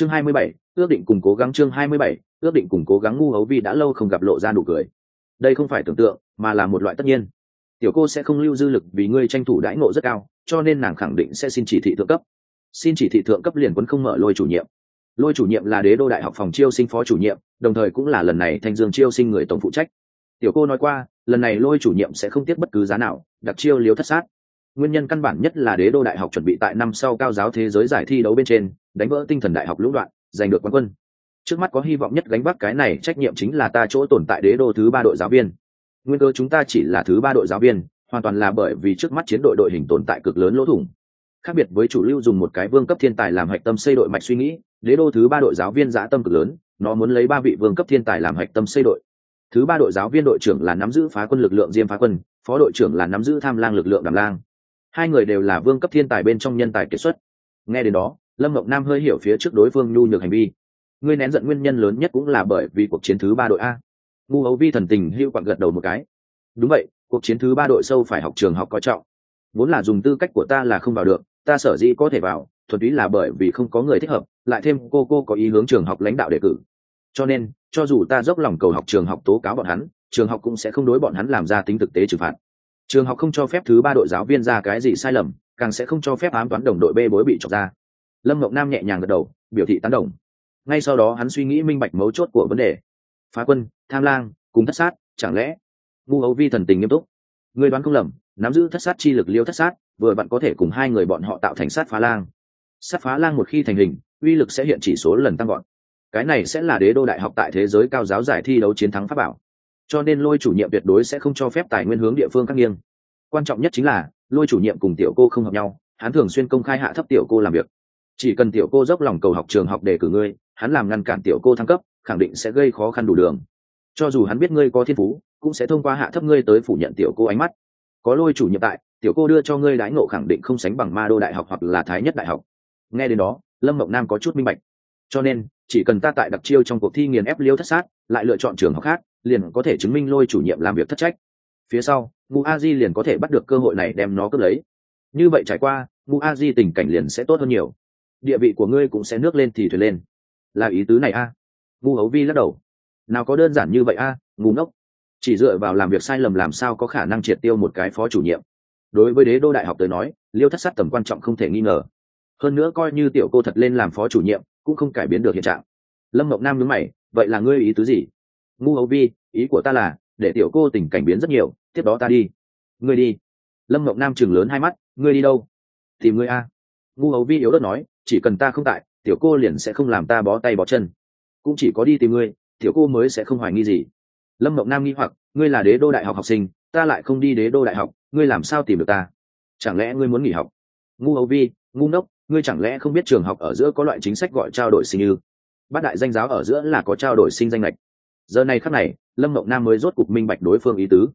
chương hai mươi bảy, ước định cùng cố gắng chương hai mươi bảy, ước định cùng cố gắng ngu hấu vi đã lâu không gặp lộ ra nụ cười. Đây không phải tưởng tượng, mà là một loại tất nhiên. Tiểu cô sẽ không lưu dư lực vì ngươi tranh thủ đãi ngộ rất cao, cho nên nàng khẳng định sẽ xin chỉ thị thượng cấp. Xin chỉ thị thượng cấp liền quân không mở lôi chủ nhiệm. Lôi chủ nhiệm là đế đô đại học phòng chiêu sinh phó chủ nhiệm, đồng thời cũng là lần này thanh dương chiêu sinh người tổng phụ trách. Tiểu cô nói qua, lần này lôi chủ nhiệm sẽ không tiếc bất cứ giá nào, đặc chiêu liếu thất sát nguyên nhân căn bản nhất là đế đô đại học chuẩn bị tại năm sau cao giáo thế giới giải thi đấu bên trên, đánh vỡ tinh thần đại học lũng đoạn, giành được quán quân. Trước mắt có hy vọng nhất gánh vác cái này trách nhiệm chính là ta chỗ tồn tại đế đô thứ ba đội giáo viên. Nguyên cơ chúng ta chỉ là thứ ba đội giáo viên, hoàn toàn là bởi vì trước mắt chiến đội đội hình tồn tại cực lớn lỗ thủng. Khác biệt với chủ lưu dùng một cái vương cấp thiên tài làm hạch tâm xây đội mạch suy nghĩ, đế đô thứ ba đội giáo viên giã tâm cực lớn, nó muốn lấy ba vị vương cấp thiên tài làm hạch tâm xây đội. Thứ ba đội giáo viên đội trưởng là nắm giữ phá quân lực lượng diêm phá quân, phó đội trưởng là nắm giữ tham lang lực lượng đàm lang hai người đều là vương cấp thiên tài bên trong nhân tài kiệt xuất. Nghe đến đó, lâm ngọc nam hơi hiểu phía trước đối phương nhu nhược hành vi. Ngươi nén giận nguyên nhân lớn nhất cũng là bởi vì cuộc chiến thứ ba đội a. Ngu hấu vi thần tình hữu quặn gật đầu một cái. Đúng vậy, cuộc chiến thứ ba đội sâu phải học trường học coi trọng. Vốn là dùng tư cách của ta là không vào được, ta sở dĩ có thể vào, thuần túy là bởi vì không có người thích hợp, lại thêm cô cô có ý hướng trường học lãnh đạo đề cử. Cho nên, cho dù ta dốc lòng cầu học trường học tố cáo bọn hắn, trường học cũng sẽ không đối bọn hắn làm ra tính thực tế trừng phạt trường học không cho phép thứ ba đội giáo viên ra cái gì sai lầm, càng sẽ không cho phép ám toán đồng đội bê bối bị trọc ra. Lâm mộng nam nhẹ nhàng gật đầu, biểu thị tán đồng. Ngay sau đó hắn suy nghĩ minh bạch mấu chốt của vấn đề. Phá quân, tham lang, cùng thất sát, chẳng lẽ? Ngu hấu vi thần tình nghiêm túc. Người đoán không lầm, nắm giữ thất sát chi lực liêu thất sát, vừa bạn có thể cùng hai người bọn họ tạo thành sát phá lang. Sát phá lang một khi thành hình, uy lực sẽ hiện chỉ số lần tăng gọn cái này sẽ là đế đô đại học tại thế giới cao giáo giải thi đấu chiến thắng pháp bảo cho nên lôi chủ nhiệm tuyệt đối sẽ không cho phép tài nguyên hướng địa phương các nghiêng. Quan trọng nhất chính là, lôi chủ nhiệm cùng tiểu cô không hợp nhau, hắn thường xuyên công khai hạ thấp tiểu cô làm việc. Chỉ cần tiểu cô dốc lòng cầu học trường học để cử ngươi, hắn làm ngăn cản tiểu cô thăng cấp, khẳng định sẽ gây khó khăn đủ đường. Cho dù hắn biết ngươi có thiên phú, cũng sẽ thông qua hạ thấp ngươi tới phủ nhận tiểu cô ánh mắt. Có lôi chủ nhiệm tại, tiểu cô đưa cho ngươi đãi ngộ khẳng định không sánh bằng ma đô đại học hoặc là thái nhất đại học. Nghe đến đó, lâm mộng nam có chút minh bạch. Cho nên, chỉ cần ta tại đặc chiêu trong cuộc thi nghiền ép liêu thất sát, lại lựa chọn trường học khác liền có thể chứng minh lôi chủ nhiệm làm việc thất trách. Phía sau ngu a di liền có thể bắt được cơ hội này đem nó cướp lấy. Như vậy trải qua ngu a di tình cảnh liền sẽ tốt hơn nhiều. Địa vị của ngươi cũng sẽ nước lên thì thuyền lên. Là ý tứ này a. Ngu hấu vi lắc đầu. Nào có đơn giản như vậy a, ngu ngốc. Chỉ dựa vào làm việc sai lầm làm sao có khả năng triệt tiêu một cái phó chủ nhiệm. Đối với đế đô đại học tới nói, liêu thất sát tầm quan trọng không thể nghi ngờ. Hơn nữa coi như tiểu cô thật lên làm phó chủ nhiệm, cũng không cải biến được hiện trạng. Lâm mộng nam nhớ mày, vậy là ngươi ý tứ gì? Ngu Hầu vi, ý của ta là, để tiểu cô tình cảnh biến rất nhiều, tiếp đó ta đi. Ngươi đi. Lâm mộng nam chừng lớn hai mắt, ngươi đi đâu? Tìm ngươi a. Ngu Hầu vi yếu đất nói, chỉ cần ta không tại, tiểu cô liền sẽ không làm ta bó tay bó chân. Cũng chỉ có đi tìm ngươi, tiểu cô mới sẽ không hoài nghi gì. Lâm mộng nam nghi hoặc, ngươi là đế đô đại học học sinh, ta lại không đi đế đô đại học, ngươi làm sao tìm được ta? Chẳng lẽ ngươi muốn nghỉ học? Ngu Hầu vi, ngu ngốc, ngươi chẳng lẽ không biết trường học ở giữa có loại chính sách gọi trao đổi sinh như? Bát đại danh giáo ở giữa là có trao đổi sinh danh lệch giờ này khắc này, lâm mộng nam mới rốt cục minh bạch đối phương ý tứ.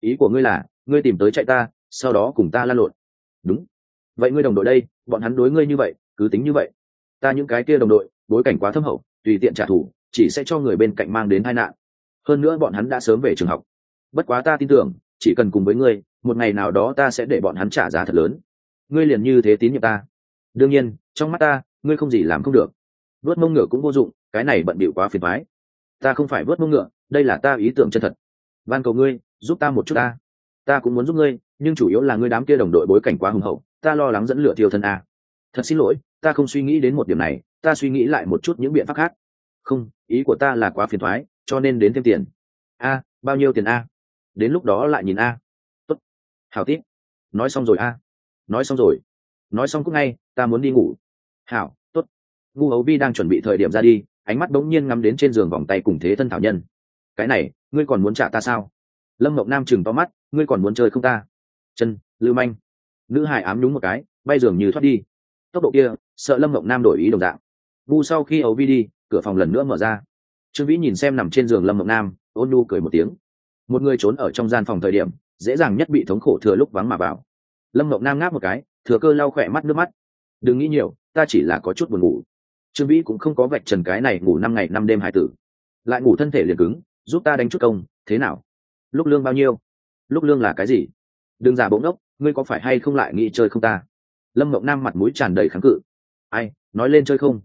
Ý của ngươi là, ngươi tìm tới chạy ta, sau đó cùng ta lan lộn. Đúng. Vậy ngươi đồng đội đây, bọn hắn đối ngươi như vậy, cứ tính như vậy. Ta những cái kia đồng đội, bối cảnh quá thâm hậu, tùy tiện trả thù, chỉ sẽ cho người bên cạnh mang đến tai nạn. Hơn nữa bọn hắn đã sớm về trường học. Bất quá ta tin tưởng, chỉ cần cùng với ngươi, một ngày nào đó ta sẽ để bọn hắn trả giá thật lớn. Ngươi liền như thế tín nhiệm ta. Đương nhiên, trong mắt ta, ngươi không gì làm không được. Vớt mông ngựa cũng vô dụng, cái này bận bịu quá phiền thoái ta không phải vớt mông ngựa, đây là ta ý tưởng chân thật. Van cầu ngươi, giúp ta một chút ta. Ta cũng muốn giúp ngươi, nhưng chủ yếu là ngươi đám kia đồng đội bối cảnh quá hùng hậu, ta lo lắng dẫn lửa thiêu thân a. Thật xin lỗi, ta không suy nghĩ đến một điểm này, ta suy nghĩ lại một chút những biện pháp khác. Không, ý của ta là quá phiền thoái, cho nên đến thêm tiền. A, bao nhiêu tiền a? Đến lúc đó lại nhìn a. Tốt. Hào tiếp. Nói xong rồi a. Nói xong rồi. Nói xong cũng ngay, ta muốn đi ngủ. Hảo, tốt. Ngu hấu vi đang chuẩn bị thời điểm ra đi ánh mắt bỗng nhiên ngắm đến trên giường vòng tay cùng thế thân thảo nhân. Cái này, ngươi còn muốn trả ta sao? Lâm mộng nam chừng to mắt, ngươi còn muốn chơi không ta? Chân, lưu manh. Nữ hải ám đúng một cái, bay giường như thoát đi. Tốc độ kia, sợ lâm mộng nam đổi ý đồng dạng. Vu sau khi ấu vi đi, cửa phòng lần nữa mở ra. Trương vĩ nhìn xem nằm trên giường lâm mộng nam, ôn nu cười một tiếng. Một người trốn ở trong gian phòng thời điểm, dễ dàng nhất bị thống khổ thừa lúc vắng mà vào. Lâm mộng nam ngáp một cái, thừa cơ lau khỏe mắt nước mắt. Đừng nghĩ nhiều, ta chỉ là có chút buồn ngủ trương vĩ cũng không có vạch trần cái này ngủ năm ngày năm đêm hải tử. Lại ngủ thân thể liền cứng, giúp ta đánh chút công, thế nào? Lúc lương bao nhiêu? Lúc lương là cái gì? Đừng giả bỗng đốc ngươi có phải hay không lại nghĩ chơi không ta? Lâm mộng nam mặt mũi tràn đầy kháng cự. Ai, nói lên chơi không?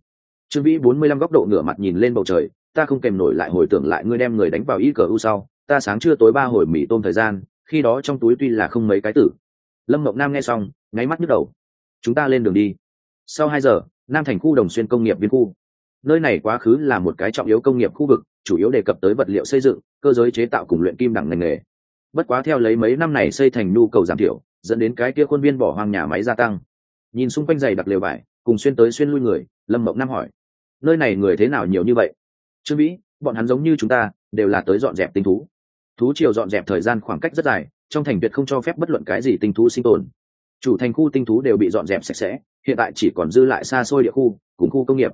Trương vĩ bốn mươi lăm góc độ ngửa mặt nhìn lên bầu trời, ta không kèm nổi lại hồi tưởng lại ngươi đem người đánh vào y cờ u sau, ta sáng trưa tối ba hồi mì tôm thời gian, khi đó trong túi tuy là không mấy cái tử. Lâm mộng nam nghe xong ngáy mắt nhức đầu. Chúng ta lên đường đi. Sau hai giờ nam thành khu đồng xuyên công nghiệp viên khu. Nơi này quá khứ là một cái trọng yếu công nghiệp khu vực, chủ yếu đề cập tới vật liệu xây dựng, cơ giới chế tạo cùng luyện kim đẳng ngành nghề. Bất quá theo lấy mấy năm này xây thành nhu cầu giảm thiểu, dẫn đến cái kia khuôn viên bỏ hoang nhà máy gia tăng. Nhìn xung quanh giày đặc lều vải, cùng xuyên tới xuyên lui người, lâm mộng nam hỏi, nơi này người thế nào nhiều như vậy? Trương vĩ, bọn hắn giống như chúng ta, đều là tới dọn dẹp tinh thú. Thú triều dọn dẹp thời gian khoảng cách rất dài, trong thành tuyệt không cho phép bất luận cái gì tinh thú sinh tồn. Chủ thành khu tinh thú đều bị dọn dẹp sạch sẽ hiện tại chỉ còn dư lại xa xôi địa khu, cùng khu công nghiệp.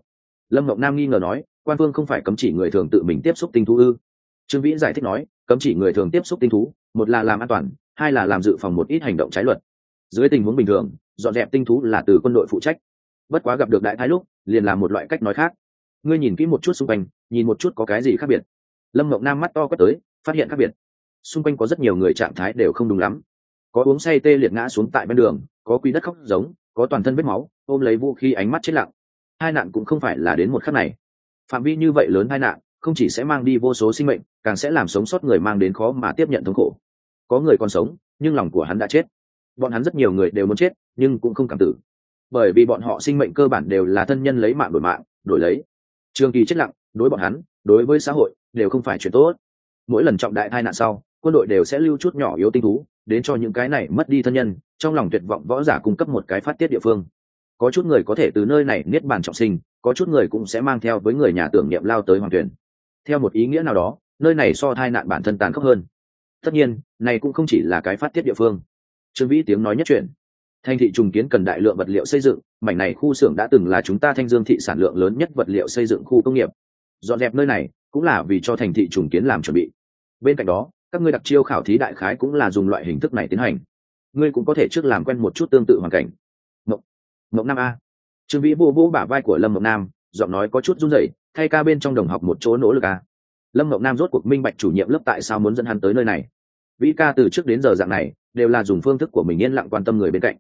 Lâm ngọc nam nghi ngờ nói, quan phương không phải cấm chỉ người thường tự mình tiếp xúc tinh thú ư? Trương vĩ giải thích nói, cấm chỉ người thường tiếp xúc tinh thú, một là làm an toàn, hai là làm dự phòng một ít hành động trái luật. Dưới tình huống bình thường, dọn dẹp tinh thú là từ quân đội phụ trách. Bất quá gặp được đại thái lúc, liền làm một loại cách nói khác. Ngươi nhìn kỹ một chút xung quanh, nhìn một chút có cái gì khác biệt. Lâm mộng nam mắt to quét tới, phát hiện khác biệt. Xung quanh có rất nhiều người trạng thái đều không đúng lắm. Có uống say tê liệt ngã xuống tại bên đường, có quý đất khóc giống có toàn thân vết máu, ôm lấy vũ khí ánh mắt chết lặng. Hai nạn cũng không phải là đến một khắc này. Phạm vi như vậy lớn hai nạn, không chỉ sẽ mang đi vô số sinh mệnh, càng sẽ làm sống sót người mang đến khó mà tiếp nhận thống khổ. Có người còn sống, nhưng lòng của hắn đã chết. Bọn hắn rất nhiều người đều muốn chết, nhưng cũng không cảm tử. Bởi vì bọn họ sinh mệnh cơ bản đều là thân nhân lấy mạng đổi mạng, đổi lấy. Trường kỳ chết lặng, đối bọn hắn, đối với xã hội, đều không phải chuyện tốt. Mỗi lần trọng đại tai nạn sau, quân đội đều sẽ lưu chút nhỏ yếu tinh thú đến cho những cái này mất đi thân nhân, trong lòng tuyệt vọng võ giả cung cấp một cái phát tiết địa phương. Có chút người có thể từ nơi này niết bàn trọng sinh, có chút người cũng sẽ mang theo với người nhà tưởng niệm lao tới hoàng tuyển. Theo một ý nghĩa nào đó, nơi này so thai nạn bản thân tàn khốc hơn. Tất nhiên, này cũng không chỉ là cái phát tiết địa phương. Trương vĩ tiếng nói nhất chuyện. Thành thị trùng kiến cần đại lượng vật liệu xây dựng, mảnh này khu xưởng đã từng là chúng ta thanh dương thị sản lượng lớn nhất vật liệu xây dựng khu công nghiệp. Dọn dẹp nơi này, cũng là vì cho thành thị trùng kiến làm chuẩn bị. Bên cạnh đó các ngươi đặc chiêu khảo thí đại khái cũng là dùng loại hình thức này tiến hành. Ngươi cũng có thể trước làm quen một chút tương tự hoàn cảnh. Mộng mộng nam a. Trương vĩ vô vô bả vai của lâm mộng nam, giọng nói có chút run rẩy, thay ca bên trong đồng học một chỗ nỗ lực a. Lâm mộng nam rốt cuộc minh bạch chủ nhiệm lớp tại sao muốn dẫn hắn tới nơi này. Vĩ ca từ trước đến giờ dạng này, đều là dùng phương thức của mình yên lặng quan tâm người bên cạnh.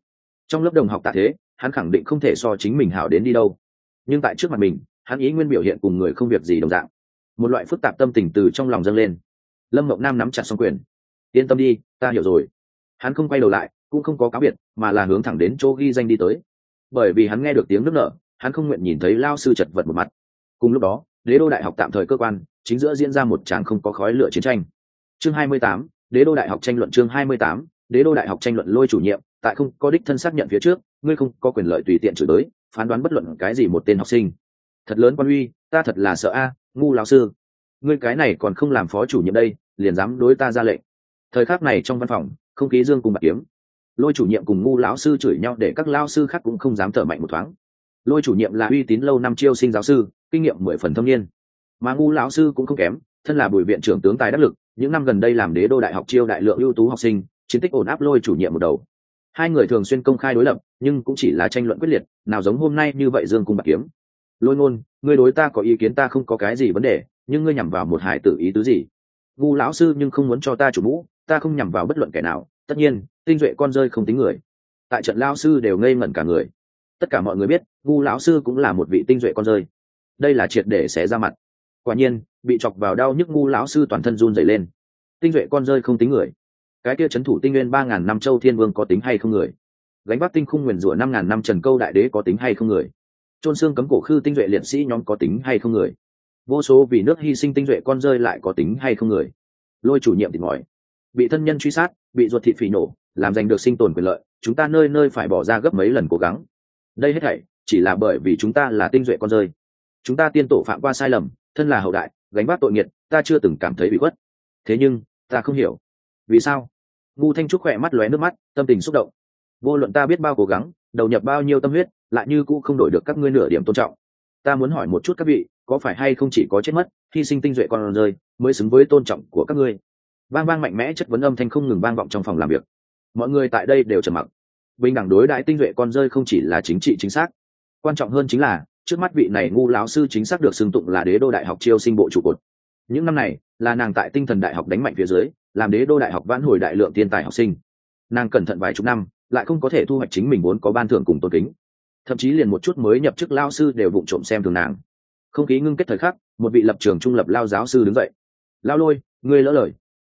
Trong lớp đồng học tạ thế, hắn khẳng định không thể so chính mình hảo đến đi đâu. Nhưng tại trước mặt mình, hắn ý nguyên biểu hiện cùng người không việc gì đồng dạng. Một loại phức tạp tâm tình từ trong lòng dâng lên lâm mộng nam nắm chặt xong quyền. Yên tâm đi ta hiểu rồi. Hắn không quay đầu lại cũng không có cáo biệt mà là hướng thẳng đến chỗ ghi danh đi tới. Bởi vì hắn nghe được tiếng nước nở hắn không nguyện nhìn thấy lao sư chật vật một mặt. Cùng lúc đó đế đô đại học tạm thời cơ quan chính giữa diễn ra một tràng không có khói lửa chiến tranh. Chương 28, đế đô đại học tranh luận chương 28, đế đô đại học tranh luận lôi chủ nhiệm tại không có đích thân xác nhận phía trước ngươi không có quyền lợi tùy tiện chửi tới phán đoán bất luận cái gì một tên học sinh. Thật lớn quan uy ta thật là sợ a ngu lão sư ngươi cái này còn không làm phó chủ nhiệm đây, liền dám đối ta ra lệnh. Thời khắc này trong văn phòng, không khí dương cùng bạc kiếm. Lôi chủ nhiệm cùng ngu lão sư chửi nhau để các lao sư khác cũng không dám thở mạnh một thoáng. Lôi chủ nhiệm là uy tín lâu năm chiêu sinh giáo sư, kinh nghiệm mười phần thông niên. Mà ngu lão sư cũng không kém, thân là bùi viện trưởng tướng tài đắc lực, những năm gần đây làm đế đô đại học chiêu đại lượng ưu tú học sinh, chiến tích ổn áp lôi chủ nhiệm một đầu. Hai người thường xuyên công khai đối lập, nhưng cũng chỉ là tranh luận quyết liệt, nào giống hôm nay như vậy dương cung bạc kiếm. Lôi ngôn, ngươi đối ta có ý kiến ta không có cái gì vấn đề nhưng ngươi nhằm vào một hải tử ý tứ gì? Ngu lão sư nhưng không muốn cho ta chủ mũ, ta không nhằm vào bất luận kẻ nào. Tất nhiên, tinh duệ con rơi không tính người. Tại trận lao sư đều ngây ngẩn cả người. Tất cả mọi người biết, ngu lão sư cũng là một vị tinh duệ con rơi. Đây là triệt để xé ra mặt. Quả nhiên, bị chọc vào đau nhức ngu lão sư toàn thân run dày lên. Tinh duệ con rơi không tính người. Cái kia c h ấ n thủ tinh nguyên ba ngàn năm châu thiên vương có tính hay không người? Gánh bắt tinh khung nguyền rủa năm ngàn năm trần câu đại đế có tính hay không người? Trôn xương cấm cổ khư tinh duệ liệt sĩ nhóm có tính hay không người? Vô số vì nước hy sinh tinh duệ con rơi lại có tính hay không người. Lôi chủ nhiệm thì mỏi bị thân nhân truy sát, bị ruột thịt phỉ nổ, làm giành được sinh tồn quyền lợi, chúng ta nơi nơi phải bỏ ra gấp mấy lần cố gắng. Đây hết thảy, chỉ là bởi vì chúng ta là tinh duệ con rơi. Chúng ta tiên tổ phạm qua sai lầm, thân là hậu đại, gánh vác tội nghiệt, ta chưa từng cảm thấy bị khuất. Thế nhưng, ta không hiểu. Vì sao? Ngu thanh trúc khỏe mắt lóe nước mắt, tâm tình xúc động. Vô luận ta biết bao cố gắng, đầu nhập bao nhiêu tâm huyết, lại như cũ không đổi được các ngươi nửa điểm tôn trọng. Ta muốn hỏi một chút các vị có phải hay không chỉ có chết mất, hy sinh tinh duệ con rơi, mới xứng với tôn trọng của các ngươi? Vang vang mạnh mẽ chất vấn âm thanh không ngừng vang vọng trong phòng làm việc. Mọi người tại đây đều trầm mặc. Bình đẳng đối đại tinh duệ con rơi không chỉ là chính trị chính xác, quan trọng hơn chính là, trước mắt vị này ngu lão sư chính xác được xưng tụng là đế đô đại học chiêu sinh bộ trụ cột. Những năm này, là nàng tại tinh thần đại học đánh mạnh phía dưới, làm đế đô đại học vãn hồi đại lượng thiên tài học sinh. Nàng cẩn thận vài chục năm, lại không có thể thu hoạch chính mình vốn có ban thưởng cùng tôn kính. Thậm chí liền một chút mới nhập chức lao sư đều vụng trộm xem thường nàng không khí ngưng kết thời khắc, một vị lập trường trung lập lao giáo sư đứng dậy. Lao lôi, ngươi lỡ lời.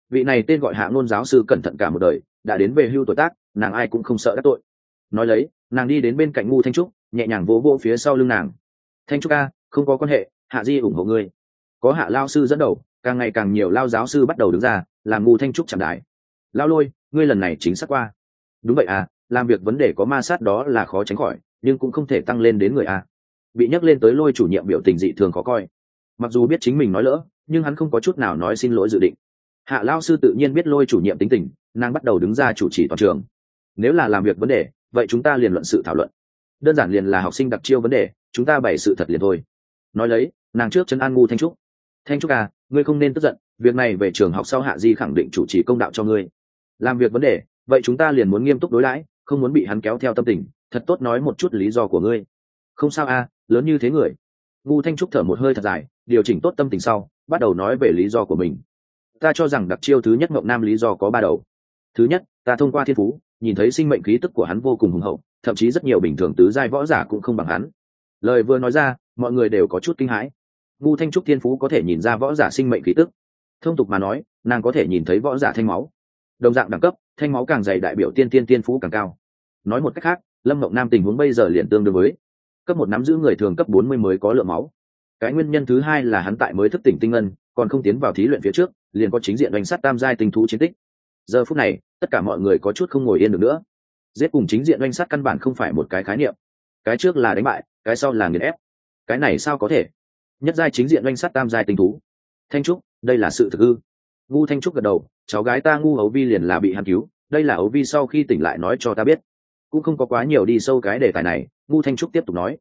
Vị này tên gọi hạ ngôn giáo sư cẩn thận cả một đời, đã đến về hưu tuổi tác, nàng ai cũng không sợ các tội. Nói lấy, nàng đi đến bên cạnh ngu thanh trúc, nhẹ nhàng vỗ vỗ phía sau lưng nàng. Thanh trúc ca, không có quan hệ, hạ di ủng hộ ngươi. Có hạ lao sư dẫn đầu, càng ngày càng nhiều lao giáo sư bắt đầu đứng ra, làm ngu thanh trúc chạm đại lao lôi, ngươi lần này chính xác qua. Đúng vậy à làm việc vấn đề có ma sát đó là khó tránh khỏi, nhưng cũng không thể tăng lên đến người a bị nhắc lên tới lôi chủ nhiệm biểu tình dị thường khó coi. Mặc dù biết chính mình nói lỡ, nhưng hắn không có chút nào nói xin lỗi dự định. Hạ lao sư tự nhiên biết lôi chủ nhiệm tính tình, nàng bắt đầu đứng ra chủ trì toàn trường. Nếu là làm việc vấn đề, vậy chúng ta liền luận sự thảo luận. Đơn giản liền là học sinh đặc chiêu vấn đề, chúng ta bày sự thật liền thôi. Nói lấy, nàng trước chân an ngu thanh trúc. Thanh trúc à ngươi không nên tức giận, việc này về trường học sau hạ di khẳng định chủ trì công đạo cho ngươi. Làm việc vấn đề, vậy chúng ta liền muốn nghiêm túc đối đãi, không muốn bị hắn kéo theo tâm tình, thật tốt nói một chút lý do của ngươi không sao a lớn như thế người. Ngu thanh trúc thở một hơi thật dài, điều chỉnh tốt tâm tình sau, bắt đầu nói về lý do của mình. Ta cho rằng đặc chiêu thứ nhất mộng nam lý do có ba đầu. Thứ nhất, ta thông qua thiên phú, nhìn thấy sinh mệnh khí tức của hắn vô cùng hùng hậu, thậm chí rất nhiều bình thường tứ giai võ giả cũng không bằng hắn. Lời vừa nói ra, mọi người đều có chút kinh hãi. Ngu thanh trúc thiên phú có thể nhìn ra võ giả sinh mệnh khí tức. Thông tục mà nói, nàng có thể nhìn thấy võ giả thanh máu. Đồng dạng đẳng cấp, thanh máu càng dày đại biểu tiên tiên tiên phú càng cao. Nói một cách khác, lâm mộng nam tình huống bây giờ liền tương đương với cấp một nắm giữ người thường cấp bốn mươi mới có lượng máu. Cái nguyên nhân thứ hai là hắn tại mới thức tỉnh tinh ngân, còn không tiến vào thí luyện phía trước, liền có chính diện đánh sát tam giai tinh thú chiến tích. Giờ phút này, tất cả mọi người có chút không ngồi yên được nữa. Giết cùng chính diện đánh sát căn bản không phải một cái khái niệm. Cái trước là đánh bại, cái sau là nghiền ép. Cái này sao có thể? Nhất giai chính diện đánh sát tam giai tinh thú. Thanh trúc, đây là sự thực ư? Ngu thanh trúc gật đầu, cháu gái ta ngu ấu vi liền là bị hắn cứu, đây là ấu vi sau khi tỉnh lại nói cho ta biết. Cũng không có quá nhiều đi sâu cái đề tài này ngu thanh trúc tiếp tục nói,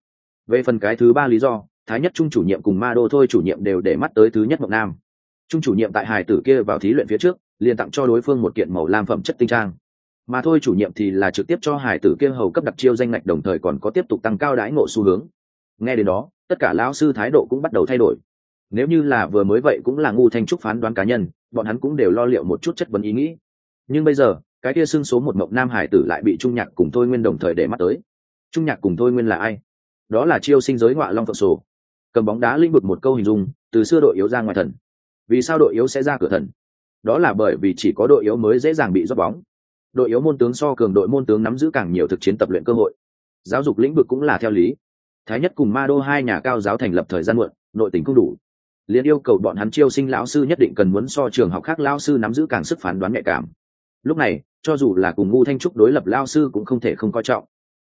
về phần cái thứ ba lý do, thái nhất trung chủ nhiệm cùng ma đô thôi chủ nhiệm đều để mắt tới thứ nhất mộng nam. Trung chủ nhiệm tại hải tử kia vào thí luyện phía trước, liền tặng cho đối phương một kiện màu lam phẩm chất tinh trang. Mà thôi chủ nhiệm thì là trực tiếp cho hải tử kia hầu cấp đặc chiêu danh ngạch đồng thời còn có tiếp tục tăng cao đãi ngộ xu hướng. Nghe đến đó, tất cả lão sư thái độ cũng bắt đầu thay đổi. Nếu như là vừa mới vậy cũng là ngu thanh trúc phán đoán cá nhân, bọn hắn cũng đều lo liệu một chút chất vấn ý nghĩ. Nhưng bây giờ, cái kia xưng số một mộng nam hải tử lại bị trung nhạc cùng thôi nguyên đồng thời để mắt tới trung nhạc cùng thôi nguyên là ai? Đó là chiêu sinh giới họa long phượng sổ. Cầm bóng đá lĩnh vực một câu hình dung, từ xưa đội yếu ra ngoài thần. Vì sao đội yếu sẽ ra cửa thần? Đó là bởi vì chỉ có đội yếu mới dễ dàng bị rót bóng. Đội yếu môn tướng so cường đội môn tướng nắm giữ càng nhiều thực chiến tập luyện cơ hội. Giáo dục lĩnh vực cũng là theo lý. Thái nhất cùng ma đô hai nhà cao giáo thành lập thời gian muộn, nội tình không đủ. Liền yêu cầu bọn hắn chiêu sinh lão sư nhất định cần muốn so trường học khác lão sư nắm giữ càng sức phán đoán nhạy cảm. Lúc này, cho dù là cùng ngu thanh trúc đối lập lao sư cũng không thể không coi trọng.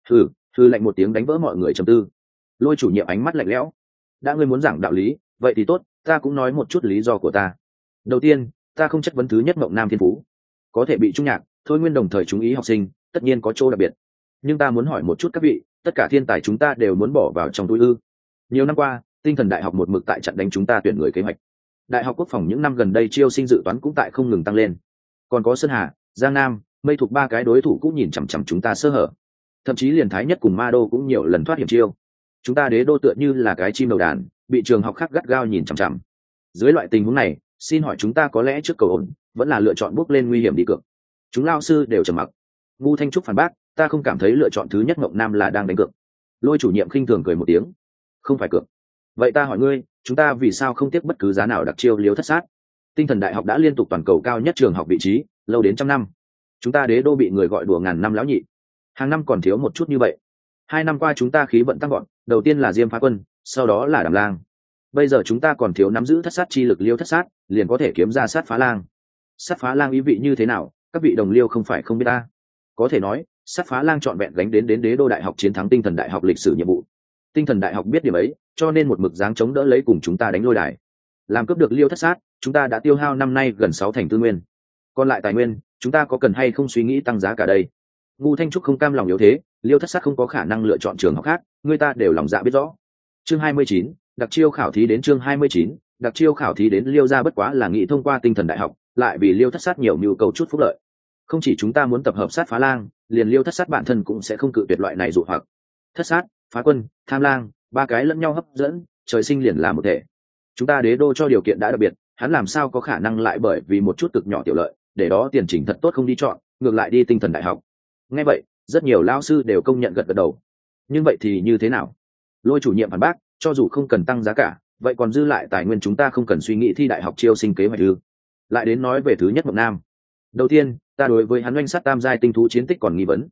Thử thư lạnh một tiếng đánh vỡ mọi người trầm tư. Lôi chủ nhiệm ánh mắt lạnh lẽo. Đã ngươi muốn giảng đạo lý, vậy thì tốt, ta cũng nói một chút lý do của ta. Đầu tiên, ta không chất vấn thứ nhất mộng nam thiên phú. Có thể bị trung nhạc, thôi nguyên đồng thời chú ý học sinh, tất nhiên có chỗ đặc biệt. Nhưng ta muốn hỏi một chút các vị, tất cả thiên tài chúng ta đều muốn bỏ vào trong túi ư. Nhiều năm qua, tinh thần đại học một mực tại trận đánh chúng ta tuyển người kế hoạch. Đại học quốc phòng những năm gần đây chiêu sinh dự toán cũng tại không ngừng tăng lên. Còn có sơn hà, giang nam, mây thuộc ba cái đối thủ cũng nhìn chằm chằm chúng ta sơ hở thậm chí liền thái nhất cùng ma đô cũng nhiều lần thoát hiểm chiêu. Chúng ta đế đô tựa như là cái chim đầu đàn, bị trường học khác gắt gao nhìn chằm chằm. Dưới loại tình huống này, xin hỏi chúng ta có lẽ trước cầu ổn, vẫn là lựa chọn bước lên nguy hiểm đi cược. Chúng lao sư đều trầm mặc. Ngu thanh trúc phản bác, ta không cảm thấy lựa chọn thứ nhất mộng nam là đang đánh cược. Lôi chủ nhiệm khinh thường cười một tiếng. Không phải cược. Vậy ta hỏi ngươi, chúng ta vì sao không tiếc bất cứ giá nào đặc chiêu liếu thất sát? Tinh thần đại học đã liên tục toàn cầu cao nhất trường học vị trí, lâu đến trăm năm. Chúng ta đế đô bị người gọi đùa ngàn năm lão nhị hàng năm còn thiếu một chút như vậy. Hai năm qua chúng ta khí vận tăng gọn đầu tiên là diêm phá quân, sau đó là đàm lang. Bây giờ chúng ta còn thiếu nắm giữ thất sát chi lực liêu thất sát, liền có thể kiếm ra sát phá lang. Sát phá lang ý vị như thế nào, các vị đồng liêu không phải không biết ta. Có thể nói, sát phá lang trọn vẹn gánh đến đến đế đô đại học chiến thắng tinh thần đại học lịch sử nhiệm vụ. Tinh thần đại học biết điểm ấy, cho nên một mực dáng chống đỡ lấy cùng chúng ta đánh lôi đài. Làm cướp được liêu thất sát, chúng ta đã tiêu hao năm nay gần sáu thành tư nguyên. Còn lại tài nguyên, chúng ta có cần hay không suy nghĩ tăng giá cả đây? Ngu thanh trúc không cam lòng yếu thế, liêu thất sát không có khả năng lựa chọn trường học khác, người ta đều lòng dạ biết rõ. Chương hai mươi chín, đặc chiêu khảo thí đến chương hai mươi chín, đặc chiêu khảo thí đến liêu ra bất quá là nghĩ thông qua tinh thần đại học, lại vì liêu thất sát nhiều nhu cầu chút phúc lợi. Không chỉ chúng ta muốn tập hợp sát phá lang, liền liêu thất sát bản thân cũng sẽ không cự tuyệt loại này dụ hoặc. Thất sát, phá quân, tham lang, ba cái lẫn nhau hấp dẫn, trời sinh liền là một thể. Chúng ta đế đô cho điều kiện đã đặc biệt, hắn làm sao có khả năng lại bởi vì một chút cực nhỏ tiểu lợi, để đó tiền chỉnh thật tốt không đi chọn, ngược lại đi tinh thần đại học nghe vậy, rất nhiều lao sư đều công nhận gật gật đầu. Nhưng vậy thì như thế nào? Lôi chủ nhiệm phản bác, cho dù không cần tăng giá cả, vậy còn dư lại tài nguyên chúng ta không cần suy nghĩ thi đại học chiêu sinh kế hoạch ư? Lại đến nói về thứ nhất mộng nam. Đầu tiên, ta đối với hắn oanh sát tam giai tinh thú chiến tích còn nghi vấn.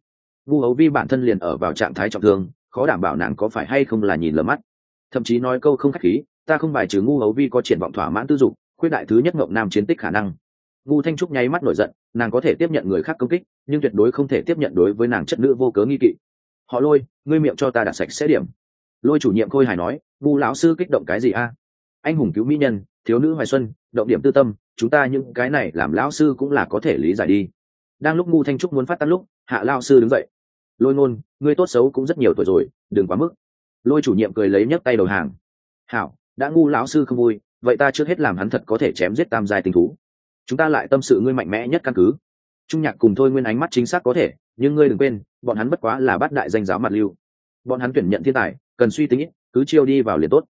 Vu hấu vi bản thân liền ở vào trạng thái trọng thương, khó đảm bảo nàng có phải hay không là nhìn lờ mắt. Thậm chí nói câu không khách khí, ta không bài trừ ngu hấu vi có triển vọng thỏa mãn tư dục, khuyết đại thứ nhất mộng nam chiến tích khả năng ngu thanh trúc nháy mắt nổi giận, nàng có thể tiếp nhận người khác công kích, nhưng tuyệt đối không thể tiếp nhận đối với nàng chất nữ vô cớ nghi kỵ. Họ lôi, ngươi miệng cho ta đặt sạch sẽ điểm. Lôi chủ nhiệm khôi hài nói ngu lão sư kích động cái gì a? Anh hùng cứu mỹ nhân, thiếu nữ hoài xuân, động điểm tư tâm, chúng ta những cái này làm lão sư cũng là có thể lý giải đi. Đang lúc ngu thanh trúc muốn phát tắt lúc, hạ lao sư đứng dậy. Lôi ngôn, ngươi tốt xấu cũng rất nhiều tuổi rồi, đừng quá mức. Lôi chủ nhiệm cười lấy nhấc tay đầu hàng. Hảo, đã ngu lão sư không vui, vậy ta trước hết làm hắn thật có thể chém giết tam giai tình thú chúng ta lại tâm sự ngươi mạnh mẽ nhất căn cứ. Trung nhạc cùng thôi nguyên ánh mắt chính xác có thể, nhưng ngươi đừng quên, bọn hắn bất quá là bát đại danh giáo mặt lưu. Bọn hắn tuyển nhận thiên tài, cần suy tính ít, cứ chiêu đi vào liền tốt.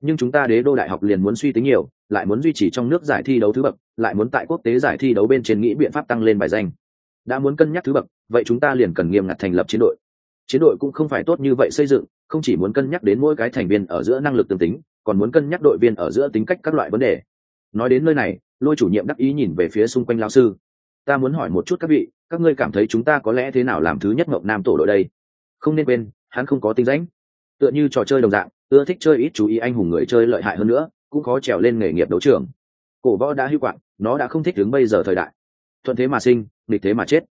Nhưng chúng ta đế đô đại học liền muốn suy tính nhiều, lại muốn duy trì trong nước giải thi đấu thứ bậc, lại muốn tại quốc tế giải thi đấu bên trên nghĩ biện pháp tăng lên bài danh. Đã muốn cân nhắc thứ bậc, vậy chúng ta liền cần nghiêm ngặt thành lập chiến đội. Chiến đội cũng không phải tốt như vậy xây dựng, không chỉ muốn cân nhắc đến mỗi cái thành viên ở giữa năng lực tương tính, còn muốn cân nhắc đội viên ở giữa tính cách các loại vấn đề. Nói đến nơi này lôi chủ nhiệm đắc ý nhìn về phía xung quanh lao sư. Ta muốn hỏi một chút các vị, các ngươi cảm thấy chúng ta có lẽ thế nào làm thứ nhất mộng nam tổ đội đây? Không nên quên, hắn không có tính danh tựa như trò chơi đồng dạng, ưa thích chơi ít chú ý anh hùng người chơi lợi hại hơn nữa, cũng khó trèo lên nghề nghiệp đấu trường. Cổ võ đã hữu quạng, nó đã không thích đứng bây giờ thời đại. Thuận thế mà sinh, nghịch thế mà chết.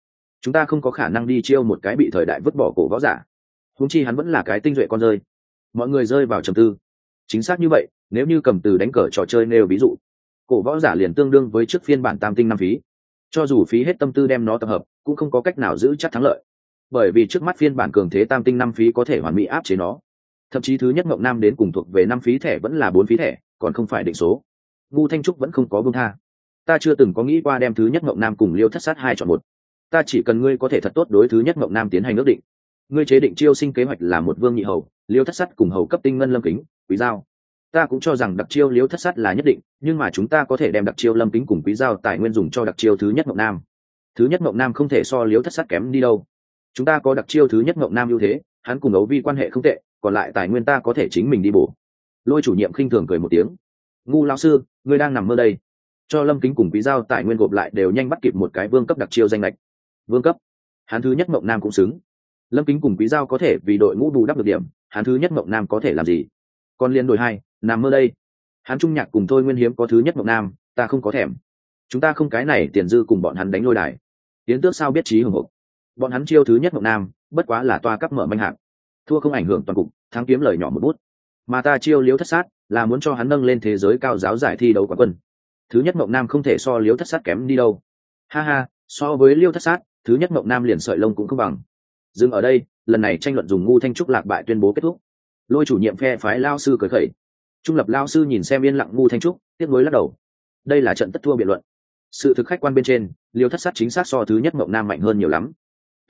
Chúng ta không có khả năng đi chiêu một cái bị thời đại vứt bỏ cổ võ giả. Húng chi hắn vẫn là cái tinh duệ con rơi. Mọi người rơi vào trầm tư. Chính xác như vậy, nếu như cầm từ đánh cờ trò chơi nêu ví dụ cổ võ giả liền tương đương với trước phiên bản tam tinh năm phí. Cho dù phí hết tâm tư đem nó tập hợp, cũng không có cách nào giữ chắc thắng lợi. Bởi vì trước mắt phiên bản cường thế tam tinh năm phí có thể hoàn mỹ áp chế nó. Thậm chí thứ nhất mộng nam đến cùng thuộc về năm phí thẻ vẫn là bốn phí thẻ, còn không phải định số. Ngu thanh trúc vẫn không có vương tha. Ta chưa từng có nghĩ qua đem thứ nhất mộng nam cùng liêu thất sát hai chọn một. Ta chỉ cần ngươi có thể thật tốt đối thứ nhất mộng nam tiến hành ước định. Ngươi chế định chiêu sinh kế hoạch là một vương nhị hầu, liêu thất sắt cùng hầu cấp tinh ngân lâm kính quý giao ta cũng cho rằng đặc chiêu liếu thất sát là nhất định, nhưng mà chúng ta có thể đem đặc chiêu lâm kính cùng quý giao tài nguyên dùng cho đặc chiêu thứ nhất mộng nam. Thứ nhất mộng nam không thể so liếu thất sát kém đi đâu. Chúng ta có đặc chiêu thứ nhất mộng nam ưu thế, hắn cùng ấu vi quan hệ không tệ, còn lại tài nguyên ta có thể chính mình đi bổ. Lôi chủ nhiệm khinh thường cười một tiếng. Ngu lao sư, ngươi đang nằm mơ đây. Cho lâm kính cùng quý giao tài nguyên gộp lại đều nhanh bắt kịp một cái vương cấp đặc chiêu danh lệch. Vương cấp? Hắn thứ nhất mộng nam cũng xứng. Lâm kính cùng quý giao có thể vì đội ngũ bù đắp được điểm, hắn thứ nhất mộng nam có thể làm gì? Còn liên đội hai nằm mơ đây. Hắn trung nhạc cùng thôi nguyên hiếm có thứ nhất mộng nam, ta không có thèm. Chúng ta không cái này tiền dư cùng bọn hắn đánh lôi đài. Tiến tước sao biết trí hưởng hộp? Bọn hắn chiêu thứ nhất mộng nam, bất quá là toa cấp mở manh hạng thua không ảnh hưởng toàn cục, thắng kiếm lời nhỏ một bút. Mà ta chiêu liếu thất sát, là muốn cho hắn nâng lên thế giới cao giáo giải thi đấu quán quân. Thứ nhất mộng nam không thể so liếu thất sát kém đi đâu. Ha ha, so với liêu thất sát, thứ nhất mộng nam liền sợi lông cũng không bằng. Dừng ở đây, lần này tranh luận dùng ngu thanh trúc lạc bại tuyên bố kết thúc. Lôi chủ nhiệm phe phái lao sư cởi khẩy trung lập lao sư nhìn xem yên lặng ngu thanh trúc tiếp nối lắc đầu. Đây là trận tất thua biện luận. Sự thực khách quan bên trên liều thất sát chính xác so thứ nhất mộng nam mạnh hơn nhiều lắm.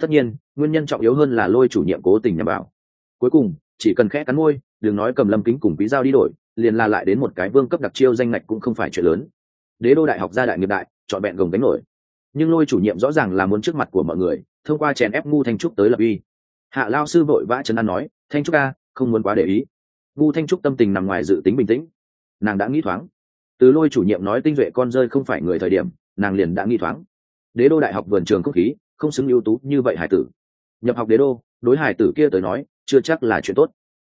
Tất nhiên, nguyên nhân trọng yếu hơn là lôi chủ nhiệm cố tình nhằm bảo cuối cùng, chỉ cần khẽ cắn môi, đừng nói cầm lâm kính cùng quý giao đi đổi, liền là lại đến một cái vương cấp đặc chiêu danh ngạch cũng không phải chuyện lớn. Đế đô đại học gia đại nghiệp đại, trọn bẹn gồng gánh nổi. Nhưng lôi chủ nhiệm rõ ràng là muốn trước mặt của mọi người, thông qua chèn ép ngu thanh trúc tới lập uy. Hạ lao sư vội vã chân an nói, thanh trúc ca, không muốn quá để ý ngu thanh trúc tâm tình nằm ngoài dự tính bình tĩnh. Nàng đã nghĩ thoáng. Từ lôi chủ nhiệm nói tinh duệ con rơi không phải người thời điểm, nàng liền đã nghĩ thoáng. Đế đô đại học vườn trường không khí, không xứng ưu tú như vậy hải tử. Nhập học đế đô, đối hải tử kia tới nói, chưa chắc là chuyện tốt.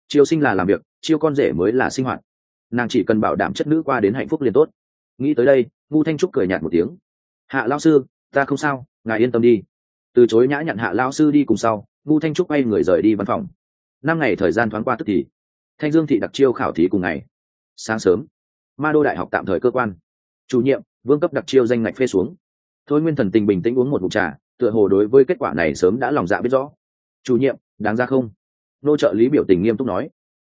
Chiêu sinh là làm việc, chiêu con rể mới là sinh hoạt. Nàng chỉ cần bảo đảm chất nữ qua đến hạnh phúc liền tốt. Nghĩ tới đây ngu thanh trúc cười nhạt một tiếng. Hạ lao sư, ta không sao, ngài yên tâm đi. Từ chối nhã nhặn hạ lao sư đi cùng sau ngu thanh trúc bay người rời đi văn phòng. Năm ngày thời gian thoáng qua tức thì thanh dương thị đặc chiêu khảo thí cùng ngày. Sáng sớm, ma đô đại học tạm thời cơ quan. Chủ nhiệm, vương cấp đặc chiêu danh ngạch phê xuống. Thôi nguyên thần tình bình tĩnh uống một mục trà, tựa hồ đối với kết quả này sớm đã lòng dạ biết rõ. Chủ nhiệm, đáng ra không? Nô trợ lý biểu tình nghiêm túc nói.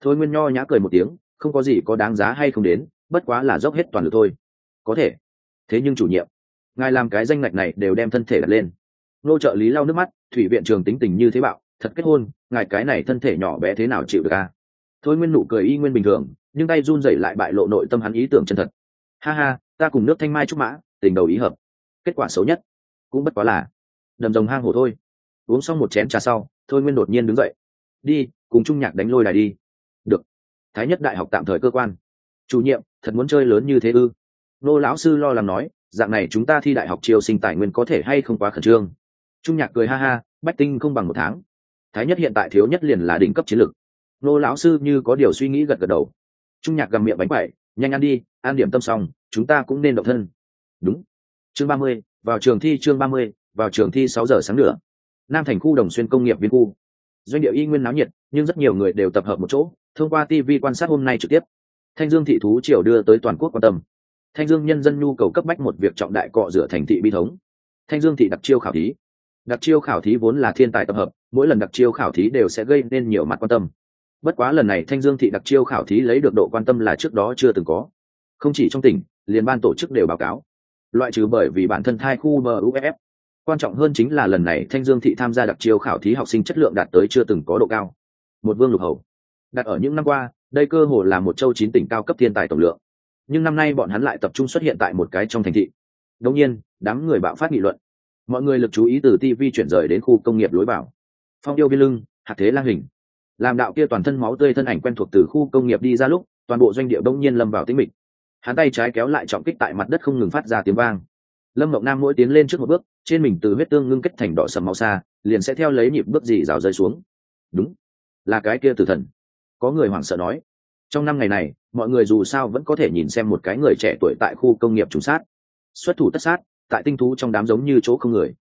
Thôi nguyên nho nhã cười một tiếng, không có gì có đáng giá hay không đến, bất quá là dốc hết toàn lực thôi. Có thể. Thế nhưng chủ nhiệm, ngài làm cái danh ngạch này đều đem thân thể đặt lên. Nô trợ lý lau nước mắt, thủy viện trường tính tình như thế bạo, thật kết hôn, ngài cái này thân thể nhỏ bé thế nào chịu được à? Thôi nguyên nụ cười y nguyên bình thường, nhưng tay run rẩy lại bại lộ nội tâm hắn ý tưởng chân thật. Ha ha, ta cùng nước thanh mai trúc mã, tình đầu ý hợp. Kết quả xấu nhất, cũng bất quá là, đầm rồng hang hổ thôi. Uống xong một chén trà sau thôi nguyên đột nhiên đứng dậy. Đi, cùng trung nhạc đánh lôi đài đi. Được. Thái nhất đại học tạm thời cơ quan. Chủ nhiệm, thật muốn chơi lớn như thế ư? Nô lão sư lo lắng nói, dạng này chúng ta thi đại học triều sinh tài nguyên có thể hay không quá khẩn trương. Trung nhạc cười ha ha, bách tinh không bằng một tháng. Thái nhất hiện tại thiếu nhất liền là đỉnh cấp chiến lược nô lão sư như có điều suy nghĩ gật gật đầu. Trung nhạc gầm miệng bánh quậy nhanh ăn đi, ăn điểm tâm xong, chúng ta cũng nên động thân. Đúng. Chương ba mươi, vào trường thi chương ba mươi, vào trường thi sáu giờ sáng nữa nam thành khu đồng xuyên công nghiệp viên khu. Doanh địa y nguyên náo nhiệt, nhưng rất nhiều người đều tập hợp một chỗ, thông qua tv quan sát hôm nay trực tiếp. Thanh dương thị thú triều đưa tới toàn quốc quan tâm. Thanh dương nhân dân nhu cầu cấp bách một việc trọng đại cọ rửa thành thị bi thống. Thanh dương thị đặc chiêu khảo thí. Đặc chiêu khảo thí vốn là thiên tài tập hợp, mỗi lần đặc chiêu khảo thí đều sẽ gây nên nhiều mặt quan tâm bất quá lần này thanh dương thị đặc chiêu khảo thí lấy được độ quan tâm là trước đó chưa từng có. Không chỉ trong tỉnh liên ban tổ chức đều báo cáo. Loại trừ bởi vì bản thân thai khu muff quan trọng hơn chính là lần này thanh dương thị tham gia đặc chiêu khảo thí học sinh chất lượng đạt tới chưa từng có độ cao. Một vương lục hầu. Đặt ở những năm qua đây cơ hồ là một châu chín tỉnh cao cấp thiên tài tổng lượng. Nhưng năm nay bọn hắn lại tập trung xuất hiện tại một cái trong thành thị. Đông nhiên đám người bạo phát nghị luận. Mọi người lực chú ý từ tv chuyển rời đến khu công nghiệp lối Bảo, phong yêu viên lưng hạt thế lang hình làm đạo kia toàn thân máu tươi thân ảnh quen thuộc từ khu công nghiệp đi ra lúc, toàn bộ doanh địa đông nhiên lâm vào tĩnh mịch. Hắn tay trái kéo lại trọng kích tại mặt đất không ngừng phát ra tiếng vang. Lâm mộng nam mỗi tiến lên trước một bước, trên mình từ huyết tương ngưng kết thành đỏ sầm màu xa, liền sẽ theo lấy nhịp bước gì rào rơi xuống. Đúng, là cái kia tử thần. Có người hoảng sợ nói, trong năm ngày này, mọi người dù sao vẫn có thể nhìn xem một cái người trẻ tuổi tại khu công nghiệp trùng sát. Xuất thủ tất sát, tại tinh thú trong đám giống như chỗ không người.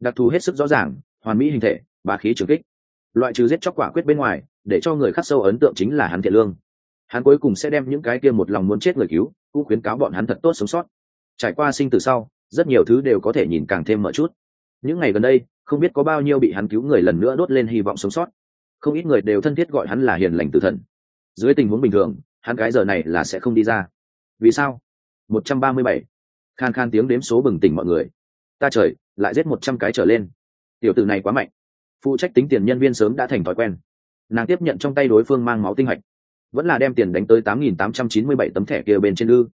Đặc thù hết sức rõ ràng, hoàn mỹ hình thể bà khí trường kích loại trừ giết chóc quả quyết bên ngoài, để cho người khắc sâu ấn tượng chính là hắn thiện lương. Hắn cuối cùng sẽ đem những cái kia một lòng muốn chết người cứu, cũng khuyến cáo bọn hắn thật tốt sống sót. Trải qua sinh từ sau, rất nhiều thứ đều có thể nhìn càng thêm mở chút. Những ngày gần đây, không biết có bao nhiêu bị hắn cứu người lần nữa đốt lên hy vọng sống sót. Không ít người đều thân thiết gọi hắn là hiền lành tử thần. Dưới tình huống bình thường, hắn cái giờ này là sẽ không đi ra. Vì sao? Một trăm ba mươi bảy. Khan khan tiếng đếm số bừng tỉnh mọi người. Ta trời, lại giết một trăm cái trở lên. Tiểu tử này quá mạnh phụ trách tính tiền nhân viên sớm đã thành thói quen. Nàng tiếp nhận trong tay đối phương mang máu tinh hạch. Vẫn là đem tiền đánh tới tám nghìn tám trăm chín mươi bảy tấm thẻ kia bên trên ư.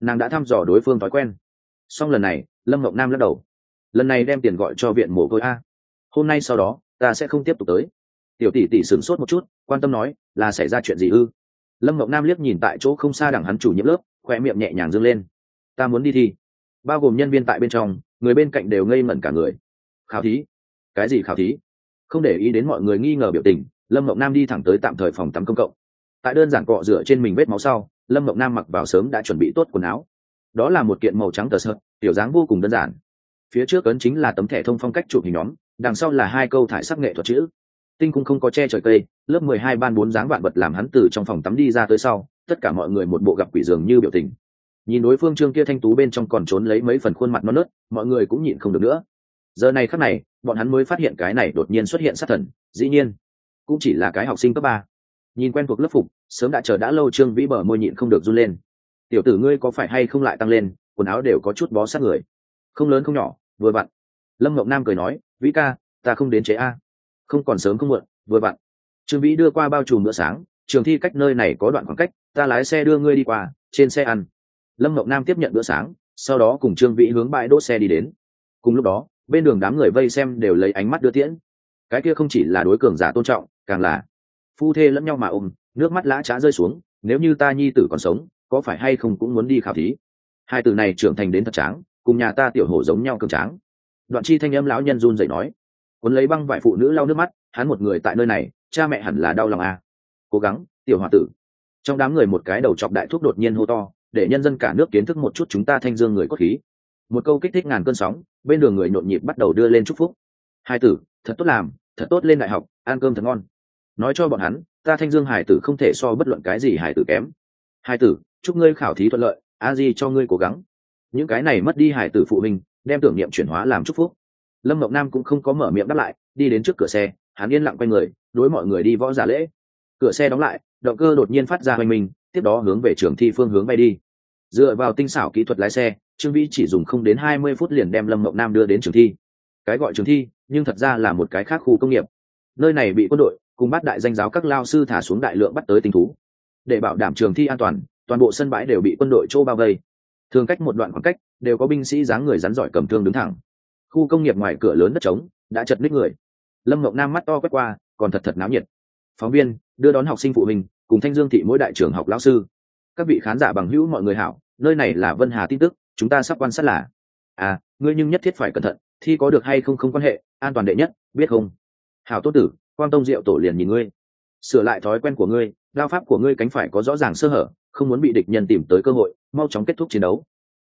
Nàng đã thăm dò đối phương thói quen. Song lần này, lâm ngọc nam lắc đầu. Lần này đem tiền gọi cho viện mồ côi a. Hôm nay sau đó, ta sẽ không tiếp tục tới. Tiểu tỷ tỷ sửng sốt một chút, quan tâm nói, là xảy ra chuyện gì ư? Lâm ngọc nam liếc nhìn tại chỗ không xa đằng hắn chủ nhiệm lớp khoe miệng nhẹ nhàng dâng lên. Ta muốn đi thi. Bao gồm nhân viên tại bên trong, người bên cạnh đều ngây mẩn cả người. Khảo thí. Cái gì khảo thí? Không để ý đến mọi người nghi ngờ biểu tình lâm mộng nam đi thẳng tới tạm thời phòng tắm công cộng. Tại đơn giản cọ rửa trên mình vết máu sau lâm mộng nam mặc vào sớm đã chuẩn bị tốt quần áo. Đó là một kiện màu trắng tờ sơ, tiểu dáng vô cùng đơn giản. Phía trước ấn chính là tấm thẻ thông phong cách chụp hình nhóm đằng sau là hai câu thải sắc nghệ thuật chữ. Tinh cũng không có che trời cây lớp mười hai ban bốn dáng vạn vật làm hắn từ trong phòng tắm đi ra tới sau tất cả mọi người một bộ gặp quỷ dường như biểu tình. Nhìn đối phương trương kia thanh tú bên trong còn trốn lấy mấy phần khuôn mặt non nớt mọi người cũng nhịn không được nữa. Giờ này khắc này bọn hắn mới phát hiện cái này đột nhiên xuất hiện sát thần, dĩ nhiên, cũng chỉ là cái học sinh cấp ba. Nhìn quen thuộc lớp phục, sớm đã chờ đã lâu trương vĩ bờ môi nhịn không được run lên. Tiểu tử ngươi có phải hay không lại tăng lên, quần áo đều có chút bó sát người. Không lớn không nhỏ, vừa vặn. Lâm ngọc nam cười nói, vĩ ca, ta không đến chế a. Không còn sớm không muộn, vừa vặn. Trương vĩ đưa qua bao trùm bữa sáng, trường thi cách nơi này có đoạn khoảng cách, ta lái xe đưa ngươi đi qua, trên xe ăn. Lâm ngọc nam tiếp nhận bữa sáng, sau đó cùng trương vĩ hướng bãi đỗ xe đi đến. Cùng lúc đó bên đường đám người vây xem đều lấy ánh mắt đưa tiễn. Cái kia không chỉ là đối cường giả tôn trọng, càng là phu thê lẫn nhau mà ôm, nước mắt lã trá rơi xuống, nếu như ta nhi tử còn sống, có phải hay không cũng muốn đi khảo thí? Hai từ này trưởng thành đến thật tráng, cùng nhà ta tiểu hổ giống nhau cường tráng. Đoạn chi thanh âm lão nhân run dậy nói, cuốn lấy băng vải phụ nữ lau nước mắt, hắn một người tại nơi này, cha mẹ hẳn là đau lòng à. cố gắng, tiểu h o a tử. Trong đám người một cái đầu chọc đại thuốc đột nhiên hô to, để nhân dân cả nước kiến thức một chút chúng ta thanh dương người cốt khí một câu kích thích ngàn cơn sóng, bên đường người nhộn nhịp bắt đầu đưa lên chúc phúc. Hai tử, thật tốt làm, thật tốt lên đại học, ăn cơm thật ngon. Nói cho bọn hắn, ta thanh dương hải tử không thể so bất luận cái gì hải tử kém. Hải tử, chúc ngươi khảo thí thuận lợi, a di cho ngươi cố gắng. Những cái này mất đi hải tử phụ huynh, đem tưởng niệm chuyển hóa làm chúc phúc. Lâm ngọc nam cũng không có mở miệng đáp lại, đi đến trước cửa xe, hắn yên lặng quay người, đối mọi người đi võ giả lễ. Cửa xe đóng lại, động cơ đột nhiên phát ra hoành mình, tiếp đó hướng về trường thi phương hướng bay đi. Dựa vào tinh xảo kỹ thuật lái xe trương vĩ chỉ dùng không đến hai mươi phút liền đem lâm mộng nam đưa đến trường thi. Cái gọi trường thi, nhưng thật ra là một cái khác khu công nghiệp. Nơi này bị quân đội cùng bắt đại danh giáo các lao sư thả xuống đại lượng bắt tới tình thú. Để bảo đảm trường thi an toàn toàn bộ sân bãi đều bị quân đội chỗ bao vây. Thường cách một đoạn khoảng cách, đều có binh sĩ dáng người rắn giỏi cầm thương đứng thẳng. Khu công nghiệp ngoài cửa lớn đất trống, đã chật ních người. Lâm Mộng nam mắt to quét qua, còn thật thật náo nhiệt. Phóng viên, đưa đón học sinh phụ huynh, cùng thanh dương thị mỗi đại trưởng học lão sư. Các vị khán giả bằng hữu mọi người hảo, nơi này là vân hà tin tức chúng ta sắp quan sát là à ngươi nhưng nhất thiết phải cẩn thận, thi có được hay không không quan hệ, an toàn đệ nhất, biết không? Hảo tốt tử quan tông diệu tổ liền nhìn ngươi. Sửa lại thói quen của ngươi, đao pháp của ngươi cánh phải có rõ ràng sơ hở, không muốn bị địch nhân tìm tới cơ hội, mau chóng kết thúc chiến đấu.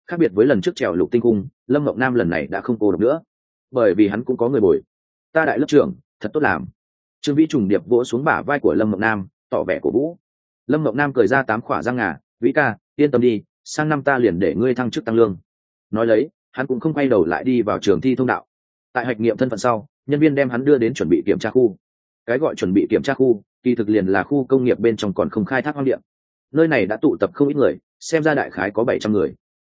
Khác biệt với lần trước trèo lục tinh cung, lâm ngọc nam lần này đã không cô độc nữa. Bởi vì hắn cũng có người bồi. Ta đại lớp trưởng, thật tốt làm. Trương vĩ trùng điệp vỗ xuống bả vai của lâm ngọc nam, tỏ vẻ cổ vũ. Lâm ngọc nam cười ra tám khỏa răng ngà, vĩ ca, yên tâm đi sang năm ta liền để ngươi thăng chức tăng lương. Nói lấy, hắn cũng không quay đầu lại đi vào trường thi thông đạo. Tại hạch nghiệm thân phận sau, nhân viên đem hắn đưa đến chuẩn bị kiểm tra khu. Cái gọi chuẩn bị kiểm tra khu, kỳ thực liền là khu công nghiệp bên trong còn không khai thác hoang điện nơi này đã tụ tập không ít người, xem ra đại khái có bảy trăm người.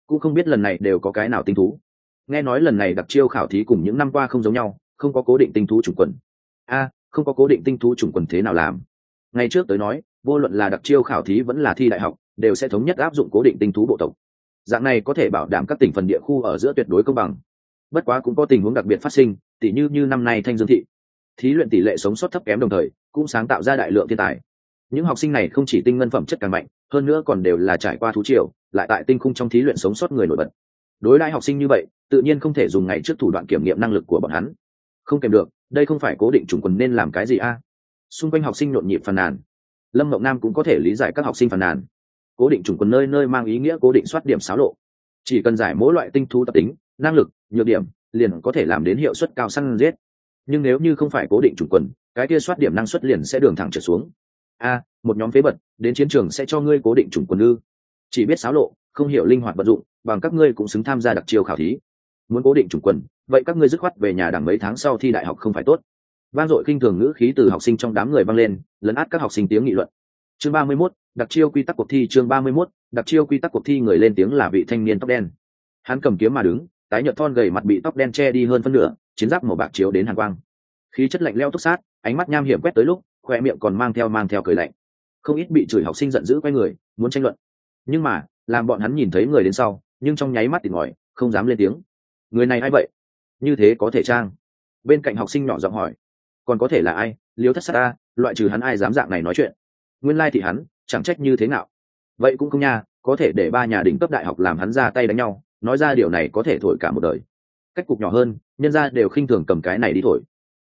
Cũng không biết lần này đều có cái nào tinh thú. Nghe nói lần này đặc chiêu khảo thí cùng những năm qua không giống nhau, không có cố định tinh thú chủng quần. A, không có cố định tinh thú chủng quần thế nào làm? Ngay trước tới nói, vô luận là đặc chiêu khảo thí vẫn là thi đại học đều sẽ thống nhất áp dụng cố định tinh thú bộ tộc. Dạng này có thể bảo đảm các tỉnh phần địa khu ở giữa tuyệt đối công bằng. Bất quá cũng có tình huống đặc biệt phát sinh, tỉ như như năm nay thanh dương thị, thí luyện tỷ lệ sống sót thấp kém đồng thời, cũng sáng tạo ra đại lượng thiên tài. Những học sinh này không chỉ tinh ngân phẩm chất càng mạnh, hơn nữa còn đều là trải qua thú triều, lại tại tinh khung trong thí luyện sống sót người nổi bật. Đối lại học sinh như vậy, tự nhiên không thể dùng ngày trước thủ đoạn kiểm nghiệm năng lực của bọn hắn. Không kèm được, đây không phải cố định chủng quần nên làm cái gì a? Xung quanh học sinh nhộn nhịp phàn nàn. Lâm mộng nam cũng có thể lý giải các học sinh phàn nàn cố định chủng quần nơi nơi mang ý nghĩa cố định soát điểm xáo lộ. Chỉ cần giải mỗi loại tinh thú tập tính năng lực nhược điểm liền có thể làm đến hiệu suất cao săn giết. Nhưng nếu như không phải cố định chủng quần cái kia soát điểm năng suất liền sẽ đường thẳng trở xuống. A một nhóm phế bật đến chiến trường sẽ cho ngươi cố định chủng quần ư. Chỉ biết xáo lộ không hiểu linh hoạt vận dụng bằng các ngươi cũng xứng tham gia đặc chiêu khảo thí. Muốn cố định chủng quần vậy các ngươi dứt khoát về nhà đằng mấy tháng sau thi đại học không phải tốt. Vang dội khinh thường ngữ khí từ học sinh trong đám người vang lên lấn át các học sinh tiếng nghị luận. Chương ba mươi 31, đặc chiêu quy tắc cuộc thi chương ba mươi 31, đặc chiêu quy tắc cuộc thi người lên tiếng là vị thanh niên tóc đen. Hắn cầm kiếm mà đứng tái nhợt thon gầy mặt bị tóc đen che đi hơn phân nửa chiến giáp màu bạc chiếu đến hàn quang. Khí chất lạnh lẽo túc sát ánh mắt nham hiểm quét tới lúc khoe miệng còn mang theo mang theo cười lạnh. Không ít bị chửi học sinh giận dữ quay người muốn tranh luận. Nhưng mà làm bọn hắn nhìn thấy người đến sau nhưng trong nháy mắt thì ngồi, không dám lên tiếng. Người này ai vậy? Như thế có thể trang. Bên cạnh học sinh nhỏ giọng hỏi. Còn có thể là ai? Liêu thất sát ta loại trừ hắn ai dám dạng này nói chuyện. Nguyên lai thì hắn chẳng trách như thế nào. Vậy cũng không nha, có thể để ba nhà đỉnh cấp đại học làm hắn ra tay đánh nhau, nói ra điều này có thể thổi cả một đời. Cách cục nhỏ hơn, nhân ra đều khinh thường cầm cái này đi thổi.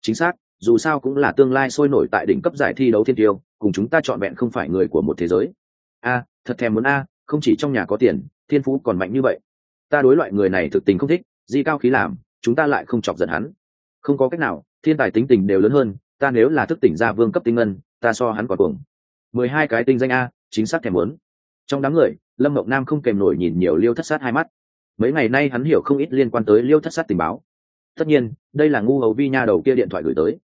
Chính xác, dù sao cũng là tương lai sôi nổi tại đỉnh cấp giải thi đấu thiên tiêu, cùng chúng ta chọn vẹn không phải người của một thế giới. A, thật thèm muốn a, không chỉ trong nhà có tiền, thiên phú còn mạnh như vậy. Ta đối loại người này thực tình không thích, di cao khí làm, chúng ta lại không chọc giận hắn. Không có cách nào, thiên tài tính tình đều lớn hơn, ta nếu là thức tỉnh ra vương cấp tinh ngân, ta so hắn còn cuồng mười hai cái tinh danh a, chính xác thèm muốn. Trong đám người, lâm mộng nam không kèm nổi nhìn nhiều liêu thất sát hai mắt. Mấy ngày nay hắn hiểu không ít liên quan tới liêu thất sát tình báo. Tất nhiên, đây là ngu hầu vi nha đầu kia điện thoại gửi tới.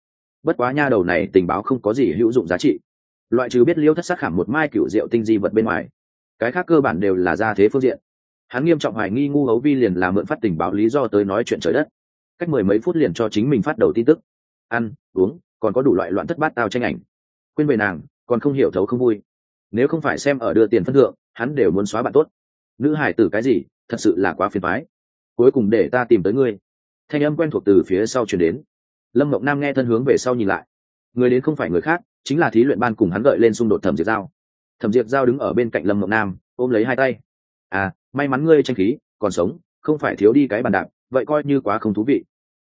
Bất quá nha đầu này tình báo không có gì hữu dụng giá trị. Loại trừ biết liêu thất sát khảm một mai cựu rượu tinh di vật bên ngoài, cái khác cơ bản đều là ra thế phương diện. Hắn nghiêm trọng hoài nghi ngu hấu vi liền là mượn phát tình báo lý do tới nói chuyện trời đất. Cách mười mấy phút liền cho chính mình phát đầu tin tức. Ăn, uống, còn có đủ loại loạn thất bát tao tranh ảnh. Quên về nàng còn không hiểu thấu không vui. Nếu không phải xem ở đưa tiền phân thượng, hắn đều muốn xóa bạn tốt. Nữ hải tử cái gì, thật sự là quá phiền phái cuối cùng để ta tìm tới ngươi. Thanh âm quen thuộc từ phía sau chuyển đến. Lâm mộng nam nghe thân hướng về sau nhìn lại. Người đến không phải người khác, chính là thí luyện ban cùng hắn gợi lên xung đột thẩm diệt giao. Thẩm diệt giao đứng ở bên cạnh lâm mộng nam, ôm lấy hai tay. À may mắn ngươi tranh khí, còn sống, không phải thiếu đi cái bàn đạp, vậy coi như quá không thú vị.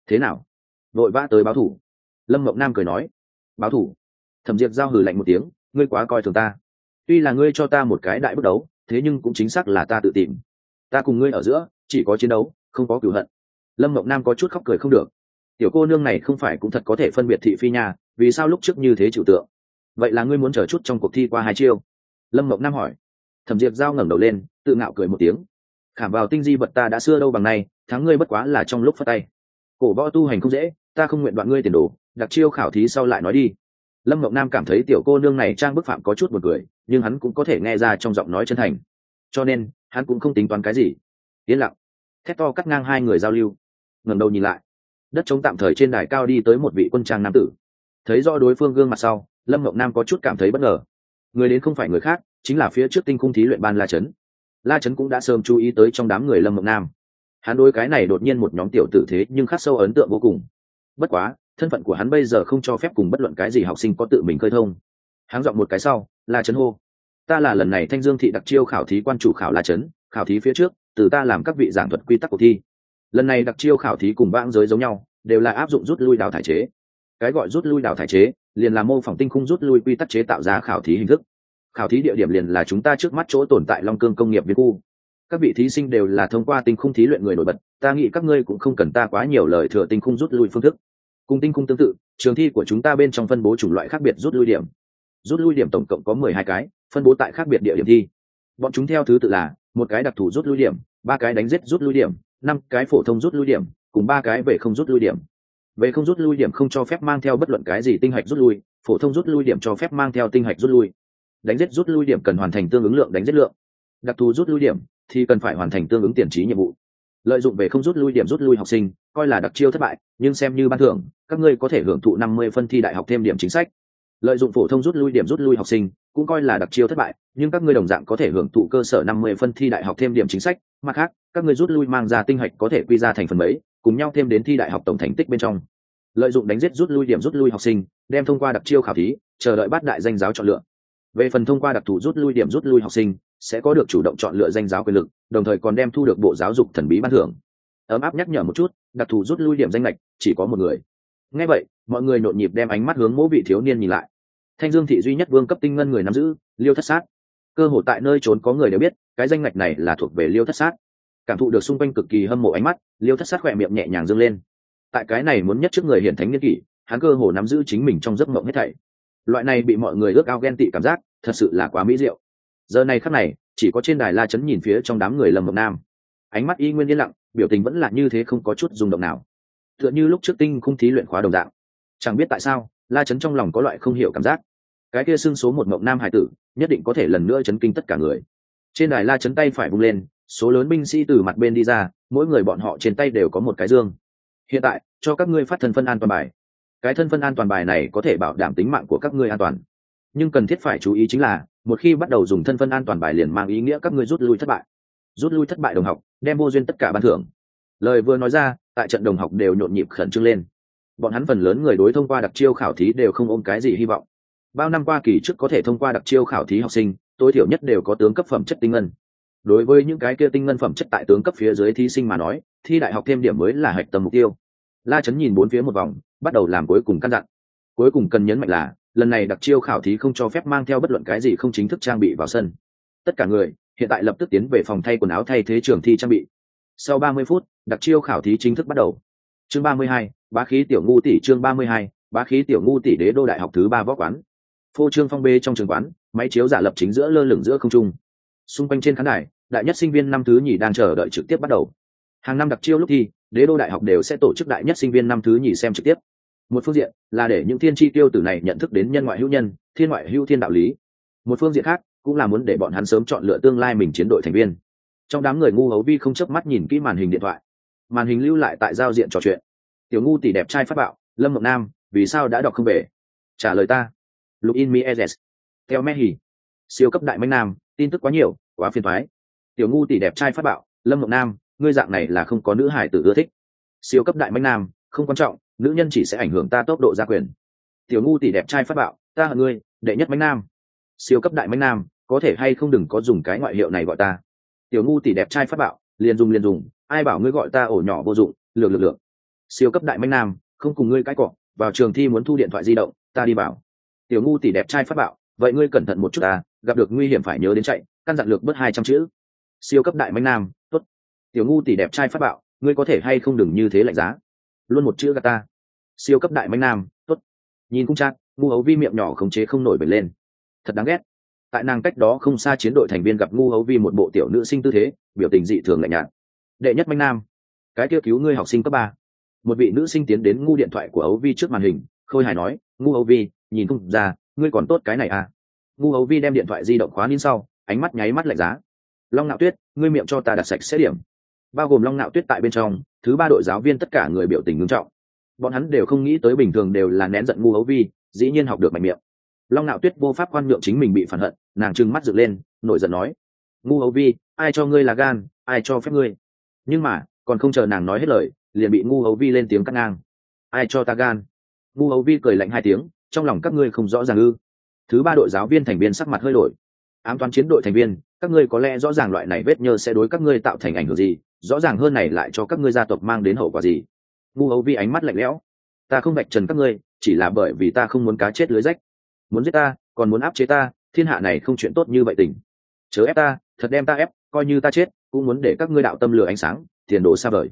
Thế nào? Vội vã tới báo thủ. Lâm mộng nam cười nói. Báo thủ? Thẩm Diệp giao hừ lạnh một tiếng, ngươi quá coi thường ta. Tuy là ngươi cho ta một cái đại bước đấu, thế nhưng cũng chính xác là ta tự tìm. Ta cùng ngươi ở giữa, chỉ có chiến đấu, không có cửu hận. Lâm mộng nam có chút khóc cười không được. Tiểu cô nương này không phải cũng thật có thể phân biệt thị phi nhà? vì sao lúc trước như thế chịu tượng? Vậy là ngươi muốn chờ chút trong cuộc thi qua hai chiêu? Lâm mộng nam hỏi. Thẩm diệp giao ngẩng đầu lên, tự ngạo cười một tiếng. Khảm vào tinh di vật ta đã xưa đâu bằng nay, thắng ngươi bất quá là trong lúc phát tay. Cổ võ tu hành không dễ, ta không nguyện đoạn ngươi tiền đồ đặc chiêu khảo thí sau lại nói đi lâm mộng nam cảm thấy tiểu cô nương này trang bức phạm có chút buồn cười, nhưng hắn cũng có thể nghe ra trong giọng nói chân thành. Cho nên, hắn cũng không tính toán cái gì. Yên lặng. Thét to cắt ngang hai người giao lưu. Ngầm đầu nhìn lại. Đất chống tạm thời trên đài cao đi tới một vị quân trang nam tử. Thấy do đối phương gương mặt sau, lâm mộng nam có chút cảm thấy bất ngờ. Người đến không phải người khác, chính là phía trước tinh khung thí luyện ban la trấn la trấn cũng đã sớm chú ý tới trong đám người lâm mộng nam. Hắn đối cái này đột nhiên một nhóm tiểu tử thế nhưng khắc sâu ấn tượng vô cùng. Bất quá thân phận của hắn bây giờ không cho phép cùng bất luận cái gì học sinh có tự mình khơi thông. Hắn dọn một cái sau, la trấn hô, ta là lần này thanh dương thị đặc chiêu khảo thí quan chủ khảo la trấn khảo thí phía trước, từ ta làm các vị giảng thuật quy tắc cuộc thi. Lần này đặc chiêu khảo thí cùng vãng giới giống nhau, đều là áp dụng rút lui đào thải chế. Cái gọi rút lui đào thải chế, liền là mô phỏng tinh khung rút lui quy tắc chế tạo ra khảo thí hình thức. Khảo thí địa điểm liền là chúng ta trước mắt chỗ tồn tại long cương công nghiệp viên khu. Các vị thí sinh đều là thông qua tinh khung thí luyện người nổi bật, ta nghĩ các ngươi cũng không cần ta quá nhiều lời thừa tinh khung rút lui phương thức cùng tinh cung tương tự trường thi của chúng ta bên trong phân bố chủng loại khác biệt rút lui điểm rút lui điểm tổng cộng có mười hai cái phân bố tại khác biệt địa điểm thi bọn chúng theo thứ tự là một cái đặc thù rút lui điểm ba cái đánh giết rút lui điểm năm cái phổ thông rút lui điểm cùng ba cái về không rút lui điểm về không rút lui điểm không cho phép mang theo bất luận cái gì tinh hạch rút lui phổ thông rút lui điểm cho phép mang theo tinh hạch rút lui đánh giết rút lui điểm cần hoàn thành tương ứng lượng đánh giết lượng đặc thù rút lui điểm thì cần phải hoàn thành tương ứng tiền trí nhiệm vụ lợi dụng về không rút lui điểm rút lui học sinh coi là đặc chiêu thất bại nhưng xem như ban thưởng các ngươi có thể hưởng thụ năm mươi phân thi đại học thêm điểm chính sách. Lợi dụng phổ thông rút lui điểm rút lui học sinh, cũng coi là đặc chiêu thất bại, nhưng các ngươi đồng dạng có thể hưởng thụ cơ sở năm mươi phân thi đại học thêm điểm chính sách. Mặt khác, các ngươi rút lui mang ra tinh hạch có thể quy ra thành phần mấy, cùng nhau thêm đến thi đại học tổng thành tích bên trong. Lợi dụng đánh giết rút lui điểm rút lui học sinh, đem thông qua đặc chiêu khảo thí, chờ đợi bắt đại danh giáo chọn lựa. Về phần thông qua đặc thù rút lui điểm rút lui học sinh, sẽ có được chủ động chọn lựa danh giáo quyền lực, đồng thời còn đem thu được bộ giáo dục thần bí ban thưởng. Ấm áp nhắc nhở một chút, đặc thù rút lui điểm danh lệch chỉ có một người ngay vậy, mọi người nhộn nhịp đem ánh mắt hướng mỗ vị thiếu niên nhìn lại. Thanh dương thị duy nhất vương cấp tinh ngân người nắm giữ, liêu thất sát. Cơ hội tại nơi trốn có người đều biết, cái danh ngạch này là thuộc về liêu thất sát. Cảm thụ được xung quanh cực kỳ hâm mộ ánh mắt, liêu thất sát khỏe miệng nhẹ nhàng dâng lên. Tại cái này muốn nhất trước người hiển thánh niên kỷ, hắn cơ hồ nắm giữ chính mình trong giấc mộng hết thảy. Loại này bị mọi người ước ao ghen tị cảm giác, thật sự là quá mỹ diệu. Giờ này khắc này, chỉ có trên đài la chấn nhìn phía trong đám người lầm mộng nam. Ánh mắt y nguyên yên lặng, biểu tình vẫn là như thế không có chút rung động nào tựa như lúc trước tinh khung thí luyện khóa đồng dạng. Chẳng biết tại sao, la chấn trong lòng có loại không hiểu cảm giác. Cái kia xưng số một mộng nam hải tử, nhất định có thể lần nữa chấn kinh tất cả người. Trên đài la chấn tay phải bung lên, số lớn binh sĩ từ mặt bên đi ra, mỗi người bọn họ trên tay đều có một cái dương. Hiện tại, cho các ngươi phát thân phân an toàn bài. Cái thân phân an toàn bài này có thể bảo đảm tính mạng của các ngươi an toàn. Nhưng cần thiết phải chú ý chính là, một khi bắt đầu dùng thân phân an toàn bài liền mang ý nghĩa các ngươi rút lui thất bại. Rút lui thất bại đồng học, đem vô duyên tất cả ban thưởng. Lời vừa nói ra tại trận đồng học đều nhộn nhịp khẩn trương lên. Bọn hắn phần lớn người đối thông qua đặc chiêu khảo thí đều không ôm cái gì hy vọng. Bao năm qua kỳ trước có thể thông qua đặc chiêu khảo thí học sinh, tối thiểu nhất đều có tướng cấp phẩm chất tinh ngân. Đối với những cái kia tinh ngân phẩm chất tại tướng cấp phía dưới thí sinh mà nói, thi đại học thêm điểm mới là hạch tầm mục tiêu. La chấn nhìn bốn phía một vòng, bắt đầu làm cuối cùng căn dặn. Cuối cùng cần nhấn mạnh là, lần này đặc chiêu khảo thí không cho phép mang theo bất luận cái gì không chính thức trang bị vào sân. Tất cả người, hiện tại lập tức tiến về phòng thay quần áo thay thế trường thi trang bị sau ba mươi phút, đặc chiêu khảo thí chính thức bắt đầu. Chương ba mươi hai, bá khí tiểu ngu tỷ, chương ba mươi hai, bá khí tiểu ngu tỷ đế đô đại học thứ ba võ quán. Phô trương phong bê trong trường quán, máy chiếu giả lập chính giữa lơ lửng giữa không trung. Xung quanh trên khán đài, đại nhất sinh viên năm thứ nhì đang chờ đợi trực tiếp bắt đầu. Hàng năm đặc chiêu lúc thi, đế đô đại học đều sẽ tổ chức đại nhất sinh viên năm thứ nhì xem trực tiếp. Một phương diện là để những thiên chi tiêu tử này nhận thức đến nhân ngoại hữu nhân, thiên ngoại hữu thiên đạo lý. Một phương diện khác cũng là muốn để bọn hắn sớm chọn lựa tương lai mình chiến đội thành viên trong đám người ngu hấu vi không chớp mắt nhìn kỹ màn hình điện thoại. Màn hình lưu lại tại giao diện trò chuyện. Tiểu ngu tỷ đẹp trai phát bạo, lâm mộng nam, vì sao đã đọc không về? Trả lời ta. Lục in mi ezes theo me hỉ. siêu cấp đại manh nam, tin tức quá nhiều, quá phiền thoái tiểu ngu tỷ đẹp trai phát bạo, lâm mộng nam, ngươi dạng này là không có nữ hải tử ưa thích. Siêu cấp đại manh nam, không quan trọng, nữ nhân chỉ sẽ ảnh hưởng ta tốc độ gia quyền. Tiểu ngu tỷ đẹp trai phát bạo, ta hận ngươi, đệ nhất manh nam. Siêu cấp đại manh nam, có thể hay không đừng có dùng cái ngoại hiệu này gọi ta tiểu ngu tỷ đẹp trai phát bạo, liền dùng liền dùng, ai bảo ngươi gọi ta ổ nhỏ vô dụng, lược lược lược. Siêu cấp đại manh nam, không cùng ngươi cãi cọ, vào trường thi muốn thu điện thoại di động, ta đi bảo. Tiểu ngu tỷ đẹp trai phát bạo, vậy ngươi cẩn thận một chút ta, gặp được nguy hiểm phải nhớ đến chạy, căn dặn lược bớt hai trăm chữ. Siêu cấp đại manh nam t ố t tiểu ngu tỷ đẹp trai phát bạo, ngươi có thể hay không đừng như thế lạnh giá. Luôn một chữ gà ta. Siêu cấp đại manh nam t t nhìn cũng trác ngu hấu vi miệng nhỏ khống chế không nổi bật lên. Thật đáng ghét tại nàng cách đó không xa chiến đội thành viên gặp ngu hấu vi một bộ tiểu nữ sinh tư thế, biểu tình dị thường lạnh nhạt. Đệ nhất manh nam, cái kêu cứu ngươi học sinh cấp ba. Một vị nữ sinh tiến đến ngu điện thoại của ấu vi trước màn hình, khôi hài nói, ngu hấu vi, nhìn không ra, ngươi còn tốt cái này à? Ngu hấu vi đem điện thoại di động khóa nín sau, ánh mắt nháy mắt lạnh giá. Long nạo tuyết, ngươi miệng cho ta đặt sạch xét điểm. Bao gồm long nạo tuyết tại bên trong, thứ ba đội giáo viên tất cả người biểu tình ngưng trọng. Bọn hắn đều không nghĩ tới bình thường đều là nén giận ngu hấu vi, dĩ nhiên học được mạnh miệng long nạo tuyết vô pháp quan nhượng chính mình bị phản hận, nàng trừng mắt dựng lên, nổi giận nói, ngu Hầu vi, ai cho ngươi là gan, ai cho phép ngươi? Nhưng mà, còn không chờ nàng nói hết lời, liền bị ngu Hầu vi lên tiếng cắt ngang. Ai cho ta gan? Ngu Hầu vi cười lạnh hai tiếng, trong lòng các ngươi không rõ ràng ư? Thứ ba đội giáo viên thành viên sắc mặt hơi đổi. Ám toán chiến đội thành viên, các ngươi có lẽ rõ ràng loại này vết nhơ sẽ đối các ngươi tạo thành ảnh hưởng gì, rõ ràng hơn này lại cho các ngươi gia tộc mang đến hậu quả gì. Ngu Hầu vi ánh mắt lạnh lẽo. Ta không vạch trần các ngươi, chỉ là bởi vì ta không muốn cá chết lưới rách muốn giết ta, còn muốn áp chế ta, thiên hạ này không chuyện tốt như vậy tình. Chớ ép ta, thật đem ta ép, coi như ta chết, cũng muốn để các ngươi đạo tâm lửa ánh sáng, tiền đồ xa vời.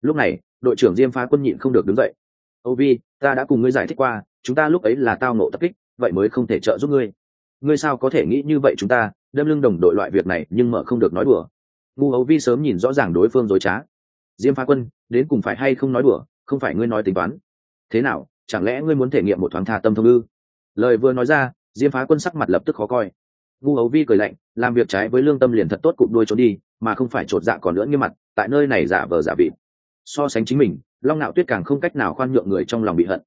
Lúc này, đội trưởng diêm phá quân nhịn không được đứng dậy. Âu vi, ta đã cùng ngươi giải thích qua, chúng ta lúc ấy là tao nộ tập kích, vậy mới không thể trợ giúp ngươi. Ngươi sao có thể nghĩ như vậy chúng ta, đâm lưng đồng đội loại việc này nhưng mở không được nói đùa. Ngu Âu vi sớm nhìn rõ ràng đối phương dối trá. Diêm phá quân, đến cùng phải hay không nói đùa, không phải ngươi nói tính toán. Thế nào, chẳng lẽ ngươi muốn thể nghiệm một thoáng thà tâm thông ư? Lời vừa nói ra, diêm phá quân sắc mặt lập tức khó coi. Ngu Hầu vi cười lạnh, làm việc trái với lương tâm liền thật tốt cụm đuôi trốn đi, mà không phải chột dạ còn nữa như mặt, tại nơi này giả vờ giả vị. So sánh chính mình, long nạo tuyết càng không cách nào khoan nhượng người trong lòng bị hận.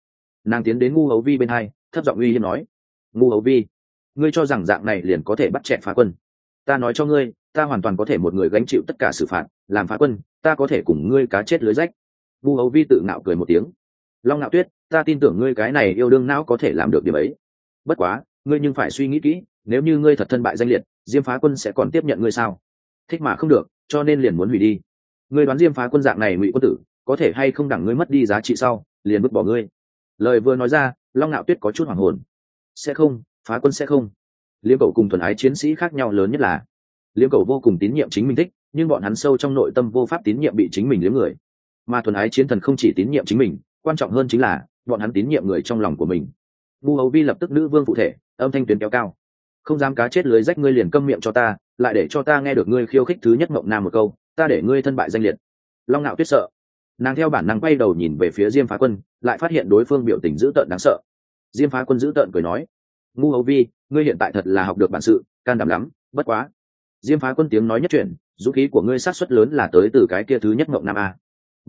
Nàng tiến đến ngu hấu vi bên hai, thấp giọng uy hiếp nói ngu hấu vi, ngươi cho rằng dạng này liền có thể bắt chẹn phá quân. Ta nói cho ngươi, ta hoàn toàn có thể một người gánh chịu tất cả xử phạt, làm phá quân, ta có thể cùng ngươi cá chết lưới rách. Ngu hấu vi tự ngạo cười một tiếng long nạo tuyết, ta tin tưởng ngươi cái này yêu đương não có thể làm được điểm ấy. Bất quá, ngươi nhưng phải suy nghĩ kỹ, nếu như ngươi thật thân bại danh liệt, diêm phá quân sẽ còn tiếp nhận ngươi sao? Thích mà không được, cho nên liền muốn hủy đi. Ngươi đoán diêm phá quân dạng này ngụy quân tử, có thể hay không đẳng ngươi mất đi giá trị sau, liền vứt bỏ ngươi? Lời vừa nói ra, long ngạo tuyết có chút hoảng hồn. Sẽ không, phá quân sẽ không. Liêm cầu cùng thuần ái chiến sĩ khác nhau lớn nhất là, liêm cầu vô cùng tín nhiệm chính mình thích, nhưng bọn hắn sâu trong nội tâm vô pháp tín nhiệm bị chính mình liếm người. Mà thuần ái chiến thần không chỉ tín nhiệm chính mình quan trọng hơn chính là bọn hắn tín nhiệm người trong lòng của mình. Ngu hầu vi lập tức nữ vương phụ thể, âm thanh tuyến kéo cao. Không dám cá chết lưới rách ngươi liền câm miệng cho ta, lại để cho ta nghe được ngươi khiêu khích thứ nhất mộng nam một câu, ta để ngươi thân bại danh liệt. Long ngạo tuyết sợ. Nàng theo bản năng quay đầu nhìn về phía diêm phá quân, lại phát hiện đối phương biểu tình dữ tợn đáng sợ. Diêm phá quân dữ tợn cười nói ngu hầu vi, ngươi hiện tại thật là học được bản sự, can đảm lắm, bất quá. Diêm phá quân tiếng nói nhất chuyển, dũng khí của ngươi sát xuất lớn là tới từ cái kia thứ nhất mộng nam a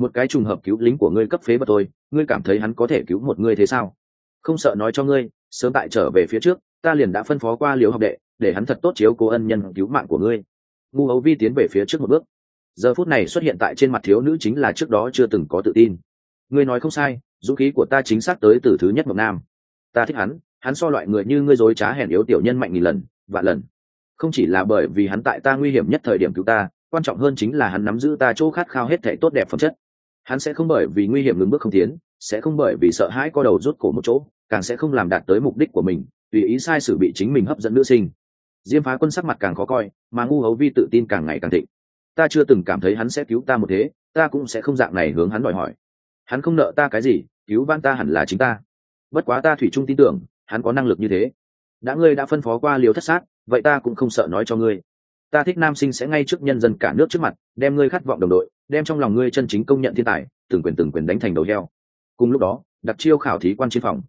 một cái trùng hợp cứu lính của ngươi cấp phế vật tôi ngươi cảm thấy hắn có thể cứu một ngươi thế sao? Không sợ nói cho ngươi, sớm tại trở về phía trước, ta liền đã phân phó qua liều học đệ, để hắn thật tốt chiếu cố ân nhân cứu mạng của ngươi. Ngu hấu vi tiến về phía trước một bước. Giờ phút này xuất hiện tại trên mặt thiếu nữ chính là trước đó chưa từng có tự tin. Ngươi nói không sai, dũng khí của ta chính xác tới từ thứ nhất mộc nam. Ta thích hắn hắn so loại người như ngươi dối trá hèn yếu tiểu nhân mạnh nghìn lần, vạn lần. Không chỉ là bởi vì hắn tại ta nguy hiểm nhất thời điểm cứu ta, quan trọng hơn chính là hắn nắm giữ ta chỗ khát khao hết thể tốt đẹp phẩm chất hắn sẽ không bởi vì nguy hiểm ngừng bước không tiến, sẽ không bởi vì sợ hãi co đầu rút cổ một chỗ, càng sẽ không làm đạt tới mục đích của mình, tùy ý sai sử bị chính mình hấp dẫn nữ sinh. Diêm phá quân sắc mặt càng khó coi, mà ngu hấu vi tự tin càng ngày càng thịnh. Ta chưa từng cảm thấy hắn sẽ cứu ta một thế, ta cũng sẽ không dạng này hướng hắn đòi hỏi. Hắn không nợ ta cái gì, cứu van ta hẳn là chính ta. Bất quá ta thủy chung tin tưởng, hắn có năng lực như thế. Đã ngươi đã phân phó qua liều thất sát, vậy ta cũng không sợ nói cho ngươi ta thích nam sinh sẽ ngay trước nhân dân cả nước trước mặt, đem ngươi khát vọng đồng đội, đem trong lòng ngươi chân chính công nhận thiên tài, từng quyền từng quyền đánh thành đầu heo. Cùng lúc đó đặc chiêu khảo thí quan chiến phòng.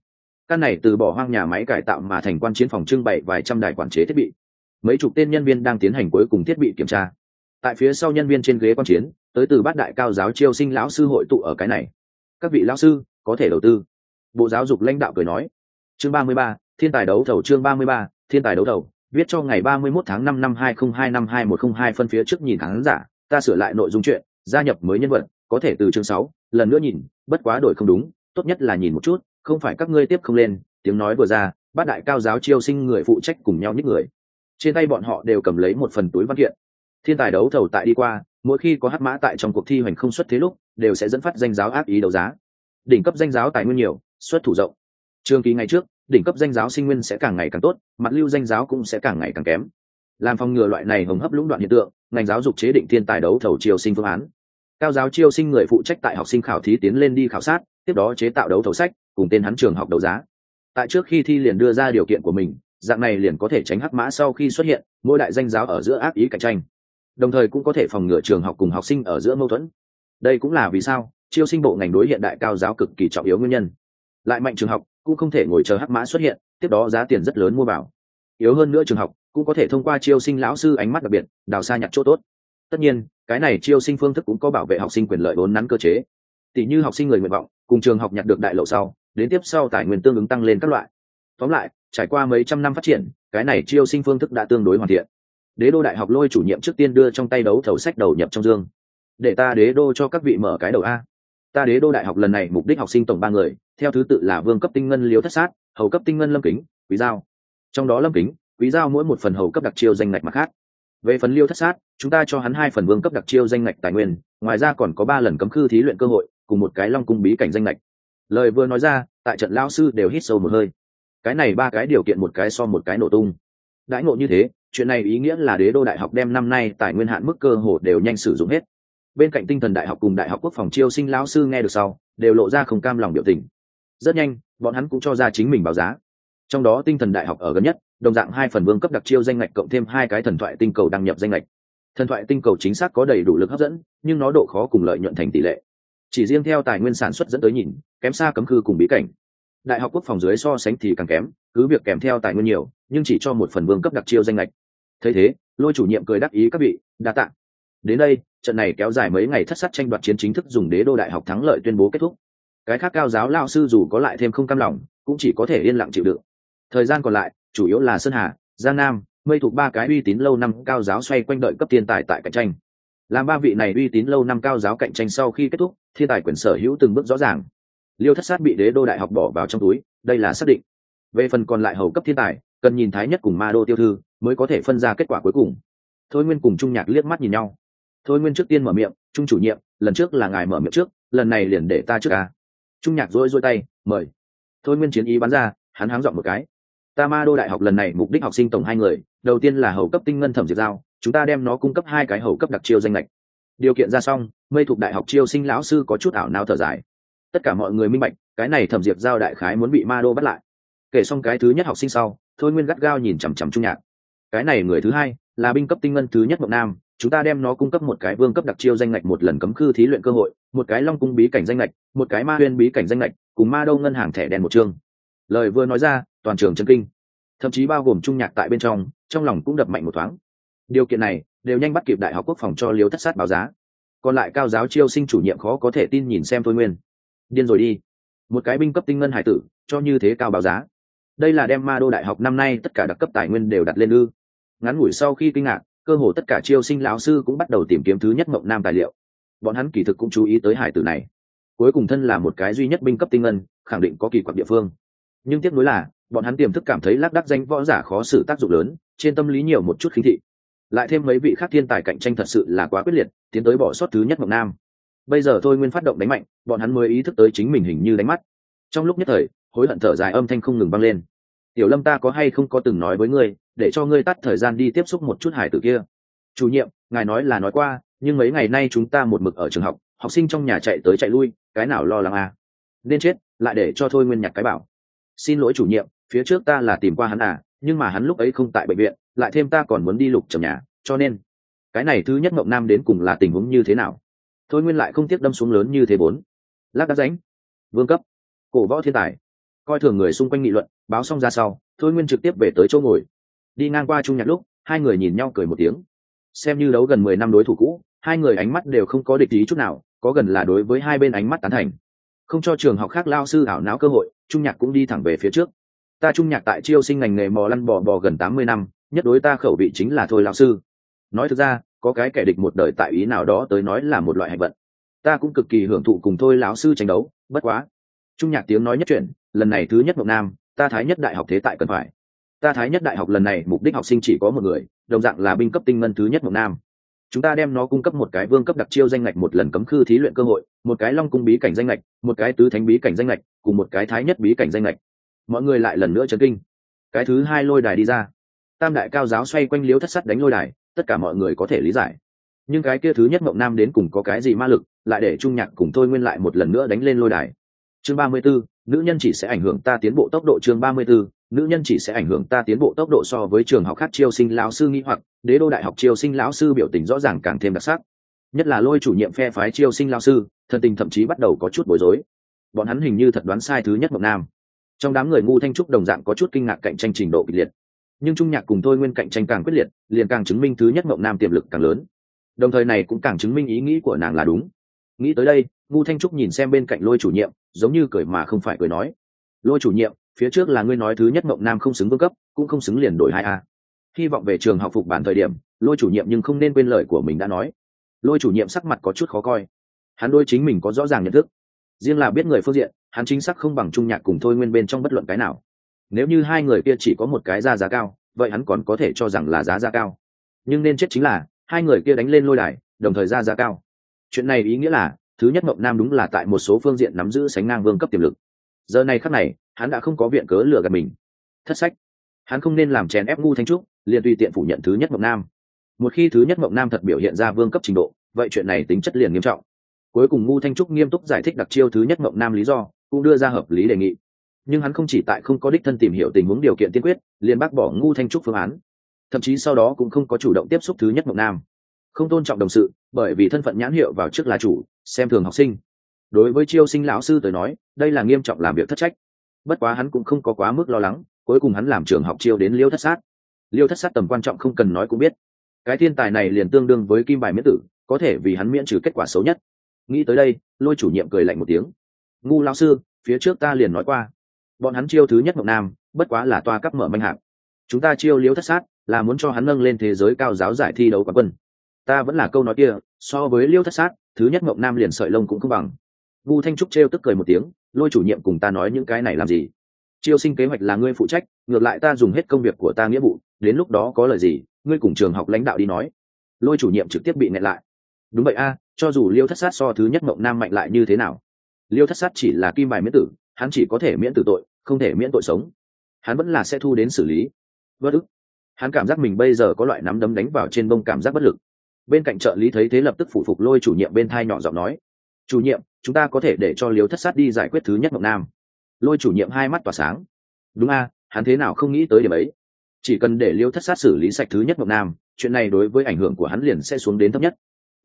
Căn này từ bỏ hoang nhà máy cải tạo mà thành quan chiến phòng trưng bày vài trăm đài quản chế thiết bị. Mấy chục tên nhân viên đang tiến hành cuối cùng thiết bị kiểm tra. Tại phía sau nhân viên trên ghế quan chiến, tới từ bát đại cao giáo chiêu sinh lão sư hội tụ ở cái này. Các vị lão sư, có thể đầu tư. Bộ giáo dục lãnh đạo cười nói. Chương ba mươi ba, thiên tài đấu thầu, chương ba mươi ba, thiên tài đấu thầu viết cho ngày ba mươi 31 tháng năm năm hai không hai năm hai một không hai phân phía trước nhìn khán giả, ta sửa lại nội dung chuyện, gia nhập mới nhân vật, có thể từ chương sáu, lần nữa nhìn, bất quá đổi không đúng, tốt nhất là nhìn một chút, không phải các ngươi tiếp không lên, tiếng nói vừa ra, bát đại cao giáo chiêu sinh người phụ trách cùng nhau nhích người. Trên tay bọn họ đều cầm lấy một phần túi văn kiện. Thiên tài đấu thầu tại đi qua, mỗi khi có hát mã tại trong cuộc thi hoành không xuất thế lúc, đều sẽ dẫn phát danh giáo ác ý đấu giá. Đỉnh cấp danh giáo tài nguyên nhiều, xuất thủ rộng. Trường kỳ ngày trước đỉnh cấp danh giáo sinh nguyên sẽ càng ngày càng tốt, mặt lưu danh giáo cũng sẽ càng ngày càng kém. Làm phòng ngừa loại này hồng hấp lũng đoạn hiện tượng, ngành giáo dục chế định thiên tài đấu thầu chiêu sinh phương án. Cao giáo chiêu sinh người phụ trách tại học sinh khảo thí tiến lên đi khảo sát, tiếp đó chế tạo đấu thầu sách, cùng tên hắn trường học đấu giá. Tại trước khi thi liền đưa ra điều kiện của mình, dạng này liền có thể tránh hắc mã sau khi xuất hiện, mỗi đại danh giáo ở giữa ác ý cạnh tranh. Đồng thời cũng có thể phòng ngừa trường học cùng học sinh ở giữa mâu thuẫn. Đây cũng là vì sao chiêu sinh bộ ngành đối hiện đại cao giáo cực kỳ trọng yếu nguyên nhân. Lại mạnh trường học cũng không thể ngồi chờ hắc mã xuất hiện, tiếp đó giá tiền rất lớn mua vào. Yếu hơn nữa trường học, cũng có thể thông qua chiêu sinh lão sư ánh mắt đặc biệt, đào xa nhặt chỗ tốt. Tất nhiên, cái này chiêu sinh phương thức cũng có bảo vệ học sinh quyền lợi vốn nắn cơ chế. Tỷ như học sinh người nguyện vọng, cùng trường học nhặt được đại lộ sau, đến tiếp sau tài nguyên tương ứng tăng lên các loại. Tóm lại, trải qua mấy trăm năm phát triển, cái này chiêu sinh phương thức đã tương đối hoàn thiện. Đế đô đại học lôi chủ nhiệm trước tiên đưa trong tay đấu thầu sách đầu nhập trong dương. Để ta đế đô cho các vị mở cái đầu a ta đế đô đại học lần này mục đích học sinh tổng ba người, theo thứ tự là vương cấp tinh ngân liếu thất sát, hầu cấp tinh ngân lâm kính, quý giao. Trong đó lâm kính, quý giao mỗi một phần hầu cấp đặc chiêu danh ngạch mặt khác. Về phần liêu thất sát, chúng ta cho hắn hai phần vương cấp đặc chiêu danh ngạch tài nguyên, ngoài ra còn có ba lần cấm khư thí luyện cơ hội, cùng một cái long cung bí cảnh danh ngạch. Lời vừa nói ra, tại trận lao sư đều hít sâu một hơi. Cái này ba cái điều kiện một cái so một cái nổ tung. Đãi ngộ như thế, chuyện này ý nghĩa là đế đô đại học đem năm nay tài nguyên hạn mức cơ hồ đều nhanh sử dụng hết bên cạnh tinh thần đại học cùng đại học quốc phòng chiêu sinh lão sư nghe được sau, đều lộ ra không cam lòng biểu tình. Rất nhanh, bọn hắn cũng cho ra chính mình báo giá. Trong đó tinh thần đại học ở gần nhất, đồng dạng hai phần vương cấp đặc chiêu danh ngạch cộng thêm hai cái thần thoại tinh cầu đăng nhập danh ngạch. Thần thoại tinh cầu chính xác có đầy đủ lực hấp dẫn, nhưng nó độ khó cùng lợi nhuận thành tỷ lệ. Chỉ riêng theo tài nguyên sản xuất dẫn tới nhìn, kém xa cấm cư cùng bí cảnh. Đại học quốc phòng dưới so sánh thì càng kém, cứ việc kèm theo tài nguyên nhiều, nhưng chỉ cho một phần vương cấp đặc chiêu danh lệch thấy thế, lôi chủ nhiệm cười đắc ý các vị, đa tạ đến đây, trận này kéo dài mấy ngày thất sát tranh đoạt chiến chính thức dùng đế đô đại học thắng lợi tuyên bố kết thúc. Cái khác cao giáo lao sư dù có lại thêm không cam lòng, cũng chỉ có thể yên lặng chịu đựng. Thời gian còn lại, chủ yếu là sơn hà, giang nam, mây thuộc ba cái uy tín lâu năm cao giáo xoay quanh đợi cấp thiên tài tại cạnh tranh. Làm ba vị này uy tín lâu năm cao giáo cạnh tranh sau khi kết thúc, thiên tài quyền sở hữu từng bước rõ ràng. Liêu thất sát bị đế đô đại học bỏ vào trong túi, đây là xác định. Về phần còn lại hầu cấp thiên tài, cần nhìn thái nhất cùng ma đô tiêu thư, mới có thể phân ra kết quả cuối cùng. Thôi nguyên cùng trung nhạc liếc mắt nhìn nhau thôi nguyên trước tiên mở miệng, trung chủ nhiệm, lần trước là ngài mở miệng trước, lần này liền để ta trước ca trung nhạc dỗi dỗi tay, mời. Thôi nguyên chiến ý bắn ra, hắn háng dọn một cái, ta ma đô đại học lần này mục đích học sinh tổng hai người, đầu tiên là hầu cấp tinh ngân thẩm diệt giao, chúng ta đem nó cung cấp hai cái hầu cấp đặc chiêu danh lệch điều kiện ra xong, mây thuộc đại học chiêu sinh lão sư có chút ảo não thở dài. Tất cả mọi người minh bạch, cái này thẩm diệt giao đại khái muốn bị ma đô bắt lại. Kể xong cái thứ nhất học sinh sau, thôi nguyên gắt gao nhìn chằm chằm trung nhạc. Cái này người thứ hai là binh cấp tinh ngân thứ nhất mộng nam chúng ta đem nó cung cấp một cái vương cấp đặc chiêu danh ngạch một lần cấm khư thí luyện cơ hội, một cái long cung bí cảnh danh ngạch, một cái ma huyên bí cảnh danh ngạch, cùng ma đâu ngân hàng thẻ đen một chương. Lời vừa nói ra, toàn trường chân kinh. Thậm chí bao gồm trung nhạc tại bên trong trong lòng cũng đập mạnh một thoáng. Điều kiện này, đều nhanh bắt kịp đại học quốc phòng cho liếu thất sát báo giá. Còn lại cao giáo chiêu sinh chủ nhiệm khó có thể tin nhìn xem thôi nguyên. Điên rồi đi. Một cái binh cấp tinh ngân hải tử, cho như thế cao báo giá. Đây là đem ma đô đại học năm nay tất cả đặc cấp tài nguyên đều đặt lên ư. Ngắn ngủi sau khi kinh ngạc cơ hồ tất cả chiêu sinh lão sư cũng bắt đầu tìm kiếm thứ nhất mộng nam tài liệu. Bọn hắn kỳ thực cũng chú ý tới hải tử này. Cuối cùng thân là một cái duy nhất binh cấp tinh ngân, khẳng định có kỳ quặc địa phương. Nhưng tiếc nuối là, bọn hắn tiềm thức cảm thấy lác đắc danh võ giả khó xử tác dụng lớn, trên tâm lý nhiều một chút khinh thị. Lại thêm mấy vị khác thiên tài cạnh tranh thật sự là quá quyết liệt, tiến tới bỏ sót thứ nhất mộng nam. Bây giờ thôi nguyên phát động đánh mạnh, bọn hắn mới ý thức tới chính mình hình như đánh mắt. Trong lúc nhất thời, hối hận thở dài âm thanh không ngừng vang lên tiểu lâm ta có hay không có từng nói với ngươi, để cho ngươi tắt thời gian đi tiếp xúc một chút hải tử kia. Chủ nhiệm, ngài nói là nói qua, nhưng mấy ngày nay chúng ta một mực ở trường học học sinh trong nhà chạy tới chạy lui, cái nào lo lắng à? Nên chết, lại để cho thôi nguyên nhặt cái bảo. Xin lỗi chủ nhiệm, phía trước ta là tìm qua hắn à nhưng mà hắn lúc ấy không tại bệnh viện, lại thêm ta còn muốn đi lục trầm nhà, cho nên cái này thứ nhất mộng nam đến cùng là tình huống như thế nào? Thôi nguyên lại không tiếc đâm xuống lớn như thế bốn. Lác đá ránh vương cấp. Cổ võ thiên tài. Coi thường người xung quanh nghị luận báo xong ra sau, thôi nguyên trực tiếp về tới chỗ ngồi. Đi ngang qua trung nhạc lúc, hai người nhìn nhau cười một tiếng. Xem như đấu gần mười năm đối thủ cũ, hai người ánh mắt đều không có địch ý chút nào, có gần là đối với hai bên ánh mắt tán thành. Không cho trường học khác lao sư ảo não cơ hội trung nhạc cũng đi thẳng về phía trước. Ta trung nhạc tại chiêu sinh ngành nghề mò lăn bò bò gần tám mươi năm, nhất đối ta khẩu vị chính là thôi lao sư. Nói thực ra, có cái kẻ địch một đời tại ý nào đó tới nói là một loại hành vận. Ta cũng cực kỳ hưởng thụ cùng thôi lão sư tranh đấu, bất quá. Trung nhạc tiếng nói nhất chuyện lần này thứ nhất mộng nam ta thái nhất đại học thế tại cần phải. Ta thái nhất đại học lần này mục đích học sinh chỉ có một người đồng dạng là binh cấp tinh ngân thứ nhất mộc nam. Chúng ta đem nó cung cấp một cái vương cấp đặc chiêu danh ngạch một lần cấm khư thí luyện cơ hội một cái long cung bí cảnh danh ngạch một cái tứ thánh bí cảnh danh ngạch cùng một cái thái nhất bí cảnh danh ngạch. Mọi người lại lần nữa chấn kinh. Cái thứ hai lôi đài đi ra. Tam đại cao giáo xoay quanh liếu thất sắt đánh lôi đài tất cả mọi người có thể lý giải. Nhưng cái kia thứ nhất mộng nam đến cùng có cái gì ma lực lại để trung nhạc cùng thôi nguyên lại một lần nữa đánh lên lôi đài. Chương ba mươi 34, nữ nhân chỉ sẽ ảnh hưởng ta tiến bộ tốc độ chương ba mươi 34, nữ nhân chỉ sẽ ảnh hưởng ta tiến bộ tốc độ so với trường học khác chiêu sinh lão sư nghĩ hoặc đế đô đại học chiêu sinh lão sư biểu tình rõ ràng càng thêm đặc sắc. Nhất là lôi chủ nhiệm phe phái chiêu sinh lão sư thân tình thậm chí bắt đầu có chút bối rối. Bọn hắn hình như thật đoán sai thứ nhất mộng nam. Trong đám người ngu thanh trúc đồng dạng có chút kinh ngạc cạnh tranh trình độ kịch liệt. Nhưng trung nhạc cùng tôi nguyên cạnh tranh càng quyết liệt liền càng chứng minh thứ nhất mộng nam tiềm lực càng lớn. Đồng thời này cũng càng chứng minh ý nghĩ của nàng là đúng. Nghĩ tới đây ngu thanh trúc nhìn xem bên cạnh lôi chủ nhiệm giống như cười mà không phải cười nói. Lôi chủ nhiệm, phía trước là ngươi nói thứ nhất mộng nam không xứng vương cấp, cũng không xứng liền đổi hai a. Hy vọng về trường học phục bản thời điểm, lôi chủ nhiệm nhưng không nên quên lời của mình đã nói. Lôi chủ nhiệm sắc mặt có chút khó coi. Hắn đôi chính mình có rõ ràng nhận thức. Riêng là biết người phương diện, hắn chính xác không bằng trung nhạc cùng thôi nguyên bên trong bất luận cái nào. Nếu như hai người kia chỉ có một cái ra giá cao, vậy hắn còn có thể cho rằng là giá giá cao. Nhưng nên chết chính là, hai người kia đánh lên lôi đài, đồng thời ra giá cao. Chuyện này ý nghĩa là thứ nhất mộng nam đúng là tại một số phương diện nắm giữ sánh ngang vương cấp tiềm lực. Giờ này khắc này, hắn đã không có viện cớ lừa gạt mình. Thất sách. Hắn không nên làm chèn ép ngu thanh trúc, liền tùy tiện phủ nhận thứ nhất mộng nam. Một khi thứ nhất mộng nam thật biểu hiện ra vương cấp trình độ, vậy chuyện này tính chất liền nghiêm trọng. Cuối cùng ngu thanh trúc nghiêm túc giải thích đặc chiêu thứ nhất mộng nam lý do, cũng đưa ra hợp lý đề nghị. Nhưng hắn không chỉ tại không có đích thân tìm hiểu tình huống điều kiện tiên quyết, liền bác bỏ ngu thanh trúc phương án. Thậm chí sau đó cũng không có chủ động tiếp xúc thứ nhất mộng nam không tôn trọng đồng sự, bởi vì thân phận nhãn hiệu vào trước là chủ, xem thường học sinh. Đối với chiêu sinh lão sư tới nói, đây là nghiêm trọng làm việc thất trách. Bất quá hắn cũng không có quá mức lo lắng, cuối cùng hắn làm trường học chiêu đến liêu thất sát. Liêu thất sát tầm quan trọng không cần nói cũng biết. Cái thiên tài này liền tương đương với kim bài miễn tử, có thể vì hắn miễn trừ kết quả xấu nhất. Nghĩ tới đây, lôi chủ nhiệm cười lạnh một tiếng. Ngu lão sư, phía trước ta liền nói qua. Bọn hắn chiêu thứ nhất mộng nam, bất quá là toa cấp mở manh hạng. Chúng ta chiêu liêu thất sát là muốn cho hắn nâng lên thế giới cao giáo giải thi đấu quán quân ta vẫn là câu nói kia, so với liêu thất sát, thứ nhất mộng nam liền sợi lông cũng không bằng. Vu thanh trúc trêu tức cười một tiếng, lôi chủ nhiệm cùng ta nói những cái này làm gì? Chiêu sinh kế hoạch là ngươi phụ trách, ngược lại ta dùng hết công việc của ta nghĩa vụ, đến lúc đó có lời gì, ngươi cùng trường học lãnh đạo đi nói. Lôi chủ nhiệm trực tiếp bị nẹt lại. Đúng vậy a, cho dù liêu thất sát so thứ nhất mộng nam mạnh lại như thế nào? Liêu thất sát chỉ là kim bài miễn tử, hắn chỉ có thể miễn tử tội, không thể miễn tội sống. Hắn vẫn là sẽ thu đến xử lý. Bất ức. Hắn cảm giác mình bây giờ có loại nắm đấm đánh vào trên bông cảm giác bất lực bên cạnh trợ lý thấy thế lập tức phụ phục lôi chủ nhiệm bên thai nhỏ giọng nói, chủ nhiệm, chúng ta có thể để cho liều thất sát đi giải quyết thứ nhất mộng nam. Lôi chủ nhiệm hai mắt tỏa sáng, đúng a, hắn thế nào không nghĩ tới điểm ấy. Chỉ cần để liêu thất sát xử lý sạch thứ nhất mộng nam, chuyện này đối với ảnh hưởng của hắn liền sẽ xuống đến thấp nhất.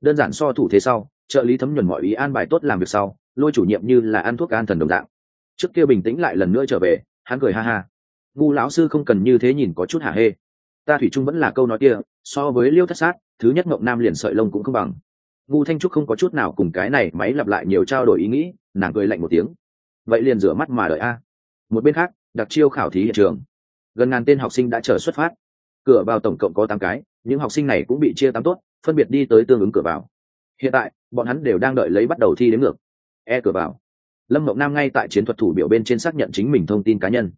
Đơn giản so thủ thế sau, trợ lý thấm nhuần mọi ý an bài tốt làm việc sau, lôi chủ nhiệm như là ăn thuốc an thần đồng dạng. Trước kia bình tĩnh lại lần nữa trở về, hắn cười ha ha. Ngu lão sư không cần như thế nhìn có chút hả hê ta thủy chung vẫn là câu nói kia, so với liêu thất sát, thứ nhất mộng nam liền sợi lông cũng không bằng. Ngu thanh trúc không có chút nào cùng cái này máy lặp lại nhiều trao đổi ý nghĩ, nàng cười lạnh một tiếng. Vậy liền rửa mắt mà đợi a. Một bên khác, đặc chiêu khảo thí hiện trường. Gần ngàn tên học sinh đã chờ xuất phát. Cửa vào tổng cộng có tám cái, những học sinh này cũng bị chia tám tốt, phân biệt đi tới tương ứng cửa vào. Hiện tại, bọn hắn đều đang đợi lấy bắt đầu thi đến ngược. E cửa vào. Lâm mộng nam ngay tại chiến thuật thủ biểu bên trên xác nhận chính mình thông tin cá nhân.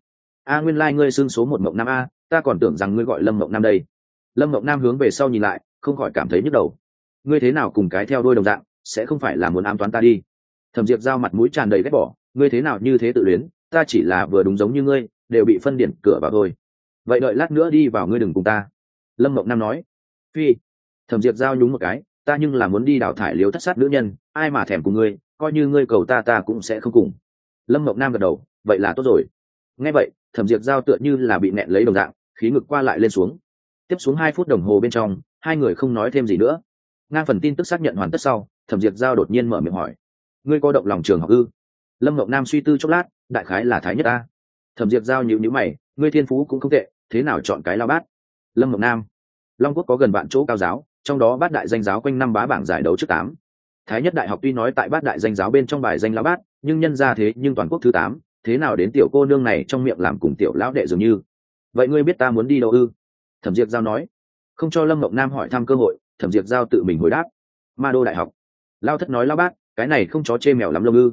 A nguyên lai、like、ngươi xưng số một mộng nam a ta còn tưởng rằng ngươi gọi lâm mộng nam đây. Lâm mộng nam hướng về sau nhìn lại, không khỏi cảm thấy nhức đầu. Ngươi thế nào cùng cái theo đôi đồng dạng, sẽ không phải là muốn ám toán ta đi? Thẩm diệp giao mặt mũi tràn đầy ghét bỏ, ngươi thế nào như thế tự luyến, ta chỉ là vừa đúng giống như ngươi, đều bị phân điển cửa vào thôi. Vậy đợi lát nữa đi vào ngươi đừng cùng ta. Lâm mộng nam nói. Phi. Thẩm diệp giao nhúng một cái, ta nhưng là muốn đi đào thải liếu thất sát nữ nhân, ai mà thèm cùng ngươi, coi như ngươi cầu ta ta cũng sẽ không cùng. Lâm mộng nam gật đầu, vậy là tốt rồi nghe vậy, thẩm diệt giao tựa như là bị nẹn lấy đồng dạng, khí ngực qua lại lên xuống. Tiếp xuống hai phút đồng hồ bên trong, hai người không nói thêm gì nữa. Ngang phần tin tức xác nhận hoàn tất sau, thẩm diệt giao đột nhiên mở miệng hỏi, ngươi có động lòng trường học ư? Lâm ngọc nam suy tư chốc lát, đại khái là thái nhất ta. Thẩm diệt giao nhịu nhữ mày, ngươi thiên phú cũng không tệ, thế nào chọn cái lao bát? Lâm ngọc nam, long quốc có gần vạn chỗ cao giáo, trong đó bát đại danh giáo quanh năm bá bảng giải đấu trước tám. Thái nhất đại học tuy nói tại bát đại danh giáo bên trong bài danh lao bát, nhưng nhân ra thế nhưng toàn quốc thứ tám thế nào đến tiểu cô nương này trong miệng làm cùng tiểu lão đệ dường như? Vậy ngươi biết ta muốn đi đâu ư? Thẩm diệp giao nói. Không cho lâm mộng nam hỏi thăm cơ hội, thẩm diệp giao tự mình hồi đáp. Ma đô đại học. Lao thất nói lao bác, cái này không chó chê mèo lắm lông ư.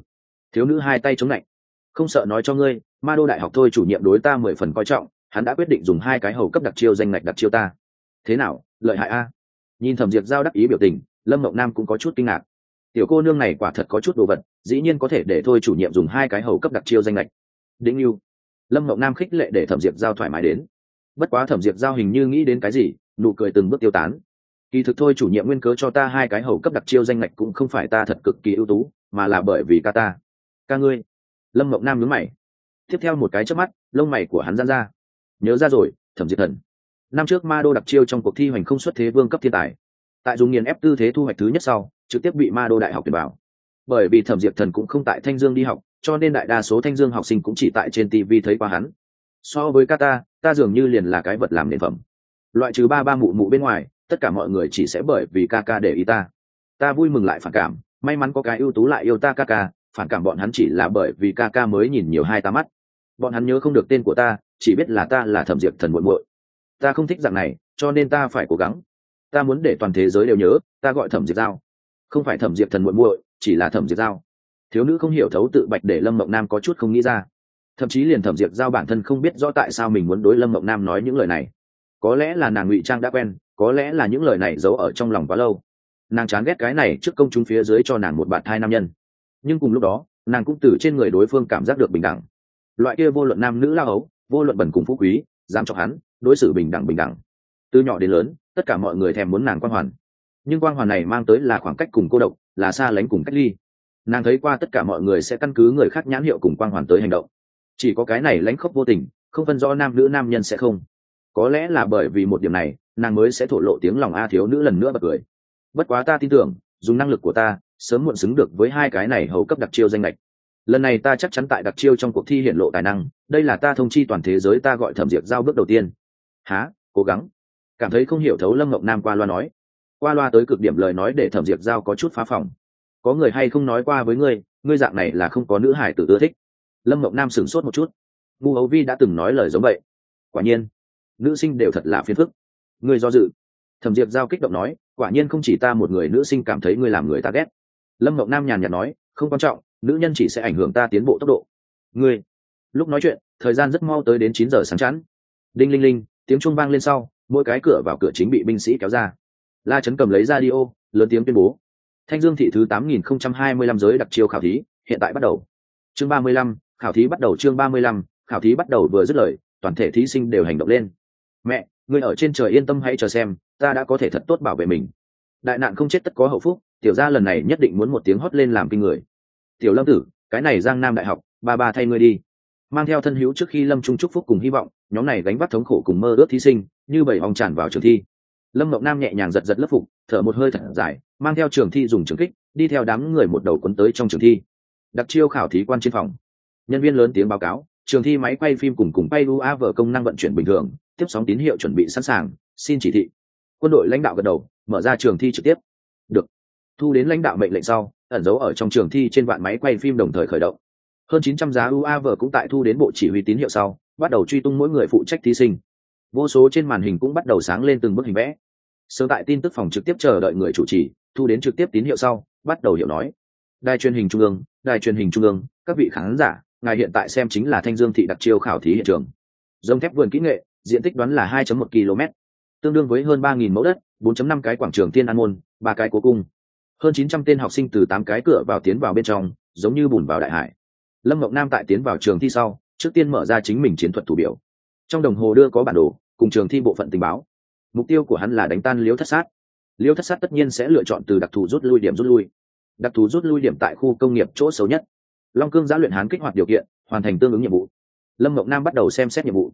Thiếu nữ hai tay chống lạnh. Không sợ nói cho ngươi, ma đô đại học thôi chủ nhiệm đối ta mười phần coi trọng, hắn đã quyết định dùng hai cái hầu cấp đặc chiêu danh ngạch đặc chiêu ta. Thế nào, lợi hại a? Nhìn thẩm diệp giao đắc ý biểu tình, lâm mộng nam cũng có chút kinh ngạc tiểu cô nương này quả thật có chút đồ vật, dĩ nhiên có thể để thôi chủ nhiệm dùng hai cái hầu cấp đặc chiêu danh lệch. Đĩnh yêu lâm mộng nam khích lệ để thẩm diệp giao thoải mái đến. Bất quá thẩm diệp giao hình như nghĩ đến cái gì, nụ cười từng bước tiêu tán. Kỳ thực thôi chủ nhiệm nguyên cớ cho ta hai cái hầu cấp đặc chiêu danh lệch cũng không phải ta thật cực kỳ ưu tú, mà là bởi vì ca ta. Ca ngươi. Lâm mộng nam nhớ mày. Tiếp theo một cái trước mắt, lông mày của hắn gian ra. Nhớ ra rồi, thẩm diệp thần. Năm trước ma đô đặc chiêu trong cuộc thi hoành không xuất thế vương cấp thiên tài tại dùng nghiền ép tư thế thu hoạch thứ nhất sau, trực tiếp bị ma đô đại học tuyển bảo bởi vì thẩm diệp thần cũng không tại thanh dương đi học, cho nên đại đa số thanh dương học sinh cũng chỉ tại trên tv thấy qua hắn. So với ca ta ta dường như liền là cái vật làm nền phẩm. Loại trừ ba ba mụ mụ bên ngoài, tất cả mọi người chỉ sẽ bởi vì ca ca để ý ta. Ta vui mừng lại phản cảm, may mắn có cái ưu tú lại yêu ta ca ca phản cảm bọn hắn chỉ là bởi vì ca ca mới nhìn nhiều hai ta mắt. Bọn hắn nhớ không được tên của ta, chỉ biết là ta là thẩm diệp thần muộn muội. Ta không thích dạng này, cho nên ta phải cố gắng ta muốn để toàn thế giới đều nhớ, ta gọi thẩm diệp giao. Không phải thẩm diệp thần muộn muội, chỉ là thẩm diệp giao. Thiếu nữ không hiểu thấu tự bạch để lâm mộng nam có chút không nghĩ ra. Thậm chí liền thẩm diệp giao bản thân không biết rõ tại sao mình muốn đối lâm mộng nam nói những lời này. Có lẽ là nàng ngụy trang đã quen, có lẽ là những lời này giấu ở trong lòng quá lâu. Nàng chán ghét cái này trước công chúng phía dưới cho nàng một bạn thai nam nhân. Nhưng cùng lúc đó, nàng cũng từ trên người đối phương cảm giác được bình đẳng. Loại kia vô luận nam nữ lao ấu vô luận bẩn cùng phú quý, dám cho hắn, đối xử bình đẳng bình đẳng. Từ nhỏ đến lớn tất cả mọi người thèm muốn nàng quan hoàn. Nhưng quan hoàn này mang tới là khoảng cách cùng cô độc, là xa lánh cùng cách ly. Nàng thấy qua tất cả mọi người sẽ căn cứ người khác nhãn hiệu cùng quan hoàn tới hành động. Chỉ có cái này lãnh khốc vô tình, không phân rõ nam nữ nam nhân sẽ không. Có lẽ là bởi vì một điểm này, nàng mới sẽ thổ lộ tiếng lòng a thiếu nữ lần nữa bật cười. Bất quá ta tin tưởng, dùng năng lực của ta, sớm muộn xứng được với hai cái này hầu cấp đặc chiêu danh lệch lần này ta chắc chắn tại đặc chiêu trong cuộc thi hiện lộ tài năng, đây là ta thông chi toàn thế giới ta gọi thẩm diệt giao bước đầu tiên. Há cố gắng cảm thấy không hiểu thấu lâm ngọc nam qua loa nói. Qua loa tới cực điểm lời nói để thẩm diệt giao có chút phá phòng. Có người hay không nói qua với ngươi ngươi dạng này là không có nữ hải tử ưa thích. Lâm ngọc nam sửng sốt một chút. Ngu hấu vi đã từng nói lời giống vậy. Quả nhiên, nữ sinh đều thật là phiền phức. Ngươi do dự. Thẩm diệp giao kích động nói, quả nhiên không chỉ ta một người nữ sinh cảm thấy ngươi làm người ta ghét. Lâm ngọc nam nhàn nhạt nói, không quan trọng, nữ nhân chỉ sẽ ảnh hưởng ta tiến bộ tốc độ. Ngươi. Lúc nói chuyện, thời gian rất mau tới đến chín giờ sáng chắn đinh linh linh, tiếng chuông vang lên sau mỗi cái cửa vào cửa chính bị binh sĩ kéo ra. La trấn cầm lấy ra đi ô lớn tiếng tuyên bố. Thanh dương thị thứ tám nghìn không trăm hai mươi lăm giới đặc chiêu khảo thí, hiện tại bắt đầu. Chương ba mươi lăm, khảo thí bắt đầu chương ba mươi lăm, khảo thí bắt đầu vừa dứt lời, toàn thể thí sinh đều hành động lên. Mẹ, người ở trên trời yên tâm hãy chờ xem, ta đã có thể thật tốt bảo vệ mình. Đại nạn không chết tất có hậu phúc, tiểu gia lần này nhất định muốn một tiếng hót lên làm kinh người. Tiểu lâm tử, cái này giang nam đại học, ba ba thay ngươi đi. Mang theo thân hữu trước khi lâm trung chúc phúc cùng hy vọng, nhóm này gánh vác thống khổ cùng mơ ước thí sinh như bảy vòng tràn vào trường thi. Lâm mộng nam nhẹ nhàng giật giật lớp phục, thở một hơi thật dài, mang theo trường thi dùng trường kích, đi theo đám người một đầu quấn tới trong trường thi. Đặc chiêu khảo thí quan trên phòng. Nhân viên lớn tiếng báo cáo, trường thi máy quay phim cùng cùng bay uav công năng vận chuyển bình thường, tiếp sóng tín hiệu chuẩn bị sẵn sàng, xin chỉ thị. Quân đội lãnh đạo gật đầu, mở ra trường thi trực tiếp. Được. Thu đến lãnh đạo mệnh lệnh sau, ẩn giấu ở trong trường thi trên vạn máy quay phim đồng thời khởi động. Hơn 900 giá uav cũng tại thu đến bộ chỉ huy tín hiệu sau, bắt đầu truy tung mỗi người phụ trách thí sinh vô số trên màn hình cũng bắt đầu sáng lên từng bức hình vẽ. Sớm tại tin tức phòng trực tiếp chờ đợi người chủ trì, thu đến trực tiếp tín hiệu sau, bắt đầu hiểu nói. Đài truyền hình trung ương, đài truyền hình trung ương, các vị khán giả, ngài hiện tại xem chính là thanh dương thị đặc chiêu khảo thí hiện trường. Dông thép vườn kỹ nghệ, diện tích đoán là 2.1 km, tương đương với hơn 3.000 mẫu đất 4.5 cái quảng trường tiên an môn, ba cái cố cung. Hơn 900 tên học sinh từ tám cái cửa vào tiến vào bên trong, giống như bùn vào đại hải. Lâm ngọc nam tại tiến vào trường thi sau, trước tiên mở ra chính mình chiến thuật thủ biểu. Trong đồng hồ đưa có bản đồ cùng trường thi bộ phận tình báo. Mục tiêu của hắn là đánh tan liễu thất sát. Liễu thất sát tất nhiên sẽ lựa chọn từ đặc thù rút lui điểm rút lui. Đặc thù rút lui điểm tại khu công nghiệp chỗ xấu nhất. Long cương giã luyện hán kích hoạt điều kiện, hoàn thành tương ứng nhiệm vụ. Lâm ngọc nam bắt đầu xem xét nhiệm vụ.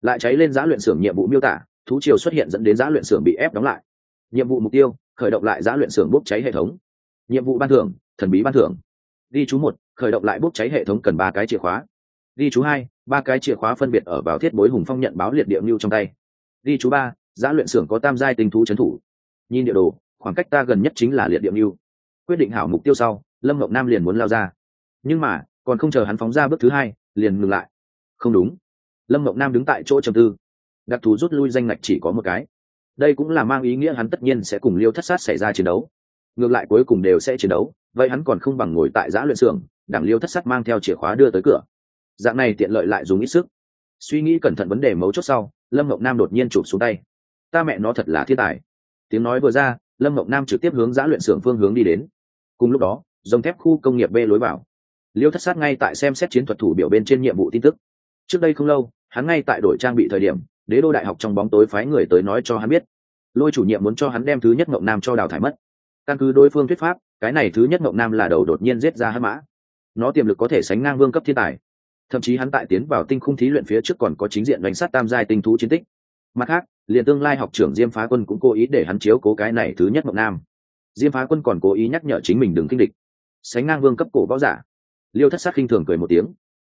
Lại cháy lên giã luyện xưởng nhiệm vụ miêu tả, thú triều xuất hiện dẫn đến giã luyện xưởng bị ép đóng lại. Nhiệm vụ mục tiêu, khởi động lại giã luyện xưởng bốc cháy hệ thống. Nhiệm vụ ban thưởng, thần bí ban thưởng. Ghi chú một, khởi động lại bốc cháy hệ thống cần ba cái chìa khóa. Ghi chú hai ba cái chìa khóa phân biệt ở vào thiết bối hùng phong nhận báo liệt địa mưu trong tay. Ghi chú ba, giã luyện xưởng có tam giai tinh thú trấn thủ. Nhìn địa đồ, khoảng cách ta gần nhất chính là liệt địa mưu quyết định hảo mục tiêu sau, lâm ngọc nam liền muốn lao ra. Nhưng mà, còn không chờ hắn phóng ra bước thứ hai, liền ngừng lại. Không đúng. Lâm ngọc nam đứng tại chỗ trầm tư. Đặc thù rút lui danh ngạch chỉ có một cái. Đây cũng là mang ý nghĩa hắn tất nhiên sẽ cùng liêu thất sát xảy ra chiến đấu. Ngược lại cuối cùng đều sẽ chiến đấu, vậy hắn còn không bằng ngồi tại giã luyện xưởng, đảng liêu thất sát mang theo chìa khóa đưa tới cửa dạng này tiện lợi lại dùng ít sức. Suy nghĩ cẩn thận vấn đề mấu chốt sau, lâm ngọc nam đột nhiên chụp xuống tay. Ta mẹ nó thật là thiên tài. Tiếng nói vừa ra, lâm ngọc nam trực tiếp hướng giã luyện xưởng phương hướng đi đến. Cùng lúc đó, dòng thép khu công nghiệp b lối vào. Liêu thất sát ngay tại xem xét chiến thuật thủ biểu bên trên nhiệm vụ tin tức. Trước đây không lâu, hắn ngay tại đội trang bị thời điểm, đế đô đại học trong bóng tối phái người tới nói cho hắn biết. Lôi chủ nhiệm muốn cho hắn đem thứ nhất ngọc nam cho đào thải mất. Căn cứ đối phương thuyết pháp, cái này thứ nhất ngọc nam là đầu đột nhiên giết ra hắc mã. Nó tiềm lực có thể sánh ngang vương cấp thiên tài thậm chí hắn tại tiến vào tinh khung thí luyện phía trước còn có chính diện đánh sát tam giai tinh thú chiến tích. Mặt khác, liền tương lai học trưởng diêm phá quân cũng cố ý để hắn chiếu cố cái này thứ nhất mộng nam. Diêm phá quân còn cố ý nhắc nhở chính mình đừng kinh địch. Sánh ngang vương cấp cổ võ giả. Liêu thất sát khinh thường cười một tiếng.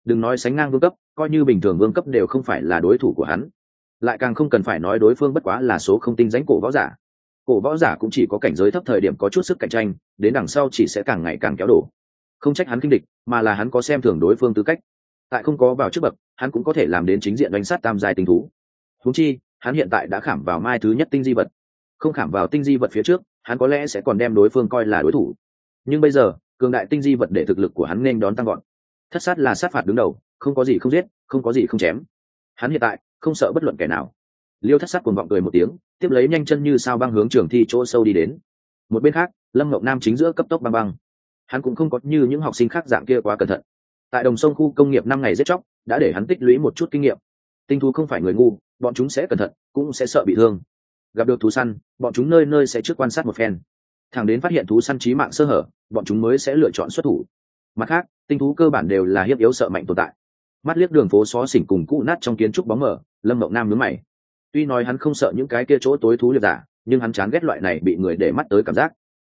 Đừng nói sánh ngang vương cấp, coi như bình thường vương cấp đều không phải là đối thủ của hắn. Lại càng không cần phải nói đối phương bất quá là số không tinh danh cổ võ giả. Cổ võ giả cũng chỉ có cảnh giới thấp thời điểm có chút sức cạnh tranh, đến đằng sau chỉ sẽ càng ngày càng kéo đổ. Không trách hắn kinh địch, mà là hắn có xem thường đối phương tư cách tại không có vào trước bậc, hắn cũng có thể làm đến chính diện đánh sát tam giai tinh thú. Húng chi, hắn hiện tại đã khảm vào mai thứ nhất tinh di vật. Không khảm vào tinh di vật phía trước, hắn có lẽ sẽ còn đem đối phương coi là đối thủ. Nhưng bây giờ, cường đại tinh di vật để thực lực của hắn nên đón tăng gọn thất sát là sát phạt đứng đầu, không có gì không giết, không có gì không chém. Hắn hiện tại, không sợ bất luận kẻ nào. Liêu thất sát cuồng vọng cười một tiếng, tiếp lấy nhanh chân như sao băng hướng trường thi chỗ sâu đi đến. Một bên khác, lâm ngọc nam chính giữa cấp tốc băng băng. Hắn cũng không có như những học sinh khác dạng kia quá cẩn thận tại đồng sông khu công nghiệp năm ngày giết chóc, đã để hắn tích lũy một chút kinh nghiệm. Tinh thú không phải người ngu, bọn chúng sẽ cẩn thận, cũng sẽ sợ bị thương. Gặp được thú săn, bọn chúng nơi nơi sẽ trước quan sát một phen. Thẳng đến phát hiện thú săn trí mạng sơ hở, bọn chúng mới sẽ lựa chọn xuất thủ. Mặt khác, tinh thú cơ bản đều là hiếp yếu sợ mạnh tồn tại. Mắt liếc đường phố xó xỉnh cùng cụ nát trong kiến trúc bóng mở lâm mộng nam nhớ mày. Tuy nói hắn không sợ những cái kia chỗ tối thú liệt giả, nhưng hắn chán ghét loại này bị người để mắt tới cảm giác.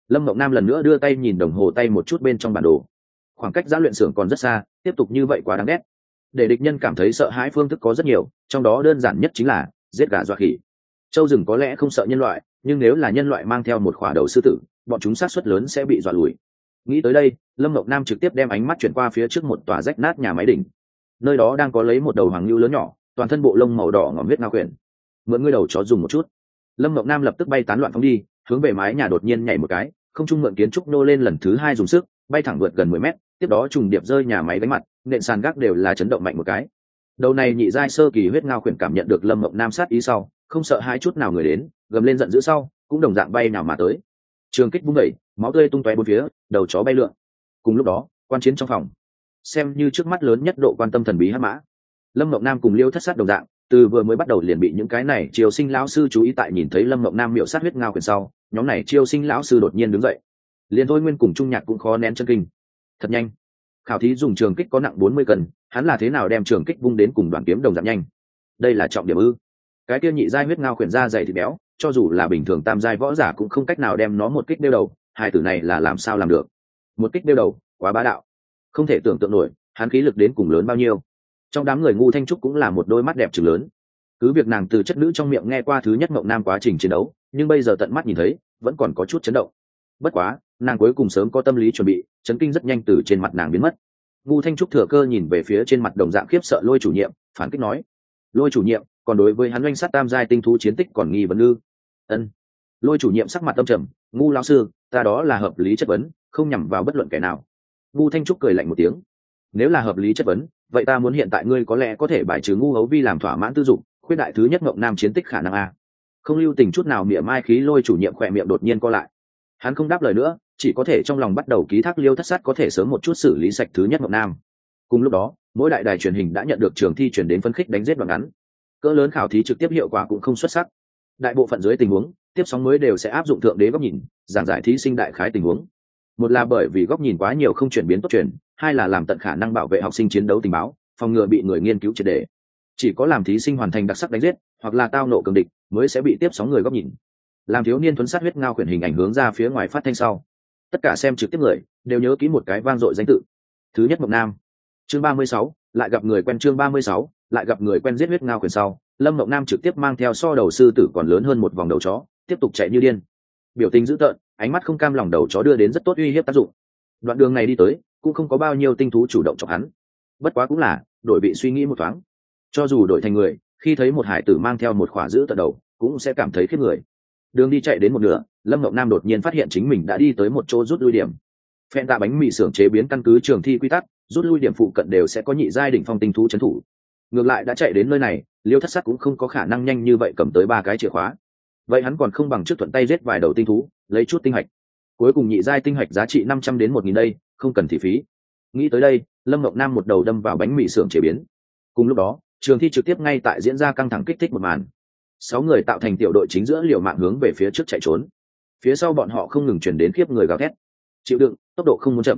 Lâm mộng nam lần nữa đưa tay nhìn đồng hồ tay một chút bên trong bản đồ khoảng cách giã luyện xưởng còn rất xa, tiếp tục như vậy quá đáng ghét. Để địch nhân cảm thấy sợ hãi phương thức có rất nhiều, trong đó đơn giản nhất chính là giết gà dọa khỉ. Châu rừng có lẽ không sợ nhân loại, nhưng nếu là nhân loại mang theo một khỏa đầu sư tử, bọn chúng sát xuất lớn sẽ bị dọa lùi. Nghĩ tới đây, lâm ngọc nam trực tiếp đem ánh mắt chuyển qua phía trước một tòa rách nát nhà máy đỉnh. Nơi đó đang có lấy một đầu hoàng lưu lớn nhỏ, toàn thân bộ lông màu đỏ ngòm huyết ngao quyển. Mượn ngươi đầu chó dùng một chút. Lâm ngọc nam lập tức bay tán loạn phóng đi, hướng về mái nhà đột nhiên nhảy một cái, không trung mượn kiến trúc nô lên lần thứ hai dùng sức, bay thẳng vượt gần mười mét tiếp đó trùng điệp rơi nhà máy đánh mặt, nện sàn gác đều là chấn động mạnh một cái. Đầu này nhị giai sơ kỳ huyết ngao khuyển cảm nhận được lâm mộng nam sát ý sau, không sợ hai chút nào người đến, gầm lên giận dữ sau, cũng đồng dạng bay nào mà tới. Trường kích vung đẩy, máu tươi tung tóe bốn phía, đầu chó bay lượn. Cùng lúc đó, quan chiến trong phòng, xem như trước mắt lớn nhất độ quan tâm thần bí hắc mã. Lâm mộng nam cùng liêu thất sát đồng dạng, từ vừa mới bắt đầu liền bị những cái này triều sinh lão sư chú ý tại nhìn thấy lâm mộng nam miệu sát huyết ngao quyền sau, nhóm này triều sinh lão sư đột nhiên đứng dậy. Liền thôi nguyên cùng trung nhạc cũng khó nén chân kinh thật nhanh. Khảo thí dùng trường kích có nặng bốn mươi cân, hắn là thế nào đem trường kích vung đến cùng đoàn kiếm đồng giảm nhanh? Đây là trọng điểm ư? Cái kia nhị giai huyết ngao khuyển da dày thịt béo, cho dù là bình thường tam giai võ giả cũng không cách nào đem nó một kích đeo đầu, hai tử này là làm sao làm được? Một kích đeo đầu, quá bá đạo. Không thể tưởng tượng nổi, hắn khí lực đến cùng lớn bao nhiêu. Trong đám người ngu thanh trúc cũng là một đôi mắt đẹp trừng lớn. Cứ việc nàng từ chất nữ trong miệng nghe qua thứ nhất mộng nam quá trình chiến đấu, nhưng bây giờ tận mắt nhìn thấy, vẫn còn có chút chấn động. Bất quá nàng cuối cùng sớm có tâm lý chuẩn bị, chấn kinh rất nhanh từ trên mặt nàng biến mất. Ngu thanh trúc thừa cơ nhìn về phía trên mặt đồng dạng khiếp sợ lôi chủ nhiệm, phản kích nói, lôi chủ nhiệm, còn đối với hắn oanh sát tam giai tinh thú chiến tích còn nghi vấn ư? Ân. Lôi chủ nhiệm sắc mặt tâm trầm ngu lao sư, ta đó là hợp lý chất vấn, không nhằm vào bất luận kẻ nào. Ngu thanh trúc cười lạnh một tiếng, nếu là hợp lý chất vấn, vậy ta muốn hiện tại ngươi có lẽ có thể bài trừ ngu hấu vi làm thỏa mãn tư dụng khuyết đại thứ nhất mộng nam chiến tích khả năng a. Không lưu tình chút nào miệng mai khí lôi chủ nhiệm khỏe miệng đột nhiên co lại hắn không đáp lời nữa, chỉ có thể trong lòng bắt đầu ký thác liêu thất sát có thể sớm một chút xử lý sạch thứ nhất mộng nam. Cùng lúc đó, mỗi đại đài truyền hình đã nhận được trường thi chuyển đến phân khích đánh giết đoạn ngắn. Cỡ lớn khảo thí trực tiếp hiệu quả cũng không xuất sắc. Đại bộ phận dưới tình huống, tiếp sóng mới đều sẽ áp dụng thượng đế góc nhìn, giảng giải thí sinh đại khái tình huống. Một là bởi vì góc nhìn quá nhiều không chuyển biến tốt chuyển hai là làm tận khả năng bảo vệ học sinh chiến đấu tình báo, phòng ngừa bị người nghiên cứu triệt đề chỉ có làm thí sinh hoàn thành đặc sắc đánh giết, hoặc là tao nộ cường địch, mới sẽ bị tiếp sóng người góc nhìn làm thiếu niên thuấn sát huyết ngao quyển hình ảnh hướng ra phía ngoài phát thanh sau. Tất cả xem trực tiếp người đều nhớ ký một cái vang dội danh tự. Thứ nhất mộng nam. Chương ba mươi sáu, lại gặp người quen chương ba mươi sáu, lại gặp người quen giết huyết ngao quyển sau. Lâm mộng nam trực tiếp mang theo so đầu sư tử còn lớn hơn một vòng đầu chó, tiếp tục chạy như điên. Biểu tình dữ tợn, ánh mắt không cam lòng đầu chó đưa đến rất tốt uy hiếp tác dụng. Đoạn đường này đi tới, cũng không có bao nhiêu tinh thú chủ động chọc hắn. Bất quá cũng là, đổi bị suy nghĩ một thoáng. Cho dù đổi thành người, khi thấy một hải tử mang theo một khỏa giữ tận đầu, cũng sẽ cảm thấy khiếp người đường đi chạy đến một nửa, lâm ngọc nam đột nhiên phát hiện chính mình đã đi tới một chỗ rút lui điểm. Phen tạ bánh mì xưởng chế biến căn cứ trường thi quy tắc, rút lui điểm phụ cận đều sẽ có nhị giai đỉnh phong tinh thú trấn thủ. Ngược lại đã chạy đến nơi này, liêu thất sắc cũng không có khả năng nhanh như vậy cầm tới ba cái chìa khóa. Vậy hắn còn không bằng trước thuận tay giết vài đầu tinh thú, lấy chút tinh hạch. Cuối cùng nhị giai tinh hạch giá trị năm trăm đến một nghìn đây, không cần thị phí. Nghĩ tới đây, lâm ngọc nam một đầu đâm vào bánh mì xưởng chế biến. Cùng lúc đó, trường thi trực tiếp ngay tại diễn ra căng thẳng kích thích một màn sáu người tạo thành tiểu đội chính giữa liều mạng hướng về phía trước chạy trốn. Phía sau bọn họ không ngừng chuyển đến khiếp người gào thét. Chịu đựng, tốc độ không muốn chậm.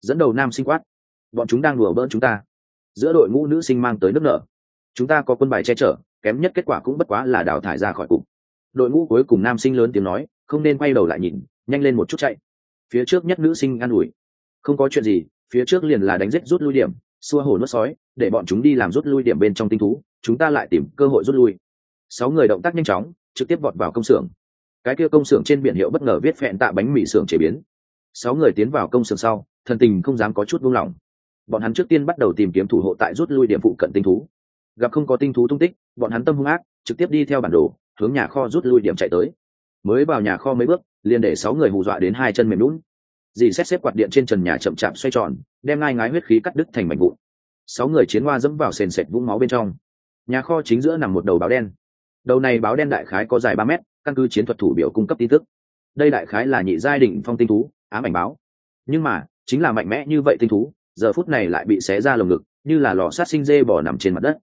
Dẫn đầu nam sinh quát. Bọn chúng đang đùa bỡn chúng ta. Giữa đội ngũ nữ sinh mang tới nước nở. Chúng ta có quân bài che chở, kém nhất kết quả cũng bất quá là đào thải ra khỏi cục. Đội ngũ cuối cùng nam sinh lớn tiếng nói, không nên quay đầu lại nhìn, nhanh lên một chút chạy. Phía trước nhất nữ sinh an ủi. Không có chuyện gì, phía trước liền là đánh giết rút lui điểm, xua hồ nuốt sói, để bọn chúng đi làm rút lui điểm bên trong tinh thú, chúng ta lại tìm cơ hội rút lui sáu người động tác nhanh chóng, trực tiếp vọt vào công xưởng. Cái kia công xưởng trên biển hiệu bất ngờ viết phẹn tạ bánh mì xưởng chế biến. Sáu người tiến vào công xưởng sau, thần tình không dám có chút buông lỏng. Bọn hắn trước tiên bắt đầu tìm kiếm thủ hộ tại rút lui điểm phụ cận tinh thú. Gặp không có tinh thú tung tích, bọn hắn tâm hung ác, trực tiếp đi theo bản đồ, hướng nhà kho rút lui điểm chạy tới. Mới vào nhà kho mấy bước, liền để sáu người hù dọa đến hai chân mềm lún dì xét xếp quạt điện trên trần nhà chậm chạp xoay tròn, đem ngai ngái huyết khí cắt đứt thành mảnh vụn. Sáu người chiến hoa dẫm vào sền sệt vũng máu bên trong. Nhà kho chính giữa nằm một đầu báo đen đầu này báo đen đại khái có dài ba mét, căn cứ chiến thuật thủ biểu cung cấp tin tức. Đây đại khái là nhị giai đỉnh phong tinh thú, ám ảnh báo. Nhưng mà, chính là mạnh mẽ như vậy tinh thú, giờ phút này lại bị xé ra lồng ngực, như là lò sát sinh dê bò nằm trên mặt đất.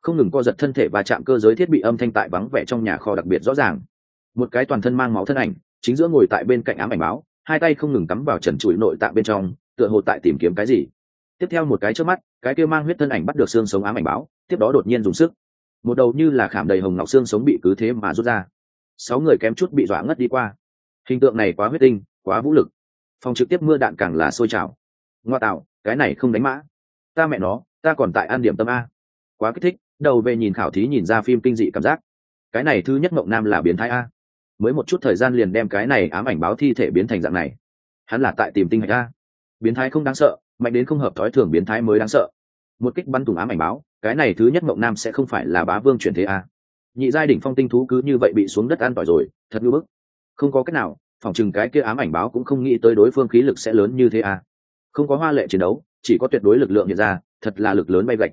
Không ngừng co giật thân thể và chạm cơ giới thiết bị âm thanh tại vắng vẻ trong nhà kho đặc biệt rõ ràng. Một cái toàn thân mang máu thân ảnh, chính giữa ngồi tại bên cạnh ám ảnh báo, hai tay không ngừng cắm vào trần trụi nội tạng bên trong, tựa hồ tại tìm kiếm cái gì. Tiếp theo một cái trước mắt, cái kia mang huyết thân ảnh bắt được xương sống ám ảnh báo, tiếp đó đột nhiên dùng sức một đầu như là khảm đầy hồng ngọc xương sống bị cứ thế mà rút ra. Sáu người kém chút bị dọa ngất đi qua. Hình tượng này quá huyết tinh, quá vũ lực. Phòng trực tiếp mưa đạn càng là sôi trào. Ngoa tạo, cái này không đánh mã. Ta mẹ nó, ta còn tại an điểm tâm a. Quá kích thích, đầu về nhìn khảo thí nhìn ra phim kinh dị cảm giác. Cái này thứ nhất mộng nam là biến thái a. Mới một chút thời gian liền đem cái này ám ảnh báo thi thể biến thành dạng này. Hắn là tại tìm tinh hạch a. Biến thái không đáng sợ, mạnh đến không hợp thói thường biến thái mới đáng sợ. Một kích bắn tùng ám ảnh báo cái này thứ nhất mộng nam sẽ không phải là bá vương chuyển thế a nhị giai đỉnh phong tinh thú cứ như vậy bị xuống đất an tỏi rồi, thật ngư bức. Không có cách nào, phòng chừng cái kia ám ảnh báo cũng không nghĩ tới đối phương khí lực sẽ lớn như thế a không có hoa lệ chiến đấu, chỉ có tuyệt đối lực lượng hiện ra, thật là lực lớn bay gạch.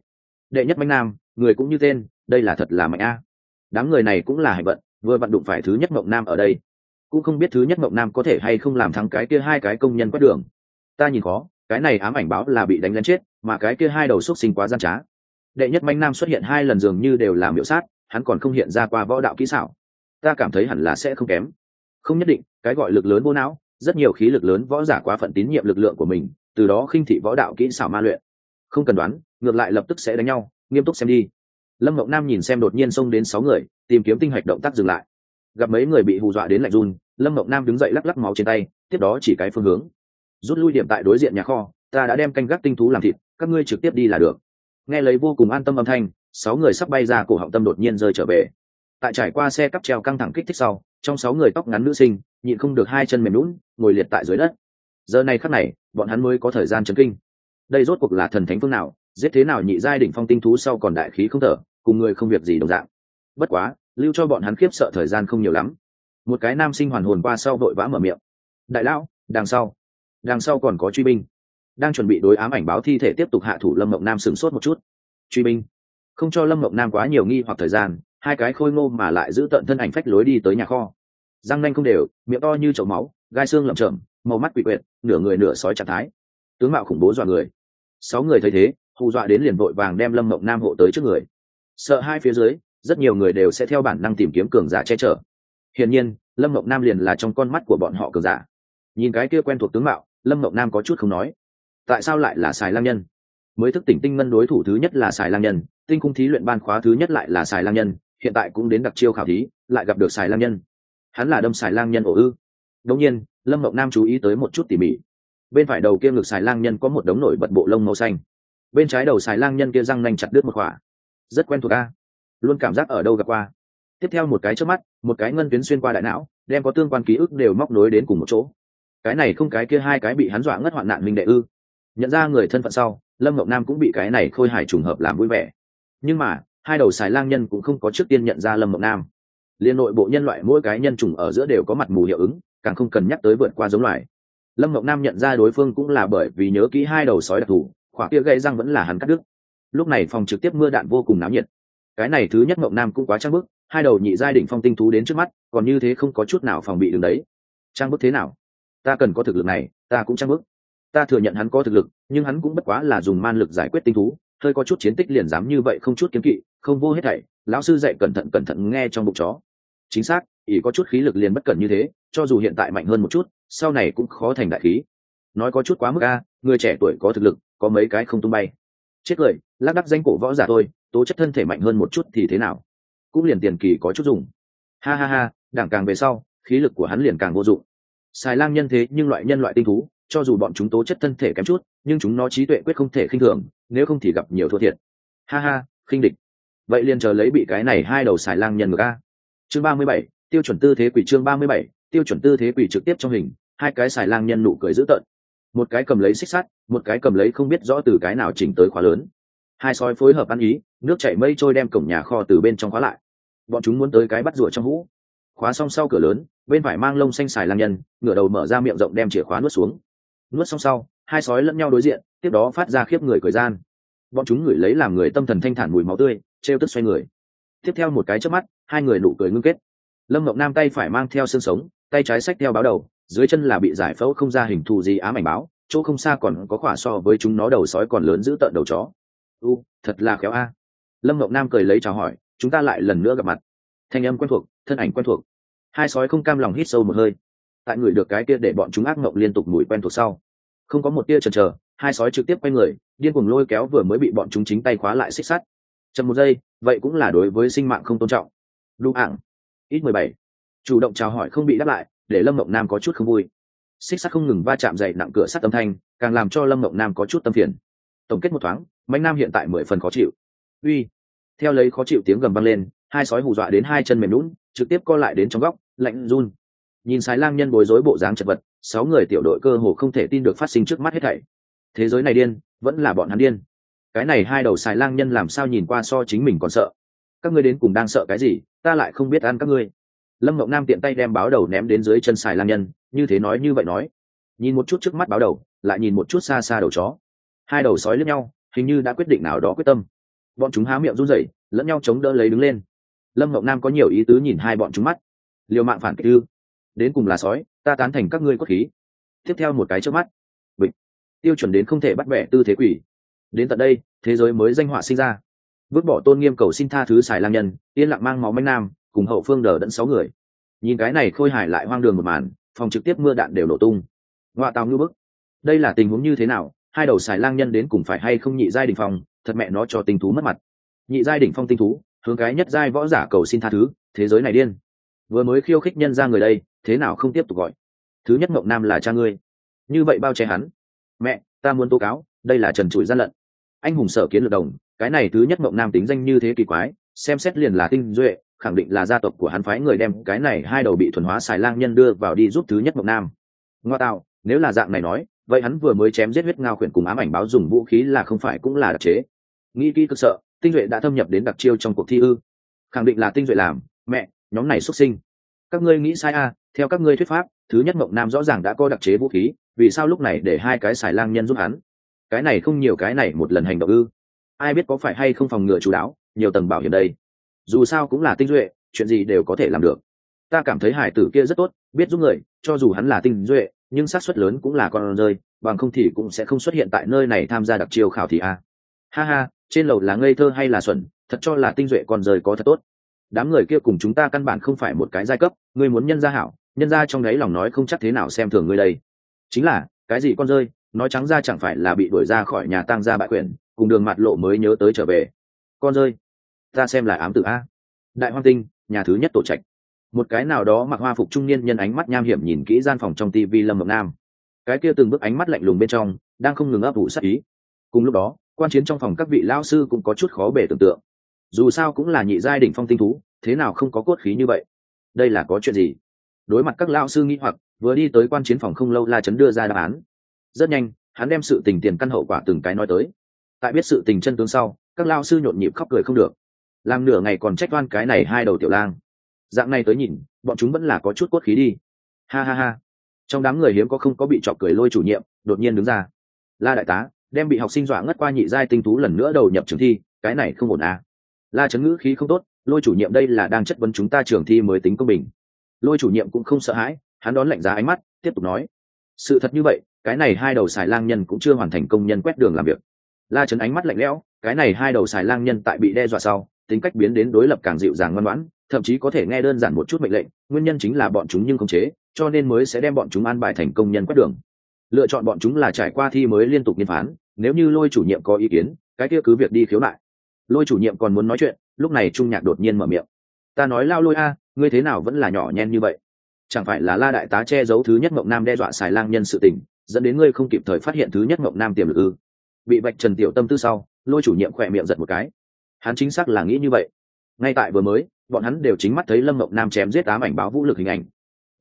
Đệ nhất mạnh nam, người cũng như tên, đây là thật là mạnh a. Đám người này cũng là hành vận, vừa vận đụng phải thứ nhất mộng nam ở đây. Cũng không biết thứ nhất mộng nam có thể hay không làm thắng cái kia hai cái công nhân quét đường. Ta nhìn khó, cái này ám ảnh báo là bị đánh lén chết, mà cái kia hai đầu xúc sinh quá gian trá đệ nhất manh nam xuất hiện hai lần dường như đều là miểu sát, hắn còn không hiện ra qua võ đạo kỹ xảo. Ta cảm thấy hẳn là sẽ không kém. Không nhất định, cái gọi lực lớn vô não, rất nhiều khí lực lớn võ giả quá phận tín nhiệm lực lượng của mình, từ đó khinh thị võ đạo kỹ xảo ma luyện. Không cần đoán, ngược lại lập tức sẽ đánh nhau, nghiêm túc xem đi. Lâm mộng nam nhìn xem đột nhiên xông đến sáu người, tìm kiếm tinh hạch động tác dừng lại. Gặp mấy người bị hù dọa đến lạnh run, lâm mộng nam đứng dậy lắc lắc máu trên tay, tiếp đó chỉ cái phương hướng. Rút lui điểm tại đối diện nhà kho, ta đã đem canh gác tinh thú làm thịt, các ngươi trực tiếp đi là được nghe lấy vô cùng an tâm âm thanh, sáu người sắp bay ra, cổ họng tâm đột nhiên rơi trở về. Tại trải qua xe cắp treo căng thẳng kích thích sau, trong sáu người tóc ngắn nữ sinh, nhịn không được hai chân mềm lún ngồi liệt tại dưới đất. Giờ này khắc này, bọn hắn mới có thời gian chấn kinh. Đây rốt cuộc là thần thánh phương nào, giết thế nào nhị giai đỉnh phong tinh thú sau còn đại khí không thở, cùng người không việc gì đồng dạng. Bất quá, lưu cho bọn hắn khiếp sợ thời gian không nhiều lắm. Một cái nam sinh hoàn hồn qua sau vội vã mở miệng. Đại lão, đằng sau. Đằng sau còn có truy binh đang chuẩn bị đối ám ảnh báo thi thể tiếp tục hạ thủ lâm mộng nam sửng sốt một chút. Truy binh, không cho lâm mộng nam quá nhiều nghi hoặc thời gian, hai cái khôi ngô mà lại giữ tận thân ảnh phách lối đi tới nhà kho. Răng nanh không đều, miệng to như chậu máu, gai xương lậm chậm màu mắt quỷ quyệt, nửa người nửa sói trạng thái. Tướng mạo khủng bố dọa người. Sáu người thấy thế, hù dọa đến liền vội vàng đem lâm mộng nam hộ tới trước người. Sợ hai phía dưới, rất nhiều người đều sẽ theo bản năng tìm kiếm cường giả che chở. Hiển nhiên, lâm mộng nam liền là trong con mắt của bọn họ cường giả. Nhìn cái kia quen thuộc tướng mạo, lâm mộng nam có chút không nói tại sao lại là xài lang nhân? Mới thức tỉnh tinh ngân đối thủ thứ nhất là xài lang nhân, tinh cung thí luyện ban khóa thứ nhất lại là xài lang nhân, hiện tại cũng đến đặc chiêu khảo thí, lại gặp được xài lang nhân. Hắn là đâm xài lang nhân ổ ư. Đông nhiên, lâm mộng nam chú ý tới một chút tỉ mỉ. Bên phải đầu kia ngực xài lang nhân có một đống nổi bật bộ lông màu xanh. Bên trái đầu xài lang nhân kia răng nanh chặt đứt một khỏa. Rất quen thuộc a. Luôn cảm giác ở đâu gặp qua. Tiếp theo một cái trước mắt, một cái ngân tuyến xuyên qua đại não, đem có tương quan ký ức đều móc nối đến cùng một chỗ. Cái này không cái kia hai cái bị hắn dọa ngất hoạn nạn minh đệ ư nhận ra người thân phận sau, lâm ngọc nam cũng bị cái này khôi hài trùng hợp làm vui vẻ. Nhưng mà, hai đầu xài lang nhân cũng không có trước tiên nhận ra lâm ngọc nam. Liên nội bộ nhân loại mỗi cái nhân trùng ở giữa đều có mặt mù hiệu ứng, càng không cần nhắc tới vượt qua giống loài. Lâm ngọc nam nhận ra đối phương cũng là bởi vì nhớ kỹ hai đầu sói đặc thù, khỏa kia gây răng vẫn là hắn cắt đứt. Lúc này phòng trực tiếp mưa đạn vô cùng náo nhiệt. Cái này thứ nhất ngọc nam cũng quá trang bức, hai đầu nhị giai đỉnh phong tinh thú đến trước mắt, còn như thế không có chút nào phòng bị đường đấy. Trang bức thế nào? Ta cần có thực lực này, ta cũng trang bức ta thừa nhận hắn có thực lực, nhưng hắn cũng bất quá là dùng man lực giải quyết tinh thú, hơi có chút chiến tích liền dám như vậy không chút kiếm kỵ, không vô hết thảy, lão sư dạy cẩn thận cẩn thận nghe trong bụng chó. Chính xác, ỷ có chút khí lực liền bất cẩn như thế, cho dù hiện tại mạnh hơn một chút, sau này cũng khó thành đại khí. Nói có chút quá mức a, người trẻ tuổi có thực lực, có mấy cái không tung bay. Chết cười, lác đắc danh cổ võ giả thôi, tố chất thân thể mạnh hơn một chút thì thế nào? Cũng liền tiền kỳ có chút dùng. Ha ha ha, đảng càng về sau, khí lực của hắn liền càng vô dụng. Xài lang nhân thế nhưng loại nhân loại tinh thú cho dù bọn chúng tố chất thân thể kém chút, nhưng chúng nó trí tuệ quyết không thể khinh thường, nếu không thì gặp nhiều thua thiệt. Ha ha, khinh địch. Vậy liền chờ lấy bị cái này hai đầu xài lang nhân ngược a. Chương ba mươi bảy, tiêu chuẩn tư thế quỷ chương ba mươi bảy, tiêu chuẩn tư thế quỷ trực tiếp trong hình, hai cái xài lang nhân nụ cười dữ tợn. Một cái cầm lấy xích sắt, một cái cầm lấy không biết rõ từ cái nào chỉnh tới khóa lớn. Hai sói phối hợp ăn ý, nước chảy mây trôi đem cổng nhà kho từ bên trong khóa lại. Bọn chúng muốn tới cái bắt rùa trong hũ. Khóa xong sau cửa lớn, bên phải mang lông xanh xài lang nhân, ngửa đầu mở ra miệng rộng đem chìa khóa nuốt xuống nuốt xong sau, hai sói lẫn nhau đối diện, tiếp đó phát ra khiếp người cười gian. Bọn chúng ngửi lấy làm người tâm thần thanh thản mùi máu tươi, trêu tức xoay người. Tiếp theo một cái chớp mắt, hai người nụ cười ngưng kết. Lâm ngọc nam tay phải mang theo xương sống, tay trái xách theo báo đầu, dưới chân là bị giải phẫu không ra hình thù gì ám ảnh báo, chỗ không xa còn có khỏa so với chúng nó đầu sói còn lớn giữ tợn đầu chó. U, thật là khéo a. Lâm ngọc nam cười lấy chào hỏi, chúng ta lại lần nữa gặp mặt. Thanh âm quen thuộc, thân ảnh quen thuộc. Hai sói không cam lòng hít sâu một hơi tại người được cái kia để bọn chúng ác mộng liên tục mùi quen thuộc sau. Không có một tia chần chờ, hai sói trực tiếp quay người, điên cuồng lôi kéo vừa mới bị bọn chúng chính tay khóa lại xích sắt. Chậm một giây, vậy cũng là đối với sinh mạng không tôn trọng. Đu ảng. Ít mười bảy. Chủ động chào hỏi không bị đáp lại, để lâm mộng nam có chút không vui. Xích sắt không ngừng va chạm dày nặng cửa sắt âm thanh, càng làm cho lâm mộng nam có chút tâm phiền. Tổng kết một thoáng, mạnh nam hiện tại mười phần khó chịu. Uy. Theo lấy khó chịu tiếng gầm vang lên, hai sói hù dọa đến hai chân mềm lún trực tiếp co lại đến trong góc, lạnh run nhìn sái lang nhân bối rối bộ dáng chật vật, sáu người tiểu đội cơ hồ không thể tin được phát sinh trước mắt hết thảy. Thế giới này điên, vẫn là bọn hắn điên. Cái này hai đầu sai lang nhân làm sao nhìn qua so chính mình còn sợ? Các ngươi đến cùng đang sợ cái gì? Ta lại không biết ăn các ngươi. Lâm ngọc nam tiện tay đem báo đầu ném đến dưới chân sai lang nhân, như thế nói như vậy nói. Nhìn một chút trước mắt báo đầu, lại nhìn một chút xa xa đầu chó. Hai đầu sói lướt nhau, hình như đã quyết định nào đó quyết tâm. Bọn chúng há miệng run rẩy, lẫn nhau chống đỡ lấy đứng lên. Lâm ngọc nam có nhiều ý tứ nhìn hai bọn chúng mắt. Liều mạng phản kích ư? Đến cùng là sói, ta tán thành các ngươi cốt khí. Tiếp theo một cái trước mắt. Bịch. Tiêu chuẩn đến không thể bắt bẻ tư thế quỷ. Đến tận đây, thế giới mới danh họa sinh ra. Vứt bỏ tôn nghiêm cầu xin tha thứ xài lang nhân, yên lặng mang máu manh nam, cùng hậu phương đờ đẫn sáu người. Nhìn cái này khôi hài lại hoang đường một màn, phòng trực tiếp mưa đạn đều nổ tung. Ngoại tàu ngư bức. Đây là tình huống như thế nào? Hai đầu xài lang nhân đến cùng phải hay không nhị giai đình phòng phong? Thật mẹ nó cho tinh thú mất mặt. Nhị giai đỉnh phong tinh thú, hướng cái nhất giai võ giả cầu xin tha thứ, thế giới này điên. Vừa mới khiêu khích nhân ra người đây thế nào không tiếp tục gọi? Thứ nhất mộng nam là cha ngươi. Như vậy bao che hắn. Mẹ, ta muốn tố cáo, đây là trần trụi gian lận. Anh hùng sở kiến lược đồng, cái này thứ nhất mộng nam tính danh như thế kỳ quái, xem xét liền là tinh duệ, khẳng định là gia tộc của hắn phái người đem cái này hai đầu bị thuần hóa xài lang nhân đưa vào đi giúp thứ nhất mộng nam. Ngoa tạo, nếu là dạng này nói, vậy hắn vừa mới chém giết huyết ngao khuyển cùng ám ảnh báo dùng vũ khí là không phải cũng là đặc chế. Nghĩ kỹ cực sợ, tinh duệ đã thâm nhập đến đặc chiêu trong cuộc thi ư. Khẳng định là tinh duệ làm, mẹ, nhóm này xuất sinh các ngươi nghĩ sai à theo các ngươi thuyết pháp, thứ nhất mộng nam rõ ràng đã có đặc chế vũ khí, vì sao lúc này để hai cái xài lang nhân giúp hắn? Cái này không nhiều, cái này một lần hành động ư? Ai biết có phải hay không phòng ngừa chú đáo, nhiều tầng bảo hiểm đây. Dù sao cũng là tinh duệ, chuyện gì đều có thể làm được. Ta cảm thấy hải tử kia rất tốt, biết giúp người, cho dù hắn là tinh duệ, nhưng xác suất lớn cũng là con rơi, bằng không thì cũng sẽ không xuất hiện tại nơi này tham gia đặc chiêu khảo thị a. Ha ha, trên lầu là ngây thơ hay là xuẩn, thật cho là tinh duệ con rơi có thật tốt đám người kia cùng chúng ta căn bản không phải một cái giai cấp, ngươi muốn nhân gia hảo, nhân gia trong đấy lòng nói không chắc thế nào xem thường ngươi đây. Chính là, cái gì con rơi, nói trắng ra chẳng phải là bị đuổi ra khỏi nhà tang gia bại quyền, cùng đường mặt lộ mới nhớ tới trở về. Con rơi, ta xem lại ám tử a. Đại hoang tinh, nhà thứ nhất tổ trạch. Một cái nào đó mặc hoa phục trung niên nhân ánh mắt nham hiểm nhìn kỹ gian phòng trong tivi lâm ngọc nam. Cái kia từng bước ánh mắt lạnh lùng bên trong, đang không ngừng ấp ủ sát ý. Cùng lúc đó, quan chiến trong phòng các vị lao sư cũng có chút khó bể tưởng tượng dù sao cũng là nhị giai đỉnh phong tinh thú, thế nào không có cốt khí như vậy? Đây là có chuyện gì? Đối mặt các lao sư nghĩ hoặc, vừa đi tới quan chiến phòng không lâu la chấn đưa ra đáp án. Rất nhanh, hắn đem sự tình tiền căn hậu quả từng cái nói tới. Tại biết sự tình chân tướng sau, các lao sư nhộn nhịp khóc cười không được. Làm nửa ngày còn trách oan cái này hai đầu tiểu lang. Dạng này tới nhìn, bọn chúng vẫn là có chút cốt khí đi. Ha ha ha. Trong đám người hiếm có không có bị trọc cười lôi chủ nhiệm, đột nhiên đứng ra. La đại tá, đem bị học sinh dọa ngất qua nhị giai tinh tú lần nữa đầu nhập trường thi, cái này không ổn à? La chấn ngữ khí không tốt, lôi chủ nhiệm đây là đang chất vấn chúng ta trường thi mới tính công bình. Lôi chủ nhiệm cũng không sợ hãi, hắn đón lạnh giá ánh mắt, tiếp tục nói. Sự thật như vậy, cái này hai đầu xài lang nhân cũng chưa hoàn thành công nhân quét đường làm việc. La chấn ánh mắt lạnh lẽo, cái này hai đầu xài lang nhân tại bị đe dọa sau, tính cách biến đến đối lập càng dịu dàng ngoan ngoãn, thậm chí có thể nghe đơn giản một chút mệnh lệnh, nguyên nhân chính là bọn chúng nhưng không chế, cho nên mới sẽ đem bọn chúng an bài thành công nhân quét đường. Lựa chọn bọn chúng là trải qua thi mới liên tục nghiên phán, nếu như lôi chủ nhiệm có ý kiến, cái kia cứ việc đi khiếu nại lôi chủ nhiệm còn muốn nói chuyện, lúc này trung nhạc đột nhiên mở miệng. Ta nói lao lôi a, ngươi thế nào vẫn là nhỏ nhen như vậy? Chẳng phải là la đại tá che giấu thứ nhất mộng nam đe dọa xài lang nhân sự tình, dẫn đến ngươi không kịp thời phát hiện thứ nhất mộng nam tiềm lực ư? Bị vạch trần tiểu tâm tư sau, lôi chủ nhiệm khỏe miệng giật một cái. Hắn chính xác là nghĩ như vậy. Ngay tại vừa mới, bọn hắn đều chính mắt thấy lâm mộng nam chém giết ám ảnh báo vũ lực hình ảnh.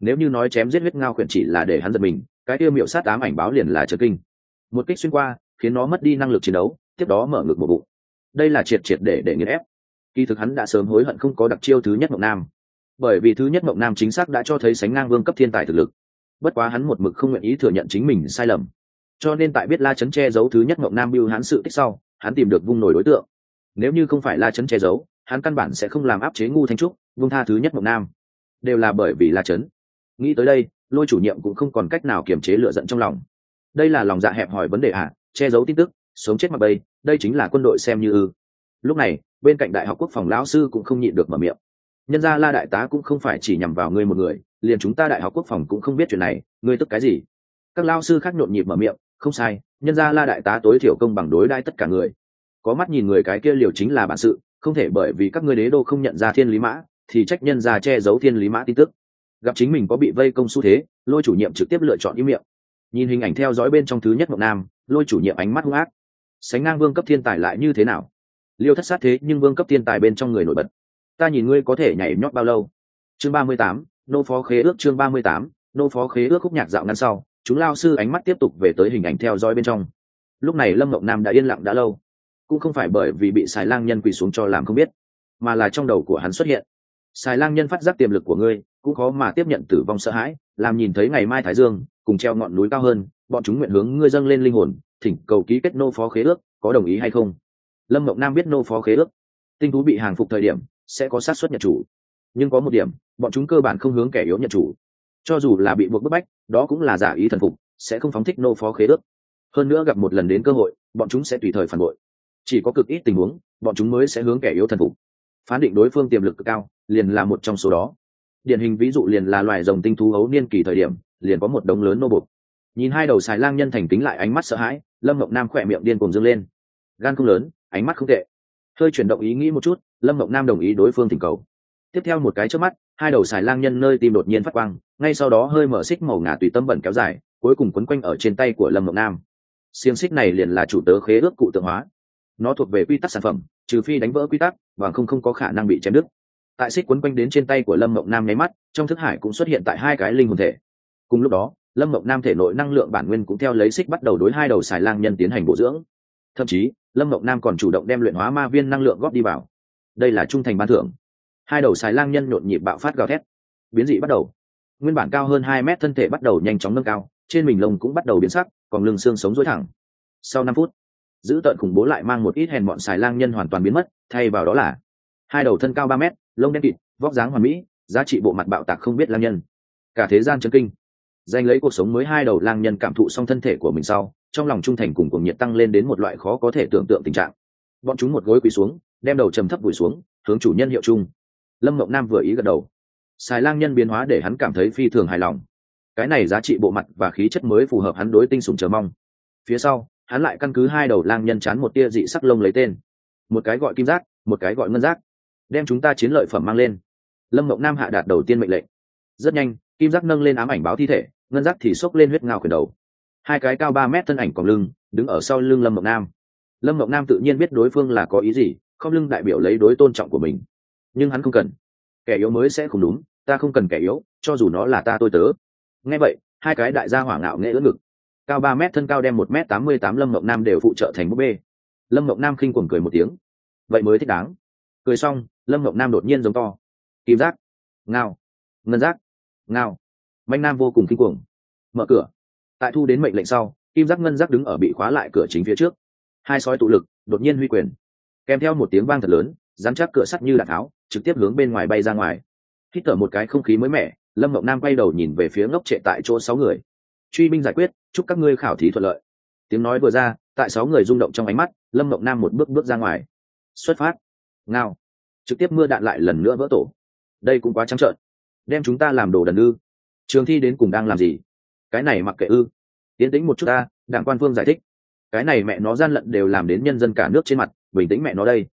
Nếu như nói chém giết huyết ngao khuyển chỉ là để hắn giật mình, cái tiêu miệu sát ám ảnh báo liền là trần kinh. Một kích xuyên qua, khiến nó mất đi năng lực chiến đấu, tiếp đó mở ngực một bụng đây là triệt triệt để để nghiền ép. Kỳ thực hắn đã sớm hối hận không có đặc chiêu thứ nhất mộng nam. Bởi vì thứ nhất mộng nam chính xác đã cho thấy sánh ngang vương cấp thiên tài thực lực. Bất quá hắn một mực không nguyện ý thừa nhận chính mình sai lầm. Cho nên tại biết la chấn che giấu thứ nhất mộng nam biêu hắn sự tích sau hắn tìm được vung nổi đối tượng. Nếu như không phải la chấn che giấu hắn căn bản sẽ không làm áp chế ngu thanh trúc vung tha thứ nhất mộng nam. Đều là bởi vì la chấn. Nghĩ tới đây lôi chủ nhiệm cũng không còn cách nào kiềm chế lựa giận trong lòng. Đây là lòng dạ hẹp hỏi vấn đề ạ à, che giấu tin tức sống chết mặc bây đây chính là quân đội xem như ư. Lúc này, bên cạnh đại học quốc phòng lão sư cũng không nhịn được mở miệng. Nhân ra la đại tá cũng không phải chỉ nhằm vào ngươi một người, liền chúng ta đại học quốc phòng cũng không biết chuyện này, ngươi tức cái gì? Các lao sư khác nhộn nhịp mở miệng, không sai, nhân ra la đại tá tối thiểu công bằng đối đãi tất cả người. Có mắt nhìn người cái kia liều chính là bản sự, không thể bởi vì các ngươi đế đô không nhận ra thiên lý mã, thì trách nhân ra che giấu thiên lý mã tin tức. Gặp chính mình có bị vây công xu thế, lôi chủ nhiệm trực tiếp lựa chọn im miệng. Nhìn hình ảnh theo dõi bên trong thứ nhất mộng nam, lôi chủ nhiệm ánh mắt hung ác sánh ngang vương cấp thiên tài lại như thế nào? Liêu thất sát thế nhưng vương cấp thiên tài bên trong người nổi bật. Ta nhìn ngươi có thể nhảy nhót bao lâu? Chương ba mươi tám, nô phó khế ước chương ba mươi tám, nô phó khế ước khúc nhạc dạo ngắn sau, chúng lao sư ánh mắt tiếp tục về tới hình ảnh theo dõi bên trong. Lúc này lâm mộng nam đã yên lặng đã lâu. Cũng không phải bởi vì bị xài lang nhân quỳ xuống cho làm không biết, mà là trong đầu của hắn xuất hiện. Xài lang nhân phát giác tiềm lực của ngươi, cũng khó mà tiếp nhận tử vong sợ hãi, làm nhìn thấy ngày mai thái dương, cùng treo ngọn núi cao hơn, bọn chúng nguyện hướng ngươi dâng lên linh hồn thỉnh cầu ký kết nô phó khế ước, có đồng ý hay không? Lâm mộng nam biết nô phó khế ước. Tinh thú bị hàng phục thời điểm, sẽ có sát xuất nhận chủ. Nhưng có một điểm, bọn chúng cơ bản không hướng kẻ yếu nhận chủ. Cho dù là bị buộc bức bách, đó cũng là giả ý thần phục, sẽ không phóng thích nô phó khế ước. Hơn nữa gặp một lần đến cơ hội, bọn chúng sẽ tùy thời phản bội. Chỉ có cực ít tình huống, bọn chúng mới sẽ hướng kẻ yếu thần phục. Phán định đối phương tiềm lực cực cao, liền là một trong số đó. Điển hình ví dụ liền là loài rồng tinh thú ấu niên kỳ thời điểm, liền có một đống lớn nô bục nhìn hai đầu xài lang nhân thành kính lại ánh mắt sợ hãi lâm mộng nam khỏe miệng điên cùng dâng lên. Gan không lớn, ánh mắt không tệ. Hơi chuyển động ý nghĩ một chút, lâm mộng nam đồng ý đối phương thỉnh cầu. Tiếp theo một cái trước mắt, hai đầu xài lang nhân nơi tim đột nhiên phát quang, ngay sau đó hơi mở xích màu ngà tùy tâm bẩn kéo dài, cuối cùng quấn quanh ở trên tay của lâm mộng nam. Xiềng xích này liền là chủ tớ khế ước cụ tượng hóa. Nó thuộc về quy tắc sản phẩm, trừ phi đánh vỡ quy tắc và không không có khả năng bị chém đứt. Tại xích quấn quanh đến trên tay của lâm mộng nam nháy mắt, trong thức hải cũng xuất hiện tại hai cái linh hồn thể. Cùng lúc đó lâm mộng nam thể nội năng lượng bản nguyên cũng theo lấy xích bắt đầu đối hai đầu xài lang nhân tiến hành bổ dưỡng. Thậm chí, lâm mộng nam còn chủ động đem luyện hóa ma viên năng lượng góp đi vào. Đây là trung thành ban thưởng. Hai đầu xài lang nhân nhộn nhịp bạo phát gào thét. Biến dị bắt đầu. Nguyên bản cao hơn hai mét thân thể bắt đầu nhanh chóng nâng cao, trên mình lông cũng bắt đầu biến sắc, còn lưng xương sống dối thẳng. Sau năm phút giữ tợn khủng bố lại mang một ít hèn bọn xài lang nhân hoàn toàn biến mất, thay vào đó là hai đầu thân cao ba mét, lông đen kịt, vóc dáng hoàn mỹ, giá trị bộ mặt bạo tạc không biết lang nhân. Cả thế gian chân kinh danh lấy cuộc sống mới hai đầu lang nhân cảm thụ xong thân thể của mình sau, trong lòng trung thành cùng cuồng nhiệt tăng lên đến một loại khó có thể tưởng tượng tình trạng. Bọn chúng một gối quỳ xuống, đem đầu trầm thấp vùi xuống, hướng chủ nhân hiệu chung. Lâm mộng nam vừa ý gật đầu. Xài lang nhân biến hóa để hắn cảm thấy phi thường hài lòng. Cái này giá trị bộ mặt và khí chất mới phù hợp hắn đối tinh sùng chờ mong. Phía sau, hắn lại căn cứ hai đầu lang nhân chán một tia dị sắc lông lấy tên. Một cái gọi kim giác, một cái gọi ngân giác. Đem chúng ta chiến lợi phẩm mang lên. Lâm mộng nam hạ đạt đầu tiên mệnh lệnh. Rất nhanh, kim giác nâng lên ám ảnh báo thi thể ngân giác thì xốc lên huyết ngao khởi đầu. Hai cái cao ba mét thân ảnh còn lưng, đứng ở sau lưng lâm mộng nam. Lâm mộng nam tự nhiên biết đối phương là có ý gì, không lưng đại biểu lấy đối tôn trọng của mình. Nhưng hắn không cần. Kẻ yếu mới sẽ không đúng, ta không cần kẻ yếu, cho dù nó là ta tôi tớ. Nghe vậy, hai cái đại gia hỏa ngạo nghệ ưỡn ngực. Cao ba mét thân cao đem một mét tám mươi tám lâm mộng nam đều phụ trợ thành búp bê. Lâm mộng nam khinh quần cười một tiếng. Vậy mới thích đáng. Cười xong, lâm mộng nam đột nhiên giống to. Kim giác. Ngao. Ngân giác. Ngao manh nam vô cùng kinh cuồng. Mở cửa. Tại thu đến mệnh lệnh sau, kim giác ngân giác đứng ở bị khóa lại cửa chính phía trước. Hai sói tụ lực, đột nhiên huy quyền. Kèm theo một tiếng vang thật lớn dám chắc cửa sắt như đạn tháo, trực tiếp hướng bên ngoài bay ra ngoài. Hít thở một cái không khí mới mẻ, lâm mộng nam quay đầu nhìn về phía ngốc trệ tại chỗ sáu người. Truy binh giải quyết, chúc các ngươi khảo thí thuận lợi. Tiếng nói vừa ra, tại sáu người rung động trong ánh mắt, lâm mộng nam một bước bước ra ngoài. Xuất phát. Ngao. Trực tiếp mưa đạn lại lần nữa vỡ tổ. Đây cũng quá trắng trợn. Đem chúng ta làm đồ đần ư trường thi đến cùng đang làm gì? Cái này mặc kệ ư. Tiến tĩnh một chút ta, đảng quan phương giải thích. Cái này mẹ nó gian lận đều làm đến nhân dân cả nước trên mặt, bình tĩnh mẹ nó đây.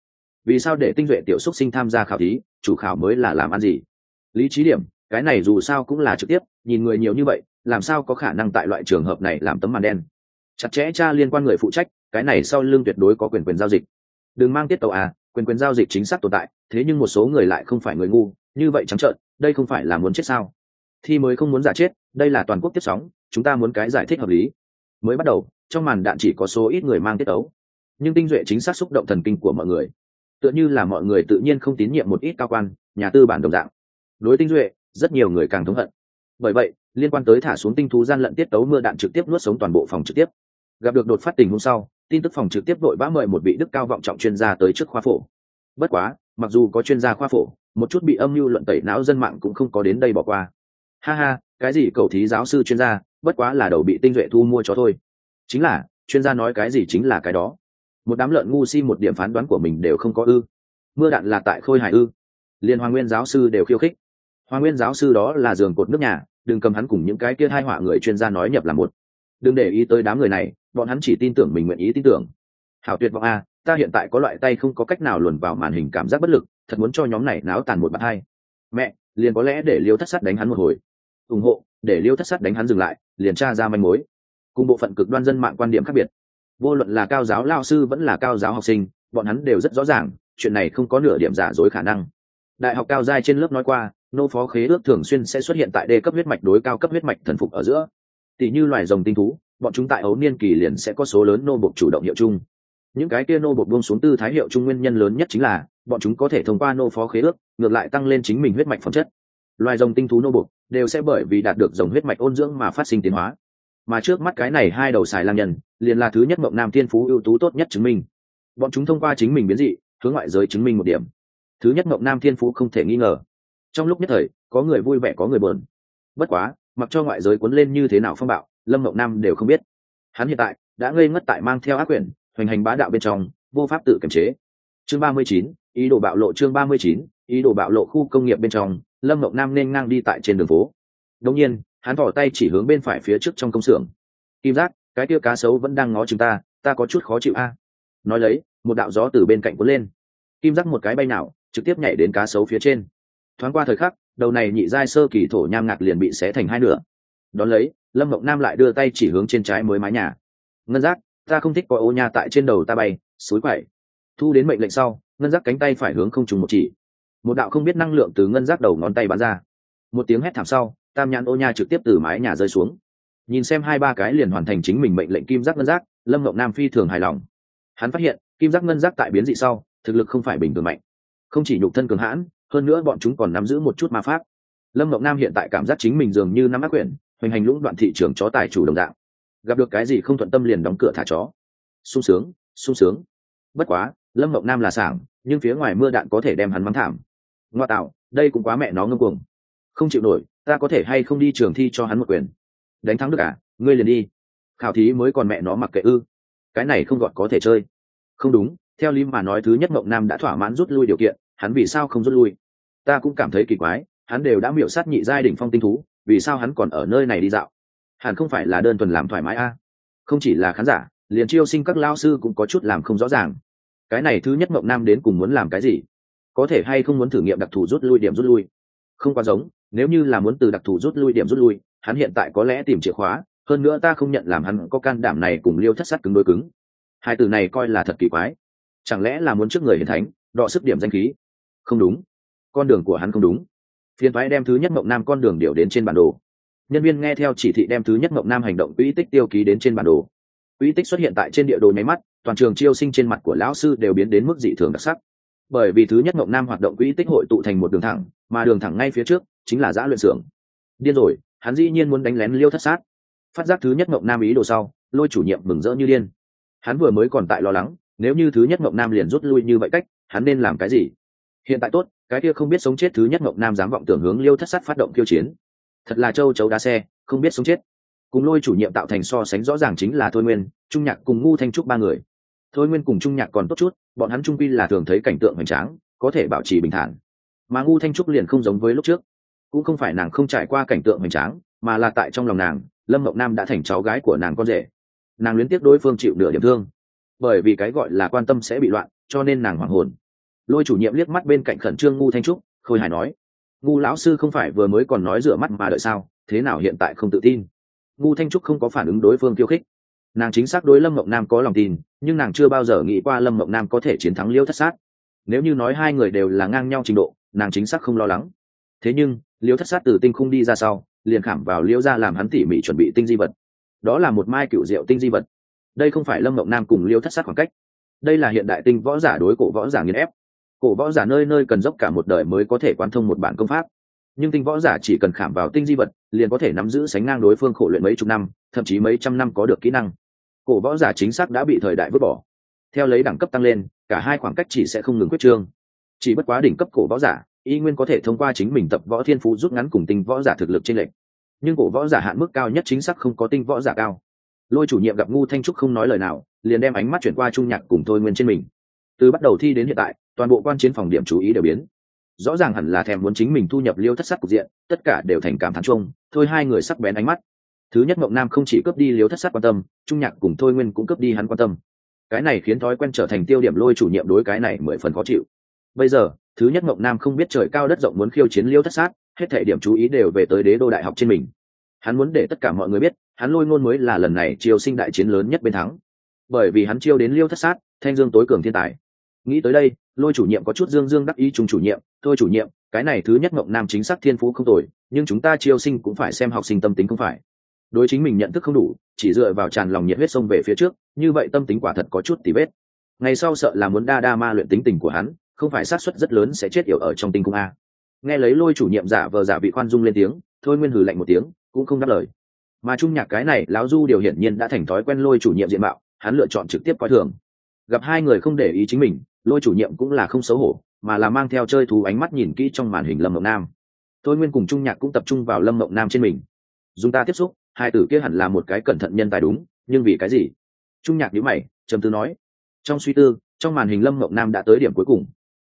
Vì sao để tinh duệ tiểu xúc sinh tham gia khảo thí, chủ khảo mới là làm ăn gì? Lý trí điểm, cái này dù sao cũng là trực tiếp, nhìn người nhiều như vậy, làm sao có khả năng tại loại trường hợp này làm tấm màn đen? Chặt chẽ cha liên quan người phụ trách, cái này sau lưng tuyệt đối có quyền quyền giao dịch. Đừng mang tiết tàu à quyền quyền giao dịch chính xác tồn tại, thế nhưng một số người lại không phải người ngu, như vậy trắng trợn, đây không phải là muốn chết sao? Thi mới không muốn giả chết, đây là toàn quốc tiếp sóng, chúng ta muốn cái giải thích hợp lý. Mới bắt đầu, trong màn đạn chỉ có số ít người mang tiết tấu nhưng tinh duệ chính xác xúc động thần kinh của mọi người. Tựa như là mọi người tự nhiên không tín nhiệm một ít cao quan, nhà tư bản đồng dạng. Đối tinh duệ, rất nhiều người càng thống hận. Bởi vậy, liên quan tới thả xuống tinh thú gian lận tiết tấu mưa đạn trực tiếp nuốt sống toàn bộ phòng trực tiếp. Gặp được đột phát tình hôm sau, tin tức phòng trực tiếp vội vã mời một vị đức cao vọng trọng chuyên gia tới trước khoa phổ. Bất quá, mặc dù có chuyên gia khoa phổ, một chút bị âm mưu luận tẩy não dân mạng cũng không có đến đây bỏ qua ha ha, cái gì cầu thí giáo sư chuyên gia, bất quá là đầu bị tinh duệ thu mua cho thôi. Chính là, chuyên gia nói cái gì chính là cái đó. Một đám lợn ngu si một điểm phán đoán của mình đều không có ư. Mưa đạn là tại khôi hải ư. Liên hoàng nguyên giáo sư đều khiêu khích. Hoàng nguyên giáo sư đó là giường cột nước nhà, đừng cầm hắn cùng những cái kia hai họa người chuyên gia nói nhập là một. Đừng để ý tới đám người này, bọn hắn chỉ tin tưởng mình nguyện ý tin tưởng. Hảo tuyệt vọng a, ta hiện tại có loại tay không có cách nào luồn vào màn hình cảm giác bất lực, thật muốn cho nhóm này náo tàn một bạn hai. Mẹ, liền có lẽ để liêu thất sắt đánh hắn một hồi ủng hộ, để liêu thất sắt đánh hắn dừng lại, liền tra ra manh mối. Cùng bộ phận cực đoan dân mạng quan điểm khác biệt. Vô luận là cao giáo lao sư vẫn là cao giáo học sinh, bọn hắn đều rất rõ ràng, chuyện này không có nửa điểm giả dối khả năng. Đại học cao giai trên lớp nói qua, nô phó khế ước thường xuyên sẽ xuất hiện tại đề cấp huyết mạch đối cao cấp huyết mạch thần phục ở giữa. Tỷ như loài rồng tinh thú, bọn chúng tại ấu niên kỳ liền sẽ có số lớn nô bộc chủ động hiệu chung. Những cái kia nô bộc buông xuống tư thái hiệu chung nguyên nhân lớn nhất chính là, bọn chúng có thể thông qua nô phó khế ước, ngược lại tăng lên chính mình huyết mạch phẩm chất. Loài rồng tinh thú nô bộc đều sẽ bởi vì đạt được dòng huyết mạch ôn dưỡng mà phát sinh tiến hóa. Mà trước mắt cái này hai đầu xài lang nhân, liền là thứ nhất mộng nam thiên phú ưu tú tốt nhất chứng minh. Bọn chúng thông qua chính mình biến dị, hướng ngoại giới chứng minh một điểm. Thứ nhất mộng nam thiên phú không thể nghi ngờ. Trong lúc nhất thời, có người vui vẻ có người bờn bất quá, mặc cho ngoại giới cuốn lên như thế nào phong bạo, lâm mộng nam đều không biết. Hắn hiện tại đã ngây ngất tại mang theo ác quyển, hoành hành bá đạo bên trong, vô pháp tự kiềm chế. Chương ba mươi chín, ý đồ bạo lộ chương ba mươi chín, ý đồ bạo lộ khu công nghiệp bên trong lâm mộng nam nên ngang đi tại trên đường phố. Đông nhiên, hắn thỏ tay chỉ hướng bên phải phía trước trong công xưởng. Kim giác, cái tia cá sấu vẫn đang ngó chúng ta ta có chút khó chịu a. Nói lấy, một đạo gió từ bên cạnh cuốn lên. Kim giác một cái bay nào, trực tiếp nhảy đến cá sấu phía trên. Thoáng qua thời khắc, đầu này nhị giai sơ kỳ thổ nham ngạc liền bị xé thành hai nửa. Đón lấy, lâm mộng nam lại đưa tay chỉ hướng trên trái mới mái nhà. Ngân giác, ta không thích có ô nha tại trên đầu ta bay, xối quậy. Thu đến mệnh lệnh sau, ngân giác cánh tay phải hướng không trùng một chỉ một đạo không biết năng lượng từ ngân giác đầu ngón tay bắn ra. Một tiếng hét thảm sau, tam nhãn ô nha trực tiếp từ mái nhà rơi xuống. Nhìn xem hai ba cái liền hoàn thành chính mình mệnh lệnh kim giác ngân giác, lâm ngọc nam phi thường hài lòng. Hắn phát hiện, kim giác ngân giác tại biến dị sau, thực lực không phải bình thường mạnh. Không chỉ nhục thân cường hãn, hơn nữa bọn chúng còn nắm giữ một chút ma pháp. Lâm ngọc nam hiện tại cảm giác chính mình dường như nắm ác quyển, hoành hành lũng đoạn thị trường chó tài chủ đồng dạng. Gặp được cái gì không thuận tâm liền đóng cửa thả chó. Sung sướng sung sướng. Bất quá, lâm ngọc nam là sảng, nhưng phía ngoài mưa đạn có thể đem hắn mắng thảm ngoa tạo, đây cũng quá mẹ nó ngâm cuồng. Không chịu nổi, ta có thể hay không đi trường thi cho hắn một quyền? Đánh thắng được à? Ngươi liền đi. Khảo thí mới còn mẹ nó mặc kệ ư. Cái này không gọi có thể chơi. Không đúng, theo lý mà nói thứ nhất mộng nam đã thỏa mãn rút lui điều kiện, hắn vì sao không rút lui? Ta cũng cảm thấy kỳ quái, hắn đều đã miễu sát nhị giai đ ỉ n h phong tinh thú, vì sao hắn còn ở nơi này đi dạo? Hẳn không phải là đơn thuần làm thoải mái a? Không chỉ là khán giả, liền chiêu sinh các lao sư cũng có chút làm không rõ ràng. Cái này thứ nhất mộng nam đến cùng muốn làm cái gì? Có thể hay không muốn thử nghiệm đặc thù rút lui điểm rút lui? Không quá giống, nếu như là muốn từ đặc thù rút lui điểm rút lui, hắn hiện tại có lẽ tìm chìa khóa, hơn nữa ta không nhận làm hắn có can đảm này cùng liêu thất sắt cứng đôi cứng. Hai từ này coi là thật kỳ quái. Chẳng lẽ là muốn trước người hiền thánh, đọ sức điểm danh khí? Không đúng. Con đường của hắn không đúng. Phiền thoái đem thứ nhất mộng nam con đường điều đến trên bản đồ. Nhân viên nghe theo chỉ thị đem thứ nhất mộng nam hành động quỹ tích tiêu ký đến trên bản đồ. Quỹ tích xuất hiện tại trên địa đồ nháy mắt, toàn trường chiêu sinh trên mặt của lão sư đều biến đến mức dị thường đặc sắc bởi vì thứ nhất mộng nam hoạt động quỹ tích hội tụ thành một đường thẳng, mà đường thẳng ngay phía trước chính là giã luyện xưởng. Điên rồi, hắn dĩ nhiên muốn đánh lén liêu thất sát. Phát giác thứ nhất mộng nam ý đồ sau, lôi chủ nhiệm mừng rỡ như điên. Hắn vừa mới còn tại lo lắng, nếu như thứ nhất mộng nam liền rút lui như vậy cách, hắn nên làm cái gì? Hiện tại tốt, cái kia không biết sống chết thứ nhất mộng nam dám vọng tưởng hướng liêu thất sát phát động kiêu chiến. Thật là châu chấu đá xe, không biết sống chết. Cùng lôi chủ nhiệm tạo thành so sánh rõ ràng chính là thôi nguyên, trung nhạc cùng ngu thanh trúc ba người thôi nguyên cùng trung nhạc còn tốt chút, bọn hắn trung quy là thường thấy cảnh tượng hoành tráng, có thể bảo trì bình thản. Mà ngu thanh trúc liền không giống với lúc trước, cũng không phải nàng không trải qua cảnh tượng hoành tráng, mà là tại trong lòng nàng, lâm mộng nam đã thành cháu gái của nàng con rể. Nàng luyến tiếc đối phương chịu nửa điểm thương, bởi vì cái gọi là quan tâm sẽ bị loạn, cho nên nàng hoảng hồn. Lôi chủ nhiệm liếc mắt bên cạnh khẩn trương ngu thanh trúc, khôi hài nói, ngu lão sư không phải vừa mới còn nói rửa mắt mà đợi sao, thế nào hiện tại không tự tin? Ngu thanh trúc không có phản ứng đối phương khiêu khích. Nàng chính xác đối lâm mộng nam có lòng tin nhưng nàng chưa bao giờ nghĩ qua lâm mộng nam có thể chiến thắng liêu thất sát. Nếu như nói hai người đều là ngang nhau trình độ, nàng chính xác không lo lắng. Thế nhưng, liêu thất sát từ tinh khung đi ra sau, liền khảm vào liêu ra làm hắn tỉ mỉ chuẩn bị tinh di vật. Đó là một mai cựu diệu tinh di vật. Đây không phải lâm mộng nam cùng liêu thất sát khoảng cách. Đây là hiện đại tinh võ giả đối cổ võ giả nghiền ép. Cổ võ giả nơi nơi cần dốc cả một đời mới có thể quan thông một bản công pháp. Nhưng tinh võ giả chỉ cần khảm vào tinh di vật, liền có thể nắm giữ sánh ngang đối phương khổ luyện mấy chục năm, thậm chí mấy trăm năm có được kỹ năng cổ võ giả chính xác đã bị thời đại vứt bỏ. Theo lấy đẳng cấp tăng lên, cả hai khoảng cách chỉ sẽ không ngừng quyết trương. Chỉ bất quá đỉnh cấp cổ võ giả, y nguyên có thể thông qua chính mình tập võ thiên phú rút ngắn cùng tinh võ giả thực lực trên lệnh nhưng cổ võ giả hạn mức cao nhất chính xác không có tinh võ giả cao. Lôi chủ nhiệm gặp ngu thanh trúc không nói lời nào, liền đem ánh mắt chuyển qua trung nhạc cùng thôi nguyên trên mình. Từ bắt đầu thi đến hiện tại, toàn bộ quan chiến phòng điểm chú ý đều biến. Rõ ràng hẳn là thèm muốn chính mình thu nhập liêu thất sắc cục diện, tất cả đều thành cảm thán chung, thôi hai người sắc bén ánh mắt thứ nhất mộng nam không chỉ cướp đi liêu thất sát quan tâm, trung nhạc cùng thôi nguyên cũng cướp đi hắn quan tâm. Cái này khiến thói quen trở thành tiêu điểm lôi chủ nhiệm đối cái này mười phần khó chịu. Bây giờ, thứ nhất mộng nam không biết trời cao đất rộng muốn khiêu chiến liêu thất sát, hết thể điểm chú ý đều về tới đế đô đại học trên mình. Hắn muốn để tất cả mọi người biết, hắn lôi ngôn mới là lần này chiêu sinh đại chiến lớn nhất bên thắng. Bởi vì hắn chiêu đến liêu thất sát, thanh dương tối cường thiên tài. Nghĩ tới đây, lôi chủ nhiệm có chút dương dương đắc ý chung chủ nhiệm, thôi chủ nhiệm, cái này thứ nhất mộng nam chính xác thiên phú không tồi, nhưng chúng ta chiêu sinh cũng phải xem học sinh tâm tính không phải đối chính mình nhận thức không đủ, chỉ dựa vào tràn lòng nhiệt huyết sông về phía trước, như vậy tâm tính quả thật có chút tí vết. Ngày sau sợ là muốn đa đa ma luyện tính tình của hắn, không phải xác suất rất lớn sẽ chết yểu ở trong tinh cung a. Nghe lấy lôi chủ nhiệm giả vờ giả bị khoan dung lên tiếng, thôi nguyên hừ lạnh một tiếng, cũng không đáp lời. Mà trung nhạc cái này, lão du điều hiển nhiên đã thành thói quen lôi chủ nhiệm diện mạo, hắn lựa chọn trực tiếp coi thường. Gặp hai người không để ý chính mình, lôi chủ nhiệm cũng là không xấu hổ, mà là mang theo chơi thú ánh mắt nhìn kỹ trong màn hình lâm mộng nam. Thôi nguyên cùng trung nhạc cũng tập trung vào lâm mộng nam trên mình. Dùng ta tiếp xúc hai tử kia hẳn là một cái cẩn thận nhân tài đúng, nhưng vì cái gì? Trung nhạc nhữ mày, trầm tư nói, trong suy tư, trong màn hình lâm mộng nam đã tới điểm cuối cùng.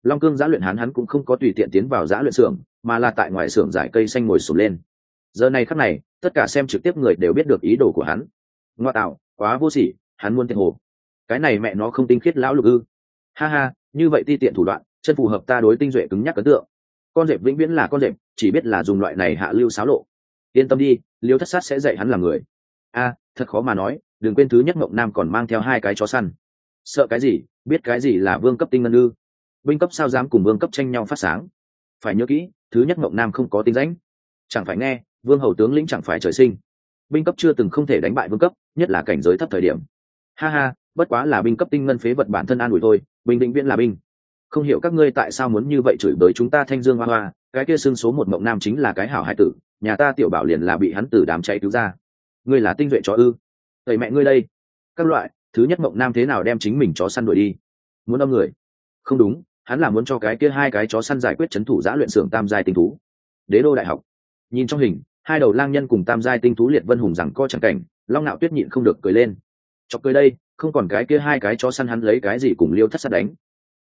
Long cương giã luyện hắn hắn cũng không có tùy tiện tiến vào giã luyện xưởng, mà là tại ngoài xưởng giải cây xanh ngồi sụp lên. Giờ này khắc này, tất cả xem trực tiếp người đều biết được ý đồ của hắn. Ngoa tạo, quá vô sỉ, hắn muốn tiền hồ. Cái này mẹ nó không tinh khiết lão lục ư. Ha ha, như vậy ti tiện thủ đoạn, chân phù hợp ta đối tinh duệ cứng nhắc ấn tượng. Con rệp vĩnh viễn là con rệp, chỉ biết là dùng loại này hạ lưu xáo lộ yên tâm đi, liêu thất sát sẽ dạy hắn làm người. A, thật khó mà nói, đừng quên thứ nhất mộng nam còn mang theo hai cái chó săn. Sợ cái gì, biết cái gì là vương cấp tinh ngân ư? Binh cấp sao dám cùng vương cấp tranh nhau phát sáng? Phải nhớ kỹ, thứ nhất mộng nam không có tính ránh. chẳng phải nghe, vương hầu tướng lĩnh chẳng phải trời sinh. Binh cấp chưa từng không thể đánh bại vương cấp, nhất là cảnh giới thấp thời điểm. Ha ha, bất quá là binh cấp tinh ngân phế vật bản thân an ủi thôi, bình định viễn là binh. Không hiểu các ngươi tại sao muốn như vậy chửi bới chúng ta thanh dương hoa hoa, cái kia xương số một mộng nam chính là cái hảo hai tử nhà ta tiểu bảo liền là bị hắn tử đám cháy cứu ra. Ngươi là tinh vệ chó ư? Thầy mẹ ngươi đây. Các loại, thứ nhất mộng nam thế nào đem chính mình chó săn đuổi đi? Muốn âm người? Không đúng, hắn là muốn cho cái kia hai cái chó săn giải quyết c h ấ n thủ giã luyện xưởng tam giai tinh thú. Đế đô đại học. Nhìn trong hình, hai đầu lang nhân cùng tam giai tinh thú liệt vân hùng rằng co chẳng cảnh, long nạo tuyết nhịn không được cười lên. Chọc cười đây, không còn cái kia hai cái chó săn hắn lấy cái gì cùng liêu thất sát đánh.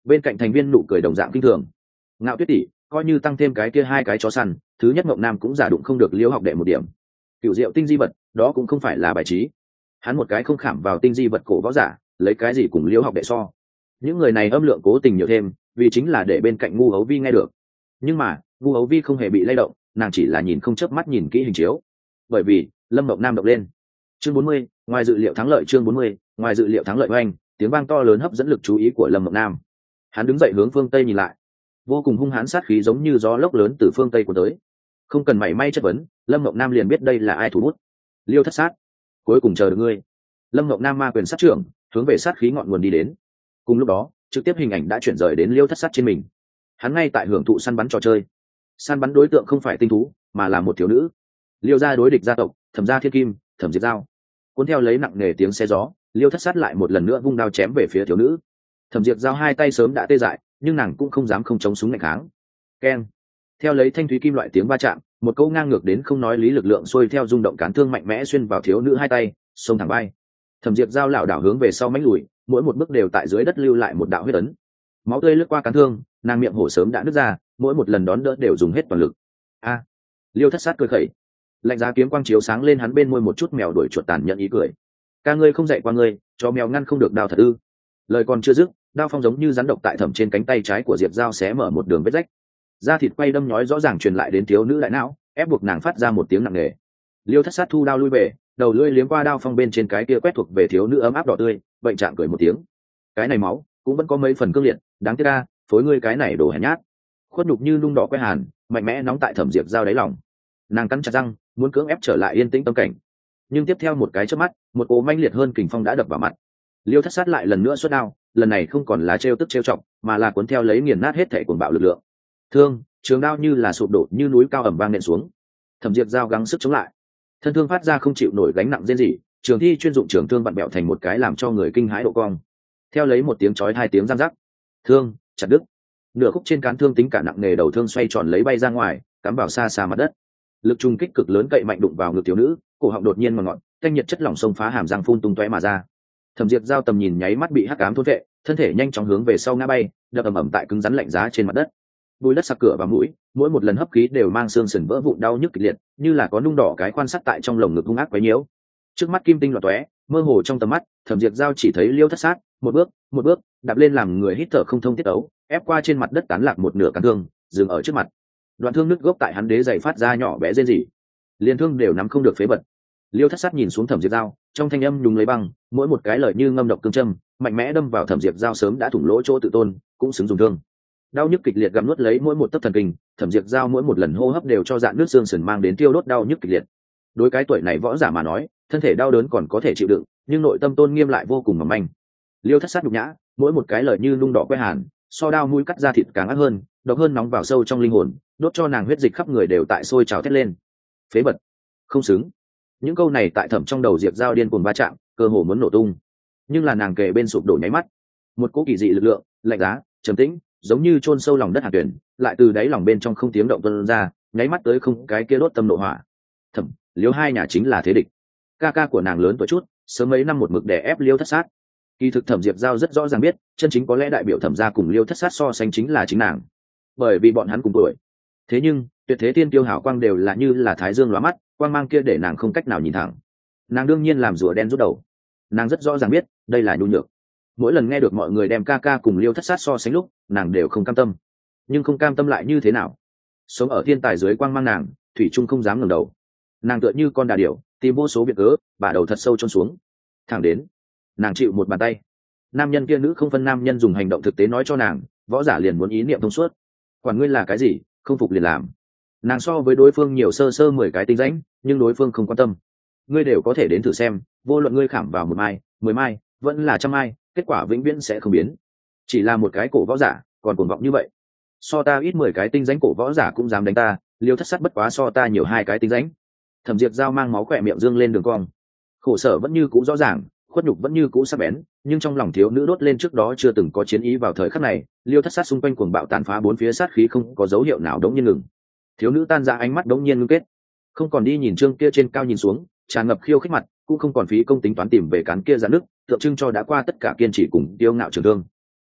Bên cạnh thành viên nụ cười đồng dạng kinh thường. Ngạo tuyết tỷ, coi như tăng thêm cái kia hai cái chó săn thứ nhất mộng nam cũng giả đụng không được liêu học đệ một điểm. Cựu diệu tinh di vật, đó cũng không phải là bài trí. Hắn một cái không khảm vào tinh di vật cổ võ giả, lấy cái gì cùng liêu học đệ so? Những người này âm lượng cố tình nhiều thêm, vì chính là để bên cạnh ngu hấu vi nghe được. Nhưng mà, ngu hấu vi không hề bị lay động, nàng chỉ là nhìn không chớp mắt nhìn kỹ hình chiếu. Bởi vì, lâm mộng nam động lên. Chương bốn mươi, ngoài dự liệu thắng lợi chương bốn mươi, ngoài dự liệu thắng lợi oanh tiếng vang to lớn hấp dẫn lực chú ý của lâm mộng nam. Hắn đứng dậy hướng phương tây nhìn lại vô cùng hung hãn sát khí giống như gió lốc lớn từ phương tây của tới. Không cần mảy may chất vấn, lâm mộng nam liền biết đây là ai thủ bút. Liêu thất sát, cuối cùng chờ được ngươi. Lâm mộng nam ma quyền sát trưởng, hướng về sát khí ngọn nguồn đi đến. Cùng lúc đó, trực tiếp hình ảnh đã chuyển rời đến liêu thất sát trên mình. Hắn ngay tại hưởng thụ săn bắn trò chơi. Săn bắn đối tượng không phải tinh thú, mà là một thiếu nữ. Liêu gia đối địch gia tộc, thẩm gia thiên kim, thẩm diệt giao. Cuốn theo lấy nặng nề tiếng xe gió, liêu thất sát lại một lần nữa vung đao chém về phía thiếu nữ. Thẩm diệt giao hai tay sớm đã tê dại nhưng nàng cũng không dám không chống súng ngạch kháng. Keng theo lấy thanh thúy kim loại tiếng va chạm, một câu ngang ngược đến không nói lý lực lượng xuôi theo rung động cán thương mạnh mẽ xuyên vào thiếu nữ hai tay, xông thẳng bay. Thẩm diệp giao lảo đảo hướng về sau mánh lùi, mỗi một bước đều tại dưới đất lưu lại một đạo huyết ấn. Máu tươi lướt qua cán thương, nàng miệng hổ sớm đã nứt ra, mỗi một lần đón đỡ đều dùng hết toàn lực. A, liêu thất sát cười khẩy. Lạnh giá kiếm quang chiếu sáng lên hắn bên môi một chút mèo đuổi chuột tàn nhận ý cười. Ca ngươi không dạy qua ngươi cho mèo ngăn không được đào thật ư. Lời còn chưa dứt đao phong giống như rắn độc tại thẩm trên cánh tay trái của diệp dao xé mở một đường vết rách. Da thịt quay đâm nhói rõ ràng truyền lại đến thiếu nữ đại não, ép buộc nàng phát ra một tiếng nặng nề. Liêu thất sát thu đao lui về, đầu lưỡi liếm qua đao phong bên trên cái kia quét thuộc về thiếu nữ ấm áp đỏ tươi, bệnh trạng cười một tiếng. Cái này máu cũng vẫn có mấy phần cương liệt, đáng tiếc ca phối ngươi cái này đổ hèn nhát. Khuất nhục như nung đỏ quét hàn, mạnh mẽ nóng tại thẩm diệp dao đáy lòng. Nàng cắn chặt răng, muốn cưỡng ép trở lại yên tĩnh tâm cảnh. Nhưng tiếp theo một cái trước mắt, một ố manh liệt hơn kình phong đã đập vào mặt. Liêu thất sát lại lần nữa xuất đao lần này không còn là trêu tức trêu trọng mà là cuốn theo lấy nghiền nát hết thể cuồng bạo lực lượng. Thương, trường đao như là sụp đổ, như núi cao ẩm vang nện xuống. Thẩm diệp dao gắng sức chống lại. Thân thương phát ra không chịu nổi gánh nặng riêng gì trường thi chuyên dụng trường thương vặn bẹo thành một cái làm cho người kinh hãi độ cong. Theo lấy một tiếng chói hai tiếng răng rắc thương, chặt đứt. Nửa khúc trên cán thương tính cả nặng nề đầu thương xoay tròn lấy bay ra ngoài, cắm vào xa xa mặt đất. Lực trung kích cực lớn cậy mạnh đụng vào ngực thiếu nữ, cổ họng đột nhiên mà ngọn thanh nhiệt chất lỏng sông phá hàm răng phun tung tóe mà ra thẩm diệt giao tầm nhìn nháy mắt bị hắc cám thốt vệ, thân thể nhanh chóng hướng về sau ngã bay, đập ầm ầm tại cứng rắn lạnh giá trên mặt đất. Bùi đất sặc cửa và mũi, mỗi một lần hấp khí đều mang xương sườn vỡ vụn đau nhức kịch liệt, như là có nung đỏ cái quan sát tại trong lồng ngực hung ác quấy nhiễu. Trước mắt kim tinh loạt tóe, mơ hồ trong tầm mắt, thẩm diệt giao chỉ thấy liêu thất sát, một bước một bước, đạp lên làm người hít thở không thông tiết ấu, ép qua trên mặt đất tán lạc một nửa cán thương, dừng ở trước mặt. Đoạn thương nứt gốc tại hắn đế dày phát ra nhỏ bé rên rỉ. Liền thương đều nắm không được phế bật liêu thất sát nhìn xuống thẩm diệp dao trong thanh âm đúng lấy băng, mỗi một cái lời như ngâm độc cương châm, mạnh mẽ đâm vào thẩm diệp dao sớm đã thủng lỗ chỗ tự tôn, cũng xứng dùng thương. Đau nhức kịch liệt gặm nuốt lấy mỗi một tấc thần kinh, thẩm diệp dao mỗi một lần hô hấp đều cho dạn nước xương sườn mang đến tiêu đốt đau nhức kịch liệt. Đối cái tuổi này võ giả mà nói, thân thể đau đớn còn có thể chịu đựng, nhưng nội tâm tôn nghiêm lại vô cùng mỏng manh. Liêu thất sát nhục nhã, mỗi một cái lời như nung đỏ quê hàn, so đao mũi cắt ra thịt càng ác hơn, độc hơn nóng vào sâu trong linh hồn, đốt cho nàng huyết dịch khắp người đều tại sôi trào thét lên. Phế vật. Không xứng những câu này tại thẩm trong đầu diệp giao điên cuồng va chạm, cơ hồ muốn nổ tung. Nhưng là nàng kề bên sụp đổ nháy mắt. Một cỗ kỳ dị lực lượng, lạnh giá, trầm tĩnh, giống như chôn sâu lòng đất hạt tuyển, lại từ đáy lòng bên trong không tiếng động tuân ra, nháy mắt tới không cái kia đốt tâm nội hỏa. Thẩm liếu hai nhà chính là thế địch. Ca ca của nàng lớn tuổi chút, sớm mấy năm một mực để ép liêu thất sát. Kỳ thực thẩm diệp giao rất rõ ràng biết, chân chính có lẽ đại biểu thẩm gia cùng liêu thất sát so sánh chính là chính nàng. Bởi vì bọn hắn cùng tuổi. Thế nhưng tuyệt thế tiên tiêu hảo quang đều là như là thái dương lóa mắt, quang mang kia để nàng không cách nào nhìn thẳng. Nàng đương nhiên làm rùa đen rút đầu. Nàng rất rõ ràng biết, đây là nhu nhược. Mỗi lần nghe được mọi người đem ca ca cùng liêu thất sát so sánh lúc, nàng đều không cam tâm. Nhưng không cam tâm lại như thế nào? Sống ở thiên tài dưới quang mang nàng, thủy trung không dám ngẩng đầu. Nàng tựa như con đà điểu, tìm vô số việc cớ bà đầu thật sâu trôn xuống. Thẳng đến, nàng chịu một bàn tay. Nam nhân kia nữ không phân nam nhân dùng hành động thực tế nói cho nàng, võ giả liền muốn ý niệm thông suốt. Quản ngươi là cái gì, không phục liền làm nàng so với đối phương nhiều sơ sơ mười cái tinh rãnh, nhưng đối phương không quan tâm. Ngươi đều có thể đến thử xem, vô luận ngươi khảm vào một mai, mười mai, vẫn là trăm mai, kết quả vĩnh viễn sẽ không biến. Chỉ là một cái cổ võ giả, còn cuồng vọng như vậy. So ta ít mười cái tinh rãnh cổ võ giả cũng dám đánh ta, liêu thất sắt bất quá so ta nhiều hai cái tinh rãnh. Thẩm diệt dao mang máu khỏe miệng dương lên đường cong. Khổ sở vẫn như cũ rõ ràng, khuất nhục vẫn như cũ sắc bén, nhưng trong lòng thiếu nữ đốt lên trước đó chưa từng có chiến ý vào thời khắc này, liêu thất sát xung quanh cuồng bạo tàn phá bốn phía sát khí không có dấu hiệu nào đống nhiên ngừng thiếu nữ tan ra ánh mắt đống nhiên ngưng kết. Không còn đi nhìn trương kia trên cao nhìn xuống tràn ngập khiêu khích mặt cũng không còn phí công tính toán tìm về cán kia ra nước tượng trưng cho đã qua tất cả kiên trì cùng tiêu ngạo trường thương.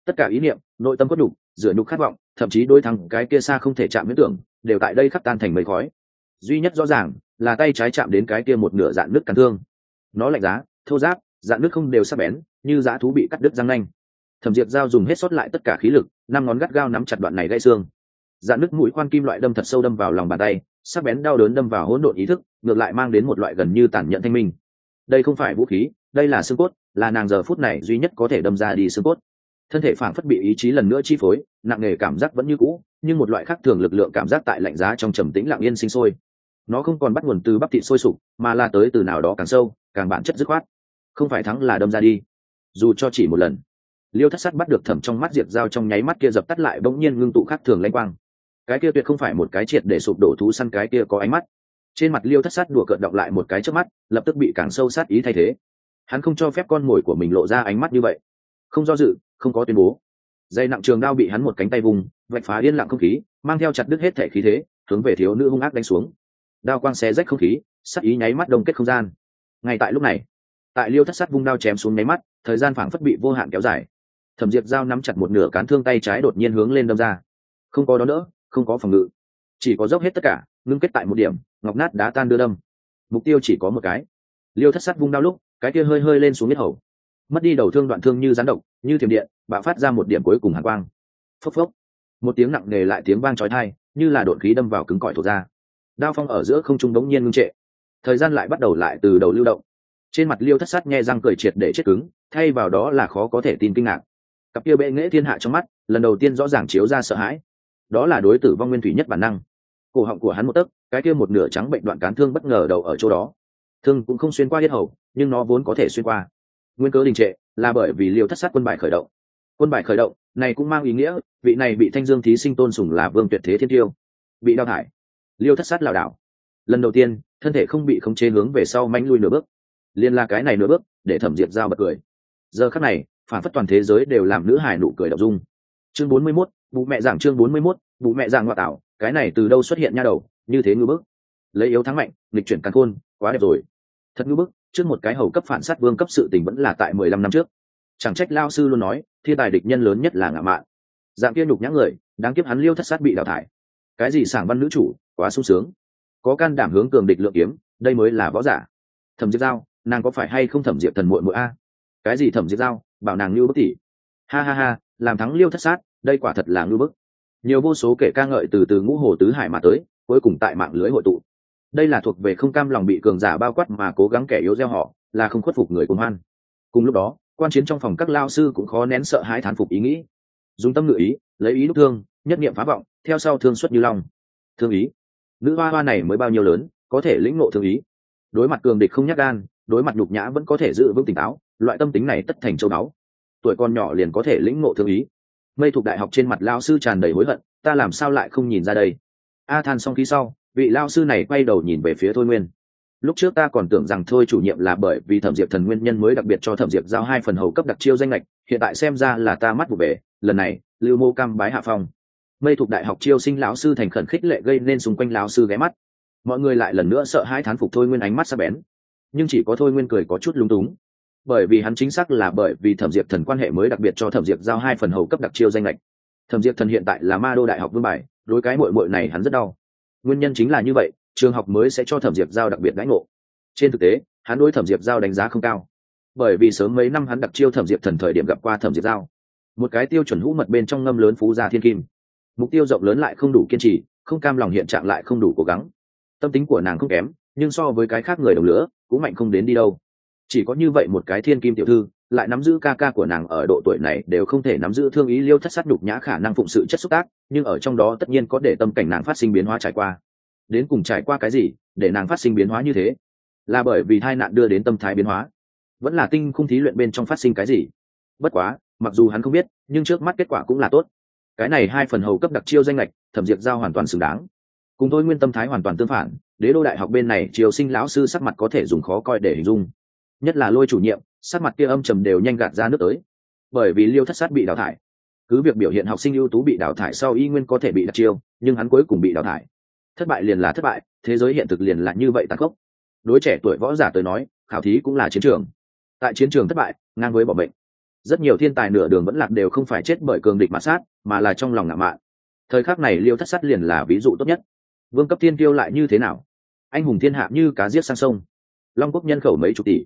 Tất cả ý niệm nội tâm có đủ, dựa nhục khát vọng thậm chí đôi thằng cái kia xa không thể chạm huyết tưởng đều tại đây khắc tan thành mấy khói. Duy nhất rõ ràng là tay trái chạm đến cái kia một nửa dạn nước cắn thương. Nó lạnh giá thô giáp dạn nước không đều sắc bén như giá thú bị cắt đứt răng nanh. Thẩm diệt giao dùng hết sót lại tất cả khí lực năm ngón gắt gao nắm chặt đoạn này gãy xương dạn nước mũi khoan kim loại đâm thật sâu đâm vào lòng bàn tay, sắc bén đau đớn đâm vào hỗn độn ý thức, ngược lại mang đến một loại gần như tàn nhẫn thanh minh. Đây không phải vũ khí, đây là xương cốt, là nàng giờ phút này duy nhất có thể đâm ra đi xương cốt. Thân thể phản phất bị ý chí lần nữa chi phối, nặng nề cảm giác vẫn như cũ, nhưng một loại khác thường lực lượng cảm giác tại lạnh giá trong trầm tĩnh lặng yên sinh sôi. Nó không còn bắt nguồn từ bắp thịt sôi sục, mà là tới từ nào đó càng sâu, càng bản chất dứt khoát. Không phải thắng là đâm ra đi. Dù cho chỉ một lần, liêu thất sắt bắt được thẩm trong mắt diệt dao trong nháy mắt kia dập tắt lại bỗng nhiên ngưng tụ khác thường lanh quang cái kia tuyệt không phải một cái triệt để sụp đổ thú săn, cái kia có ánh mắt. Trên mặt liêu thất sát đùa cợt động lại một cái trước mắt, lập tức bị càng sâu sát ý thay thế. Hắn không cho phép con mồi của mình lộ ra ánh mắt như vậy. Không do dự, không có tuyên bố. Dây nặng trường đao bị hắn một cánh tay vùng, vạch phá yên lặng không khí, mang theo chặt đứt hết thể khí thế, hướng về thiếu nữ hung ác đánh xuống. Đao quang xé rách không khí sắc ý nháy mắt đông kết không gian. Ngay tại lúc này, tại liêu thất sát vung đao chém xuống nháy mắt, thời gian phảng phất bị vô hạn kéo dài. Thẩm diệp dao nắm chặt một nửa cán thương tay trái đột nhiên hướng lên đâm ra. Không có đó nữa không có phòng ngự. Chỉ có dốc hết tất cả, ngưng kết tại một điểm, ngọc nát đá tan đưa đâm. Mục tiêu chỉ có một cái. Liêu thất sắt vung đao lúc, cái kia hơi hơi lên xuống biết hầu. Mất đi đầu thương đoạn thương như rán độc, như thiểm điện, bạo phát ra một điểm cuối cùng hàn quang. Phốc phốc. Một tiếng nặng nề lại tiếng vang trói thai như là đột khí đâm vào cứng cỏi thổ ra. Đao phong ở giữa không trung đống nhiên ngưng trệ. Thời gian lại bắt đầu lại từ đầu lưu động. Trên mặt liêu thất sát nghe răng cười triệt để chết cứng, thay vào đó là khó có thể tin kinh ngạc. Cặp kia bệ nghễ thiên hạ trong mắt, lần đầu tiên rõ ràng chiếu ra sợ hãi đó là đối tử vong nguyên thủy nhất bản năng. Cổ họng của hắn một tấc, cái kia một nửa trắng bệnh đoạn cán thương bất ngờ đầu ở chỗ đó. Thương cũng không xuyên qua hết hầu, nhưng nó vốn có thể xuyên qua. Nguyên cớ đình trệ là bởi vì liều thất sát quân bài khởi động. Quân bài khởi động này cũng mang ý nghĩa, vị này bị thanh dương thí sinh tôn sùng là vương tuyệt thế thiên tiêu. Bị đào thải. Liêu thất sát lảo đảo. Lần đầu tiên, thân thể không bị khống chế hướng về sau manh lui nửa bước. Liên la cái này nửa bước, để thẩm diệt giao bật cười. Giờ khắc này, phản phất toàn thế giới đều làm nữ hài nụ cười đậu dung chương bốn mươi 41, bố mẹ giảng chương bốn mươi 41, bố mẹ giảng ngoại tảo, cái này từ đâu xuất hiện nha đầu như thế ngư bức. Lấy yếu thắng mạnh nghịch chuyển càn khôn quá đẹp rồi. Thật ngư bức trước một cái hầu cấp phản sát vương cấp sự tình vẫn là tại mười lăm năm trước. Chẳng trách lao sư luôn nói thiên tài địch nhân lớn nhất là ngạ mạn. Dạng kia nhục nhã người đáng kiếp hắn liêu thất sát bị đào thải. Cái gì sảng văn nữ chủ quá sung sướng. Có can đảm hướng cường địch lượng kiếm đây mới là võ giả. Thẩm diệp giao nàng có phải hay không thẩm diệp thần muội muội a? Cái gì thẩm diệp giao bảo nàng như bất tỷ. Ha ha ha làm thắng liêu thất sát, đây quả thật là ngư bức. Nhiều vô số kể ca ngợi từ từ ngũ hồ tứ hải mà tới, cuối cùng tại mạng lưới hội tụ. Đây là thuộc về không cam lòng bị cường giả bao quát mà cố gắng kẻ yếu gieo họ, là không khuất phục người cùng hoan. Cùng lúc đó, quan chiến trong phòng các lao sư cũng khó nén sợ hãi thán phục ý nghĩ. Dùng tâm ngự ý, lấy ý đúc thương, nhất nghiệm phá vọng, theo sau thương xuất như long. Thương ý. Nữ hoa hoa này mới bao nhiêu lớn, có thể lĩnh ngộ thương ý. Đối mặt cường địch không nhắc gan, đối mặt nhục nhã vẫn có thể giữ vững tỉnh táo, loại tâm tính này tất thành châu đáo tuổi con nhỏ liền có thể lĩnh ngộ thương ý. Mây thuộc đại học trên mặt lao sư tràn đầy hối hận, ta làm sao lại không nhìn ra đây? A than xong khi sau, vị lao sư này quay đầu nhìn về phía thôi nguyên. Lúc trước ta còn tưởng rằng thôi chủ nhiệm là bởi vì thẩm diệp thần nguyên nhân mới đặc biệt cho thẩm diệp giao hai phần hầu cấp đặc chiêu danh lệch hiện tại xem ra là ta mắt vụ về, lần này, lưu mô cam bái hạ phong. Mây thuộc đại học chiêu sinh lão sư thành khẩn khích lệ gây nên xung quanh lão sư ghé mắt. Mọi người lại lần nữa sợ hai thán phục thôi nguyên ánh mắt sắp bén. Nhưng chỉ có thôi nguyên cười có chút lung túng bởi vì hắn chính xác là bởi vì thẩm diệp thần quan hệ mới đặc biệt cho thẩm diệp giao hai phần hầu cấp đặc chiêu danh lệch. Thẩm diệp thần hiện tại là ma đô đại học vương bài, đối cái mội mội này hắn rất đau. Nguyên nhân chính là như vậy, trường học mới sẽ cho thẩm diệp giao đặc biệt đãi ngộ. Trên thực tế, hắn đối thẩm diệp giao đánh giá không cao. Bởi vì sớm mấy năm hắn đặc chiêu thẩm diệp thần thời điểm gặp qua thẩm diệp giao. Một cái tiêu chuẩn hũ mật bên trong ngâm lớn phú gia thiên kim. Mục tiêu rộng lớn lại không đủ kiên trì, không cam lòng hiện trạng lại không đủ cố gắng. Tâm tính của nàng không kém, nhưng so với cái khác người đồng lửa cũng mạnh không đến đi đâu chỉ có như vậy một cái thiên kim tiểu thư, lại nắm giữ ca ca của nàng ở độ tuổi này đều không thể nắm giữ thương ý liêu thất sát đục nhã khả năng phụng sự chất xúc tác, nhưng ở trong đó tất nhiên có để tâm cảnh nàng phát sinh biến hóa trải qua. Đến cùng trải qua cái gì để nàng phát sinh biến hóa như thế? Là bởi vì tai nạn đưa đến tâm thái biến hóa. Vẫn là tinh khung thí luyện bên trong phát sinh cái gì? Bất quá, mặc dù hắn không biết, nhưng trước mắt kết quả cũng là tốt. Cái này hai phần hầu cấp đặc chiêu danh lệch, thẩm diệt giao hoàn toàn xứng đáng. Cùng tôi nguyên tâm thái hoàn toàn tương phản, đế đô đại học bên này triều sinh lão sư sắc mặt có thể dùng khó coi để hình dung nhất là lôi chủ nhiệm sát mặt kia âm trầm đều nhanh gạt ra nước tới. Bởi vì liêu thất sát bị đào thải. Cứ việc biểu hiện học sinh ưu tú bị đào thải sau y nguyên có thể bị đặt chiêu, nhưng hắn cuối cùng bị đào thải. Thất bại liền là thất bại, thế giới hiện thực liền là như vậy tàn khốc. Đối trẻ tuổi võ giả tới nói, khảo thí cũng là chiến trường. Tại chiến trường thất bại, ngang với bỏ bệnh rất nhiều thiên tài nửa đường vẫn lạc đều không phải chết bởi cường địch mã sát, mà là trong lòng ngạo mạn. Thời khắc này liêu thất sát liền là ví dụ tốt nhất. Vương cấp thiên tiêu lại như thế nào? Anh hùng thiên hạ như cá giết sang sông. Long quốc nhân khẩu mấy chục tỷ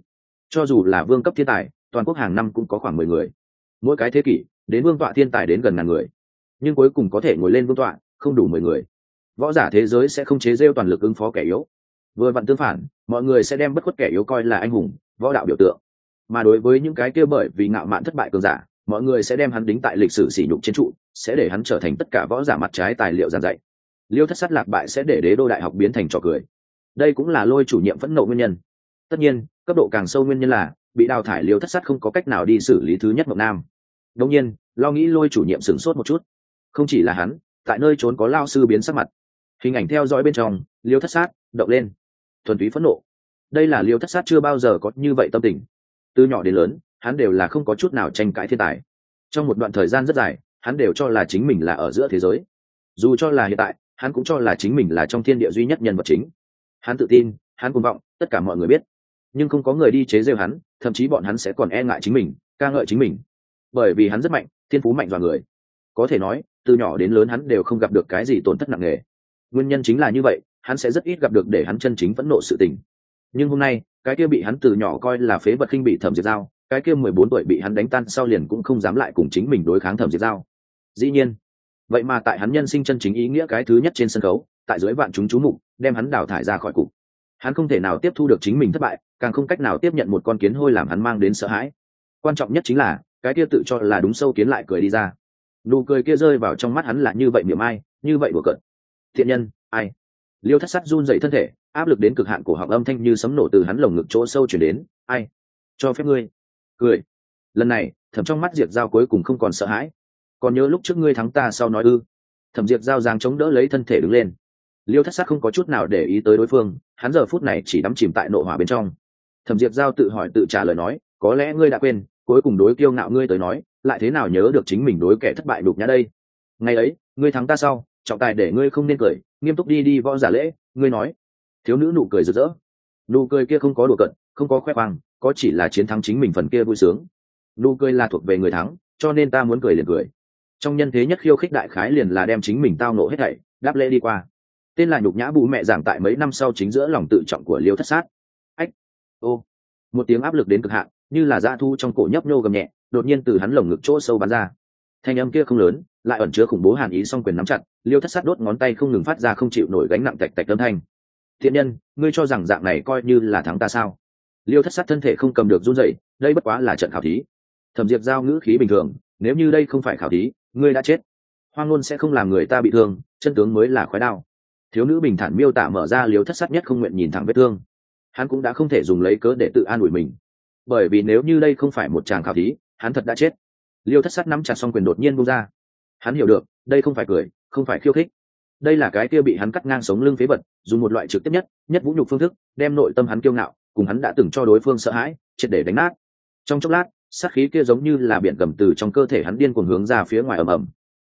cho dù là vương cấp thiên tài, toàn quốc hàng năm cũng có khoảng mười người. Mỗi cái thế kỷ, đến vương tọa thiên tài đến gần ngàn người. Nhưng cuối cùng có thể ngồi lên vương tọa, không đủ mười người. Võ giả thế giới sẽ không chế rêu toàn lực ứng phó kẻ yếu. Vừa vặn tương phản, mọi người sẽ đem bất khuất kẻ yếu coi là anh hùng, võ đạo biểu tượng. Mà đối với những cái kia bởi vì ngạo mạn thất bại cường giả, mọi người sẽ đem hắn đính tại lịch sử sỉ nhục chiến trụ, sẽ để hắn trở thành tất cả võ giả mặt trái tài liệu giảng dạy. Liêu thất sát lạc bại sẽ để đế đô đại học biến thành trò cười. Đây cũng là lôi chủ nhiệm phẫn nộ nguyên nhân tất nhiên, cấp độ càng sâu nguyên nhân là, bị đào thải liêu thất sát không có cách nào đi xử lý thứ nhất mộng nam. Đông nhiên, lo nghĩ lôi chủ nhiệm sửng sốt một chút. Không chỉ là hắn, tại nơi trốn có lao sư biến sắc mặt. Hình ảnh theo dõi bên trong liêu thất sát, động lên. Thuần túy phẫn nộ. Đây là liêu thất sát chưa bao giờ có như vậy tâm tình. Từ nhỏ đến lớn, hắn đều là không có chút nào tranh cãi thiên tài. Trong một đoạn thời gian rất dài, hắn đều cho là chính mình là ở giữa thế giới. Dù cho là hiện tại, hắn cũng cho là chính mình là trong thiên địa duy nhất nhân vật chính. Hắn tự tin, hắn cuồng vọng, tất cả mọi người biết nhưng không có người đi chế rêu hắn, thậm chí bọn hắn sẽ còn e ngại chính mình, ca ngợi chính mình. Bởi vì hắn rất mạnh, thiên phú mạnh dọa người. Có thể nói, từ nhỏ đến lớn hắn đều không gặp được cái gì tổn thất nặng nề. Nguyên nhân chính là như vậy, hắn sẽ rất ít gặp được để hắn chân chính phẫn nộ sự tình. Nhưng hôm nay, cái kia bị hắn từ nhỏ coi là phế vật khinh bị thẩm diệt dao cái kia mười bốn tuổi bị hắn đánh tan sau liền cũng không dám lại cùng chính mình đối kháng thẩm diệt dao dĩ nhiên, vậy mà tại hắn nhân sinh chân chính ý nghĩa cái thứ nhất trên sân khấu, tại dưới vạn chúng chú mục, đem hắn đào thải ra khỏi cục hắn không thể nào tiếp thu được chính mình thất bại, càng không cách nào tiếp nhận một con kiến hôi làm hắn mang đến sợ hãi. Quan trọng nhất chính là, cái kia tự cho là đúng sâu kiến lại cười đi ra. Nụ cười kia rơi vào trong mắt hắn là như vậy miệng ai, như vậy bừa cợt. Thiện nhân, ai? Liêu thất sắt run dậy thân thể, áp lực đến cực hạn của họng âm thanh như sấm nổ từ hắn lồng ngực chỗ sâu chuyển đến. Ai? Cho phép ngươi. Cười. Lần này, thẩm trong mắt Diệt giao cuối cùng không còn sợ hãi. Còn nhớ lúc trước ngươi thắng ta sau nói ư? Thẩm Diệt giao giang chống đỡ lấy thân thể đứng lên liêu thất sát không có chút nào để ý tới đối phương, hắn giờ phút này chỉ đắm chìm tại nội hỏa bên trong. Thẩm diệp giao tự hỏi tự trả lời nói, có lẽ ngươi đã quên, cuối cùng đối kiêu ngạo ngươi tới nói, lại thế nào nhớ được chính mình đối kẻ thất bại đục nhã đây? Ngày ấy, ngươi thắng ta sau, trọng tài để ngươi không nên cười, nghiêm túc đi đi võ giả lễ, ngươi nói. Thiếu nữ nụ cười rực rỡ. Nụ cười kia không có đùa cận không có khoe khoang, có chỉ là chiến thắng chính mình phần kia vui sướng. Nụ cười là thuộc về người thắng, cho nên ta muốn cười liền cười. Trong nhân thế nhất khiêu khích đại khái liền là đem chính mình tao nộ hết thảy, đáp lễ đi qua tên là nhục nhã bù mẹ giảng tại mấy năm sau chính giữa lòng tự trọng của liêu thất sát. Ách, ô, một tiếng áp lực đến cực hạn, như là da thu trong cổ nhấp nhô gầm nhẹ, đột nhiên từ hắn lồng ngực chỗ sâu bắn ra. Thanh âm kia không lớn, lại ẩn chứa khủng bố hàn ý song quyền nắm chặt, liêu thất sát đốt ngón tay không ngừng phát ra không chịu nổi gánh nặng tạch tạch âm thanh. Thiện nhân, ngươi cho rằng dạng này coi như là thắng ta sao? Liêu thất sát thân thể không cầm được run dậy đây bất quá là trận khảo thí. Thẩm diệp giao ngữ khí bình thường, nếu như đây không phải khảo thí, ngươi đã chết. Hoang ngôn sẽ không làm người ta bị thương, chân tướng mới là khói đao thiếu nữ bình thản miêu tả mở ra liếu thất sát nhất không nguyện nhìn thẳng vết thương. Hắn cũng đã không thể dùng lấy cớ để tự an ủi mình. Bởi vì nếu như đây không phải một chàng khảo thí, hắn thật đã chết. Liêu thất sát nắm chặt xong quyền đột nhiên bung ra. Hắn hiểu được, đây không phải cười, không phải khiêu khích. Đây là cái kia bị hắn cắt ngang sống lưng phế vật, dùng một loại trực tiếp nhất nhất vũ nhục phương thức, đem nội tâm hắn kiêu ngạo, cùng hắn đã từng cho đối phương sợ hãi, triệt để đánh nát. Trong chốc lát, sát khí kia giống như là biển cầm từ trong cơ thể hắn điên cuồng hướng ra phía ngoài ầm ầm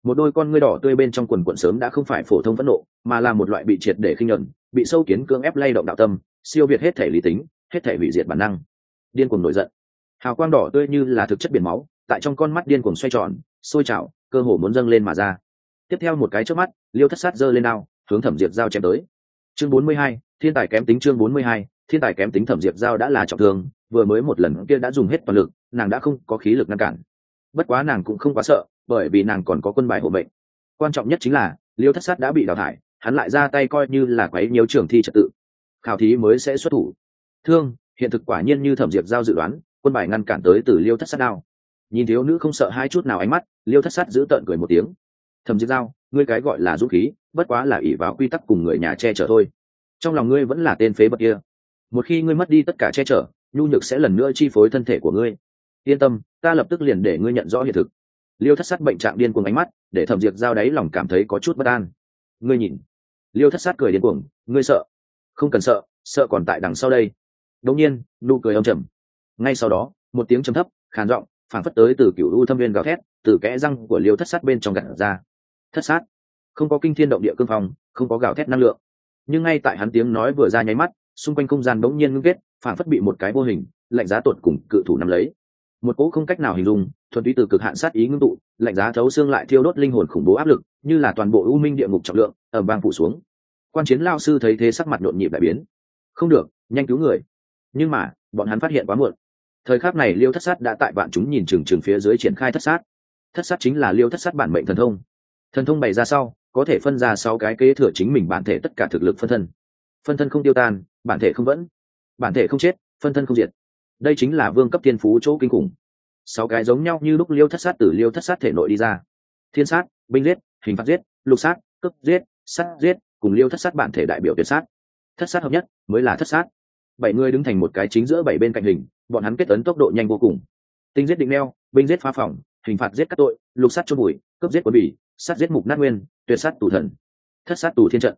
một đôi con ngươi đỏ tươi bên trong quần quận sớm đã không phải phổ thông phẫn nộ mà là một loại bị triệt để khinh nhuận bị sâu kiến cưỡng ép lay động đạo tâm siêu việt hết thể lý tính hết thể hủy diệt bản năng. Điên cuồng nổi giận. Hào quang đỏ tươi như là thực chất biển máu tại trong con mắt điên cuồng xoay tròn sôi trào cơ hồ muốn dâng lên mà ra. Tiếp theo một cái trước mắt liêu thất sát giơ lên ao hướng thẩm diệp giao chém tới. Chương 42, thiên tài kém tính chương 42, thiên tài kém tính thẩm diệp giao đã là trọng thương vừa mới một lần kia đã dùng hết toàn lực nàng đã không có khí lực ngăn cản. Bất quá nàng cũng không quá sợ bởi vì nàng còn có quân bài hộ mệnh. Quan trọng nhất chính là, liêu thất sát đã bị đào thải, hắn lại ra tay coi như là quấy nhiều trường thi trật tự. Khảo thí mới sẽ xuất thủ. Thương, hiện thực quả nhiên như thẩm diệp giao dự đoán, quân bài ngăn cản tới từ liêu thất sát đao. Nhìn thiếu nữ không sợ hai chút nào ánh mắt, liêu thất sát giữ tợn cười một tiếng. Thẩm diệp giao, ngươi cái gọi là dũng khí, bất quá là ỷ vào quy tắc cùng người nhà che chở thôi. Trong lòng ngươi vẫn là tên phế bậc kia. Một khi ngươi mất đi tất cả che chở, nhu nhược sẽ lần nữa chi phối thân thể của ngươi. Yên tâm, ta lập tức liền để ngươi nhận rõ hiện thực liêu thất sát bệnh trạng điên cuồng ánh mắt, để thẩm diệt giao đáy lòng cảm thấy có chút bất an. Ngươi nhìn. Liêu thất sát cười điên cuồng, ngươi sợ. Không cần sợ sợ còn tại đằng sau đây. Đống nhiên, nụ cười âm trầm. Ngay sau đó, một tiếng trầm thấp, khàn giọng phản phất tới từ cựu u thâm viên gào thét, từ kẽ răng của liêu thất sát bên trong gạt ra. Thất sát. Không có kinh thiên động địa cương phong, không có gào thét năng lượng. Nhưng ngay tại hắn tiếng nói vừa ra nháy mắt, xung quanh không gian bỗng nhiên ngưng kết phản phất bị một cái vô hình, lạnh giá tột cùng cự thủ nắm lấy một cỗ không cách nào hình dung, thuần túy từ cực hạn sát ý ngưng tụ, lạnh giá thấu xương lại thiêu đốt linh hồn khủng bố áp lực, như là toàn bộ u minh địa ngục trọng lượng ở bang phủ xuống. Quan chiến lao sư thấy thế sắc mặt nhộn nhịp đại biến. Không được, nhanh cứu người. Nhưng mà, bọn hắn phát hiện quá muộn. Thời khắc này liêu thất sát đã tại bạn chúng nhìn chừng chừng phía dưới triển khai thất sát. Thất sát chính là liêu thất sát bản mệnh thần thông. Thần thông bày ra sau, có thể phân ra sáu cái kế thừa chính mình bản thể tất cả thực lực phân thân. Phân thân không tiêu tan, bản thể không vẫn. Bản thể không chết, phân thân không diệt đây chính là vương cấp thiên phú chỗ kinh khủng. Sáu cái giống nhau như lúc liêu thất sát từ liêu thất sát thể nội đi ra. Thiên sát, binh giết, hình phạt giết, lục sát cấp giết, sát giết, cùng liêu thất sát bản thể đại biểu tuyệt sát. Thất sát hợp nhất, mới là thất sát. Bảy người đứng thành một cái chính giữa bảy bên cạnh hình, bọn hắn kết ấn tốc độ nhanh vô cùng. Tinh giết định neo, binh giết phá phòng, hình phạt giết các tội, lục sát cho bụi cấp giết quân bỉ, sát giết mục nát nguyên, tuyệt sát tù thần. Thất sát tù thiên trận.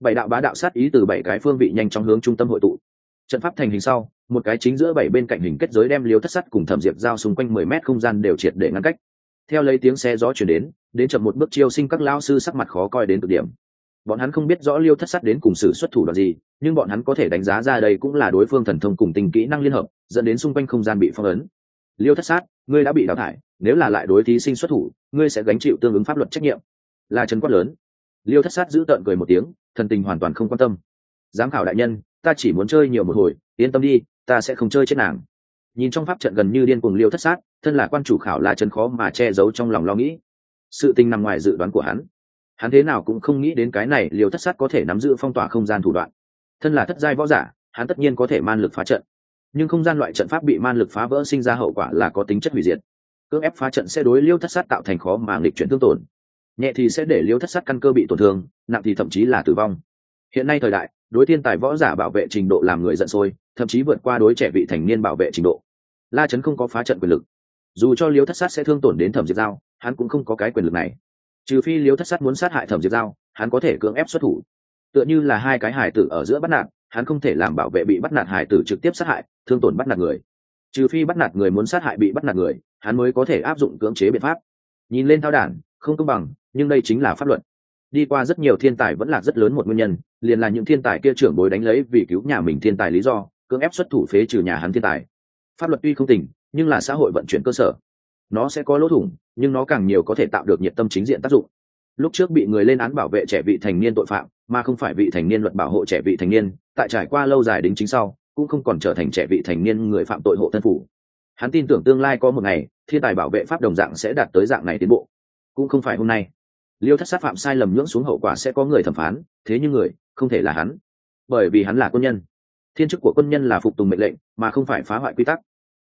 Bảy đạo bá đạo sát ý từ bảy cái phương vị nhanh chóng hướng trung tâm hội tụ. Trận pháp thành hình sau một cái chính giữa bảy bên cạnh hình kết giới đem liếu thất sắt cùng thẩm diệp giao xung quanh mười mét không gian đều triệt để ngăn cách. Theo lấy tiếng xe gió chuyển đến đến chậm một bước chiêu sinh các lao sư sắc mặt khó coi đến cực điểm. Bọn hắn không biết rõ liêu thất sắt đến cùng sự xuất thủ đoạn gì, nhưng bọn hắn có thể đánh giá ra đây cũng là đối phương thần thông cùng tình kỹ năng liên hợp, dẫn đến xung quanh không gian bị phong ấn. Liêu thất sát ngươi đã bị đào thải, nếu là lại đối thí sinh xuất thủ, ngươi sẽ gánh chịu tương ứng pháp luật trách nhiệm. Là trần quát lớn. Liêu thất sát giữ tợn cười một tiếng, thần tình hoàn toàn không quan tâm. Giám khảo đại nhân, ta chỉ muốn chơi nhiều một hồi, yên tâm đi ta sẽ không chơi chết nàng. Nhìn trong pháp trận gần như điên cuồng liêu thất sát, thân là quan chủ khảo là chân khó mà che giấu trong lòng lo nghĩ. Sự tình nằm ngoài dự đoán của hắn. Hắn thế nào cũng không nghĩ đến cái này liêu thất sát có thể nắm giữ phong tỏa không gian thủ đoạn. Thân là thất giai võ giả, hắn tất nhiên có thể man lực phá trận. Nhưng không gian loại trận pháp bị man lực phá vỡ sinh ra hậu quả là có tính chất hủy diệt. Cưỡng ép phá trận sẽ đối liêu thất sát tạo thành khó mà nghịch chuyển tương tổn. Nhẹ thì sẽ để liêu thất sát căn cơ bị tổn thương, nặng thì thậm chí là tử vong hiện nay thời đại, đối thiên tài võ giả bảo vệ trình độ làm người giận sôi, thậm chí vượt qua đối trẻ vị thành niên bảo vệ trình độ. La trấn không có phá trận quyền lực. Dù cho liếu thất sát sẽ thương tổn đến thẩm diệt giao, hắn cũng không có cái quyền lực này. Trừ phi liếu thất sát muốn sát hại thẩm diệt giao, hắn có thể cưỡng ép xuất thủ. Tựa như là hai cái hải tử ở giữa bắt nạt, hắn không thể làm bảo vệ bị bắt nạt hải tử trực tiếp sát hại, thương tổn bắt nạt người. Trừ phi bắt nạt người muốn sát hại bị bắt nạt người, hắn mới có thể áp dụng cưỡng chế biện pháp. Nhìn lên thao đản không công bằng, nhưng đây chính là pháp luật đi qua rất nhiều thiên tài vẫn là rất lớn một nguyên nhân, liền là những thiên tài kia trưởng bối đánh lấy vì cứu nhà mình thiên tài lý do, cưỡng ép xuất thủ phế trừ nhà hắn thiên tài. Pháp luật tuy không tỉnh nhưng là xã hội vận chuyển cơ sở. Nó sẽ có lỗ thủng, nhưng nó càng nhiều có thể tạo được nhiệt tâm chính diện tác dụng. Lúc trước bị người lên án bảo vệ trẻ vị thành niên tội phạm, mà không phải vị thành niên luật bảo hộ trẻ vị thành niên, tại trải qua lâu dài đính chính sau, cũng không còn trở thành trẻ vị thành niên người phạm tội hộ thân phủ. Hắn tin tưởng tương lai có một ngày, thiên tài bảo vệ pháp đồng dạng sẽ đạt tới dạng này tiến bộ. Cũng không phải hôm nay liêu thất sát phạm sai lầm nhưỡng xuống hậu quả sẽ có người thẩm phán, thế nhưng người không thể là hắn. Bởi vì hắn là quân nhân. Thiên chức của quân nhân là phục tùng mệnh lệnh, mà không phải phá hoại quy tắc.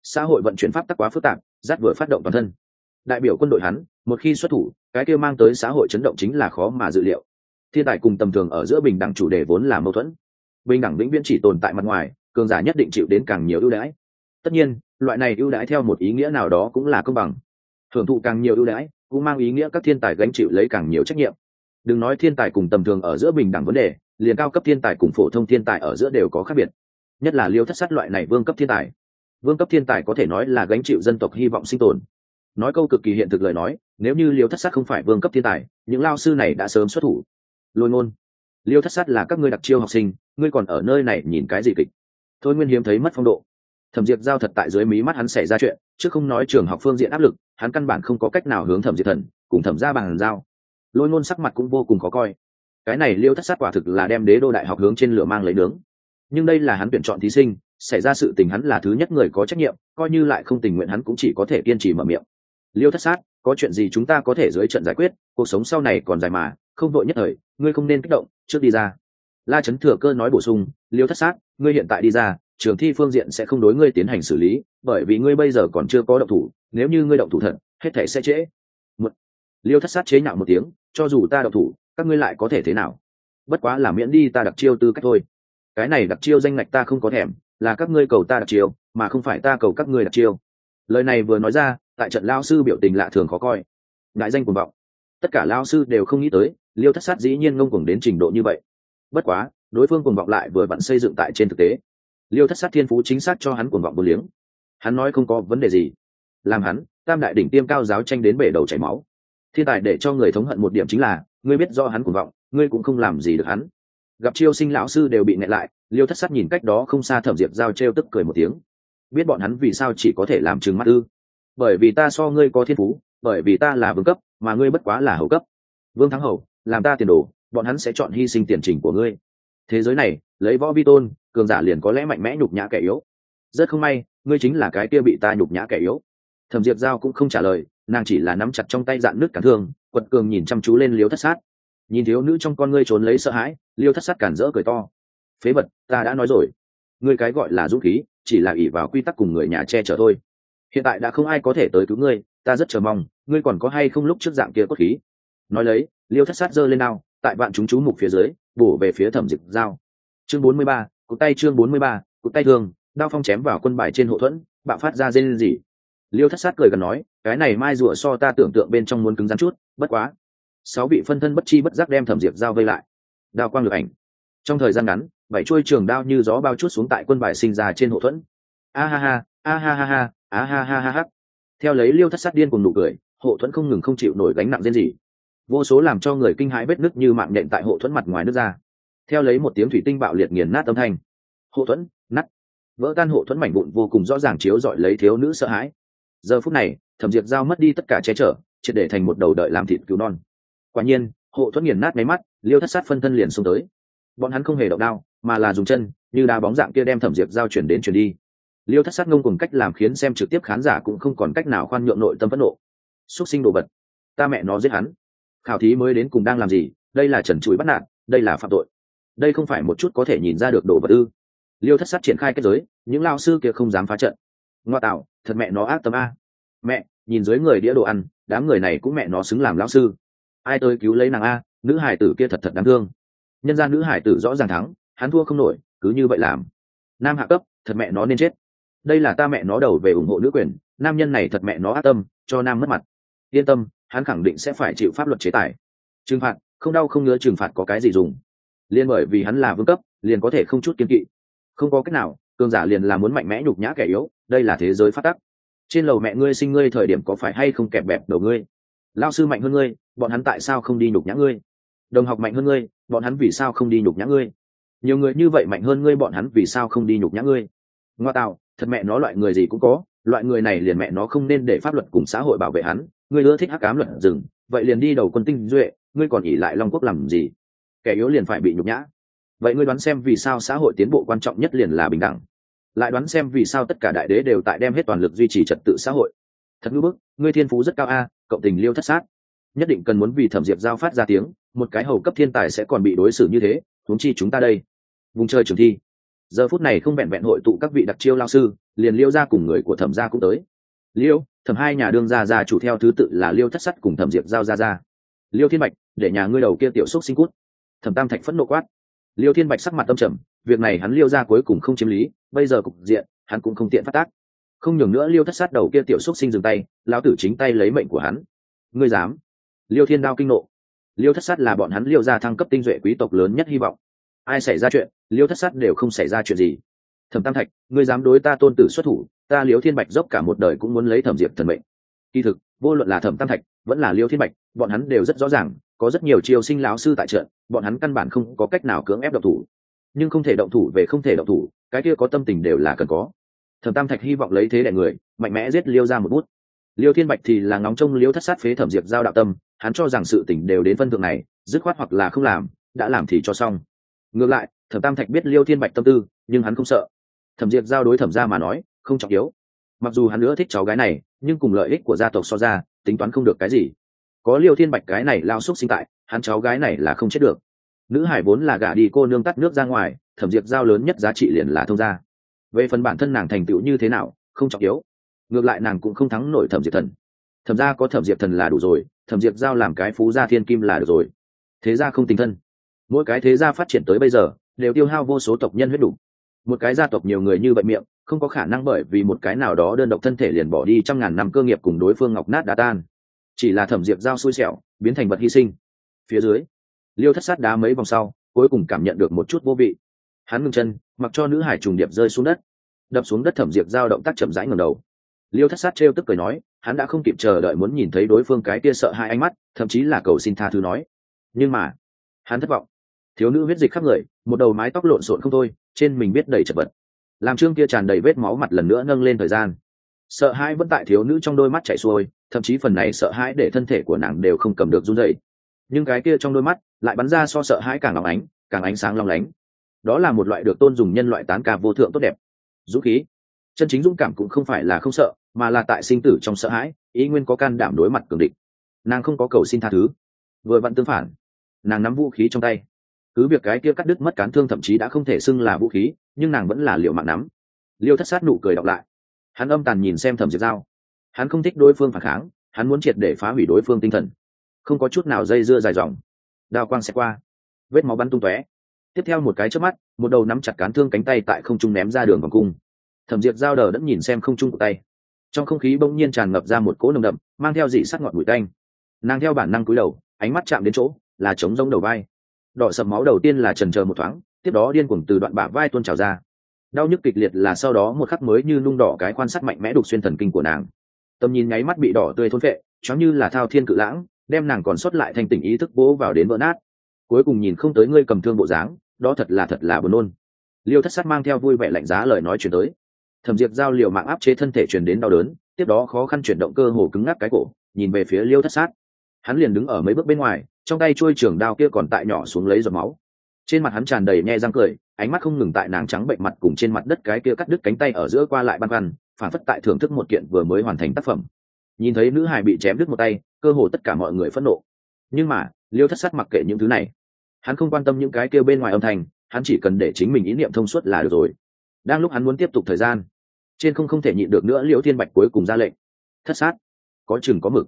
Xã hội vận chuyển pháp tắc quá phức tạp giáp vừa phát động toàn thân. Đại biểu quân đội hắn, một khi xuất thủ, cái kia mang tới xã hội chấn động chính là khó mà dự liệu. Thiên tài cùng tầm thường ở giữa bình đẳng chủ đề vốn là mâu thuẫn. Bình đẳng vĩnh viễn chỉ tồn tại mặt ngoài, cường giả nhất định chịu đến càng nhiều ưu đãi. Tất nhiên, loại này ưu đãi theo một ý nghĩa nào đó cũng là công bằng. Hưởng thụ càng nhiều ưu đãi cũng mang ý nghĩa các thiên tài gánh chịu lấy càng nhiều trách nhiệm. Đừng nói thiên tài cùng tầm thường ở giữa bình đẳng vấn đề, liền cao cấp thiên tài cùng phổ thông thiên tài ở giữa đều có khác biệt. Nhất là liêu thất sát loại này vương cấp thiên tài. Vương cấp thiên tài có thể nói là gánh chịu dân tộc hy vọng sinh tồn. Nói câu cực kỳ hiện thực lời nói, nếu như liêu thất sát không phải vương cấp thiên tài, những lao sư này đã sớm xuất thủ. Lôi ngôn, liêu thất sát là các ngươi đặc chiêu học sinh, ngươi còn ở nơi này nhìn cái gì kịch? Thôi nguyên hiếm thấy mất phong độ thẩm diệt giao thật tại dưới mí mắt hắn xảy ra chuyện, chứ không nói trường học phương diện áp lực, hắn căn bản không có cách nào hướng thẩm diệt thần, cùng thẩm ra bằng giao. Lôi ngôn sắc mặt cũng vô cùng khó coi. Cái này liêu thất sát quả thực là đem đế đô đại học hướng trên lửa mang lấy nướng. Nhưng đây là hắn tuyển chọn thí sinh, xảy ra sự tình hắn là thứ nhất người có trách nhiệm, coi như lại không tình nguyện hắn cũng chỉ có thể kiên trì mở miệng. Liêu thất sát, có chuyện gì chúng ta có thể dưới trận giải quyết, cuộc sống sau này còn dài mà, không vội nhất thời, ngươi không nên kích động, trước đi ra. La chấn thừa cơ nói bổ sung, liêu thất sát, ngươi hiện tại đi ra trường thi phương diện sẽ không đối ngươi tiến hành xử lý, bởi vì ngươi bây giờ còn chưa có động thủ, nếu như ngươi động thủ thật, hết thể sẽ trễ. Một, liêu thất sát chế nhạo một tiếng, cho dù ta động thủ, các ngươi lại có thể thế nào? Bất quá là miễn đi ta đặc chiêu tư cách thôi. Cái này đặc chiêu danh ngạch ta không có thèm, là các ngươi cầu ta đặc chiêu, mà không phải ta cầu các ngươi đặc chiêu. Lời này vừa nói ra, tại trận lao sư biểu tình lạ thường khó coi. Đại danh cuồng vọng. Tất cả lao sư đều không nghĩ tới, liêu thất sát dĩ nhiên ngông cuồng đến trình độ như vậy. Bất quá, đối phương cuồng vọng lại vừa vặn xây dựng tại trên thực tế liêu thất sát thiên phú chính xác cho hắn cuồng vọng vô liếng. Hắn nói không có vấn đề gì. Làm hắn, tam đại đỉnh tiêm cao giáo tranh đến bể đầu chảy máu. Thiên tài để cho người thống hận một điểm chính là, ngươi biết do hắn cuồng vọng, ngươi cũng không làm gì được hắn. Gặp chiêu sinh lão sư đều bị nghẹn lại, liêu thất sát nhìn cách đó không xa thẩm diệp giao t r e o tức cười một tiếng. Biết bọn hắn vì sao chỉ có thể làm chừng mắt ư? Bởi vì ta so ngươi có thiên phú, bởi vì ta là vương cấp, mà ngươi bất quá là hầu cấp. Vương thắng hậu làm ta tiền đồ, bọn hắn sẽ chọn hy sinh tiền trình của ngươi. Thế giới này lấy võ vi tôn, cường giả liền có lẽ mạnh mẽ nhục nhã kẻ yếu. Rất không may, ngươi chính là cái kia bị ta nhục nhã kẻ yếu. Thẩm diệp giao cũng không trả lời, nàng chỉ là nắm chặt trong tay dạn nước cản thương, quật cường nhìn chăm chú lên liêu thất sát. Nhìn thiếu nữ trong con ngươi trốn lấy sợ hãi, liêu thất sát cản rỡ cười to. Phế vật, ta đã nói rồi. Ngươi cái gọi là dũng khí, chỉ là ỷ vào quy tắc cùng người nhà che chở thôi. Hiện tại đã không ai có thể tới cứu ngươi, ta rất chờ mong, ngươi còn có hay không lúc trước dạng kia cốt khí? Nói lấy, liêu thất sát giơ lên nào tại vạn chúng chú mục phía dưới, bổ về phía thẩm diệp giao chương bốn mươi ba cụt tay chương bốn mươi ba cụt tay thường, đao phong chém vào quân bài trên hộ thuẫn bạo phát ra rên lên gì liêu thất sát cười gần nói cái này mai rùa so ta tưởng tượng bên trong muốn cứng rắn chút bất quá. Sáu vị phân thân bất chi bất giác đem thẩm diệp giao vây lại. Đao quang lực ảnh. Trong thời gian ngắn bảy chuôi trường đao như gió bao chút xuống tại quân bài sinh ra trên hộ thuẫn. A ha ha a ha ha ha a ha ha ha ha. Theo lấy liêu thất sát điên cùng nụ cười hộ thuẫn không ngừng không chịu nổi gánh nặng riêng gì vô số làm cho người kinh hãi vết nứt như mạng nhện tại hộ thuẫn mặt ngoài nước ra theo lấy một tiếng thủy tinh bạo liệt nghiền nát âm thanh. Hộ thuẫn nắt vỡ tan hộ thuẫn mảnh vụn vô cùng rõ ràng chiếu dọi lấy thiếu nữ sợ hãi. Giờ phút này, thẩm diệt giao mất đi tất cả che chở, triệt để thành một đầu đợi làm thịt cứu non. Quả nhiên, hộ thuẫn nghiền nát máy mắt, liêu thất sát phân thân liền xuống tới. Bọn hắn không hề động đao, mà là dùng chân, như đá bóng dạng kia đem thẩm diệt giao chuyển đến chuyển đi. Liêu thất sát ngông cùng cách làm khiến xem trực tiếp khán giả cũng không còn cách nào khoan nhượng nội tâm phẫn nộ. Xúc sinh đồ vật, ta mẹ nó giết hắn. Khảo thí mới đến cùng đang làm gì, đây là trần chuối bắt nạt, đây là phạm tội đây không phải một chút có thể nhìn ra được đồ vật ư? Liêu thất sát triển khai kết giới, những lao sư kia không dám phá trận. Ngoa tạo, thật mẹ nó ác tâm a. Mẹ, nhìn dưới người đĩa đồ ăn, đám người này cũng mẹ nó xứng làm lao sư. Ai tới cứu lấy nàng a, nữ hải tử kia thật thật đáng thương. Nhân gian nữ hải tử rõ ràng thắng, hắn thua không nổi, cứ như vậy làm. Nam hạ cấp, thật mẹ nó nên chết. Đây là ta mẹ nó đầu về ủng hộ nữ quyền, nam nhân này thật mẹ nó ác tâm, cho nam mất mặt. Yên tâm, hắn khẳng định sẽ phải chịu pháp luật chế tài. Trừng phạt, không đau không ngứa, trừng phạt có cái gì dùng liên bởi vì hắn là vương cấp, liền có thể không chút kiên kỵ. Không có cách nào, cường giả liền là muốn mạnh mẽ nhục nhã kẻ yếu, đây là thế giới phát tắc. Trên lầu mẹ ngươi sinh ngươi thời điểm có phải hay không kẹp bẹp đầu ngươi? Lao sư mạnh hơn ngươi, bọn hắn tại sao không đi nhục nhã ngươi? Đồng học mạnh hơn ngươi, bọn hắn vì sao không đi nhục nhã ngươi? Nhiều người như vậy mạnh hơn ngươi bọn hắn vì sao không đi nhục nhã ngươi? Ngoa tạo, thật mẹ nó loại người gì cũng có, loại người này liền mẹ nó không nên để pháp luật cùng xã hội bảo vệ hắn. Ngươi ưa thích hắc cám luật rừng, vậy liền đi đầu quân tinh duệ, ngươi còn ỉ lại long quốc làm gì? Kẻ yếu liền phải bị nhục nhã. Vậy ngươi đoán xem vì sao xã hội tiến bộ quan trọng nhất liền là bình đẳng. Lại đoán xem vì sao tất cả đại đế đều tại đem hết toàn lực duy trì trật tự xã hội. Thật ngữ bức, ngươi thiên phú rất cao a, cộng tình liêu thất sát. Nhất định cần muốn vì thẩm diệp giao phát ra tiếng, một cái hầu cấp thiên tài sẽ còn bị đối xử như thế, huống chi chúng ta đây. Vùng chơi trường thi. Giờ phút này không vẹn vẹn hội tụ các vị đặc chiêu lao sư, liền liêu ra cùng người của thẩm gia cũng tới. Liêu, thẩm hai nhà đương gia gia chủ theo thứ tự là liêu thất sắt cùng thẩm diệp giao gia gia. liêu thiên bạch, để nhà ngươi đầu kia tiểu xúc sinh cút thẩm tam thạch phẫn nộ quát. Liêu thiên bạch sắc mặt tâm trầm, việc này hắn liêu ra cuối cùng không chiếm lý, bây giờ cục diện, hắn cũng không tiện phát tác. Không nhường nữa liêu thất sát đầu kia tiểu xúc sinh dừng tay, lão tử chính tay lấy mệnh của hắn. Ngươi dám? Liêu thiên đao kinh nộ. Liêu thất sát là bọn hắn liêu ra thăng cấp tinh duệ quý tộc lớn nhất hy vọng. Ai xảy ra chuyện, liêu thất sát đều không xảy ra chuyện gì. Thẩm tam thạch, ngươi dám đối ta tôn tử xuất thủ, ta liêu thiên bạch dốc cả một đời cũng muốn lấy thẩm diệp thần mệnh. Kỳ thực, vô luận là thẩm tam thạch, vẫn là liêu thiên bạch, bọn hắn đều rất rõ ràng có rất nhiều triều sinh lão sư tại trận, bọn hắn căn bản không có cách nào cưỡng ép động thủ. Nhưng không thể động thủ về không thể động thủ, cái kia có tâm tình đều là cần có. Thẩm tam thạch hy vọng lấy thế đại người, mạnh mẽ giết liêu ra một bút. Liêu thiên bạch thì là ngóng trông liêu thất sát phế thẩm diệp giao đạo tâm, hắn cho rằng sự tỉnh đều đến phân thượng này, dứt khoát hoặc là không làm, đã làm thì cho xong. Ngược lại, thẩm tam thạch biết liêu thiên bạch tâm tư, nhưng hắn không sợ. Thẩm diệp giao đối thẩm ra mà nói, không trọng yếu. Mặc dù hắn nữa thích cháu gái này, nhưng cùng lợi ích của gia tộc so ra, tính toán không được cái gì có liêu thiên bạch cái này lao xúc sinh tại, hắn cháu gái này là không chết được. Nữ hải vốn là gả đi cô nương tắt nước ra ngoài, thẩm diệp giao lớn nhất giá trị liền là thông gia. Về phần bản thân nàng thành tựu như thế nào, không trọng yếu. Ngược lại nàng cũng không thắng nổi thẩm diệp thần. Thẩm ra có thẩm diệp thần là đủ rồi, thẩm diệp giao làm cái phú gia thiên kim là được rồi. Thế gia không tình thân. Mỗi cái thế gia phát triển tới bây giờ, đều tiêu hao vô số tộc nhân huyết đủ. Một cái gia tộc nhiều người như vậy miệng, không có khả năng bởi vì một cái nào đó đơn độc thân thể liền bỏ đi trăm ngàn năm cơ nghiệp cùng đối phương ngọc nát đá tan chỉ là thẩm diệp giao xui xẻo, biến thành vật hy sinh. Phía dưới, liêu thất sát đá mấy vòng sau, cuối cùng cảm nhận được một chút vô vị. Hắn ngừng chân, mặc cho nữ hải trùng điệp rơi xuống đất. Đập xuống đất thẩm diệp giao động tác chậm rãi ngầm đầu. Liêu thất sát trêu tức cười nói, hắn đã không kịp chờ đợi muốn nhìn thấy đối phương cái kia sợ hai ánh mắt, thậm chí là cầu xin tha thứ nói. Nhưng mà, hắn thất vọng. Thiếu nữ huyết dịch khắp người, một đầu mái tóc lộn xộn không thôi, trên mình biết đầy chật vật. Làm trương kia tràn đầy vết máu mặt lần nữa nâng lên thời gian. Sợ hai vẫn tại thiếu nữ trong đôi mắt chạy xuôi thậm chí phần này sợ hãi để thân thể của nàng đều không cầm được run dậy nhưng cái kia trong đôi mắt lại bắn ra so sợ hãi càng lòng ánh, càng ánh sáng long lánh. Đó là một loại được tôn dùng nhân loại tán ca vô thượng tốt đẹp. Dũng khí. Chân chính dũng cảm cũng không phải là không sợ, mà là tại sinh tử trong sợ hãi, ý nguyên có can đảm đối mặt cường địch. Nàng không có cầu xin tha thứ. Vừa vặn tương phản. Nàng nắm vũ khí trong tay. Cứ việc cái kia cắt đứt mất cán thương thậm chí đã không thể xưng là vũ khí, nhưng nàng vẫn là liệu mạng nắm. Liêu thất sát nụ cười đọc lại. Hắn âm tàn nhìn xem thẩm diệt dao hắn không thích đối phương phản kháng, hắn muốn triệt để phá hủy đối phương tinh thần. Không có chút nào dây dưa dài dòng. Đao quang sẽ qua. Vết máu bắn tung tóe. Tiếp theo một cái trước mắt, một đầu nắm chặt cán thương cánh tay tại không trung ném ra đường vòng cung. Thẩm Diệt giao đờ đẫn nhìn xem không trung của tay. Trong không khí bỗng nhiên tràn ngập ra một cỗ nồng đậm, mang theo dị sắc ngọt bụi tanh. Nàng theo bản năng cúi đầu, ánh mắt chạm đến chỗ, là trống rông đầu vai. Đỏ sầm máu đầu tiên là trần chờ một thoáng, tiếp đó điên cuồng từ đoạn bả vai tuôn trào ra. Đau nhức kịch liệt là sau đó một khắc mới như nung đỏ cái quan sát mạnh mẽ đục xuyên thần kinh của nàng tầm nhìn nháy mắt bị đỏ tươi thôn vệ chóng như là thao thiên cự lãng, đem nàng còn sót lại thành tỉnh ý thức vỗ vào đến vỡ nát. Cuối cùng nhìn không tới ngươi cầm thương bộ dáng, đó thật là thật là buồn nôn. Liêu thất sát mang theo vui vẻ lạnh giá lời nói chuyển tới. Thẩm diệp giao liều mạng áp chế thân thể truyền đến đau đớn, tiếp đó khó khăn chuyển động cơ hồ cứng ngắc cái cổ, nhìn về phía liêu thất sát. Hắn liền đứng ở mấy bước bên ngoài, trong tay trôi trường đao kia còn tại nhỏ xuống lấy giọt máu. Trên mặt hắn tràn đầy nhe răng cười, ánh mắt không ngừng tại nàng trắng bệnh mặt cùng trên mặt đất cái kia cắt đứt cánh tay ở giữa qua lại băn khoăn phản phất tại thưởng thức một kiện vừa mới hoàn thành tác phẩm. Nhìn thấy nữ hài bị chém đứt một tay, cơ hồ tất cả mọi người phẫn nộ. Nhưng mà, liêu thất sát mặc kệ những thứ này. Hắn không quan tâm những cái kêu bên ngoài âm thanh, hắn chỉ cần để chính mình ý niệm thông suốt là được rồi. Đang lúc hắn muốn tiếp tục thời gian, trên không không thể nhịn được nữa liễu thiên bạch cuối cùng ra lệnh. Thất sát, có chừng có mực.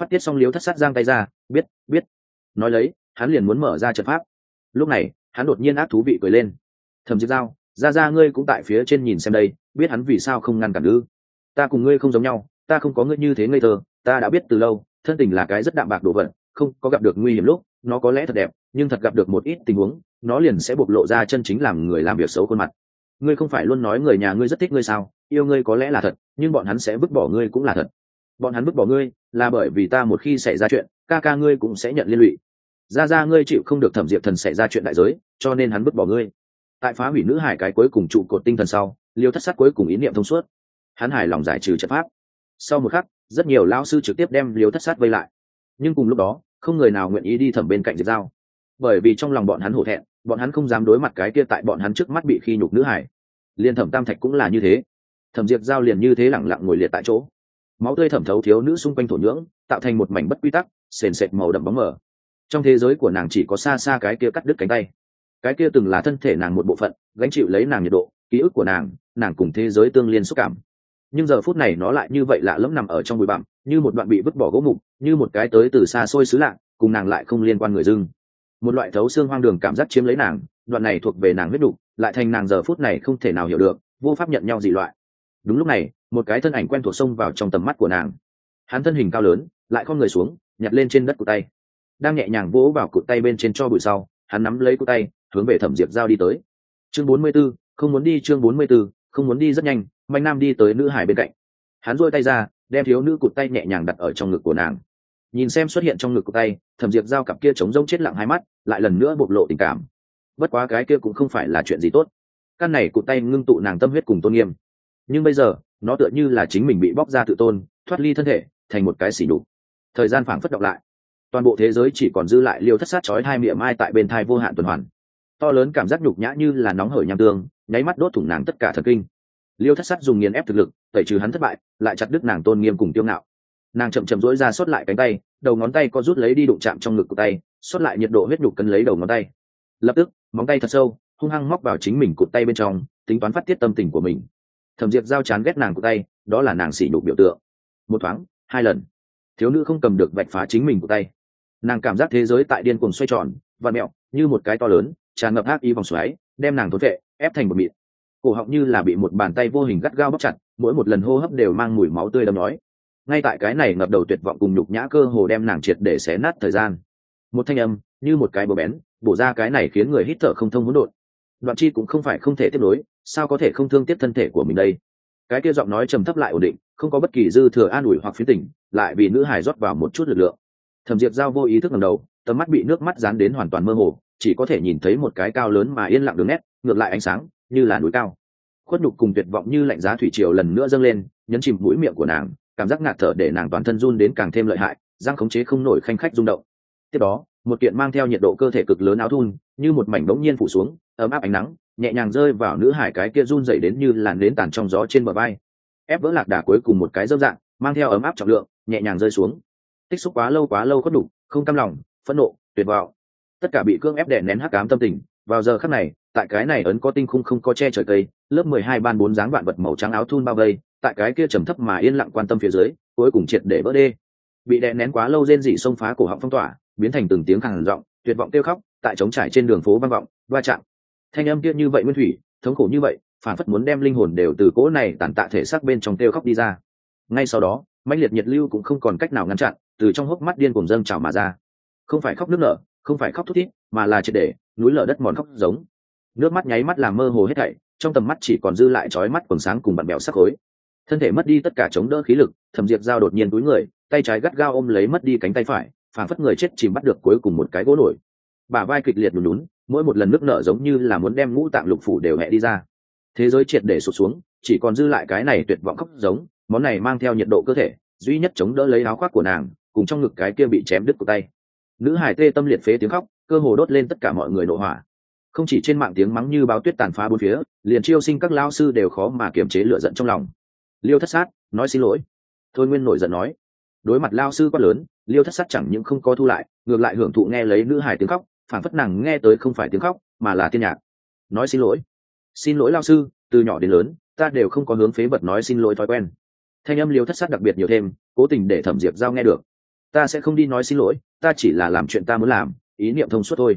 Phát tiết xong liễu thất sát giang tay ra, biết biết. Nói lấy, hắn liền muốn mở ra trận pháp. Lúc này, hắn đột nhiên ác thú vị cười lên. Thầm diệt dao ra ra ngươi cũng tại phía trên nhìn xem đây biết hắn vì sao không ngăn cản ư ta cùng ngươi không giống nhau, ta không có ngươi như thế ngây thơ, ta đã biết từ lâu, thân tình là cái rất đạm bạc đồ vật, không có gặp được nguy hiểm lúc, nó có lẽ thật đẹp, nhưng thật gặp được một ít tình huống, nó liền sẽ bộc lộ ra chân chính làm người làm việc xấu khuôn mặt. Ngươi không phải luôn nói người nhà ngươi rất thích ngươi sao, yêu ngươi có lẽ là thật, nhưng bọn hắn sẽ vứt bỏ ngươi cũng là thật. Bọn hắn vứt bỏ ngươi là bởi vì ta một khi xảy ra chuyện, ca ca ngươi cũng sẽ nhận liên lụy. Ra ra ngươi chịu không được thẩm diệp thần xảy ra chuyện đại giới, cho nên hắn vứt bỏ ngươi. Tại phá hủy nữ hải cái cuối cùng trụ cột tinh thần sau liêu thất sát cuối cùng ý niệm thông suốt. Hắn hài lòng giải trừ trận pháp. Sau một khắc rất nhiều lao sư trực tiếp đem liêu thất sát vây lại. Nhưng cùng lúc đó không người nào nguyện ý đi thẩm bên cạnh diệt dao, bởi vì trong lòng bọn hắn hổ thẹn bọn hắn không dám đối mặt cái kia tại bọn hắn trước mắt bị khi nhục nữ hải liên thẩm tam thạch cũng là như thế. Thẩm diệt dao liền như thế lẳng lặng ngồi liệt tại chỗ. Máu tươi thẩm thấu thiếu nữ xung quanh thổ nhưỡng tạo thành một mảnh bất quy tắc sền sệt màu đậm bóng mờ. Trong thế giới của nàng chỉ có xa xa cái kia cắt đứt cánh tay. Cái kia từng là thân thể nàng một bộ phận gánh chịu lấy nàng nhiệt độ ký ức của nàng nàng cùng thế giới tương liên xúc cảm. Nhưng giờ phút này nó lại như vậy lạ lẫm nằm ở trong bụi bặm như một đoạn bị vứt bỏ gỗ mục như một cái tới từ xa xôi xứ lạ cùng nàng lại không liên quan người dưng. Một loại thấu xương hoang đường cảm giác chiếm lấy nàng đoạn này thuộc về nàng huyết đục lại thành nàng giờ phút này không thể nào hiểu được vô pháp nhận nhau dị loại. Đúng lúc này một cái thân ảnh quen thuộc xông vào trong tầm mắt của nàng. Hắn thân hình cao lớn lại con người xuống nhặt lên trên đất cụt tay. Đang nhẹ nhàng vỗ vào cụt tay bên trên cho bụi sau hắn nắm lấy cụt tay hướng về thẩm diệp giao đi tới. Chương bốn mươi 44, không muốn đi chương bốn mươi 44, không muốn đi rất nhanh mạnh nam đi tới nữ hải bên cạnh. Hắn duỗi tay ra đem thiếu nữ cụt tay nhẹ nhàng đặt ở trong ngực của nàng. Nhìn xem xuất hiện trong ngực cụt tay thẩm diệp giao cặp kia trống rông chết lặng hai mắt lại lần nữa bộc lộ tình cảm. Bất quá cái kia cũng không phải là chuyện gì tốt. Căn này cụt tay ngưng tụ nàng tâm huyết cùng tôn nghiêm. Nhưng bây giờ nó tựa như là chính mình bị bóc ra tự tôn thoát ly thân thể thành một cái xỉ đục thời gian phảng phất đọc lại. Toàn bộ thế giới chỉ còn dư lại liêu thất sát chói hai miệng mai tại bên thai vô hạn tuần hoàn. To lớn cảm giác nhục nhã như là nóng hởi nham tương nháy mắt đốt thủng nàng tất cả thần kinh. Liêu thất sắc dùng nghiền ép thực lực, tẩy trừ hắn thất bại, lại chặt đứt nàng tôn nghiêm cùng tiêu ngạo. Nàng chậm chậm rỗi ra xót lại cánh tay, đầu ngón tay có rút lấy đi đụng chạm trong ngực của tay xót lại nhiệt độ huyết nhục cân lấy đầu ngón tay. Lập tức, móng tay thật sâu, hung hăng móc vào chính mình cụt tay bên trong, tính toán phát tiết tâm tình của mình. Thẩm diệp giao chán ghét nàng cụt tay, đó là nàng xỉ nhục biểu tượng. Một thoáng, hai lần, thiếu nữ không cầm được vạch phá chính mình của tay. Nàng cảm giác thế giới tại điên cuồng xoay tròn và mẹo, như một cái to lớn, tràn ngập ác ý vòng xoáy đem nàng thốn vệ, ép thành một mịn. Cổ họng như là bị một bàn tay vô hình gắt gao bóc chặt, mỗi một lần hô hấp đều mang mùi máu tươi đâm nói. Ngay tại cái này ngập đầu tuyệt vọng cùng nhục nhã cơ hồ đem nàng triệt để xé nát thời gian. Một thanh âm, như một cái bờ bén, bổ ra cái này khiến người hít thở không thông hỗn độn đoạn chi cũng không phải không thể tiếp nối, sao có thể không thương tiếc thân thể của mình đây? Cái kia giọng nói trầm thấp lại ổn định, không có bất kỳ dư thừa an ủi hoặc phiến tỉnh lại vì nữ hải rót vào một chút lực lượng. Thẩm diệp giao vô ý thức ngầm đầu, tầm mắt bị nước mắt dán đến hoàn toàn mơ hồ chỉ có thể nhìn thấy một cái cao lớn mà yên lặng đường nét, ngược lại ánh sáng như là núi cao. Khuất nhục cùng tuyệt vọng như lạnh giá thủy triều lần nữa dâng lên, nhấn chìm mũi miệng của nàng, cảm giác ngạt thở để nàng toàn thân run đến càng thêm lợi hại giang khống chế không nổi khanh khách rung động. Tiếp đó, một kiện mang theo nhiệt độ cơ thể cực lớn áo thun, như một mảnh bỗng nhiên phủ xuống, ấm áp ánh nắng, nhẹ nhàng rơi vào nữ hải cái kia run dậy đến như làn nến tàn trong gió trên bờ vai. Ép vỡ lạc đà cuối cùng một cái dâm dạng, mang theo ấm áp trọng lượng, nhẹ nhàng rơi xuống. Tích xúc quá lâu quá lâu có đủ không cam lòng, phẫn nộ, tuyệt vọng tất cả bị cưỡng ép đè nén hắc cám tâm tình. Vào giờ khắc này, tại cái này ấn có tinh khung không có che trời cây, lớp mười hai ban bốn dáng vạn vật màu trắng áo thun bao vây, tại cái kia trầm thấp mà yên lặng quan tâm phía dưới, cuối cùng triệt để vỡ đê. Bị đè nén quá lâu rên dị xông phá cổ họng phong tỏa, biến thành từng tiếng khàn giọng, tuyệt vọng kêu khóc, tại trống trải trên đường phố vang vọng, va chạm. Thanh âm kia như vậy nguyên thủy, thống khổ như vậy, phản phất muốn đem linh hồn đều từ cỗ này tàn tạ thể xác bên trong kêu khóc đi ra. Ngay sau đó, mãnh liệt nhiệt lưu cũng không còn cách nào ngăn chặn, từ trong hốc mắt điên cùng dâng trào mà ra. Không phải khóc nước nở không phải khóc thút thít, mà là triệt để, núi lở đất mòn khóc giống. Nước mắt nháy mắt làm mơ hồ hết thảy, trong tầm mắt chỉ còn dư lại trói mắt quần sáng cùng bạn bèo sắc khối. Thân thể mất đi tất cả chống đỡ khí lực, thẩm diệt dao đột nhiên túi người, tay trái gắt gao ôm lấy mất đi cánh tay phải phản phất người chết chìm bắt được cuối cùng một cái gỗ nổi. Bà vai kịch liệt lùn lún mỗi một lần nước nở giống như là muốn đem ngũ tạng lục phủ đều hẹ đi ra. Thế giới triệt để sụt xuống, chỉ còn dư lại cái này tuyệt vọng khóc giống, món này mang theo nhiệt độ cơ thể, duy nhất chống đỡ lấy áo khoác của nàng, cùng trong ngực cái kia bị chém đứt của tay nữ hải tê tâm liệt phế tiếng khóc, cơ hồ đốt lên tất cả mọi người nổ hỏa. Không chỉ trên mạng tiếng mắng như báo tuyết tàn phá bốn phía, liền chiêu sinh các lao sư đều khó mà kiềm chế lửa giận trong lòng. Liêu thất sát, nói xin lỗi. Thôi nguyên nổi giận nói. Đối mặt lao sư quá lớn, liêu thất sát chẳng những không có thu lại, ngược lại hưởng thụ nghe lấy nữ hải tiếng khóc phản phất nàng nghe tới không phải tiếng khóc, mà là tiên nhạc. Nói xin lỗi. Xin lỗi lao sư, từ nhỏ đến lớn, ta đều không có hướng phế vật nói xin lỗi thói quen. Thanh âm liêu thất sát đặc biệt nhiều thêm, cố tình để thẩm diệp giao nghe được ta sẽ không đi nói xin lỗi, ta chỉ là làm chuyện ta muốn làm, ý niệm thông suốt thôi.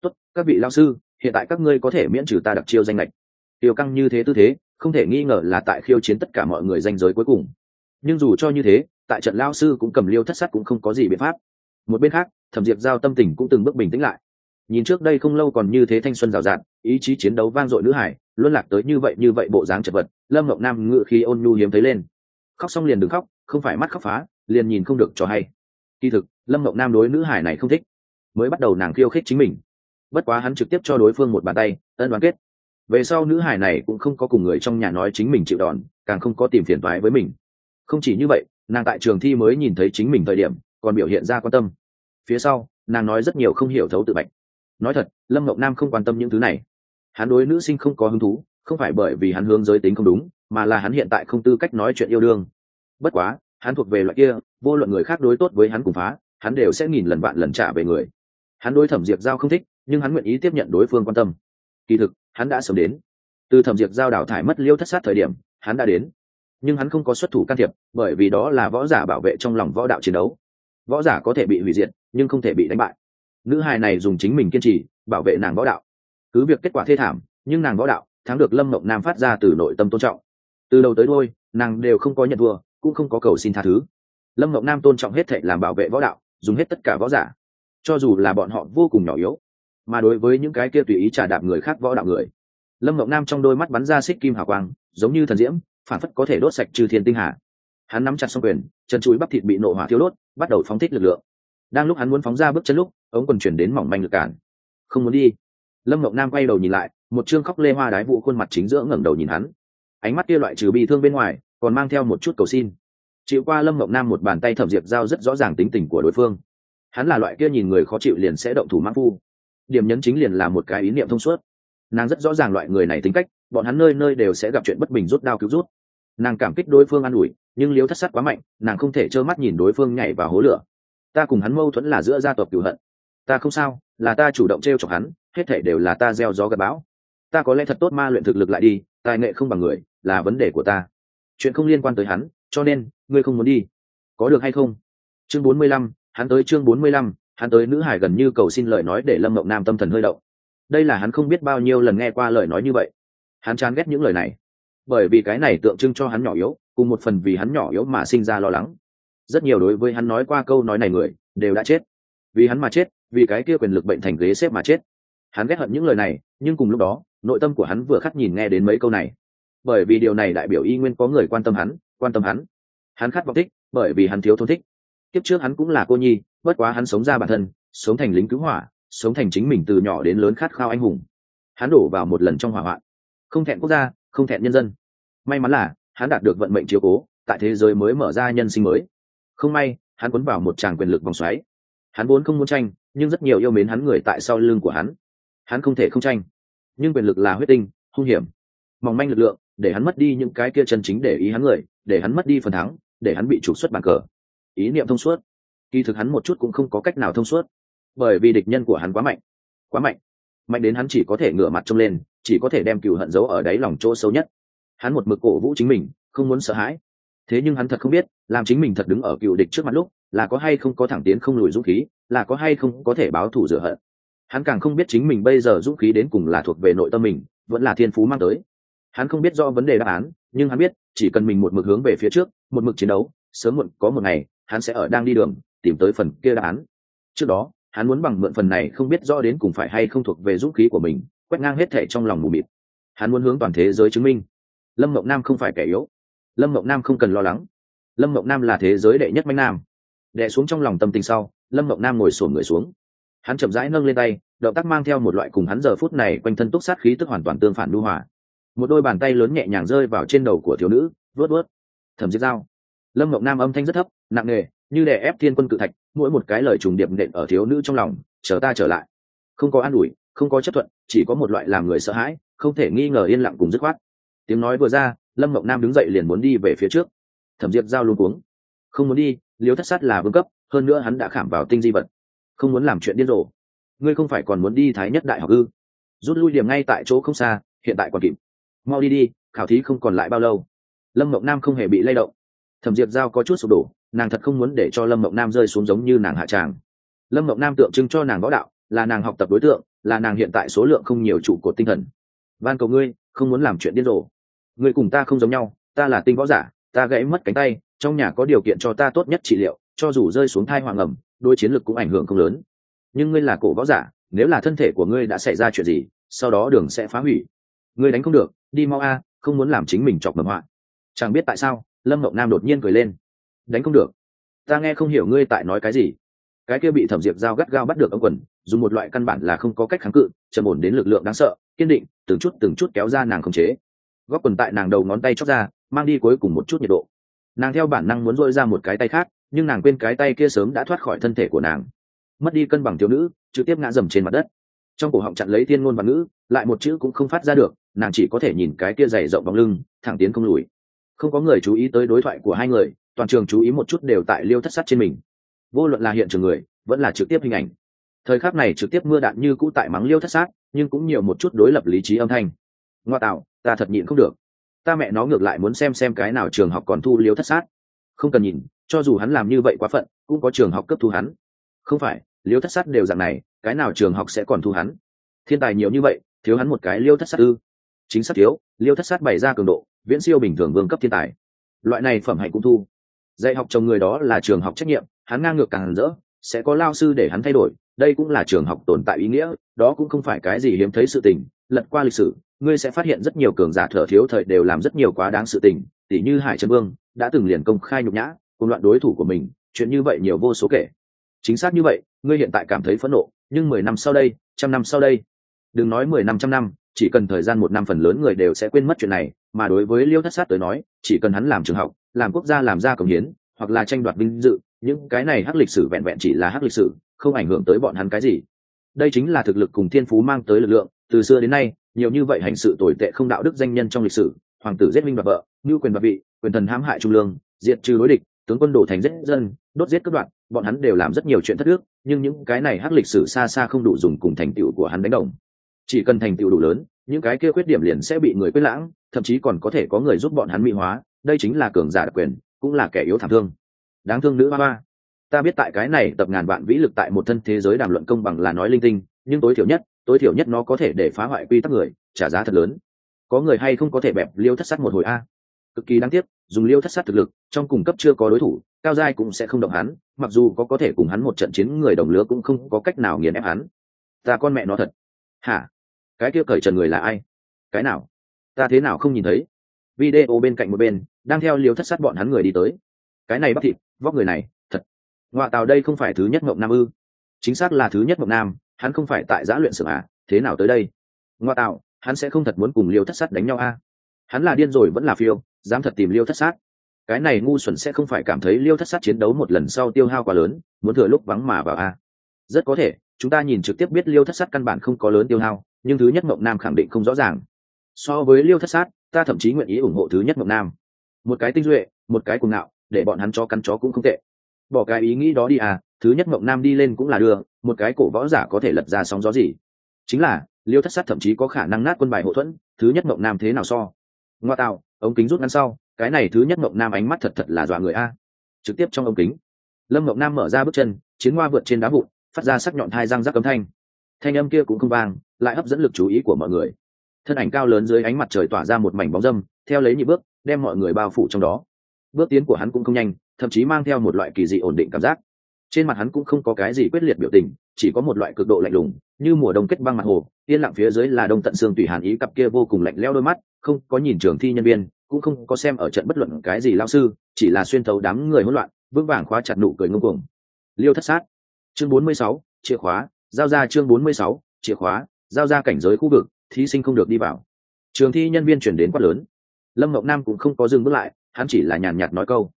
Tốt, các vị lao sư, hiện tại các ngươi có thể miễn trừ ta đặc chiêu danh lệch tiêu căng như thế tư thế, không thể nghi ngờ là tại khiêu chiến tất cả mọi người danh giới cuối cùng. Nhưng dù cho như thế, tại trận lao sư cũng cầm liêu thất sắt cũng không có gì biện pháp. Một bên khác, thẩm diệp giao tâm tình cũng từng bước bình tĩnh lại. Nhìn trước đây không lâu còn như thế thanh xuân rào rạt, ý chí chiến đấu vang dội nữ hải luôn lạc tới như vậy như vậy bộ dáng chật vật, lâm ngọc nam ngự khi ôn nhu hiếm thấy lên. Khóc xong liền đừng khóc, không phải mắt khóc phá, liền nhìn không được cho hay kỳ thực, lâm mộng nam đối nữ hải này không thích, mới bắt đầu nàng khiêu khích chính mình. Bất quá hắn trực tiếp cho đối phương một bàn tay, ân đoán kết. Về sau nữ hải này cũng không có cùng người trong nhà nói chính mình chịu đòn, càng không có tìm phiền toái với mình. Không chỉ như vậy, nàng tại trường thi mới nhìn thấy chính mình thời điểm, còn biểu hiện ra quan tâm. Phía sau, nàng nói rất nhiều không hiểu thấu tự bạch. Nói thật, lâm mộng nam không quan tâm những thứ này. Hắn đối nữ sinh không có hứng thú, không phải bởi vì hắn hướng giới tính không đúng, mà là hắn hiện tại không tư cách nói chuyện yêu đương. Bất quá hắn thuộc về loại kia, vô luận người khác đối tốt với hắn cùng phá, hắn đều sẽ nghìn lần vạn lần trả về người. Hắn đối thẩm diệp giao không thích, nhưng hắn nguyện ý tiếp nhận đối phương quan tâm. Kỳ thực, hắn đã sớm đến. Từ thẩm diệp giao đào thải mất liêu thất sát thời điểm, hắn đã đến. Nhưng hắn không có xuất thủ can thiệp, bởi vì đó là võ giả bảo vệ trong lòng võ đạo chiến đấu. Võ giả có thể bị hủy diệt, nhưng không thể bị đánh bại. Nữ hài này dùng chính mình kiên trì, bảo vệ nàng võ đạo. Cứ việc kết quả thê thảm, nhưng nàng võ đạo thắng được lâm mộng nam phát ra từ nội tâm tôn trọng. Từ đầu tới đôi nàng đều không có nhận thua cũng không có cầu xin tha thứ. Lâm mộng nam tôn trọng hết thệ làm bảo vệ võ đạo, dùng hết tất cả võ giả. Cho dù là bọn họ vô cùng nhỏ yếu, mà đối với những cái kia tùy ý trả đạp người khác võ đạo người. Lâm mộng nam trong đôi mắt bắn ra xích kim hào quang, giống như thần diễm, phản phất có thể đốt sạch trừ thiên tinh hà. Hắn nắm chặt xong quyền, chân chuối bắp thịt bị nộ hỏa thiếu đốt, bắt đầu phóng thích lực lượng. Đang lúc hắn muốn phóng ra bước chân lúc, ống quần chuyển đến mỏng manh lực cản. Không muốn đi. Lâm mộng nam quay đầu nhìn lại, một chương khóc lê hoa đái vụ khuôn mặt chính giữa ngẩng đầu nhìn hắn. Ánh mắt kia loại trừ bị thương bên ngoài còn mang theo một chút cầu xin. Chịu qua lâm mộng nam một bàn tay thẩm diệp giao rất rõ ràng tính tình của đối phương. Hắn là loại kia nhìn người khó chịu liền sẽ động thủ mãn phu. Điểm nhấn chính liền là một cái ý niệm thông suốt. Nàng rất rõ ràng loại người này tính cách, bọn hắn nơi nơi đều sẽ gặp chuyện bất bình rút đao cứu rút. Nàng cảm kích đối phương an ủi, nhưng liếu thất sắt quá mạnh, nàng không thể trơ mắt nhìn đối phương nhảy vào hố lửa. Ta cùng hắn mâu thuẫn là giữa gia tộc cửu hận. Ta không sao, là ta chủ động t r e o chọc hắn, hết thể đều là ta gieo gió gặp bão. Ta có lẽ thật tốt ma luyện thực lực lại đi, tài nghệ không bằng người, là vấn đề của ta chuyện không liên quan tới hắn, cho nên, ngươi không muốn đi. Có được hay không? Chương bốn mươi lăm, hắn tới chương bốn mươi lăm, hắn tới nữ hải gần như cầu xin lời nói để lâm mộng nam tâm thần hơi động. Đây là hắn không biết bao nhiêu lần nghe qua lời nói như vậy. Hắn chán ghét những lời này. Bởi vì cái này tượng trưng cho hắn nhỏ yếu, cùng một phần vì hắn nhỏ yếu mà sinh ra lo lắng. Rất nhiều đối với hắn nói qua câu nói này người, đều đã chết. Vì hắn mà chết, vì cái kia quyền lực bệnh thành ghế xếp mà chết. Hắn ghét hận những lời này, nhưng cùng lúc đó, nội tâm của hắn vừa khắc nhìn nghe đến mấy câu này bởi vì điều này đại biểu y nguyên có người quan tâm hắn, quan tâm hắn. Hắn khát vọng thích, bởi vì hắn thiếu thốn thích. Kiếp trước hắn cũng là cô nhi, bất quá hắn sống ra bản thân, sống thành lính cứu hỏa, sống thành chính mình từ nhỏ đến lớn khát khao anh hùng. Hắn đổ vào một lần trong hỏa hoạn. Không thẹn quốc gia, không thẹn nhân dân. May mắn là, hắn đạt được vận mệnh chiếu cố, tại thế giới mới mở ra nhân sinh mới. Không may, hắn cuốn vào một tràng quyền lực vòng xoáy. Hắn vốn không muốn tranh, nhưng rất nhiều yêu mến hắn người tại sau lưng của hắn. Hắn không thể không tranh. Nhưng quyền lực là huyết tinh, hung hiểm. Mỏng manh lực lượng để hắn mất đi những cái kia chân chính để ý hắn người, để hắn mất đi phần thắng, để hắn bị trục xuất bàn cờ. Ý niệm thông suốt. Kỳ thực hắn một chút cũng không có cách nào thông suốt. Bởi vì địch nhân của hắn quá mạnh. Quá mạnh. Mạnh đến hắn chỉ có thể ngửa mặt trông lên, chỉ có thể đem cựu hận giấu ở đáy lòng chỗ sâu nhất. Hắn một mực cổ vũ chính mình, không muốn sợ hãi. Thế nhưng hắn thật không biết, làm chính mình thật đứng ở cựu địch trước mặt lúc, là có hay không có thẳng tiến không lùi dũng khí, là có hay không có thể báo thù rửa hận. Hắn càng không biết chính mình bây giờ dũng khí đến cùng là thuộc về nội tâm mình, vẫn là thiên phú mang tới hắn không biết do vấn đề đáp án, nhưng hắn biết, chỉ cần mình một mực hướng về phía trước, một mực chiến đấu, sớm muộn có một ngày, hắn sẽ ở đang đi đường, tìm tới phần kia đáp án. Trước đó, hắn muốn bằng mượn phần này không biết rõ đến cùng phải hay không thuộc về dũng khí của mình, quét ngang hết thệ trong lòng mù mịt. Hắn muốn hướng toàn thế giới chứng minh. Lâm mộng nam không phải kẻ yếu. Lâm mộng nam không cần lo lắng. Lâm mộng nam là thế giới đệ nhất manh nam. Đệ xuống trong lòng tâm tình sau, lâm mộng nam ngồi sổn người xuống. Hắn chậm rãi nâng lên tay, động tác mang theo một loại cùng hắn giờ phút này quanh thân túc sát khí tức hoàn toàn tương phản đu hòa một đôi bàn tay lớn nhẹ nhàng rơi vào trên đầu của thiếu nữ vớt vớt thẩm diệt dao lâm mộng nam âm thanh rất thấp, nặng nề, như đè ép thiên quân cự thạch, mỗi một cái lời trùng điệp nện ở thiếu nữ trong lòng, chờ ta trở lại. Không có an ủi, không có chấp thuận, chỉ có một loại làm người sợ hãi, không thể nghi ngờ yên lặng cùng dứt khoát. Tiếng nói vừa ra, lâm mộng nam đứng dậy liền muốn đi về phía trước. Thẩm diệp giao luôn cuống. Không muốn đi liếu thất sát là vương cấp, hơn nữa hắn đã khảm vào tinh di vật. Không muốn làm chuyện điên rồ. Ngươi không phải còn muốn đi thái nhất đại học ư? Rút lui điểm ngay tại chỗ không xa, hiện tại còn kịp mau đi đi, khảo thí không còn lại bao lâu. Lâm mộng nam không hề bị lay động. Thẩm diệp giao có chút sụp đổ, nàng thật không muốn để cho lâm mộng nam rơi xuống giống như nàng hạ tràng. Lâm mộng nam tượng trưng cho nàng võ đạo, là nàng học tập đối tượng, là nàng hiện tại số lượng không nhiều trụ cột tinh thần. Van cầu ngươi, không muốn làm chuyện điên rồ. Ngươi cùng ta không giống nhau, ta là tinh võ giả, ta gãy mất cánh tay, trong nhà có điều kiện cho ta tốt nhất trị liệu, cho dù rơi xuống thai hoàng ẩm đôi chiến lược cũng ảnh hưởng không lớn. Nhưng ngươi là cổ võ giả, nếu là thân thể của ngươi đã xảy ra chuyện gì, sau đó đường sẽ phá hủy ngươi đánh không được, đi mau a, không muốn làm chính mình chọc mầm họa. Chẳng biết tại sao, lâm mộng nam đột nhiên cười lên. Đánh không được. Ta nghe không hiểu ngươi tại nói cái gì. Cái kia bị thẩm diệp dao gắt gao bắt được ông quần, dùng một loại căn bản là không có cách kháng cự, trầm ổn đến lực lượng đáng sợ, kiên định, từng chút từng chút kéo ra nàng khống chế. Góp quần tại nàng đầu ngón tay chóc ra, mang đi cuối cùng một chút nhiệt độ. Nàng theo bản năng muốn dội ra một cái tay khác, nhưng nàng quên cái tay kia sớm đã thoát khỏi thân thể của nàng. Mất đi cân bằng thiếu nữ, trực tiếp ngã dầm trên mặt đất. Trong cổ họng chặn lấy thiên ngôn và ngữ, lại một chữ cũng không phát ra được nàng chỉ có thể nhìn cái kia dày rộng bóng lưng, thẳng tiến không lùi. Không có người chú ý tới đối thoại của hai người, toàn trường chú ý một chút đều tại liêu thất sắt trên mình. Vô luận là hiện trường người, vẫn là trực tiếp hình ảnh. Thời khắc này trực tiếp mưa đạn như cũ tại mắng liêu thất sát, nhưng cũng nhiều một chút đối lập lý trí âm thanh. Ngoa tạo, ta thật nhịn không được. Ta mẹ nó ngược lại muốn xem xem cái nào trường học còn thu liêu thất sát. Không cần nhìn, cho dù hắn làm như vậy quá phận, cũng có trường học cấp thu hắn. Không phải, liêu thất sát đều dạng này, cái nào trường học sẽ còn thu hắn? Thiên tài nhiều như vậy, thiếu hắn một cái liêu thất sát ư? Chính xác thiếu, liêu thất sát bày ra cường độ, viễn siêu bình thường vương cấp thiên tài. Loại này phẩm hạnh cũng thu. Dạy học chồng người đó là trường học trách nhiệm, hắn ngang ngược càng rỡ, sẽ có lao sư để hắn thay đổi, đây cũng là trường học tồn tại ý nghĩa, đó cũng không phải cái gì hiếm thấy sự tình, lật qua lịch sử, ngươi sẽ phát hiện rất nhiều cường giả thở thiếu thời đều làm rất nhiều quá đáng sự tình, tỉ như hải trần vương, đã từng liền công khai nhục nhã, cùng loạn đối thủ của mình, chuyện như vậy nhiều vô số kể. Chính xác như vậy, ngươi hiện tại cảm thấy phẫn nộ, nhưng mười năm sau đây, trăm năm sau đây, đừng nói mười năm trăm năm chỉ cần thời gian một năm phần lớn người đều sẽ quên mất chuyện này, mà đối với liêu thất sát tới nói, chỉ cần hắn làm trường học, làm quốc gia, làm ra cống hiến, hoặc là tranh đoạt vinh dự, những cái này hắc lịch sử vẹn vẹn chỉ là hắc lịch sử, không ảnh hưởng tới bọn hắn cái gì. Đây chính là thực lực cùng thiên phú mang tới lực lượng, từ xưa đến nay, nhiều như vậy hành sự tồi tệ không đạo đức danh nhân trong lịch sử, hoàng tử giết minh và vợ, ngưu quyền và vị, quyền thần hãm hại trung lương, diệt trừ đối địch, tướng quân đổ thành giết dân, đốt giết cướp đoạn bọn hắn đều làm rất nhiều chuyện thất đức, nhưng những cái này hắc lịch sử xa xa không đủ dùng cùng thành tựu của hắn đánh đồng chỉ cần thành tựu đủ lớn, những cái kia khuyết điểm liền sẽ bị người quyết lãng, thậm chí còn có thể có người giúp bọn hắn mỹ hóa, đây chính là cường giả đặc quyền, cũng là kẻ yếu thảm thương. Đáng thương nữ ba ba ta biết tại cái này tập ngàn vạn vĩ lực tại một thân thế giới đàm luận công bằng là nói linh tinh, nhưng tối thiểu nhất, tối thiểu nhất nó có thể để phá hoại quy tắc người, trả giá thật lớn. Có người hay không có thể bẹp liêu thất sát một hồi a? Cực kỳ đáng tiếc, dùng liêu thất sát thực lực, trong cùng cấp chưa có đối thủ, cao giai cũng sẽ không động hắn, mặc dù có có thể cùng hắn một trận chiến, người đồng lứa cũng không có cách nào nghiền ép hắn. Ta con mẹ nó thật. Hả? Cái kia cởi trần người là ai? Cái nào? Ta thế nào không nhìn thấy? Video bên cạnh một bên, đang theo liêu thất sát bọn hắn người đi tới. Cái này bắt thịt, vóc người này, thật. Ngoại tàu đây không phải thứ nhất mộng nam ư? Chính xác là thứ nhất mộng nam, hắn không phải tại giã luyện sửa à? Thế nào tới đây? Ngoại tàu hắn sẽ không thật muốn cùng liêu thất sát đánh nhau a à? hắn là điên rồi vẫn là phiêu, dám thật tìm liêu thất sát. Cái này ngu xuẩn sẽ không phải cảm thấy liêu thất sát chiến đấu một lần sau tiêu hao quá lớn, muốn thừa lúc vắng mà vào a à? rất có thể, chúng ta nhìn trực tiếp biết liêu thất sát căn bản không có lớn tiêu hao nhưng thứ nhất mộng nam khẳng định không rõ ràng. So với liêu thất sát, ta thậm chí nguyện ý ủng hộ thứ nhất mộng nam. Một cái tinh duệ, một cái cùng ngạo, để bọn hắn cho cắn chó cũng không tệ. Bỏ cái ý nghĩ đó đi à thứ nhất mộng nam đi lên cũng là đường một cái cổ võ giả có thể lật ra sóng gió gì. Chính là, liêu thất sát thậm chí có khả năng nát quân bài hậu thuẫn, thứ nhất mộng nam thế nào so? Ngoa tạo, ống kính rút ngắn sau, cái này thứ nhất mộng nam ánh mắt thật thật là dọa người a. Trực tiếp trong ống kính, lâm mộng nam mở ra bước chân, chiến hoa vượt trên đá vụn, phát ra sắc nhọn hai răng rắc cấm thanh. Thanh âm kia cũng không vang lại hấp dẫn lực chú ý của mọi người. Thân ảnh cao lớn dưới ánh mặt trời tỏa ra một mảnh bóng dâm theo lấy nhị bước đem mọi người bao phủ trong đó. Bước tiến của hắn cũng không nhanh thậm chí mang theo một loại kỳ dị ổn định cảm giác. Trên mặt hắn cũng không có cái gì quyết liệt biểu tình chỉ có một loại cực độ lạnh lùng như mùa đông kết băng mặt hồ yên lặng phía dưới là đông tận xương tùy hàn ý cặp kia vô cùng lạnh leo đôi mắt không có nhìn trường thi nhân viên cũng không có xem ở trận bất luận cái gì lao sư chỉ là xuyên thấu đám người hỗn loạn vững vàng khóa chặt nụ cười ngông cuồng. Liêu thất sát. Chương 46, chìa khóa. Giao ra chương 46, chìa khóa giao ra cảnh giới khu vực, thí sinh không được đi vào. Trường thi nhân viên chuyển đến quát lớn. Lâm ngọc nam cũng không có dừng bước lại, hắn chỉ là nhàn nhạt nói câu,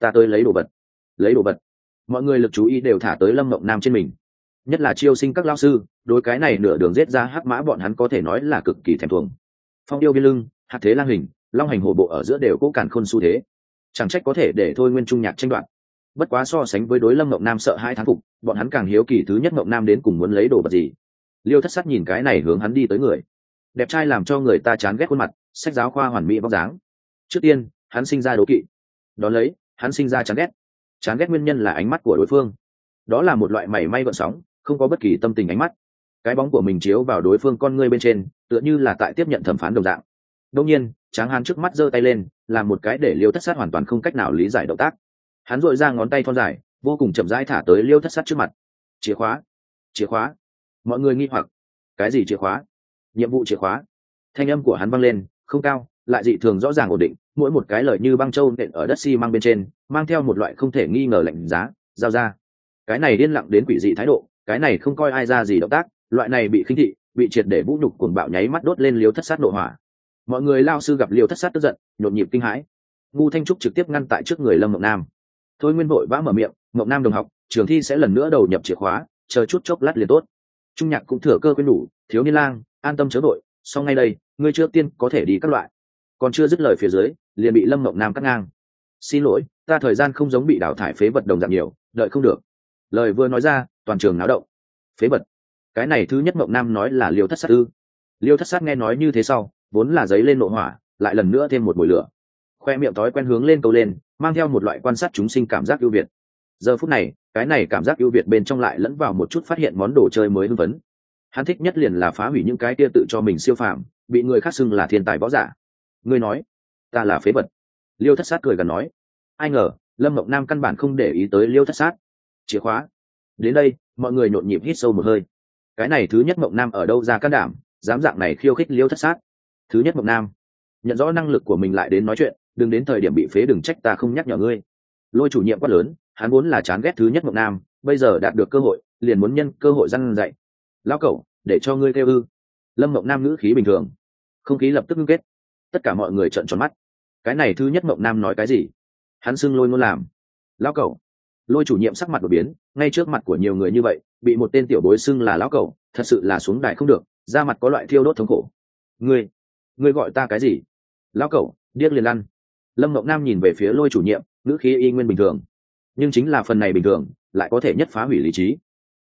ta tới lấy đồ vật. Lấy đồ vật? Mọi người lực chú ý đều thả tới lâm ngọc nam trên mình. Nhất là chiêu sinh các lao sư, đối cái này nửa đường giết ra hắc mã bọn hắn có thể nói là cực kỳ thèm thuồng. Phong điêu biên lưng, hạt thế lang hình, long hành hổ bộ ở giữa đều cố càn khôn xu thế. Chẳng trách có thể để thôi nguyên trung nhạc tranh đoạt. Bất quá so sánh với đối lâm ngọc nam sợ hai thán phục, bọn hắn càng hiếu kỳ thứ nhất ngọc nam đến cùng muốn lấy đồ vật gì liêu thất sắc nhìn cái này hướng hắn đi tới người. Đẹp trai làm cho người ta chán ghét khuôn mặt, sách giáo khoa hoàn mỹ vóc dáng. Trước tiên, hắn sinh ra đố kỵ. Đón lấy, hắn sinh ra chán ghét. Chán ghét nguyên nhân là ánh mắt của đối phương. Đó là một loại mảy may gợn sóng, không có bất kỳ tâm tình ánh mắt. Cái bóng của mình chiếu vào đối phương con ngươi bên trên, tựa như là tại tiếp nhận thẩm phán đồng dạng. Đông nhiên, tráng hán trước mắt giơ tay lên làm một cái để liêu thất sát hoàn toàn không cách nào lý giải động tác. Hắn dội ra ngón tay thon dài, vô cùng chậm rãi thả tới liêu thất sát trước mặt. Chìa khóa chìa khóa mọi người nghi hoặc. Cái gì chìa khóa? Nhiệm vụ chìa khóa. Thanh âm của hắn vang lên, không cao, lại dị thường rõ ràng ổn định, mỗi một cái lời như băng trâu nện ở đất xi、si、mang bên trên, mang theo một loại không thể nghi ngờ lạnh giá, giao ra. Cái này điên lặng đến quỷ dị thái độ, cái này không coi ai ra gì động tác, loại này bị khinh thị, bị triệt để vũ nhục cuồng bạo nháy mắt đốt lên liều thất sát nội hỏa. Mọi người lao sư gặp liều thất sát tức giận, nhộn nhịp kinh hãi. Ngu thanh trúc trực tiếp ngăn tại trước người lâm mộng nam. Thôi nguyên vội vã mở miệng, mộng nam đồng học, trường thi sẽ lần nữa đầu nhập chìa khóa, chờ chút chốc lát liền tốt trung nhạc cũng thừa cơ quên đủ, thiếu niên lang, an tâm chớ đội sau ngay đây, ngươi trước tiên có thể đi các loại. Còn chưa dứt lời phía dưới, liền bị lâm mộng nam cắt ngang. Xin lỗi, ta thời gian không giống bị đào thải phế vật đồng dạng nhiều, đợi không được. Lời vừa nói ra, toàn trường náo động. Phế vật. Cái này thứ nhất mộng nam nói là liêu thất sát ư liêu thất sát nghe nói như thế sau, vốn là giấy lên nội hỏa, lại lần nữa thêm một mùi lửa. Khoe miệng thói quen hướng lên câu lên, mang theo một loại quan sát chúng sinh cảm giác ưu việt. Giờ phút này cái này cảm giác ưu việt bên trong lại lẫn vào một chút phát hiện món đồ chơi mới hưng vấn hắn thích nhất liền là phá hủy những cái kia tự cho mình siêu phàm, bị người khác xưng là thiên tài võ giả. Ngươi nói, ta là phế vật. Liêu thất sát cười gần nói, ai ngờ, lâm mộng nam căn bản không để ý tới liêu thất sát. Chìa khóa. Đến đây, mọi người nhộn nhịp hít sâu một hơi. Cái này thứ nhất mộng nam ở đâu ra can đảm, dám dạng này khiêu khích liêu thất sát. Thứ nhất mộng nam, nhận rõ năng lực của mình lại đến nói chuyện, đừng đến thời điểm bị phế đừng trách ta không nhắc nhở ngươi. Lôi chủ nhiệm quát lớn hắn vốn là chán ghét thứ nhất mộng nam, bây giờ đạt được cơ hội, liền muốn nhân cơ hội răn dạy. Lao cẩu, để cho ngươi kêu ư. Lâm mộng nam ngữ khí bình thường. Không khí lập tức ngưng kết. Tất cả mọi người trợn tròn mắt. Cái này thứ nhất mộng nam nói cái gì? Hắn xưng lôi ngôn làm. Lao cẩu. Lôi chủ nhiệm sắc mặt đột biến, ngay trước mặt của nhiều người như vậy, bị một tên tiểu bối xưng là lão cẩu thật sự là xuống đài không được, da mặt có loại thiêu đốt thống khổ. Ngươi ngươi gọi ta cái gì? Lão cẩu, điếc liền lăn lâm mộng nam nhìn về phía lôi chủ nhiệm, ngữ khí y nguyên bình thường nhưng chính là phần này bình thường, lại có thể nhất phá hủy lý trí.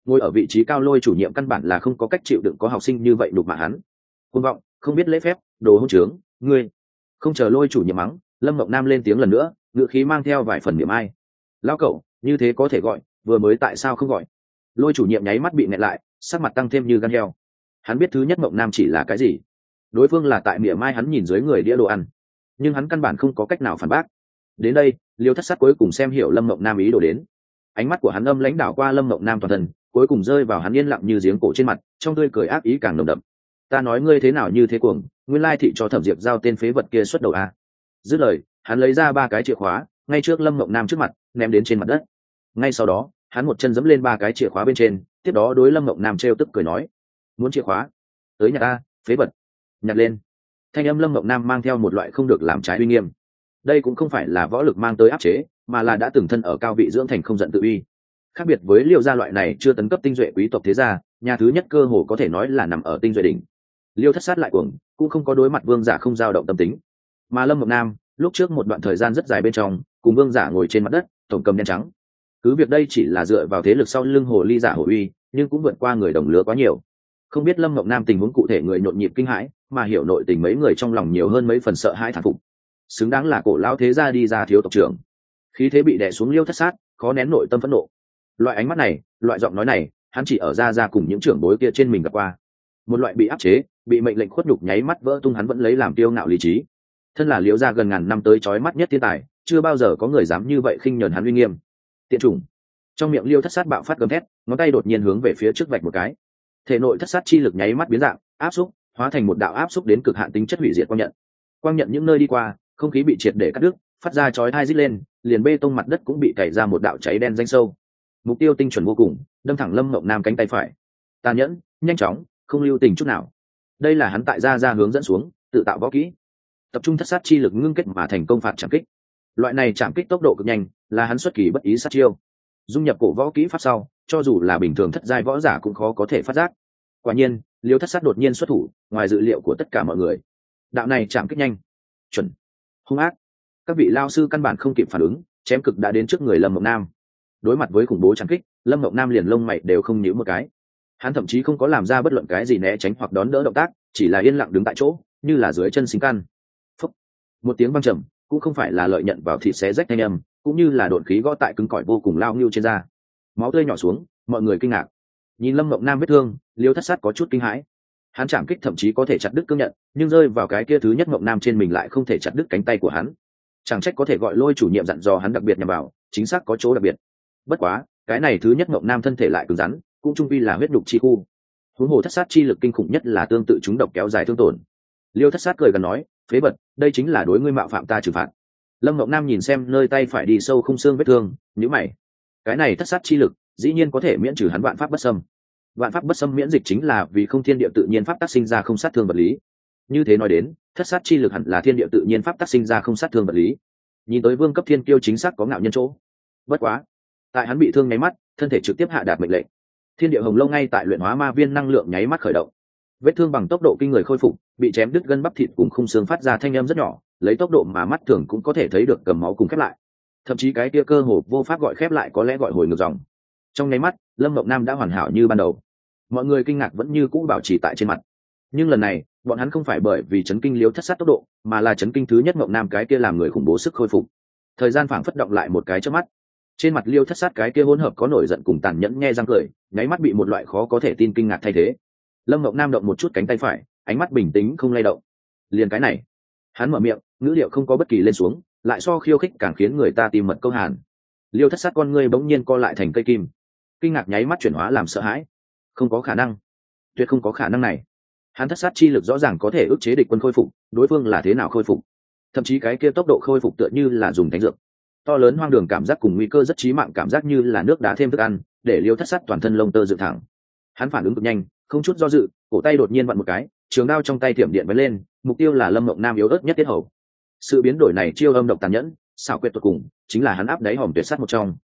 Ngồi ở vị trí cao lôi chủ nhiệm căn bản là không có cách chịu đựng có học sinh như vậy đục mà hắn. Côn vọng, không biết lễ phép, đồ hôn trướng, ngươi. Không chờ lôi chủ nhiệm mắng, lâm mộng nam lên tiếng lần nữa, ngựa khí mang theo vài phần niệm ai. Lao cậu, như thế có thể gọi, vừa mới tại sao không gọi? Lôi chủ nhiệm nháy mắt bị nẹt lại, sắc mặt tăng thêm như gan heo. Hắn biết thứ nhất mộng nam chỉ là cái gì. Đối phương là tại miệng mai hắn nhìn dưới người đĩa đồ ăn. Nhưng hắn căn bản không có cách nào phản bác. Đến đây liêu thất sát cuối cùng xem hiểu lâm mộng nam ý đồ đến. Ánh mắt của hắn âm lãnh đạo qua lâm mộng nam toàn thân, cuối cùng rơi vào hắn yên lặng như giếng cổ trên mặt, trong tươi cười ác ý càng nồng đậm. Ta nói ngươi thế nào như thế cuồng, nguyên lai thị cho thẩm diệp giao tên phế vật kia xuất đầu a dứt lời, hắn lấy ra ba cái chìa khóa, ngay trước lâm mộng nam trước mặt, ném đến trên mặt đất. Ngay sau đó, hắn một chân dẫm lên ba cái chìa khóa bên trên, tiếp đó đối lâm mộng nam t r e o tức cười nói, muốn chìa khóa? Tới nhà ta, phế vật. Nhặt lên. Thanh âm lâm mộng nam mang theo một loại không được làm trái uy nghiêm đây cũng không phải là võ lực mang tới áp chế, mà là đã từng thân ở cao vị dưỡng thành không giận tự uy. Khác biệt với liêu gia loại này chưa tấn cấp tinh duệ quý tộc thế gia, nhà thứ nhất cơ hồ có thể nói là nằm ở tinh duệ đỉnh. Liêu thất sát lại cuồng, cũng không có đối mặt vương giả không dao động tâm tính. Mà lâm mộc nam, lúc trước một đoạn thời gian rất dài bên trong, cùng vương giả ngồi trên mặt đất, tổng cầm đen trắng. Cứ việc đây chỉ là dựa vào thế lực sau lưng hồ ly giả hồ uy, nhưng cũng vượt qua người đồng lứa quá nhiều. Không biết lâm mộng nam tình huống cụ thể người nhộn nhịp kinh hãi, mà hiểu nội tình mấy người trong lòng nhiều hơn mấy phần sợ hãi thản phục xứng đáng là cổ lao thế gia đi ra thiếu tộc trưởng. Khí thế bị đè xuống liêu thất sát, khó nén nội tâm phẫn nộ. Loại ánh mắt này, loại giọng nói này, hắn chỉ ở ra ra cùng những trưởng bối kia trên mình gặp qua. Một loại bị áp chế, bị mệnh lệnh khuất nhục nháy mắt vỡ tung hắn vẫn lấy làm tiêu ngạo lý trí. Thân là liễu gia gần ngàn năm tới trói mắt nhất thiên tài, chưa bao giờ có người dám như vậy khinh nhờn hắn uy nghiêm. Tiện chủng. Trong miệng liêu thất sát bạo phát gầm thét, ngón tay đột nhiên hướng về phía trước vạch một cái. Thể nội thất sát chi lực nháy mắt biến dạng, áp xúc, hóa thành một đạo áp xúc đến cực hạn tính chất hủy diệt quang nhận. Quang nhận những nơi đi qua không khí bị triệt để cắt đứt, phát ra chói hai dít lên, liền bê tông mặt đất cũng bị cày ra một đạo cháy đen danh sâu. Mục tiêu tinh chuẩn vô cùng, đâm thẳng lâm mộng nam cánh tay phải. Tàn nhẫn, nhanh chóng, không lưu tình chút nào. Đây là hắn tại ra ra hướng dẫn xuống, tự tạo võ kỹ. Tập trung thất sát chi lực ngưng kết mà thành công phạt chạm kích. Loại này chạm kích tốc độ cực nhanh, là hắn xuất kỳ bất ý sát chiêu. Dung nhập cổ võ kỹ pháp sau, cho dù là bình thường thất giai võ giả cũng khó có thể phát giác. Quả nhiên, liêu thất sát đột nhiên xuất thủ, ngoài dự liệu của tất cả mọi người. Đạo này chạm kích nhanh. Chuẩn hung ác. Các vị lao sư căn bản không kịp phản ứng, chém cực đã đến trước người lâm mộng nam. Đối mặt với khủng bố trắng kích, lâm mộng nam liền lông mày đều không nhíu một cái. Hắn thậm chí không có làm ra bất luận cái gì né tránh hoặc đón đỡ động tác, chỉ là yên lặng đứng tại chỗ, như là dưới chân xính căn. Phúc. một tiếng văng trầm, cũng không phải là lợi nhận vào thịt xé rách thanh âm, cũng như là đột khí gõ tại cứng cỏi vô cùng lao ngưu trên da. Máu tươi nhỏ xuống, mọi người kinh ngạc. Nhìn lâm mộng nam vết thương, liêu thất sát có chút kinh hãi hắn chạm kích thậm chí có thể chặt đứt cương nhận, nhưng rơi vào cái kia thứ nhất mộng nam trên mình lại không thể chặt đứt cánh tay của hắn. Chẳng trách có thể gọi lôi chủ nhiệm dặn dò hắn đặc biệt nhằm vào, chính xác có chỗ đặc biệt. Bất quá, cái này thứ nhất mộng nam thân thể lại cứng rắn, cũng trung vi là huyết đục chi khu. Huống hồ thất sát chi lực kinh khủng nhất là tương tự chúng độc kéo dài thương tổn. Liêu thất sát cười gần nói, phế vật, đây chính là đối ngươi mạo phạm ta trừng phạt. Lâm ngọc nam nhìn xem, nơi tay phải đi sâu không xương vết thương nhữ mày. Cái này thất sát chi lực, dĩ nhiên có thể miễn trừ hắn vạn pháp bất sâm vạn pháp bất xâm miễn dịch chính là vì không thiên địa tự nhiên pháp tác sinh ra không sát thương vật lý. Như thế nói đến, thất sát chi lực hẳn là thiên địa tự nhiên pháp tác sinh ra không sát thương vật lý. Nhìn tới vương cấp thiên kiêu chính xác có ngạo nhân chỗ. Bất quá, tại hắn bị thương nháy mắt, thân thể trực tiếp hạ đạt mệnh lệnh. Thiên địa hồng lâu ngay tại luyện hóa ma viên năng lượng nháy mắt khởi động. Vết thương bằng tốc độ kinh người khôi phục, bị chém đứt gân bắp thịt cùng khung xương phát ra thanh âm rất nhỏ, lấy tốc độ mà mắt thường cũng có thể thấy được cầm máu cùng khép lại. Thậm chí cái kia cơ hồ vô pháp gọi khép lại có lẽ gọi hồi ngược dòng trong nháy mắt, lâm mộng nam đã hoàn hảo như ban đầu. Mọi người kinh ngạc vẫn như cũ bảo trì tại trên mặt. Nhưng lần này, bọn hắn không phải bởi vì chấn kinh liếu thất sát tốc độ, mà là chấn kinh thứ nhất mộng nam cái kia làm người khủng bố sức khôi phục. Thời gian phảng phất động lại một cái trước mắt. Trên mặt liêu thất sát cái kia hỗn hợp có nổi giận cùng tàn nhẫn nghe răng cười, nháy mắt bị một loại khó có thể tin kinh ngạc thay thế. Lâm mộng nam động một chút cánh tay phải, ánh mắt bình tĩnh không lay động. Liền cái này. Hắn mở miệng, ngữ liệu không có bất kỳ lên xuống, lại so khiêu khích càng khiến người ta tìm mật câu hàn. Liêu thất sát con ngươi bỗng nhiên co lại thành cây kim kinh ngạc nháy mắt chuyển hóa làm sợ hãi. Không có khả năng. Tuyệt không có khả năng này. Hắn thất sát chi lực rõ ràng có thể ức chế địch quân khôi phục, đối phương là thế nào khôi phục? Thậm chí cái kia tốc độ khôi phục tựa như là dùng thánh dược. To lớn hoang đường cảm giác cùng nguy cơ rất trí mạng cảm giác như là nước đá thêm thức ăn, để liêu thất sát toàn thân lông tơ dựng thẳng. Hắn phản ứng cực nhanh, không chút do dự, cổ tay đột nhiên vặn một cái, trường đao trong tay thiểm điện vẫn lên, mục tiêu là lâm mộng nam yếu ớt nhất tiết hầu. Sự biến đổi này chiêu âm độc tàn nhẫn, xảo quyệt tột cùng, chính là hắn áp đáy hòm tuyệt sát một trong.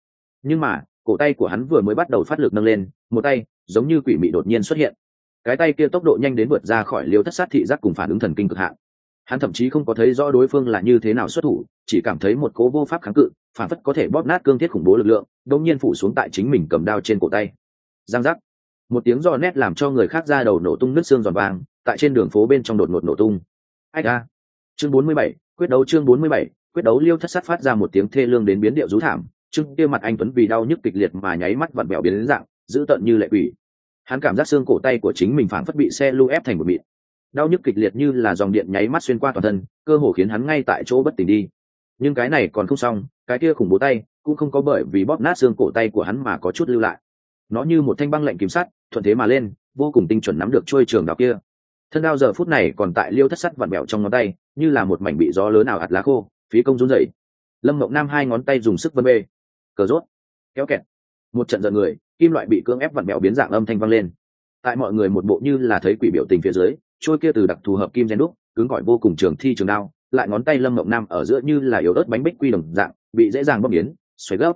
Nhưng mà cổ tay của hắn vừa mới bắt đầu phát lực nâng lên, một tay, giống như quỷ mị đột nhiên xuất hiện. Cái tay kia tốc độ nhanh đến vượt ra khỏi liêu thất sát thị giác cùng phản ứng thần kinh cực hạn. Hắn thậm chí không có thấy rõ đối phương là như thế nào xuất thủ, chỉ cảm thấy một cố vô pháp kháng cự, phản phất có thể bóp nát cương thiết khủng bố lực lượng đông nhiên phủ xuống tại chính mình cầm đao trên cổ tay. Giang giác. Một tiếng giò nét làm cho người khác ra đầu nổ tung nước xương giòn vàng, tại trên đường phố bên trong đột ngột nổ tung. Ách a chương bốn mươi bảy, quyết đấu chương bốn mươi bảy, quyết đấu liêu thất sát phát ra một tiếng thê lương đến biến điệu rú thảm chương kia mặt anh tuấn vì đau nhức kịch liệt mà nháy mắt vặn bẹo biến đến dạng, dữ tợn như lệ quỷ. Hắn cảm giác xương cổ tay của chính mình phảng phất bị xe lưu ép thành một mịn. Đau nhức kịch liệt như là dòng điện nháy mắt xuyên qua toàn thân, cơ hồ khiến hắn ngay tại chỗ bất tỉnh đi. Nhưng cái này còn không xong, cái kia khủng bố tay cũng không có bởi vì bóp nát xương cổ tay của hắn mà có chút lưu lại. Nó như một thanh băng lệnh kiểm sát thuận thế mà lên, vô cùng tinh chuẩn nắm được trôi trường đạo kia. Thân đao giờ phút này còn tại liêu thất sắt vặn bẹo trong ngón tay, như là một mảnh bị gió lớn nào ạt lá khô, phí công run dậy lâm mộng nam hai ngón tay dùng sức vân bê cờ rốt, kéo kẹt. Một trận giận người, kim loại bị cưỡng ép vặn bẹo biến dạng âm thanh vang lên. Tại mọi người một bộ như là thấy quỷ biểu tình phía dưới, trôi kia từ đặc thù hợp kim gen đúc, cứng gọi vô cùng trường thi trường đao, lại ngón tay lâm mộng nam ở giữa như là yếu ớt bánh bích quy đồng dạng, bị dễ dàng bóp biến xoáy gấp.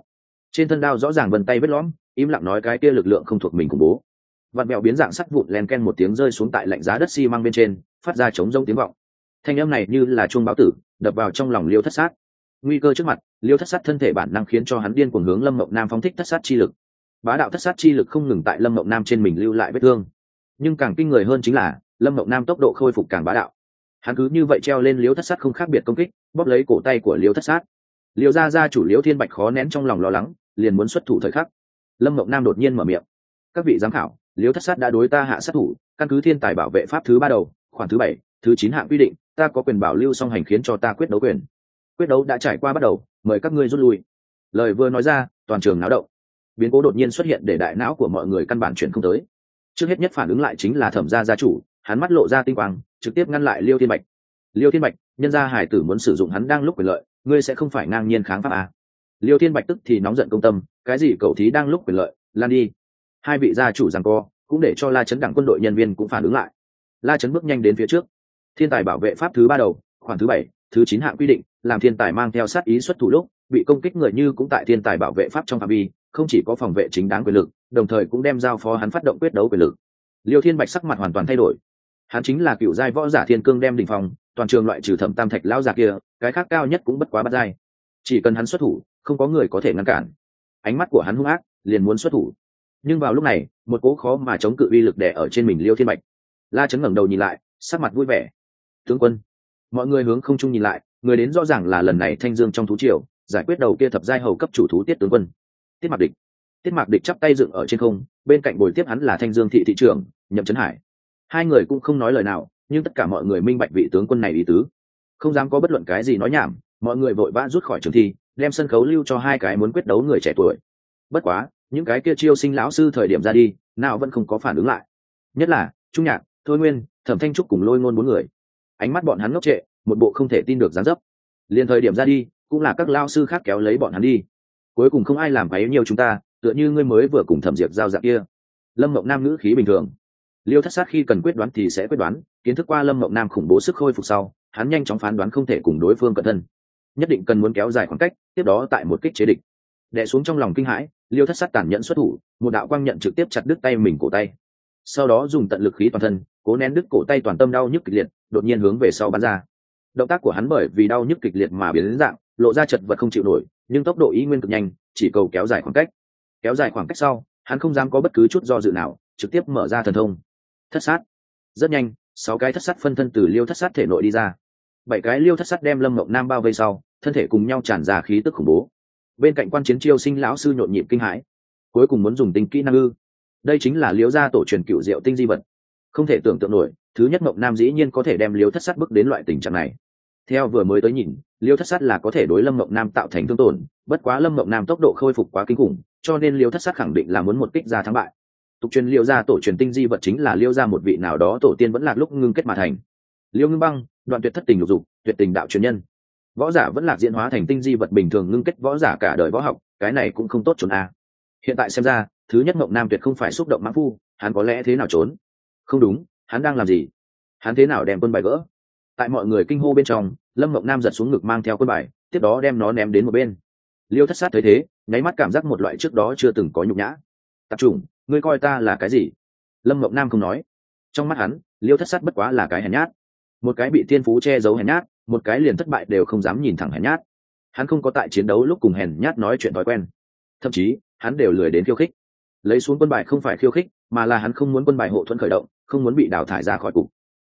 Trên thân đao rõ ràng vân tay vết lõm, im lặng nói cái kia lực lượng không thuộc mình khủng bố. Vặn bẹo biến dạng sắt vụn len ken một tiếng rơi xuống tại lạnh giá đất xi măng bên trên, phát ra chống rông tiếng vọng. Thanh âm này như là chuông báo tử, đập vào trong lòng liêu thất sát. Nguy cơ trước mặt liêu thất sát thân thể bản năng khiến cho hắn điên cuồng hướng lâm mộng nam phóng thích thất sát chi lực. Bá đạo thất sát chi lực không ngừng tại lâm mộng nam trên mình lưu lại vết thương. Nhưng càng kinh người hơn chính là, lâm mộng nam tốc độ khôi phục càng bá đạo. Hắn cứ như vậy treo lên liêu thất sát không khác biệt công kích, bóp lấy cổ tay của liêu thất sát. Liêu ra ra chủ liêu thiên bạch khó nén trong lòng lo lắng, liền muốn xuất thủ thời khắc. Lâm mộng nam đột nhiên mở miệng. Các vị giám khảo, liêu thất sát đã đối ta hạ sát thủ, căn cứ thiên tài bảo vệ pháp thứ ba đầu, khoảng thứ bảy, thứ chín hạng quy định, ta có quyền bảo lưu song hành khiến cho ta quyết đấu quyền. Quyết đấu đã trải qua bắt đầu mời các ngươi rút lui. Lời vừa nói ra, toàn trường náo động. Biến cố đột nhiên xuất hiện để đại não của mọi người căn bản chuyển không tới. Trước hết nhất phản ứng lại chính là thẩm gia gia chủ, hắn mắt lộ ra tinh quang, trực tiếp ngăn lại liêu thiên bạch. Liêu thiên bạch, nhân gia hải tử muốn sử dụng hắn đang lúc quyền lợi, ngươi sẽ không phải ngang nhiên kháng pháp à. liêu thiên bạch tức thì nóng giận công tâm, cái gì cậu thí đang lúc quyền lợi, lan đi. Hai vị gia chủ rằng co, cũng để cho la chấn đảng quân đội nhân viên cũng phản ứng lại. La chấn bước nhanh đến phía trước. Thiên tài bảo vệ pháp thứ ba đầu, khoảng thứ bảy thứ chín hạng quy định, làm thiên tài mang theo sát ý xuất thủ lúc, bị công kích người như cũng tại thiên tài bảo vệ pháp trong phạm vi, không chỉ có phòng vệ chính đáng quyền lực, đồng thời cũng đem giao phó hắn phát động quyết đấu quyền lực. Liêu thiên bạch sắc mặt hoàn toàn thay đổi. Hắn chính là cựu giai võ giả thiên cương đem đình phòng toàn trường loại trừ thẩm tam thạch lão già kia, cái khác cao nhất cũng bất quá bắt giai. Chỉ cần hắn xuất thủ, không có người có thể ngăn cản. Ánh mắt của hắn hung ác, liền muốn xuất thủ. Nhưng vào lúc này, một cố khó mà chống cự uy lực đẻ ở trên mình liêu thiên bạch. La chấn ngẩng đầu nhìn lại, sắc mặt vui vẻ. Tướng quân mọi người hướng không trung nhìn lại, người đến rõ ràng là lần này thanh dương trong thú triều, giải quyết đầu kia thập giai hầu cấp chủ thú tiết tướng quân. Tiết mạc địch. Tiết mạc địch chắp tay dựng ở trên không, bên cạnh bồi tiếp hắn là thanh dương thị thị trưởng, nhậm trấn hải. Hai người cũng không nói lời nào, nhưng tất cả mọi người minh bạch vị tướng quân này ý tứ. Không dám có bất luận cái gì nói nhảm, mọi người vội vã rút khỏi trường thi, đem sân khấu lưu cho hai cái muốn quyết đấu người trẻ tuổi. Bất quá, những cái kia chiêu sinh lão sư thời điểm ra đi, nào vẫn không có phản ứng lại. Nhất là, trung nhạc, thôi nguyên, thẩm thanh trúc cùng lôi ngôn bốn người ánh mắt bọn hắn ngốc trệ, một bộ không thể tin được dán dấp. Liền thời điểm ra đi, cũng là các lao sư khác kéo lấy bọn hắn đi. Cuối cùng không ai làm váy nhiều chúng ta, tựa như ngươi mới vừa cùng thẩm diệt giao dạng kia. Lâm mộng nam ngữ khí bình thường. Liêu thất sát khi cần quyết đoán thì sẽ quyết đoán, kiến thức qua lâm mộng nam khủng bố sức khôi phục sau, hắn nhanh chóng phán đoán không thể cùng đối phương cận thân. Nhất định cần muốn kéo dài khoảng cách, tiếp đó tại một kích chế địch. Đẻ xuống trong lòng kinh hãi, liêu thất sát tàn nhẫn xuất thủ, một đạo quang nhận trực tiếp chặt đứt tay mình cổ tay. Sau đó dùng tận lực khí toàn thân, cố nén đứt cổ tay toàn tâm đau nhức kịch liệt đột nhiên hướng về sau bắn ra. Động tác của hắn bởi vì đau nhức kịch liệt mà biến đến dạng, lộ ra chật vật không chịu nổi, nhưng tốc độ ý nguyên cực nhanh, chỉ cầu kéo dài khoảng cách. Kéo dài khoảng cách sau, hắn không dám có bất cứ chút do dự nào, trực tiếp mở ra thần thông. Thất sát. Rất nhanh, sáu cái thất sát phân thân từ liêu thất sát thể nội đi ra. Bảy cái liêu thất sát đem lâm mộng nam bao vây sau, thân thể cùng nhau tràn ra khí tức khủng bố. Bên cạnh quan chiến chiêu sinh lão sư nhộn nhịp kinh hãi, cuối cùng muốn dùng tinh kỹ năng ư. Đây chính là liêu gia tổ truyền cựu diệu tinh di vật. Không thể tưởng tượng nổi thứ nhất mộng nam dĩ nhiên có thể đem liêu thất sát bước đến loại tình trạng này. Theo vừa mới tới nhìn, liêu thất sát là có thể đối lâm mộng nam tạo thành thương tổn, bất quá lâm mộng nam tốc độ khôi phục quá kinh khủng, cho nên liêu thất sát khẳng định là muốn một kích ra thắng bại. Tục truyền liêu ra tổ truyền tinh di vật chính là liêu ra một vị nào đó tổ tiên vẫn là lúc ngưng kết mà thành. Liêu ngưng băng, đoạn tuyệt thất tình lục dục, tuyệt tình đạo truyền nhân. Võ giả vẫn lạc diễn hóa thành tinh di vật bình thường ngưng kết võ giả cả đời võ học, cái này cũng không tốt trốn a. Hiện tại xem ra, thứ nhất mộng nam tuyệt không phải xúc động mãn phu, hắn có lẽ thế nào trốn? Không đúng hắn đang làm gì? Hắn thế nào đem quân bài gỡ? Tại mọi người kinh hô bên trong, lâm mộng nam giật xuống ngực mang theo quân bài, tiếp đó đem nó ném đến một bên. Liêu thất sát thấy thế, nháy mắt cảm giác một loại trước đó chưa từng có nhục nhã. Tập trung, ngươi coi ta là cái gì? Lâm mộng nam không nói. Trong mắt hắn, liêu thất sát bất quá là cái hèn nhát. Một cái bị thiên phú che giấu hèn nhát, một cái liền thất bại đều không dám nhìn thẳng hèn nhát. Hắn không có tại chiến đấu lúc cùng hèn nhát nói chuyện thói quen. Thậm chí, hắn đều lười đến khiêu khích lấy xuống quân bài không phải khiêu khích, mà là hắn không muốn quân bài hộ thuẫn khởi động, không muốn bị đào thải ra khỏi cục.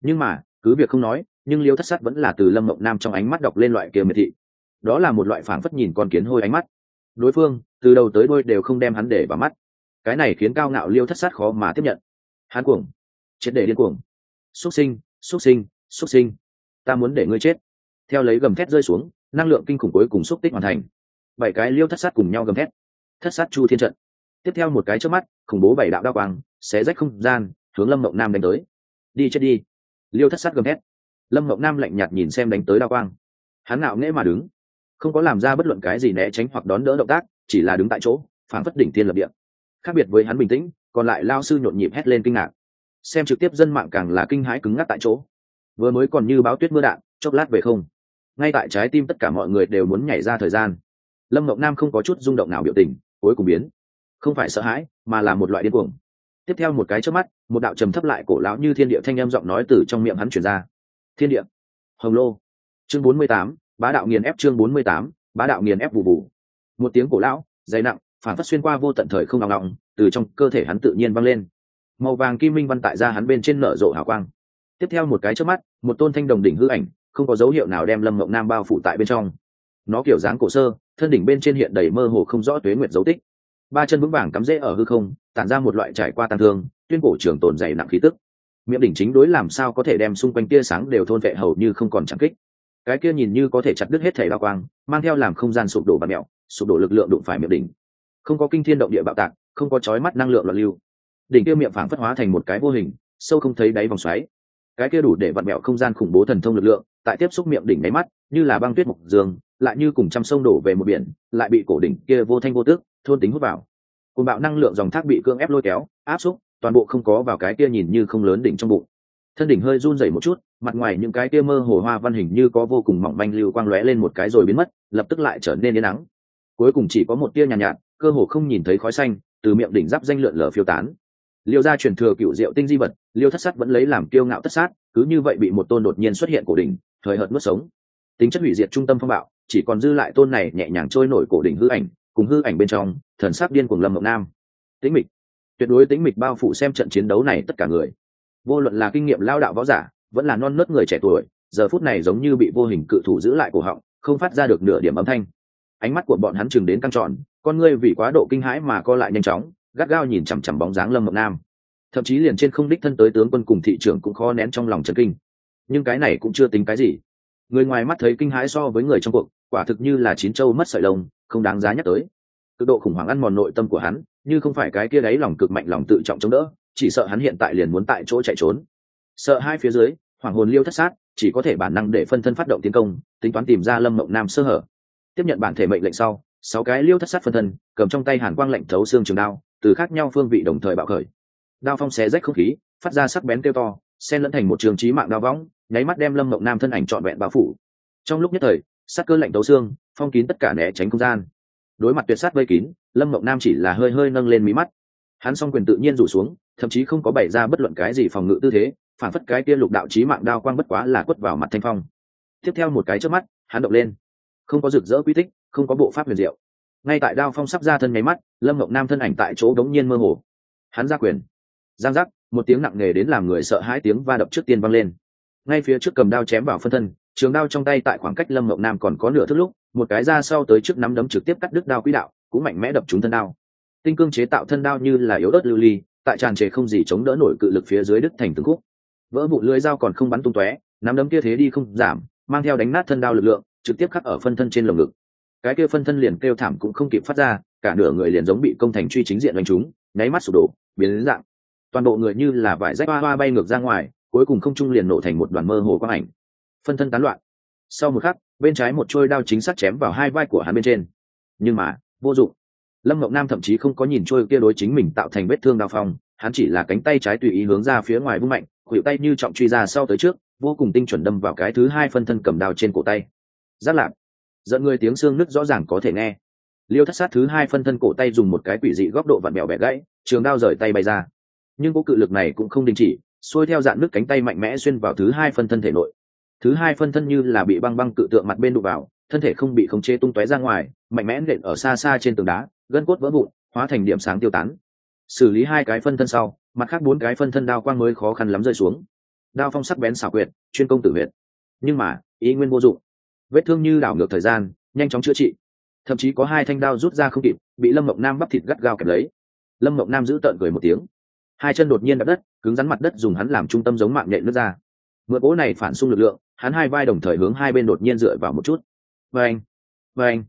Nhưng mà, cứ việc không nói, nhưng liêu thất sát vẫn là từ lâm mộng nam trong ánh mắt đọc lên loại kia miệt thị. Đó là một loại phảng phất nhìn con kiến hôi ánh mắt. Đối phương, từ đầu tới đôi đều không đem hắn để vào mắt. Cái này khiến cao ngạo liêu thất sát khó mà tiếp nhận. Hắn cuồng. Triệt để điên cuồng. Xuất sinh xuất sinh xuất sinh. Ta muốn để ngươi chết. Theo lấy gầm thét rơi xuống, năng lượng kinh khủng cuối cùng xúc tích hoàn thành. Bảy cái liêu thất sát cùng nhau gầm thét. Thất sát chu thiên trận tiếp theo một cái trước mắt khủng bố bảy đạo đao quang xé rách không gian hướng lâm mộng nam đánh tới. Đi chết đi. Liêu thất sát gầm hét, lâm mộng nam lạnh nhạt nhìn xem đánh tới đao quang. Hắn ngạo nghễ mà đứng. Không có làm ra bất luận cái gì né tránh hoặc đón đỡ động tác chỉ là đứng tại chỗ phản phất đỉnh thiên lập địa. Khác biệt với hắn bình tĩnh còn lại lao sư nhộn nhịp hét lên kinh ngạc. Xem trực tiếp dân mạng càng là kinh hãi cứng ngắc tại chỗ. Vừa mới còn như báo tuyết mưa đạn chốc lát về không. Ngay tại trái tim tất cả mọi người đều muốn nhảy ra thời gian. Lâm mộng nam không có chút rung động nào biểu tình cuối cùng biến không phải sợ hãi, mà là một loại điên cuồng. Tiếp theo một cái trước mắt, một đạo trầm thấp lại cổ lão như thiên địa thanh âm giọng nói từ trong miệng hắn chuyển ra. Thiên địa. Hồng lô. Chương bốn mươi tám, bá đạo nghiền ép chương bốn mươi tám, bá đạo nghiền ép bù bù một tiếng cổ lão, dày nặng, phản phát xuyên qua vô tận thời không ngọng ngọng từ trong cơ thể hắn tự nhiên văng lên. Màu vàng kim minh văn tại ra hắn bên trên nở rộ hào quang. Tiếp theo một cái trước mắt, một tôn thanh đồng đỉnh hư ảnh, không có dấu hiệu nào đem lâm mộng nam bao phủ tại bên trong. Nó kiểu dáng cổ sơ, thân đỉnh bên trên hiện đầy mơ hồ không rõ tuế nguyệt dấu tích ba chân vững vàng cắm rễ ở hư không, tản ra một loại trải qua tàn thương, tuyên cổ trường tồn dày nặng khí tức. Miệng đỉnh chính đối làm sao có thể đem xung quanh tia sáng đều thôn vệ hầu như không còn chẳng kích. Cái kia nhìn như có thể chặt đứt hết thể bao quang, mang theo làm không gian sụp đổ và mẹo sụp đổ lực lượng đụng phải miệng đỉnh. Không có kinh thiên động địa bạo tạc, không có chói mắt năng lượng loạn lưu. Đỉnh kia miệng phảng phất hóa thành một cái vô hình, sâu không thấy đáy vòng xoáy. Cái kia đủ để vặn mẹo không gian khủng bố thần thông lực lượng, tại tiếp xúc miệng đỉnh đáy mắt, như là băng tuyết mộc dương, lại như cùng trăm sông đổ về một biển, lại bị cổ đỉnh kia vô thanh vô tước thôn tính hút vào. Cùng bạo năng lượng dòng thác bị cưỡng ép lôi kéo áp xúc toàn bộ không có vào cái kia nhìn như không lớn đỉnh trong bụng. Thân đỉnh hơi run rẩy một chút mặt ngoài những cái kia mơ hồ hoa văn hình như có vô cùng mỏng manh lưu quang lóe lên một cái rồi biến mất lập tức lại trở nên yên nắng cuối cùng chỉ có một tia nhàn nhạt, nhạt cơ hồ không nhìn thấy khói xanh từ miệng đỉnh giáp danh lượn lờ phiêu tán. Liêu gia truyền thừa cựu diệu tinh di vật liêu thất sát vẫn lấy làm kiêu ngạo thất sát cứ như vậy bị một tôn đột nhiên xuất hiện cổ đỉnh thời hợt nuốt sống. Tính chất hủy diệt trung tâm phong bạo chỉ còn dư lại tôn này nhẹ nhàng trôi nổi cổ đỉnh hư ảnh cùng hư ảnh bên trong, thần sắc điên cuồng lâm ngọc nam. Tĩnh mịch, tuyệt đối tĩnh mịch bao phủ xem trận chiến đấu này tất cả người. Vô luận là kinh nghiệm lao đạo võ giả, vẫn là non nớt người trẻ tuổi, giờ phút này giống như bị vô hình cự thủ giữ lại cổ họng, không phát ra được nửa điểm âm thanh. Ánh mắt của bọn hắn chừng đến căng tròn, con ngươi vì quá độ kinh hãi mà co lại nhanh chóng, gắt gao nhìn chằm chằm bóng dáng lâm mộng nam. Thậm chí liền trên không đích thân tới tướng quân cùng thị trưởng cũng khó nén trong lòng trần kinh. Nhưng cái này cũng chưa tính cái gì. Người ngoài mắt thấy kinh hãi so với người trong cuộc, quả thực như là chín châu mất sợi lông không đáng giá nhắc tới. Cực độ khủng hoảng ăn mòn nội tâm của hắn, như không phải cái kia đáy lòng cực mạnh lòng tự trọng chống đỡ, chỉ sợ hắn hiện tại liền muốn tại chỗ chạy trốn. Sợ hai phía dưới, hoàng hồn liêu thất sát, chỉ có thể bản năng để phân thân phát động tiến công, tính toán tìm ra lâm mộng nam sơ hở. Tiếp nhận bản thể mệnh lệnh sau, sáu cái liêu thất sát phân thân, cầm trong tay hàn quang lệnh thấu xương trường đao, từ khác nhau phương vị đồng thời bạo khởi. Đao phong xé rách không khí, phát ra sắc bén kêu to, xen lẫn thành một trường trí mạng đao võng nháy mắt đem lâm mộng nam thân ảnh trọn vẹn bao phủ. Trong lúc nhất thời, sắc cơ lạnh tấu xương phong kín tất cả né tránh không gian. Đối mặt tuyệt sát vây kín, lâm mộng nam chỉ là hơi hơi nâng lên mí mắt. Hắn s o n g quyền tự nhiên rủ xuống, thậm chí không có bày ra bất luận cái gì phòng ngự tư thế, phản phất cái kia lục đạo trí mạng đao quang bất quá là quất vào mặt thanh phong. Tiếp theo một cái trước mắt, hắn động lên. Không có rực rỡ quy tích, không có bộ pháp huyền diệu. Ngay tại đao phong sắp ra thân nháy mắt, lâm mộng nam thân ảnh tại chỗ đống nhiên mơ hồ. Hắn ra quyền. Giang giác, một tiếng nặng nề đến làm người sợ hãi tiếng va đập trước tiên vang lên. Ngay phía trước cầm đao chém vào phân thân, trường đao trong tay tại khoảng cách lâm mộng nam còn có nửa thước lúc một cái ra sau tới trước nắm đấm trực tiếp cắt đứt đao quỹ đạo, cũng mạnh mẽ đập trúng thân đao. Tinh cương chế tạo thân đao như là yếu ớt lưu ly, tại tràn trề không gì chống đỡ nổi cự lực phía dưới đứt thành từng khúc. Vỡ vụ lưới dao còn không bắn tung tóe, nắm đấm kia thế đi không giảm, mang theo đánh nát thân đao lực lượng, trực tiếp khắc ở phân thân trên lồng ngực. Cái kia phân thân liền kêu thảm cũng không kịp phát ra, cả nửa người liền giống bị công thành truy chính diện đánh chúng nháy mắt sụp đổ, biến đến dạng. Toàn bộ người như là vải rách hoa hoa bay ngược ra ngoài, cuối cùng không trung liền nổ thành một đoàn mơ hồ quang ảnh. Phân thân tán loạn. Sau một khắc bên trái một trôi đao chính xác chém vào hai vai của hắn bên trên. Nhưng mà, vô dụng. Lâm ngọc nam thậm chí không có nhìn trôi kia đối chính mình tạo thành vết thương đao phong, hắn chỉ là cánh tay trái tùy ý hướng ra phía ngoài vung mạnh, khuỷu tay như trọng truy ra sau tới trước, vô cùng tinh chuẩn đâm vào cái thứ hai phân thân cầm đao trên cổ tay. Giác lạc giận người tiếng xương nứt rõ ràng có thể nghe. Liêu thất sát thứ hai phân thân cổ tay dùng một cái quỷ dị góc độ vặn mèo bẻ gãy, trường đao rời tay bay ra. Nhưng cố cự lực này cũng không đình chỉ, xuôi theo dạng nước cánh tay mạnh mẽ xuyên vào thứ hai phân thân thể nội thứ hai phân thân như là bị băng băng cự tượng mặt bên đụng vào, thân thể không bị khống chế tung tóe ra ngoài, mạnh mẽ nện ở xa xa trên tường đá, gân cốt vỡ vụn, hóa thành điểm sáng tiêu tán. Xử lý hai cái phân thân sau, mặt khác bốn cái phân thân đao quang mới khó khăn lắm rơi xuống. Đao phong sắc bén xảo quyệt, chuyên công tử huyệt. Nhưng mà, ý nguyên vô dụng. Vết thương như đảo ngược thời gian, nhanh chóng chữa trị. Thậm chí có hai thanh đao rút ra không kịp, bị lâm mộng nam bắp thịt gắt gao kẹp lấy. Lâm mộng nam giữ tợn cười một tiếng. Hai chân đột nhiên đập đất, cứng rắn mặt đất dùng hắn làm trung tâm giống mạng nhện nước ra. Mượn cỗ này phản xung lực lượng hắn hai vai đồng thời hướng hai bên đột nhiên dựa vào một chút. Và anh anh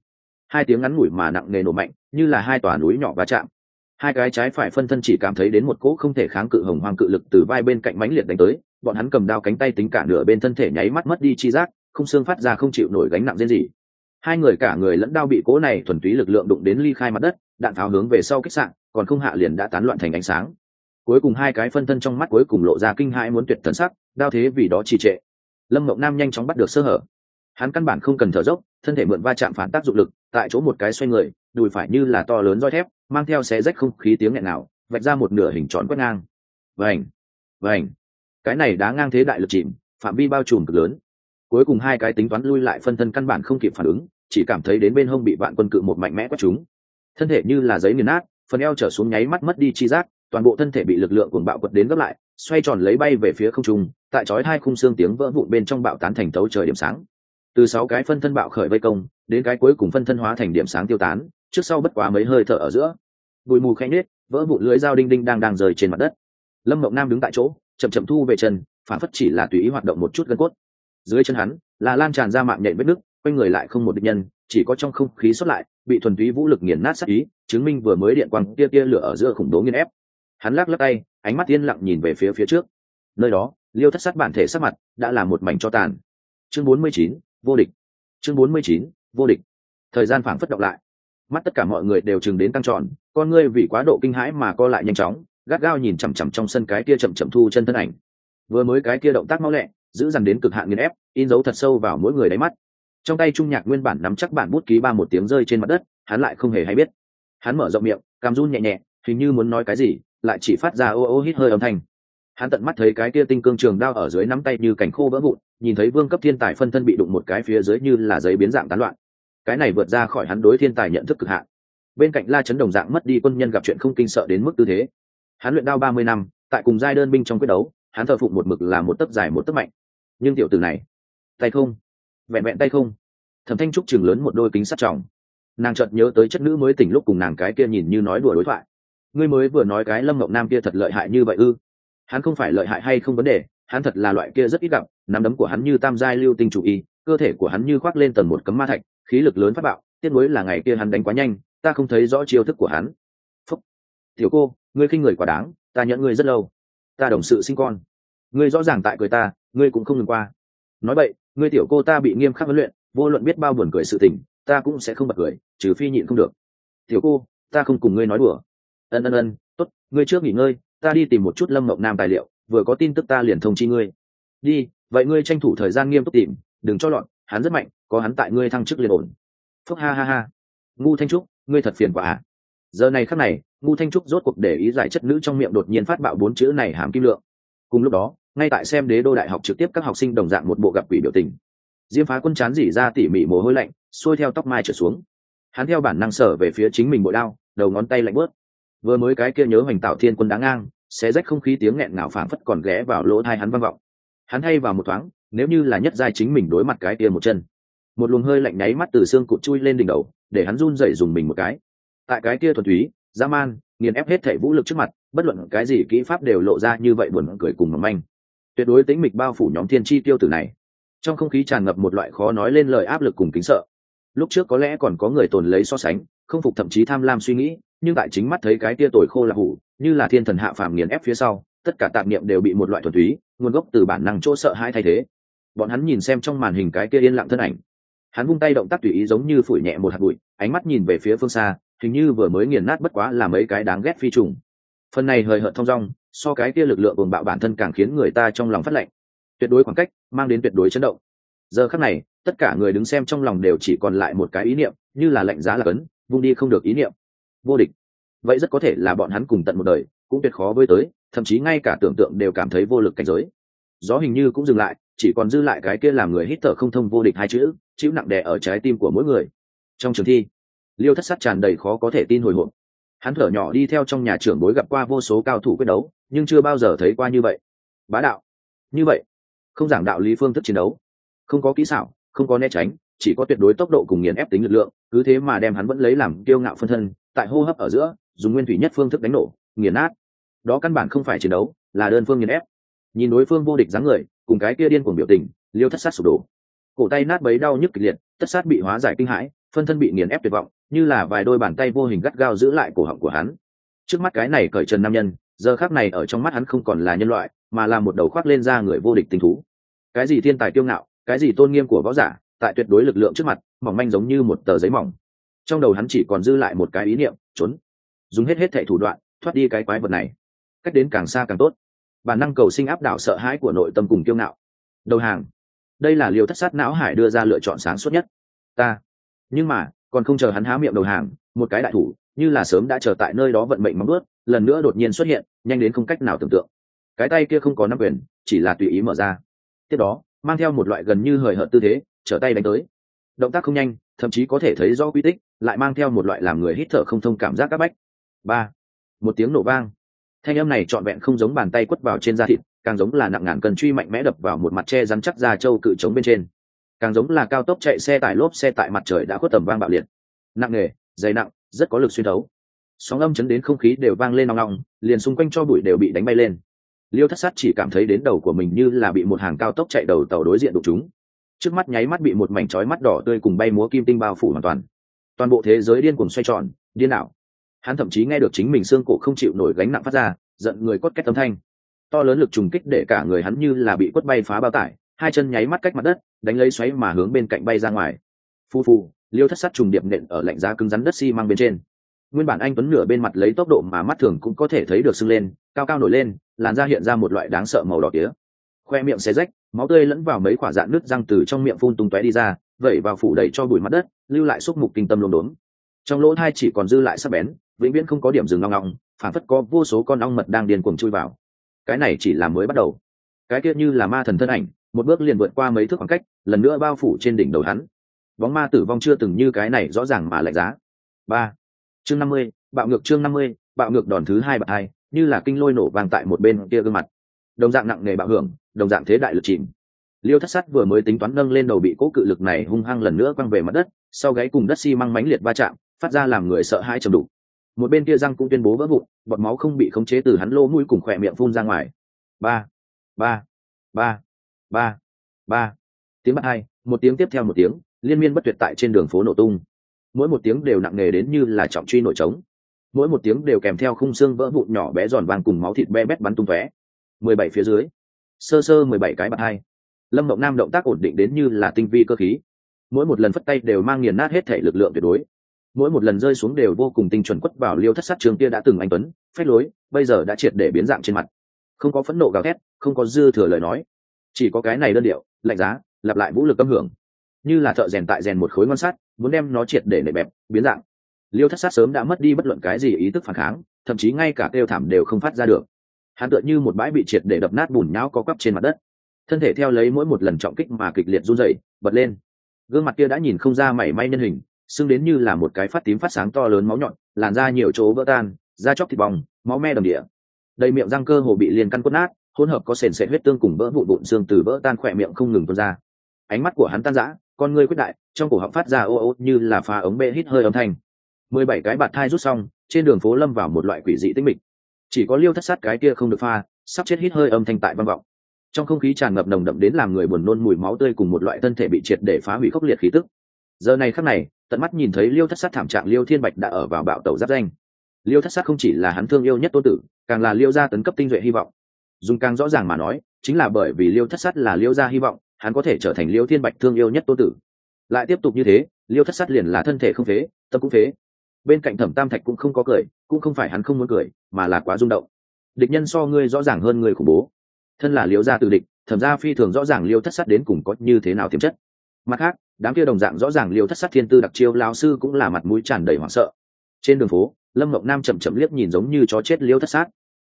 hai tiếng ngắn ngủi mà nặng nề nổ mạnh, như là hai tòa núi nhỏ va chạm. Hai cái trái phải phân thân chỉ cảm thấy đến một cỗ không thể kháng cự hồng hoang cự lực từ vai bên cạnh mãnh liệt đánh tới. Bọn hắn cầm đao cánh tay tính cả nửa bên thân thể nháy mắt mất đi chi giác, không xương phát ra không chịu nổi gánh nặng riêng gì. Hai người cả người lẫn đao bị cỗ này thuần túy lực lượng đụng đến ly khai mặt đất, đạn pháo hướng về sau kích sạn còn không hạ liền đã tán loạn thành ánh sáng. Cuối cùng hai cái phân thân trong mắt cuối cùng lộ ra kinh hãi muốn tuyệt thần sắc, đao thế vì đó trì trệ lâm mộng nam nhanh chóng bắt được sơ hở. Hắn căn bản không cần thở dốc, thân thể mượn va chạm phản tác dụng lực, tại chỗ một cái xoay người, đùi phải như là to lớn roi thép, mang theo xé rách không khí tiếng nghẹn nào vạch ra một nửa hình tròn quét ngang. Vành vành. Cái này đá ngang thế đại lực chìm, phạm vi bao trùm cực lớn. Cuối cùng hai cái tính toán lui lại phân thân căn bản không kịp phản ứng, chỉ cảm thấy đến bên hông bị vạn quân cự một mạnh mẽ quét chúng. Thân thể như là giấy nghiền nát, phần eo trở xuống nháy mắt mất đi chi giác, toàn bộ thân thể bị lực lượng cuồng bạo quật đến gấp lại xoay tròn lấy bay về phía không trung, tại chói hai khung xương tiếng vỡ vụn bên trong bạo tán thành tấu trời điểm sáng. Từ sáu cái phân thân bạo khởi vây công, đến cái cuối cùng phân thân hóa thành điểm sáng tiêu tán, trước sau bất quá mấy hơi thở ở giữa. Bụi mù khẽ nết vỡ vụn lưới dao đinh đinh đang đang rời trên mặt đất. Lâm mộng nam đứng tại chỗ, chậm chậm thu về chân, phản phất chỉ là tùy ý hoạt động một chút gân cốt. Dưới chân hắn, là lan tràn ra mạng nhện vết nước quanh người lại không một định nhân, chỉ có trong không khí xuất lại, bị thuần túy vũ lực nghiền nát sát ý, chứng minh vừa mới điện quang tia tia lửa ở giữa khủng bố nghiên ép. Hắn lắc lắc tay ánh mắt yên lặng nhìn về phía phía trước. Nơi đó, liêu thất sát bản thể sắc mặt đã là một mảnh cho tàn. Chương bốn mươi chín, vô địch. Chương bốn mươi chín, vô địch. Thời gian phảng phất động lại. Mắt tất cả mọi người đều chừng đến tăng tròn, con ngươi vì quá độ kinh hãi mà co lại nhanh chóng, gắt gao nhìn chằm chằm trong sân cái kia chậm chậm thu chân thân ảnh. Vừa mới cái kia động tác mau lẹ, giữ dằn đến cực hạn nghiền ép, in dấu thật sâu vào mỗi người đáy mắt. Trong tay trung nhạc nguyên bản nắm chắc bản bút ký ba một tiếng rơi trên mặt đất, hắn lại không hề hay biết. Hắn mở rộng miệng cam run nhẹ nhẹ, hình như muốn nói cái gì lại chỉ phát ra ô ô hít hơi âm thanh. Hắn tận mắt thấy cái kia tinh cương trường đao ở dưới nắm tay như cảnh khô vỡ vụn, nhìn thấy vương cấp thiên tài phân thân bị đụng một cái phía dưới như là giấy biến dạng tán loạn. Cái này vượt ra khỏi hắn đối thiên tài nhận thức cực hạn. Bên cạnh la chấn đồng dạng mất đi quân nhân gặp chuyện không kinh sợ đến mức tư thế. Hắn luyện đao ba mươi năm, tại cùng giai đơn binh trong quyết đấu, hắn thờ phụng một mực là một tấc dài một tấc mạnh. Nhưng tiểu tử này, tay không, vẹn vẹn tay không. Thẩm thanh trúc chừng lớn một đôi kính sắt tròng. Nàng chợt nhớ tới chất nữ mới tỉnh lúc cùng nàng cái kia nhìn như nói đùa đối thoại ngươi mới vừa nói cái lâm ngọc nam kia thật lợi hại như vậy ư? Hắn không phải lợi hại hay không vấn đề, hắn thật là loại kia rất ít gặp, nắm đấm của hắn như tam giai lưu tinh chủ y, cơ thể của hắn như khoác lên tầng một cấm ma thạch, khí lực lớn phát bạo, tiếc nuối là ngày kia hắn đánh quá nhanh, ta không thấy rõ chiêu thức của hắn. Phúc. tiểu cô, ngươi khinh người quá đáng, ta nhận ngươi rất lâu. Ta đồng sự sinh con. Ngươi rõ ràng tại cười ta, ngươi cũng không ngừng qua. Nói vậy, ngươi tiểu cô ta bị nghiêm khắc huấn luyện, vô luận biết bao buồn cười sự tình, ta cũng sẽ không bật cười, trừ phi nhịn không được. Tiểu cô, ta không cùng ngươi nói đùa ân ân ân, tốt, ngươi trước nghỉ ngơi, ta đi tìm một chút lâm mộng nam tài liệu, vừa có tin tức ta liền thông chi ngươi. Đi, vậy ngươi tranh thủ thời gian nghiêm túc tìm, đừng cho lọn hắn rất mạnh, có hắn tại ngươi thăng chức liền ổn. Phúc, ha ha ha. Ngu thanh trúc, ngươi thật phiền quả à. Giờ này khắc này, ngu thanh trúc rốt cuộc để ý giải chất nữ trong miệng đột nhiên phát bạo bốn chữ này hàm kim lượng. Cùng lúc đó, ngay tại xem đế đô đại học trực tiếp các học sinh đồng dạng một bộ gặp quỷ biểu tình. Diêm phá quân chán dỉ ra tỉ mỉ mồ hôi lạnh, xuôi theo tóc mai trở xuống. Hắn theo bản năng sở về phía chính mình bội đao, đầu ngón tay lạnh bớt vừa mới cái kia nhớ hoành tạo thiên quân đáng ngang, xé rách không khí tiếng nghẹn ngào phảng phất còn ghé vào lỗ thai hắn vang vọng. Hắn hay vào một thoáng, nếu như là nhất giai chính mình đối mặt cái kia một chân. Một luồng hơi lạnh nháy mắt từ xương cụt chui lên đỉnh đầu, để hắn run dậy dùng mình một cái. Tại cái kia thuần túy, dã man, nghiền ép hết thể vũ lực trước mặt, bất luận cái gì kỹ pháp đều lộ ra như vậy buồn cười cùng mầm anh tuyệt đối tính mịch bao phủ nhóm thiên chi tiêu tử này. Trong không khí tràn ngập một loại khó nói lên lời áp lực cùng kính sợ. Lúc trước có lẽ còn có người tồn lấy so sánh, không phục thậm chí tham lam suy nghĩ nhưng tại chính mắt thấy cái tia tồi khô là hủ, như là thiên thần hạ phàm nghiền ép phía sau, tất cả tạp niệm đều bị một loại thuần túy, nguồn gốc từ bản năng chỗ sợ hãi thay thế. Bọn hắn nhìn xem trong màn hình cái kia yên lặng thân ảnh. Hắn vung tay động tác tùy ý giống như phủi nhẹ một hạt bụi, ánh mắt nhìn về phía phương xa, hình như vừa mới nghiền nát bất quá là mấy cái đáng ghét phi trùng. Phần này hời hợt thong dong, so cái kia lực lượng cuồng bạo bản thân càng khiến người ta trong lòng phát lạnh. Tuyệt đối khoảng cách, mang đến tuyệt đối chấn động. Giờ khắc này, tất cả người đứng xem trong lòng đều chỉ còn lại một cái ý niệm, như là lạnh giá là cấn, vung đi không được ý niệm vô địch. Vậy rất có thể là bọn hắn cùng tận một đời, cũng tuyệt khó với tới, thậm chí ngay cả tưởng tượng đều cảm thấy vô lực cảnh giới. Gió hình như cũng dừng lại, chỉ còn dư lại cái kia làm người hít thở không thông vô địch hai chữ chịu nặng đè ở trái tim của mỗi người. Trong trường thi, liêu thất sát tràn đầy khó có thể tin hồi hộp. Hắn thở nhỏ đi theo trong nhà trưởng bối gặp qua vô số cao thủ quyết đấu, nhưng chưa bao giờ thấy qua như vậy. Bá đạo. Như vậy, không giảng đạo lý phương thức chiến đấu. Không có kỹ xảo, không có né tránh, chỉ có tuyệt đối tốc độ cùng nghiền ép tính lực lượng, cứ thế mà đem hắn vẫn lấy làm kiêu ngạo phân thân tại hô hấp ở giữa, dùng nguyên thủy nhất phương thức đánh nổ, nghiền nát. Đó căn bản không phải chiến đấu, là đơn phương nghiền ép. Nhìn đối phương vô địch dáng người, cùng cái kia điên cuồng biểu tình, liêu thất sát sụp đổ. Cổ tay nát bấy đau nhức kịch liệt tất sát bị hóa giải kinh hãi, phân thân bị nghiền ép tuyệt vọng, như là vài đôi bàn tay vô hình gắt gao giữ lại cổ họng của hắn. Trước mắt cái này cởi trần nam nhân, giờ khác này ở trong mắt hắn không còn là nhân loại, mà là một đầu khoác lên ra người vô địch tình thú. Cái gì thiên tài kiêu ngạo, cái gì tôn nghiêm của võ giả, tại tuyệt đối lực lượng trước mặt, mỏng manh giống như một tờ giấy mỏng trong đầu hắn chỉ còn dư lại một cái ý niệm, trốn. Dùng hết hết thệ thủ đoạn, thoát đi cái quái vật này. Cách đến càng xa càng tốt. Bản năng cầu sinh áp đảo sợ hãi của nội tâm cùng kiêu ngạo. Đầu hàng. Đây là liều thất sát não hải đưa ra lựa chọn sáng suốt nhất. Ta. Nhưng mà, còn không chờ hắn há miệng đầu hàng, một cái đại thủ, như là sớm đã chờ tại nơi đó vận mệnh móng ướt lần nữa đột nhiên xuất hiện, nhanh đến không cách nào tưởng tượng. Cái tay kia không có nắm quyền, chỉ là tùy ý mở ra. Tiếp đó, mang theo một loại gần như hời hợt tư thế, trở tay đánh tới. Động tác không nhanh, thậm chí có thể thấy do quy tích lại mang theo một loại làm người hít thở không thông cảm giác các bách. Ba, một tiếng nổ vang. Thanh âm này trọn vẹn không giống bàn tay quất vào trên da thịt, càng giống là nặng ngàn cần truy mạnh mẽ đập vào một mặt tre rắn chắc da trâu cự trống bên trên. Càng giống là cao tốc chạy xe tải lốp xe tại mặt trời đã khuất tầm vang bạo liệt. Nặng nề, dày nặng, rất có lực xuyên thấu. Sóng âm chấn đến không khí đều vang lên nong nong, liền xung quanh cho bụi đều bị đánh bay lên. Liêu thất sát chỉ cảm thấy đến đầu của mình như là bị một hàng cao tốc chạy đầu tàu đối diện đụng chúng trước mắt nháy mắt bị một mảnh trói mắt đỏ tươi cùng bay múa kim tinh bao phủ hoàn toàn toàn bộ thế giới điên cuồng xoay tròn, điên đảo. Hắn thậm chí nghe được chính mình xương cổ không chịu nổi gánh nặng phát ra, giận người cốt két âm thanh. To lớn lực trùng kích để cả người hắn như là bị quất bay phá bao tải, hai chân nháy mắt cách mặt đất, đánh lấy xoáy mà hướng bên cạnh bay ra ngoài. Phu phu liêu thất sát trùng điệp nện ở lạnh giá cứng rắn đất xi xi、si、mang bên trên. Nguyên bản anh tuấn nửa bên mặt lấy tốc độ mà mắt thường cũng có thể thấy được sưng lên, cao cao nổi lên, làn da hiện ra một loại đáng sợ màu đỏ tía. Khoe miệng xé rách, máu tươi lẫn vào mấy quả dạn nước răng từ trong miệng phun tung tóe đi ra, vẩy vào phủ đầy cho bụi mặt đất lưu lại xúc mục kinh tâm lốm đốm trong lỗ thai chỉ còn dư lại sắc bén, vĩnh viễn không có điểm dừng ngong ngong phản phất có vô số con ong mật đang điên cuồng chui vào. Cái này chỉ là mới bắt đầu. Cái kia như là ma thần thân ảnh, một bước liền vượt qua mấy thước khoảng cách, lần nữa bao phủ trên đỉnh đầu hắn. Bóng ma tử vong chưa từng như cái này rõ ràng mà lạnh giá. Ba. Chương năm mươi, bạo ngược chương năm mươi, bạo ngược đòn thứ hai bậc hai, như là kinh lôi nổ vàng tại một bên kia gương mặt. Đồng dạng nặng nề bạo hưởng, đồng dạng thế đại lực chìm. Liêu thất sắt vừa mới tính toán nâng lên đầu bị cố cự lực này hung hăng lần nữa quăng về mặt đất sau gáy cùng đất xi măng mánh liệt va chạm, phát ra làm người sợ hãi chầm đủ một bên kia răng cũng tuyên bố vỡ vụn bọt máu không bị khống chế từ hắn lô mũi cùng khỏe miệng phun ra ngoài. Ba ba ba ba ba. Tiếng bắt hai, một tiếng tiếp theo một tiếng, liên miên bất tuyệt tại trên đường phố nổ tung. Mỗi một tiếng đều nặng nề đến như là trọng truy nổi trống. Mỗi một tiếng đều kèm theo khung xương vỡ vụn nhỏ bé giòn vàng cùng máu thịt be bét bắn tung tóe. Mười bảy phía dưới, sơ sơ mười bảy cái bạt hai. Lâm mộng nam động tác ổn định đến như là tinh vi cơ khí mỗi một lần phất tay đều mang nghiền nát hết thể lực lượng tuyệt đối. Mỗi một lần rơi xuống đều vô cùng tinh chuẩn quất vào liêu thất sát trường kia đã từng anh tuấn phách lối bây giờ đã triệt để biến dạng trên mặt. Không có phẫn nộ gào thét không có dư thừa lời nói. Chỉ có cái này đơn điệu lạnh giá lặp lại vũ lực âm hưởng. Như là thợ rèn tại rèn một khối ngon sắt muốn đem nó triệt để nệ bẹp biến dạng. Liêu thất sát sớm đã mất đi bất luận cái gì ý thức phản kháng thậm chí ngay cả kêu thảm đều không phát ra được. Hắn tựa như một bãi bị triệt để đập nát bùn nhão có quắp trên mặt đất. Thân thể theo lấy mỗi một lần trọng kích mà kịch liệt run rẩy, bật lên gương mặt kia đã nhìn không ra mảy may nhân hình xưng đến như là một cái phát tím phát sáng to lớn máu nhọn, làn da nhiều chỗ vỡ tan, da chóc thịt bong, máu me đầm địa. Đầy miệng răng cơ hồ bị liền căn cốt nát, hỗn hợp có sền sệt huyết tương cùng vỡ vụn vụn xương từ vỡ tan khỏe miệng không ngừng tuôn ra. Ánh mắt của hắn tan rã, con ngươi quyết đại, trong cổ họng phát ra ô ô như là pha ống bê hít hơi âm thanh. Mười bảy cái bạt thai rút xong, trên đường phố lâm vào một loại quỷ dị tĩnh mịch. Chỉ có liêu thất sát cái kia không được pha, sắp chết hít hơi âm thanh tại văn vọng trong không khí tràn ngập nồng đậm đến làm người buồn nôn mùi máu tươi cùng một loại thân thể bị triệt để phá hủy khốc liệt khí tức. Giờ này khắc này, tận mắt nhìn thấy liêu thất sát thảm trạng liêu thiên bạch đã ở vào bạo tàu giáp danh. Liêu thất sát không chỉ là hắn thương yêu nhất tô tử, càng là liêu gia tấn cấp tinh duệ hy vọng. Dùng càng rõ ràng mà nói, chính là bởi vì liêu thất sát là liêu gia hy vọng, hắn có thể trở thành liêu thiên bạch thương yêu nhất tô tử. Lại tiếp tục như thế, liêu thất sát liền là thân thể không phế, tâm cũng phế. Bên cạnh thẩm tam thạch cũng không có cười, cũng không phải hắn không muốn cười, mà là quá rung động. Địch nhân so ngươi rõ ràng hơn người khủng bố thân là liễu gia tự địch, thẩm gia phi thường rõ ràng liêu thất sát đến cùng có như thế nào tiềm chất. Mặt khác, đám kia đồng dạng rõ ràng liêu thất sát thiên tư đặc chiêu lao sư cũng là mặt mũi tràn đầy hoảng sợ. Trên đường phố, lâm mộng nam chậm chậm liếc nhìn giống như chó chết liêu thất sát.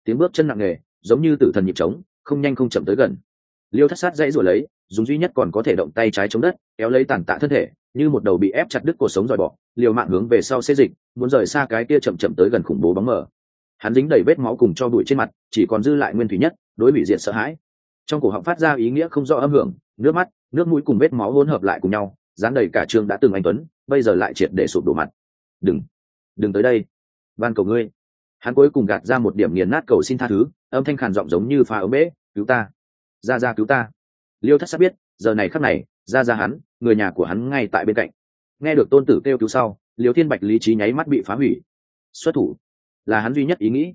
Tiếng bước chân nặng nề, giống như tử thần nhịp trống, không nhanh không chậm tới gần. Liêu thất sát dãy rồi lấy, dùng duy nhất còn có thể động tay trái chống đất, kéo lấy tàn tạ thân thể, như một đầu bị ép chặt đứt cuộc sống dòi bỏ liều mạng hướng về sau xê dịch, muốn rời xa cái kia chậm chậm tới gần khủng bố bóng mờ hắn dính đầy vết máu cùng cho bụi trên mặt, chỉ còn dư lại nguyên thủy nhất, đối bị diện sợ hãi. Trong cổ họng phát ra ý nghĩa không rõ âm hưởng, nước mắt, nước mũi cùng vết máu hỗn hợp lại cùng nhau, dán đầy cả trường đã từng anh tuấn, bây giờ lại triệt để sụp đổ mặt. Đừng đừng tới đây, van cầu ngươi. Hắn cuối cùng gạt ra một điểm nghiền nát cầu xin tha thứ, âm thanh khàn giọng giống như pha ống bể, cứu ta, ra ra cứu ta. Liêu thất sắc biết, giờ này khắc này, ra ra hắn, người nhà của hắn ngay tại bên cạnh. Nghe được tôn tử kêu cứu sau, liêu thiên bạch lý trí nháy mắt bị phá hủy. Xuất thủ là hắn duy nhất ý nghĩ.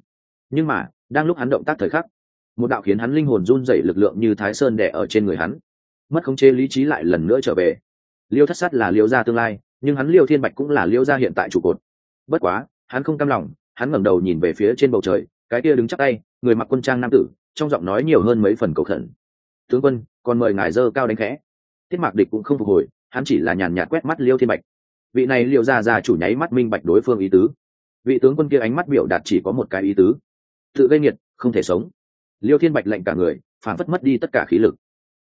Nhưng mà, đang lúc hắn động tác thời khắc, một đạo khiến hắn linh hồn run dậy lực lượng như thái sơn đẻ ở trên người hắn. Mất khống chế lý trí lại lần nữa trở về. Liêu thất sát là liêu gia tương lai, nhưng hắn liêu thiên bạch cũng là liêu gia hiện tại trụ cột. Bất quá, hắn không cam lòng, hắn ngẩng đầu nhìn về phía trên bầu trời, cái kia đứng chắc tay, người mặc quân trang nam tử, trong giọng nói nhiều hơn mấy phần cầu khẩn. Tướng quân, còn mời ngài dơ cao đánh khẽ. Tiết mạc địch cũng không phục hồi, hắn chỉ là nhàn nhạt quét mắt liêu thiên bạch. Vị này liêu gia già chủ nháy mắt minh bạch đối phương ý tứ vị tướng quân kia ánh mắt biểu đạt chỉ có một cái ý tứ. Tự gây nghiệt, không thể sống. Liêu thiên bạch lệnh cả người phản phất mất đi tất cả khí lực.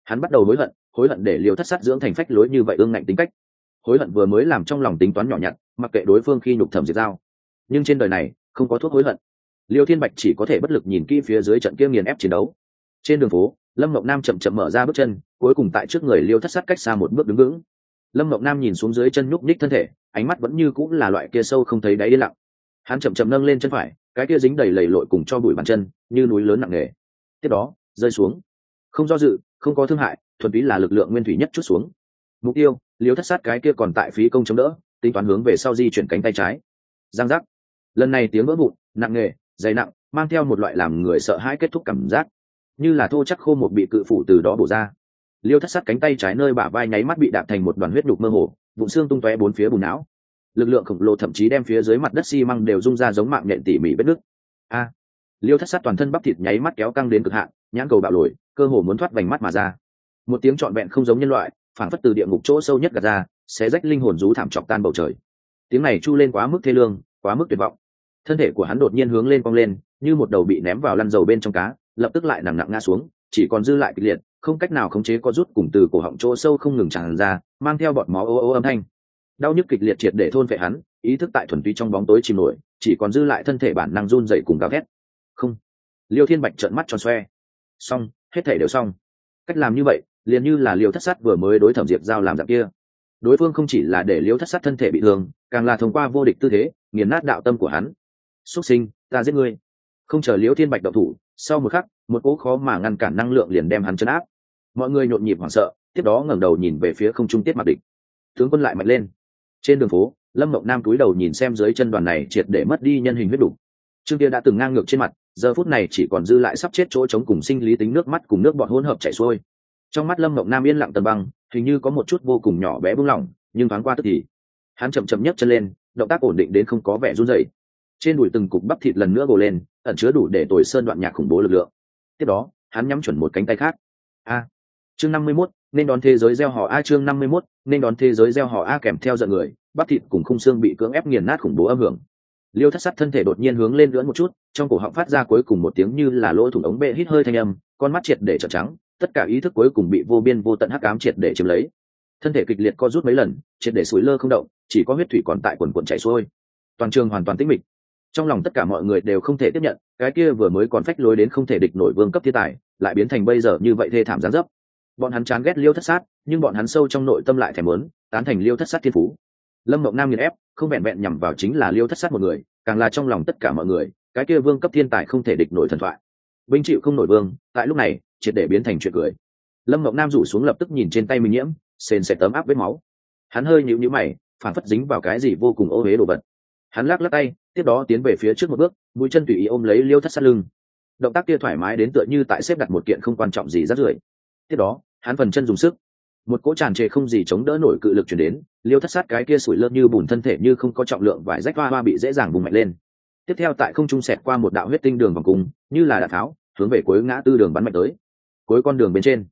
Hắn bắt đầu hối hận hối hận để liêu thất sát dưỡng thành phách lối như vậy ương ngạnh tính cách. Hối hận vừa mới làm trong lòng tính toán nhỏ nhặt, mặc kệ đối phương khi nhục thẩm diệt giao. Nhưng trên đời này, không có thuốc hối hận. Liêu thiên bạch chỉ có thể bất lực nhìn kỹ phía dưới trận kia nghiền ép chiến đấu. Trên đường phố, lâm mộng nam chậm chậm mở ra bước chân, cuối cùng tại trước người liêu thất sát cách xa một bước đứng vững. Lâm mộng nam nhìn xuống dưới chân nhúc ních thân thể, ánh mắt vẫn như cũng là loại kia sâu không thấy đáy đi lặng hắn chậm chậm nâng lên chân phải, cái kia dính đầy lầy lội cùng cho bụi bàn chân, như núi lớn nặng nề. Tiếp đó, rơi xuống. Không do dự, không có thương hại, thuần túy là lực lượng nguyên thủy nhất chút xuống. Mục tiêu, liêu thất sát cái kia còn tại phí công chống đỡ, tính toán hướng về sau di chuyển cánh tay trái. Giang giác. Lần này tiếng vỡ vụn, nặng nề, dày nặng, mang theo một loại làm người sợ hãi kết thúc cảm giác. Như là thô chắc khô một bị cự phủ từ đó bổ ra. Liêu thất sát cánh tay trái nơi bả vai nháy mắt bị đạp thành một đoàn huyết đục mơ hồ, vụn xương tung tóe bốn phía bùn não lực lượng khổng lồ thậm chí đem phía dưới mặt đất xi măng đều rung ra giống mạng nhện tỉ mỉ vết nứt. A, liêu thất sát toàn thân bắp thịt nháy mắt kéo căng đến cực hạn, nhãn cầu bạo lồi, cơ hồ muốn thoát vành mắt mà ra. Một tiếng trọn vẹn không giống nhân loại, phảng phất từ địa ngục chỗ sâu nhất gạt ra sẽ rách linh hồn rú thảm chọc tan bầu trời. Tiếng này chu lên quá mức thê lương, quá mức tuyệt vọng. Thân thể của hắn đột nhiên hướng lên cong lên, như một đầu bị ném vào lăn dầu bên trong cá, lập tức lại nặng nặng ngã xuống, chỉ còn dư lại kịch liệt, không cách nào khống chế có rút cùng từ cổ họng chỗ sâu không ngừng tràn ra, mang theo bọt máu ô ô âm thanh đau nhức kịch liệt triệt để thôn vệ hắn, ý thức tại thuần túy trong bóng tối chìm nổi, chỉ còn dư lại thân thể bản năng run dậy cùng gào thét. Không. Liêu thiên bạch trợn mắt tròn xoe. Xong, hết thể đều xong. Cách làm như vậy, liền như là liều thất sát vừa mới đối thẩm diệp giao làm dạng kia. Đối phương không chỉ là để liêu thất sát thân thể bị thương, càng là thông qua vô địch tư thế, nghiền nát đạo tâm của hắn. Xuất sinh, ta giết ngươi. Không chờ liêu thiên bạch đậu thủ, sau một khắc, một cỗ khó mà ngăn cản năng lượng liền đem hắn chấn áp. Mọi người nhộn nhịp hoảng sợ, tiếp đó ngẩng đầu nhìn về phía không trung tiết mặc địch. Tướng quân lại mạnh lên trên đường phố, lâm mộng nam cúi đầu nhìn xem dưới chân đoàn này triệt để mất đi nhân hình huyết đủ. Trương kia đã từng ngang ngược trên mặt, giờ phút này chỉ còn dư lại sắp chết chỗ trống cùng sinh lý tính nước mắt cùng nước bọt hỗn hợp chảy xuôi. Trong mắt lâm mộng nam yên lặng tần băng, hình như có một chút vô cùng nhỏ bé buông lỏng, nhưng thoáng qua tức thì, hắn chậm chậm nhấc chân lên, động tác ổn định đến không có vẻ run rẩy. Trên đùi từng cục bắp thịt lần nữa gồ lên, ẩn chứa đủ để tồi sơn đoạn nhạc khủng bố lực lượng. Tiếp đó, hắn nhắm chuẩn một cánh tay khác. A! Chương năm mươi 51, nên đón thế giới gieo họ a chương năm mươi 51, nên đón thế giới gieo họ a kèm theo giận người bắp thịt cùng khung xương bị cưỡng ép nghiền nát khủng bố âm hưởng. Liêu thất sắt thân thể đột nhiên hướng lên lưỡn một chút trong cổ họng phát ra cuối cùng một tiếng như là lỗ thủng ống bệ hít hơi thanh âm con mắt triệt để trợn trắng tất cả ý thức cuối cùng bị vô biên vô tận hắc ám triệt để chiếm lấy. Thân thể kịch liệt co rút mấy lần triệt để sủi lơ không động chỉ có huyết thủy còn tại quần quần chảy xuôi. Toàn trường hoàn toàn tĩnh mịch. Trong lòng tất cả mọi người đều không thể tiếp nhận cái kia vừa mới còn phách lối đến không thể địch nổi vương cấp thiên tài lại biến thành bây giờ như vậy thê thảm giáng dấp bọn hắn chán ghét liêu thất sát, nhưng bọn hắn sâu trong nội tâm lại thèm muốn, tán thành liêu thất sát thiên phú. Lâm mộng nam nghiền ép, không vẹn vẹn nhằm vào chính là liêu thất sát một người, càng là trong lòng tất cả mọi người, cái kia vương cấp thiên tài không thể địch nổi thần thoại. Binh chịu không nổi vương, tại lúc này, triệt để biến thành chuyện cười. Lâm mộng nam rủ xuống lập tức nhìn trên tay mình nhiễm, sền sẽ tấm áp vết máu. Hắn hơi nhịu nhữ mày, phản phất dính vào cái gì vô cùng ô huế đồ vật. Hắn lắc lắc tay, tiếp đó tiến về phía trước một bước, mũi chân tùy ý ôm lấy liêu thất sát lưng. Động tác kia thoải mái đến tựa như tại xếp đặt một kiện không quan trọng gì rất rưởi. Tiếp đó hắn phần chân dùng sức. Một cỗ tràn trề không gì chống đỡ nổi cự lực chuyển đến, liêu thất sát cái kia sủi lơ như bùn thân thể như không có trọng lượng vải rách hoa hoa bị dễ dàng bùng mạnh lên. Tiếp theo tại không trung sẹt qua một đạo huyết tinh đường vòng cung, như là đạn tháo, hướng về cuối ngã tư đường bắn mạnh tới. Cuối con đường bên trên,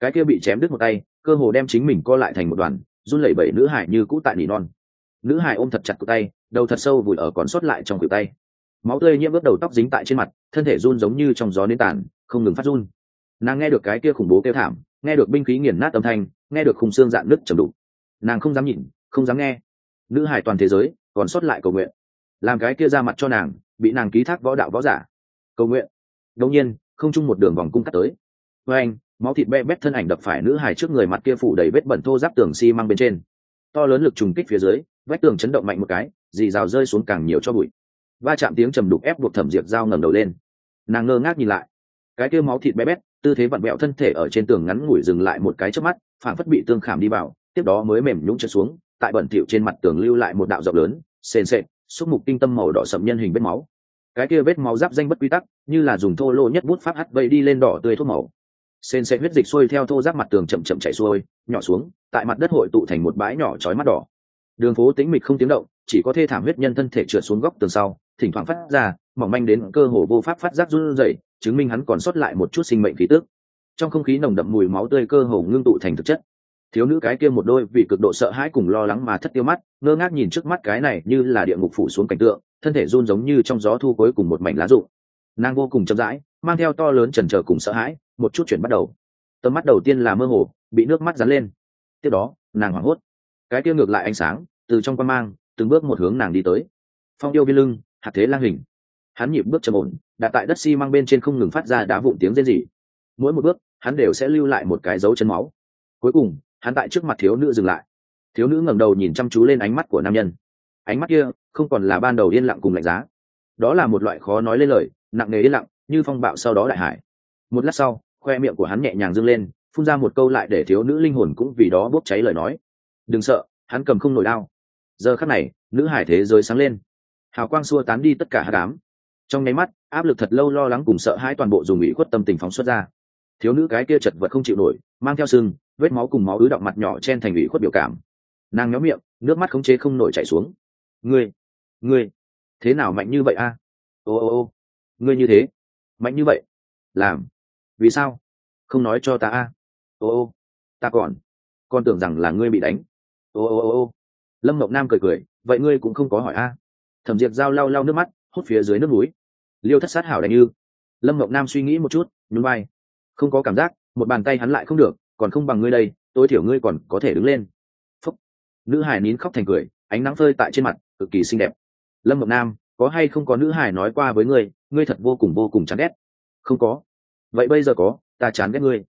cái kia bị chém đứt một tay, cơ hồ đem chính mình co lại thành một đoàn, run lẩy bẩy nữ hải như cũ tại nỉ non. Nữ hải ôm thật chặt cụ tay, đầu thật sâu vùi ở còn sót lại trong cự tay. Máu tươi nhiễm ướt đầu tóc dính tại trên mặt, thân thể run giống như trong gió nến tàn, không ngừng phát run. Nàng nghe được cái kia khủng bố kêu thảm nghe được binh khí nghiền nát âm thanh, nghe được khung xương dạn nứt trầm đục. Nàng không dám nhìn, không dám nghe. Nữ hải toàn thế giới, còn sót lại cầu nguyện. Làm cái kia ra mặt cho nàng, bị nàng ký thác võ đạo võ giả. Cầu nguyện. Đông nhiên, không chung một đường vòng cung cắt tới. Với anh, máu thịt be bét thân ảnh đập phải nữ hải trước người mặt kia phủ đầy vết bẩn thô giáp tường xi măng bên trên. To lớn lực trùng kích phía dưới, vách tường chấn động mạnh một cái, dì rào rơi xuống càng nhiều cho bụi. Va chạm tiếng trầm đục ép buộc thẩm diệt dao ngẩng đầu lên. Nàng ngơ ngác nhìn lại. Cái kia máu thịt bé bét tư thế vặn vẹo thân thể ở trên tường ngắn ngủi dừng lại một cái trước mắt phản phất bị tương khảm đi vào, tiếp đó mới mềm nhũng trượt xuống, tại bẩn thỉu trên mặt tường lưu lại một đạo rộng lớn, sền sệt, xúc mục kinh tâm màu đỏ sậm nhân hình vết máu. Cái kia vết máu giáp danh bất quy tắc, như là dùng thô lô nhất bút pháp hắt vây đi lên đỏ tươi thuốc màu. Sền sệt huyết dịch xuôi theo thô giáp mặt tường chậm chậm chảy xuôi, nhỏ xuống, tại mặt đất hội tụ thành một bãi nhỏ chói mắt đỏ đường phố tĩnh mịch không tiếng động, chỉ có thê thảm huyết nhân thân thể trượt xuống góc tường sau, thỉnh thoảng phát ra, mỏng manh đến cơ hồ vô pháp phát giác run rẩy, chứng minh hắn còn sót lại một chút sinh mệnh khí tức. Trong không khí nồng đậm mùi máu tươi cơ hồ ngưng tụ thành thực chất. Thiếu nữ cái kia một đôi vì cực độ sợ hãi cùng lo lắng mà thất tiêu mắt, ngơ ngác nhìn trước mắt cái này như là địa ngục phủ xuống cảnh tượng, thân thể run giống như trong gió thu cuối cùng một mảnh lá rụng. Nàng vô cùng chậm rãi, mang theo to lớn trần trờ cùng sợ hãi, một chút chuyển bắt đầu. Tầm mắt đầu tiên là mơ hồ, bị nước mắt dán lên. Tiếp đó, nàng hoảng hốt cái kia ngược lại ánh sáng, từ trong quan mang, từng bước một hướng nàng đi tới. Phong yêu viên lưng, hạt thế lang hình. Hắn nhịp bước trầm ổn, đặt tại đất xi、si、mang bên trên không ngừng phát ra đá vụn tiếng rên rỉ. Mỗi một bước, hắn đều sẽ lưu lại một cái dấu chân máu. Cuối cùng, hắn tại trước mặt thiếu nữ dừng lại. Thiếu nữ ngẩng đầu nhìn chăm chú lên ánh mắt của nam nhân. Ánh mắt kia, không còn là ban đầu yên lặng cùng lạnh giá. Đó là một loại khó nói lên lời, nặng nề yên lặng, như phong bạo sau đó đại hải. Một lát sau, khoe miệng của hắn nhẹ nhàng dâng lên, phun ra một câu lại để thiếu nữ linh hồn cũng vì đó bốc cháy lời nói đừng sợ, hắn cầm không nổi đao. Giờ khắc này, nữ hải thế giới sáng lên. Hào quang xua tán đi tất cả hát đám trong nháy mắt, áp lực thật lâu lo lắng cùng sợ hãi toàn bộ dùng ủy khuất tâm tình phóng xuất ra. Thiếu nữ cái kia chật vật không chịu nổi, mang theo sưng vết máu cùng máu ứ động mặt nhỏ chen thành ủy khuất biểu cảm. Nàng nhóm miệng, nước mắt khống chế không nổi chảy xuống. Ngươi ngươi, thế nào mạnh như vậy a? Ô ô ô, ngươi như thế, mạnh như vậy? Làm, vì sao? Không nói cho ta a. Ô ô, ta còn con tưởng rằng là ngươi bị đánh ô ô ô ô. Lâm mộng nam cười cười, vậy ngươi cũng không có hỏi a? Thẩm diệp dao lau lau nước mắt, hút phía dưới nước núi liêu thất sát hảo đành như lâm mộng nam suy nghĩ một chút, nhún vai. Không có cảm giác, một bàn tay hắn lại không được, còn không bằng ngươi đây, tối thiểu ngươi còn có thể đứng lên. Phúc. Nữ hải nín khóc thành cười, ánh nắng phơi tại trên mặt, cực kỳ xinh đẹp. Lâm mộng nam, có hay không có nữ hải nói qua với ngươi ngươi thật vô cùng vô cùng chán ghét? Không có. Vậy bây giờ có, ta chán ghét ngươi.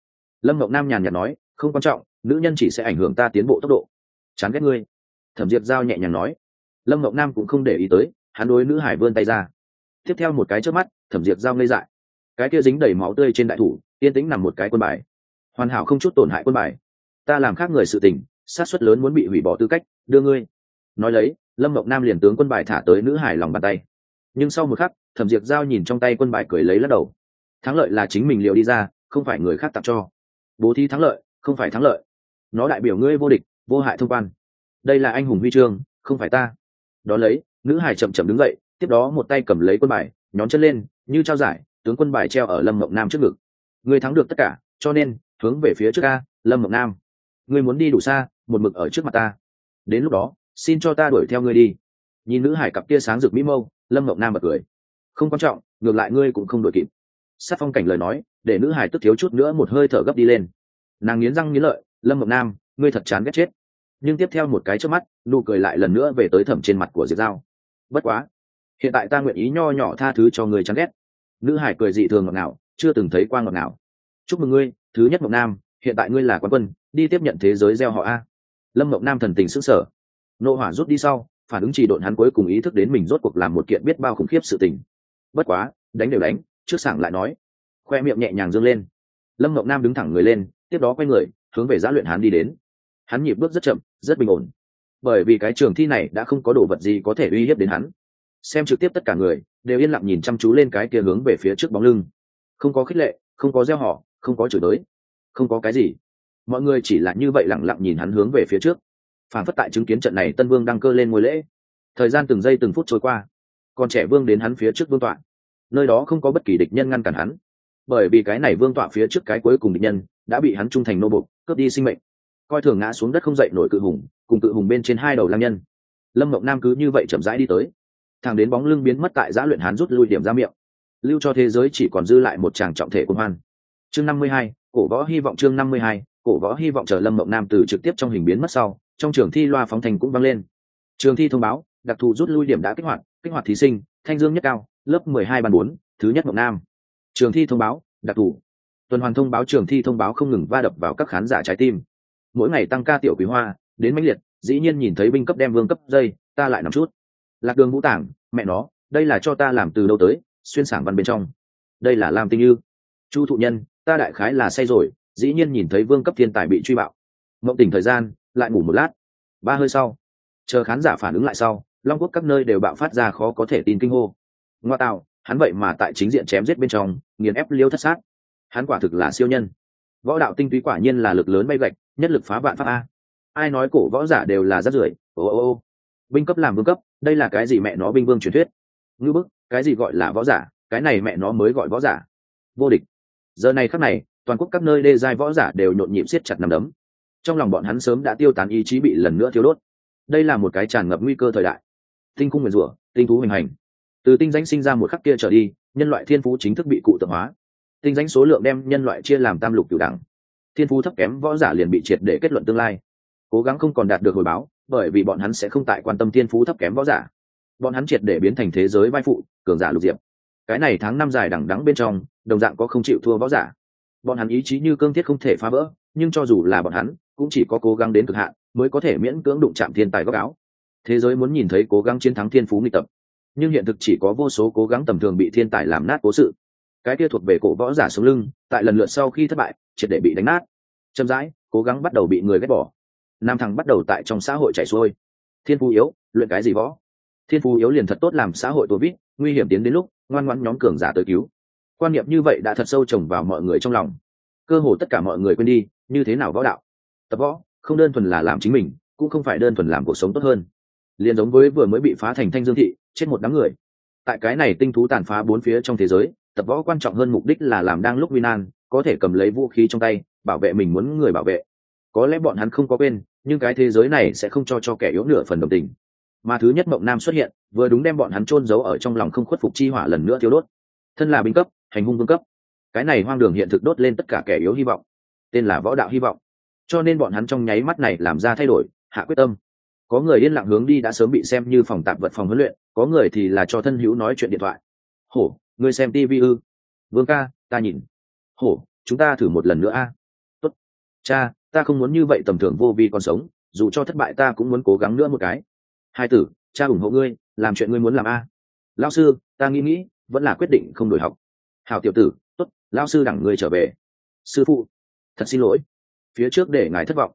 Lâm mộng nam nhàn nhạt nói, không quan trọng, nữ nhân chỉ sẽ ảnh hưởng ta tiến bộ tốc độ chán ghét ngươi. Thẩm diệp giao nhẹ nhàng nói. Lâm mộng nam cũng không để ý tới, hắn đối nữ hải vươn tay ra. Tiếp theo một cái trước mắt, thẩm diệp giao ngây dại. Cái kia dính đầy máu tươi trên đại thủ, yên tĩnh nằm một cái quân bài. Hoàn hảo không chút tổn hại quân bài. Ta làm khác người sự tình, sát suất lớn muốn bị hủy bỏ tư cách, đưa ngươi. Nói lấy, lâm mộng nam liền tướng quân bài thả tới nữ hải lòng bàn tay. Nhưng sau một khắc, thẩm diệt giao nhìn trong tay quân bài cười lấy lắc đầu. Thắng lợi là chính mình liệu đi ra, không phải người khác tặng cho. Bố thi thắng lợi, không phải thắng lợi. Nó đại biểu ngươi vô địch vô hại thông quan. Đây là anh hùng huy chương, không phải ta. Đón lấy, nữ hải chậm chậm đứng dậy, tiếp đó một tay cầm lấy quân bài, nhón chân lên, như trao giải, tướng quân bài treo ở lâm mộng nam trước ngực. Ngươi thắng được tất cả, cho nên, hướng về phía trước ca lâm mộng nam. Ngươi muốn đi đủ xa, một mực ở trước mặt ta. Đến lúc đó, xin cho ta đuổi theo ngươi đi. Nhìn nữ hải cặp tia sáng rực mỹ mâu, lâm mộng nam bật cười. Không quan trọng, ngược lại ngươi cũng không đuổi kịp. Sát phong cảnh lời nói, để nữ hải tức thiếu chút nữa một hơi thở gấp đi lên. Nàng nghiến răng nghiến lợi, lâm mộng nam ngươi thật chán ghét chết. Nhưng tiếp theo một cái trước mắt, nụ cười lại lần nữa về tới thẩm trên mặt của diệp Dao. bất quá, hiện tại ta nguyện ý nho nhỏ tha thứ cho người chán ghét. Nữ hải cười dị thường ngọt ngào, chưa từng thấy qua ngọt ngào. Chúc mừng ngươi, thứ nhất mộng nam, hiện tại ngươi là quán quân, đi tiếp nhận thế giới gieo họ a. Lâm mộng nam thần tình s ứ sở nộ hỏa rút đi sau, phản ứng chỉ độn hắn cuối cùng ý thức đến mình rốt cuộc làm một kiện biết bao khủng khiếp sự tình. Bất quá, đánh đều đánh, trước sảng lại nói. Khoe miệng nhẹ nhàng dâng lên. Lâm mộng nam đứng thẳng người lên, tiếp đó quay người, hướng về giá luyện hắn đi đến hắn nhịp bước rất chậm, rất bình ổn. Bởi vì cái trường thi này đã không có đồ vật gì có thể uy hiếp đến hắn. Xem trực tiếp tất cả người, đều yên lặng nhìn chăm chú lên cái kia hướng về phía trước bóng lưng. Không có khích lệ, không có gieo họ, không có chửi tới không có cái gì. Mọi người chỉ là như vậy lẳng lặng nhìn hắn hướng về phía trước. Phản phất tại chứng kiến trận này tân vương đăng cơ lên ngôi lễ. Thời gian từng giây từng phút trôi qua. Còn trẻ vương đến hắn phía trước vương tọa. Nơi đó không có bất kỳ địch nhân ngăn cản hắn. Bởi vì cái này vương tọa phía trước cái cuối cùng địch nhân đã bị hắn trung thành nô bục cướp đi sinh mệnh coi thường ngã xuống đất không dậy nổi cự hùng, cùng cự hùng bên trên hai đầu lang nhân. Lâm mộng nam cứ như vậy chậm rãi đi tới. Thằng đến bóng lưng biến mất tại giã luyện hán rút lui điểm ra miệng. Lưu cho thế giới chỉ còn dư lại một chàng trọng thể quân hoan. Chương năm mươi hai, cổ võ hy vọng chương năm mươi hai, cổ võ hy vọng chờ lâm mộng nam từ trực tiếp trong hình biến mất sau, trong trường thi loa phóng thành cũng vang lên. Trường thi thông báo, đặc thù rút lui điểm đã kích hoạt kích hoạt thí sinh, thanh dương nhất cao, lớp mười hai bàn bốn, thứ nhất mộng nam. Trường thi thông báo, đặc thù. Tuần hoàn thông báo trường thi thông báo không ngừng va đập vào các khán giả trái tim mỗi ngày tăng ca tiểu quý hoa, đến mãnh liệt, dĩ nhiên nhìn thấy binh cấp đem vương cấp dây, ta lại nằm chút. Lạc đường vũ tảng, mẹ nó, đây là cho ta làm từ đâu tới, xuyên sảng văn bên trong. Đây là làm tình như. Chu thụ nhân, ta đại khái là say rồi, dĩ nhiên nhìn thấy vương cấp thiên tài bị truy bạo. Mộng tỉnh thời gian, lại ngủ một lát. Ba hơi sau, chờ khán giả phản ứng lại sau, long quốc các nơi đều bạo phát ra khó có thể tin kinh hô. Ngoa tạo, hắn vậy mà tại chính diện chém giết bên trong, nghiền ép liêu thất sát. Hắn quả thực là siêu nhân. Võ đạo tinh túy quả nhiên là lực lớn bay gạch nhất lực phá vạn pháp a. Ai nói cổ võ giả đều là rát rưởi? Ô ô ô. Binh cấp làm vương cấp, đây là cái gì mẹ nó binh vương truyền thuyết? Ngư bức, cái gì gọi là võ giả? Cái này mẹ nó mới gọi võ giả. Vô địch. Giờ này khắc này, toàn quốc các nơi đê giai võ giả đều nhộn nhịp siết chặt nằm đấm. Trong lòng bọn hắn sớm đã tiêu tán ý chí bị lần nữa thiếu đốt. Đây là một cái tràn ngập nguy cơ thời đại. Tinh cung nguyền rủa, tinh thú hình hành. Từ tinh danh sinh ra một khắc kia trở đi, nhân loại thiên phú chính thức bị cụ tượng hóa. Tinh danh số lượng đem nhân loại chia làm tam lục cửu đẳng thiên phú thấp kém võ giả liền bị triệt để kết luận tương lai. Cố gắng không còn đạt được hồi báo, bởi vì bọn hắn sẽ không tại quan tâm thiên phú thấp kém võ giả. Bọn hắn triệt để biến thành thế giới vai phụ, cường giả lục diệp. Cái này tháng năm dài đằng đắng bên trong, đồng dạng có không chịu thua võ giả. Bọn hắn ý chí như cương thiết không thể phá vỡ, nhưng cho dù là bọn hắn, cũng chỉ có cố gắng đến cực hạn mới có thể miễn cưỡng đụng chạm thiên tài góc áo. Thế giới muốn nhìn thấy cố gắng chiến thắng thiên phú nghịch tập. Nhưng hiện thực chỉ có vô số cố gắng tầm thường bị thiên tài làm nát cố sự cái kia thuộc về cổ võ giả sống lưng, tại lần lượt sau khi thất bại, triệt để bị đánh nát. Chậm rãi, cố gắng bắt đầu bị người ghét bỏ. Nam thằng bắt đầu tại trong xã hội chảy xuôi. Thiên phú yếu, luyện cái gì võ? Thiên phú yếu liền thật tốt làm xã hội tôi vít, nguy hiểm tiến đến lúc, ngoan ngoãn nhóm cường giả tới cứu. Quan niệm như vậy đã thật sâu trồng vào mọi người trong lòng. Cơ hồ tất cả mọi người quên đi, như thế nào võ đạo? Tập võ, không đơn thuần là làm chính mình, cũng không phải đơn thuần làm cuộc sống tốt hơn. Liền giống với vừa mới bị phá thành thanh dương thị, chết một đám người. Tại cái này tinh thú tàn phá bốn phía trong thế giới tập võ quan trọng hơn mục đích là làm đang lúc nguy nan, có thể cầm lấy vũ khí trong tay, bảo vệ mình muốn người bảo vệ. Có lẽ bọn hắn không có quên, nhưng cái thế giới này sẽ không cho cho kẻ yếu nửa phần đồng tình. Mà thứ nhất mộng nam xuất hiện, vừa đúng đem bọn hắn chôn giấu ở trong lòng không khuất phục chi hỏa lần nữa thiếu đốt. Thân là binh cấp, hành hung vương cấp. Cái này hoang đường hiện thực đốt lên tất cả kẻ yếu hy vọng. Tên là võ đạo hy vọng. Cho nên bọn hắn trong nháy mắt này làm ra thay đổi, hạ quyết tâm. Có người yên lặng hướng đi đã sớm bị xem như phòng tạp vật phòng huấn luyện, có người thì là cho thân hữu nói chuyện điện thoại. Hổ ngươi xem tv ư? Vương ca, ta nhìn. Hổ, chúng ta thử một lần nữa a. Tốt. Cha, ta không muốn như vậy tầm thường vô vi còn sống, dù cho thất bại ta cũng muốn cố gắng nữa một cái. Hai tử, cha ủng hộ ngươi, làm chuyện ngươi muốn làm a. Lao sư, ta nghĩ nghĩ, vẫn là quyết định không đổi học. Hào tiểu tử, tốt lao sư đẳng ngươi trở về. Sư phụ, thật xin lỗi. Phía trước để ngài thất vọng.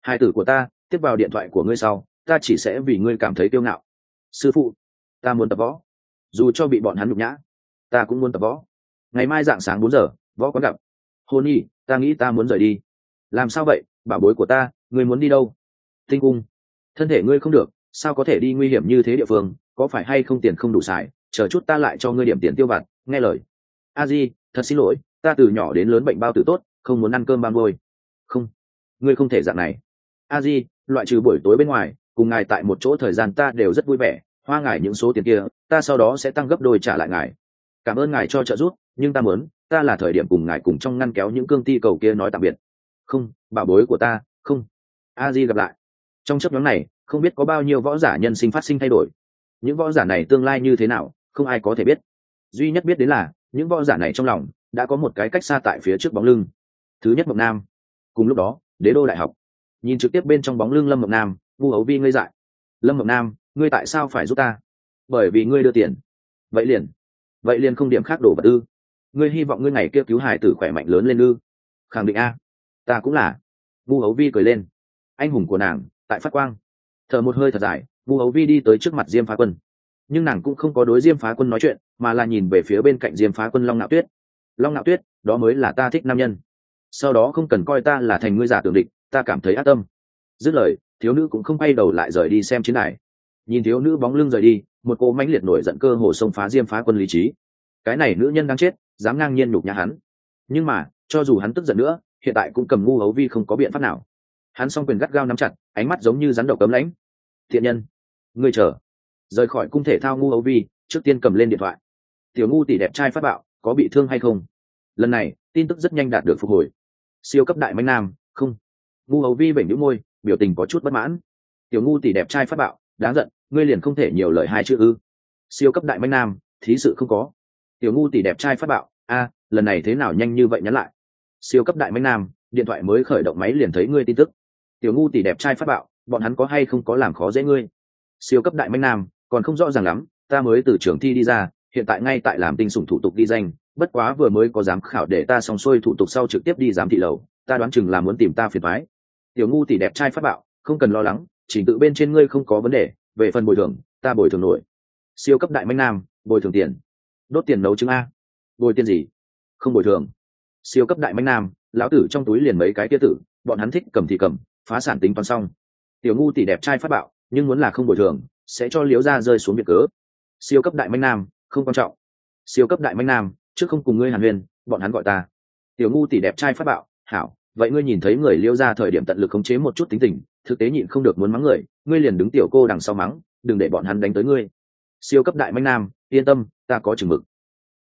Hai tử của ta, tiếp vào điện thoại của ngươi sau, ta chỉ sẽ vì ngươi cảm thấy tiêu ngạo. Sư phụ, ta muốn tập võ. Dù cho bị bọn hắn nhục nhã ta cũng muốn tập võ. Ngày mai dạng sáng bốn giờ, võ quán gặp. Hôn nhi, ta nghĩ ta muốn rời đi. Làm sao vậy? Bảo bối của ta, ngươi muốn đi đâu? Tinh cung. Thân thể ngươi không được, sao có thể đi nguy hiểm như thế địa phương? Có phải hay không tiền không đủ xài? Chờ chút ta lại cho ngươi điểm tiền tiêu vặt, nghe lời. A di, thật xin lỗi, ta từ nhỏ đến lớn bệnh bao tử tốt, không muốn ăn cơm ba ngôi. Không. Ngươi không thể dạng này. A di, loại trừ buổi tối bên ngoài, cùng ngài tại một chỗ thời gian ta đều rất vui vẻ. Hoa ngài những số tiền kia, ta sau đó sẽ tăng gấp đôi trả lại ngài cảm ơn ngài cho trợ giúp, nhưng ta muốn, ta là thời điểm cùng ngài cùng trong ngăn kéo những cương ti cầu kia nói tạm biệt. Không, bảo bối của ta, không. A di gặp lại. Trong chấp nhóm này, không biết có bao nhiêu võ giả nhân sinh phát sinh thay đổi. Những võ giả này tương lai như thế nào, không ai có thể biết. Duy nhất biết đến là, những võ giả này trong lòng đã có một cái cách xa tại phía trước bóng lưng. Thứ nhất mộng nam. Cùng lúc đó, đế đô đại học. Nhìn trực tiếp bên trong bóng lưng lâm mộng nam, vu hấu vi ngây dại. Lâm mộng nam, ngươi tại sao phải giúp ta? Bởi vì ngươi đưa tiền. Vậy liền vậy liền không điểm khác đổ vật ư? Ngươi hy vọng ngươi ngày kia cứu hải tử khỏe mạnh lớn lên ư? Khẳng định a. Ta cũng là. Vu hấu vi cười lên. Anh hùng của nàng, tại phát quang. Thở một hơi thật dài, vu hấu vi đi tới trước mặt diêm phá quân. Nhưng nàng cũng không có đối diêm phá quân nói chuyện, mà là nhìn về phía bên cạnh diêm phá quân long nạo tuyết. Long nạo tuyết, đó mới là ta thích nam nhân. Sau đó không cần coi ta là thành ngươi giả tưởng định ta cảm thấy ác tâm. Dứt lời, thiếu nữ cũng không quay đầu lại rời đi xem chiến đài nhìn thiếu nữ bóng lưng rời đi, một cô mãnh liệt nổi giận cơ hồ xông phá diêm phá quân lý trí. Cái này nữ nhân đang chết, dám ngang nhiên nhục nhã hắn. Nhưng mà, cho dù hắn tức giận nữa, hiện tại cũng cầm ngu hấu vi không có biện pháp nào. Hắn s o n g quyền gắt gao nắm chặt, ánh mắt giống như rắn độc cấm lãnh. Thiện nhân, ngươi chờ. Rời khỏi cung thể thao ngu hấu vi, trước tiên cầm lên điện thoại. Tiểu ngu tỷ đẹp trai phát bạo, có bị thương hay không? Lần này, tin tức rất nhanh đạt được phục hồi. Siêu cấp đại manh nam, không. Ngu hấu vi bệnh nữ môi, biểu tình có chút bất mãn. Tiểu ngu tỷ đẹp trai phát bạo đáng giận, ngươi liền không thể nhiều lời hai chữ ư. Siêu cấp đại manh nam, thí sự không có. Tiểu ngu tỷ đẹp trai phát bạo, a, lần này thế nào nhanh như vậy nhắn lại. Siêu cấp đại manh nam, điện thoại mới khởi động máy liền thấy ngươi tin tức. Tiểu ngu tỷ đẹp trai phát bạo, bọn hắn có hay không có làm khó dễ ngươi? Siêu cấp đại manh nam, còn không rõ ràng lắm, ta mới từ trường thi đi ra, hiện tại ngay tại làm tinh sủng thủ tục ghi danh, bất quá vừa mới có giám khảo để ta xong xuôi thủ tục sau trực tiếp đi giám thị lầu, ta đoán chừng là muốn tìm ta phiền thoái tiểu ngu tỷ đẹp trai phát bạo, không cần lo lắng trình tự bên trên ngươi không có vấn đề, về phần bồi thường, ta bồi thường nổi. Siêu cấp đại manh nam, bồi thường tiền. Đốt tiền nấu trứng a. Bồi tiền gì? Không bồi thường. Siêu cấp đại manh nam, lão tử trong túi liền mấy cái kia tử, bọn hắn thích cầm thì cầm, phá sản tính toán xong. Tiểu ngu tỷ đẹp trai phát bạo, nhưng muốn là không bồi thường, sẽ cho liếu ra rơi xuống việc cớ. Siêu cấp đại manh nam, không quan trọng. Siêu cấp đại manh nam, trước không cùng ngươi hàn huyền bọn hắn gọi ta. Tiểu ngu tỷ đẹp trai phát bạo, hảo, vậy ngươi nhìn thấy người liêu ra thời điểm tận lực khống chế một chút tính tình thực tế nhịn không được muốn mắng người, ngươi liền đứng tiểu cô đằng sau mắng, đừng để bọn hắn đánh tới ngươi. Siêu cấp đại manh nam, yên tâm, ta có chừng mực.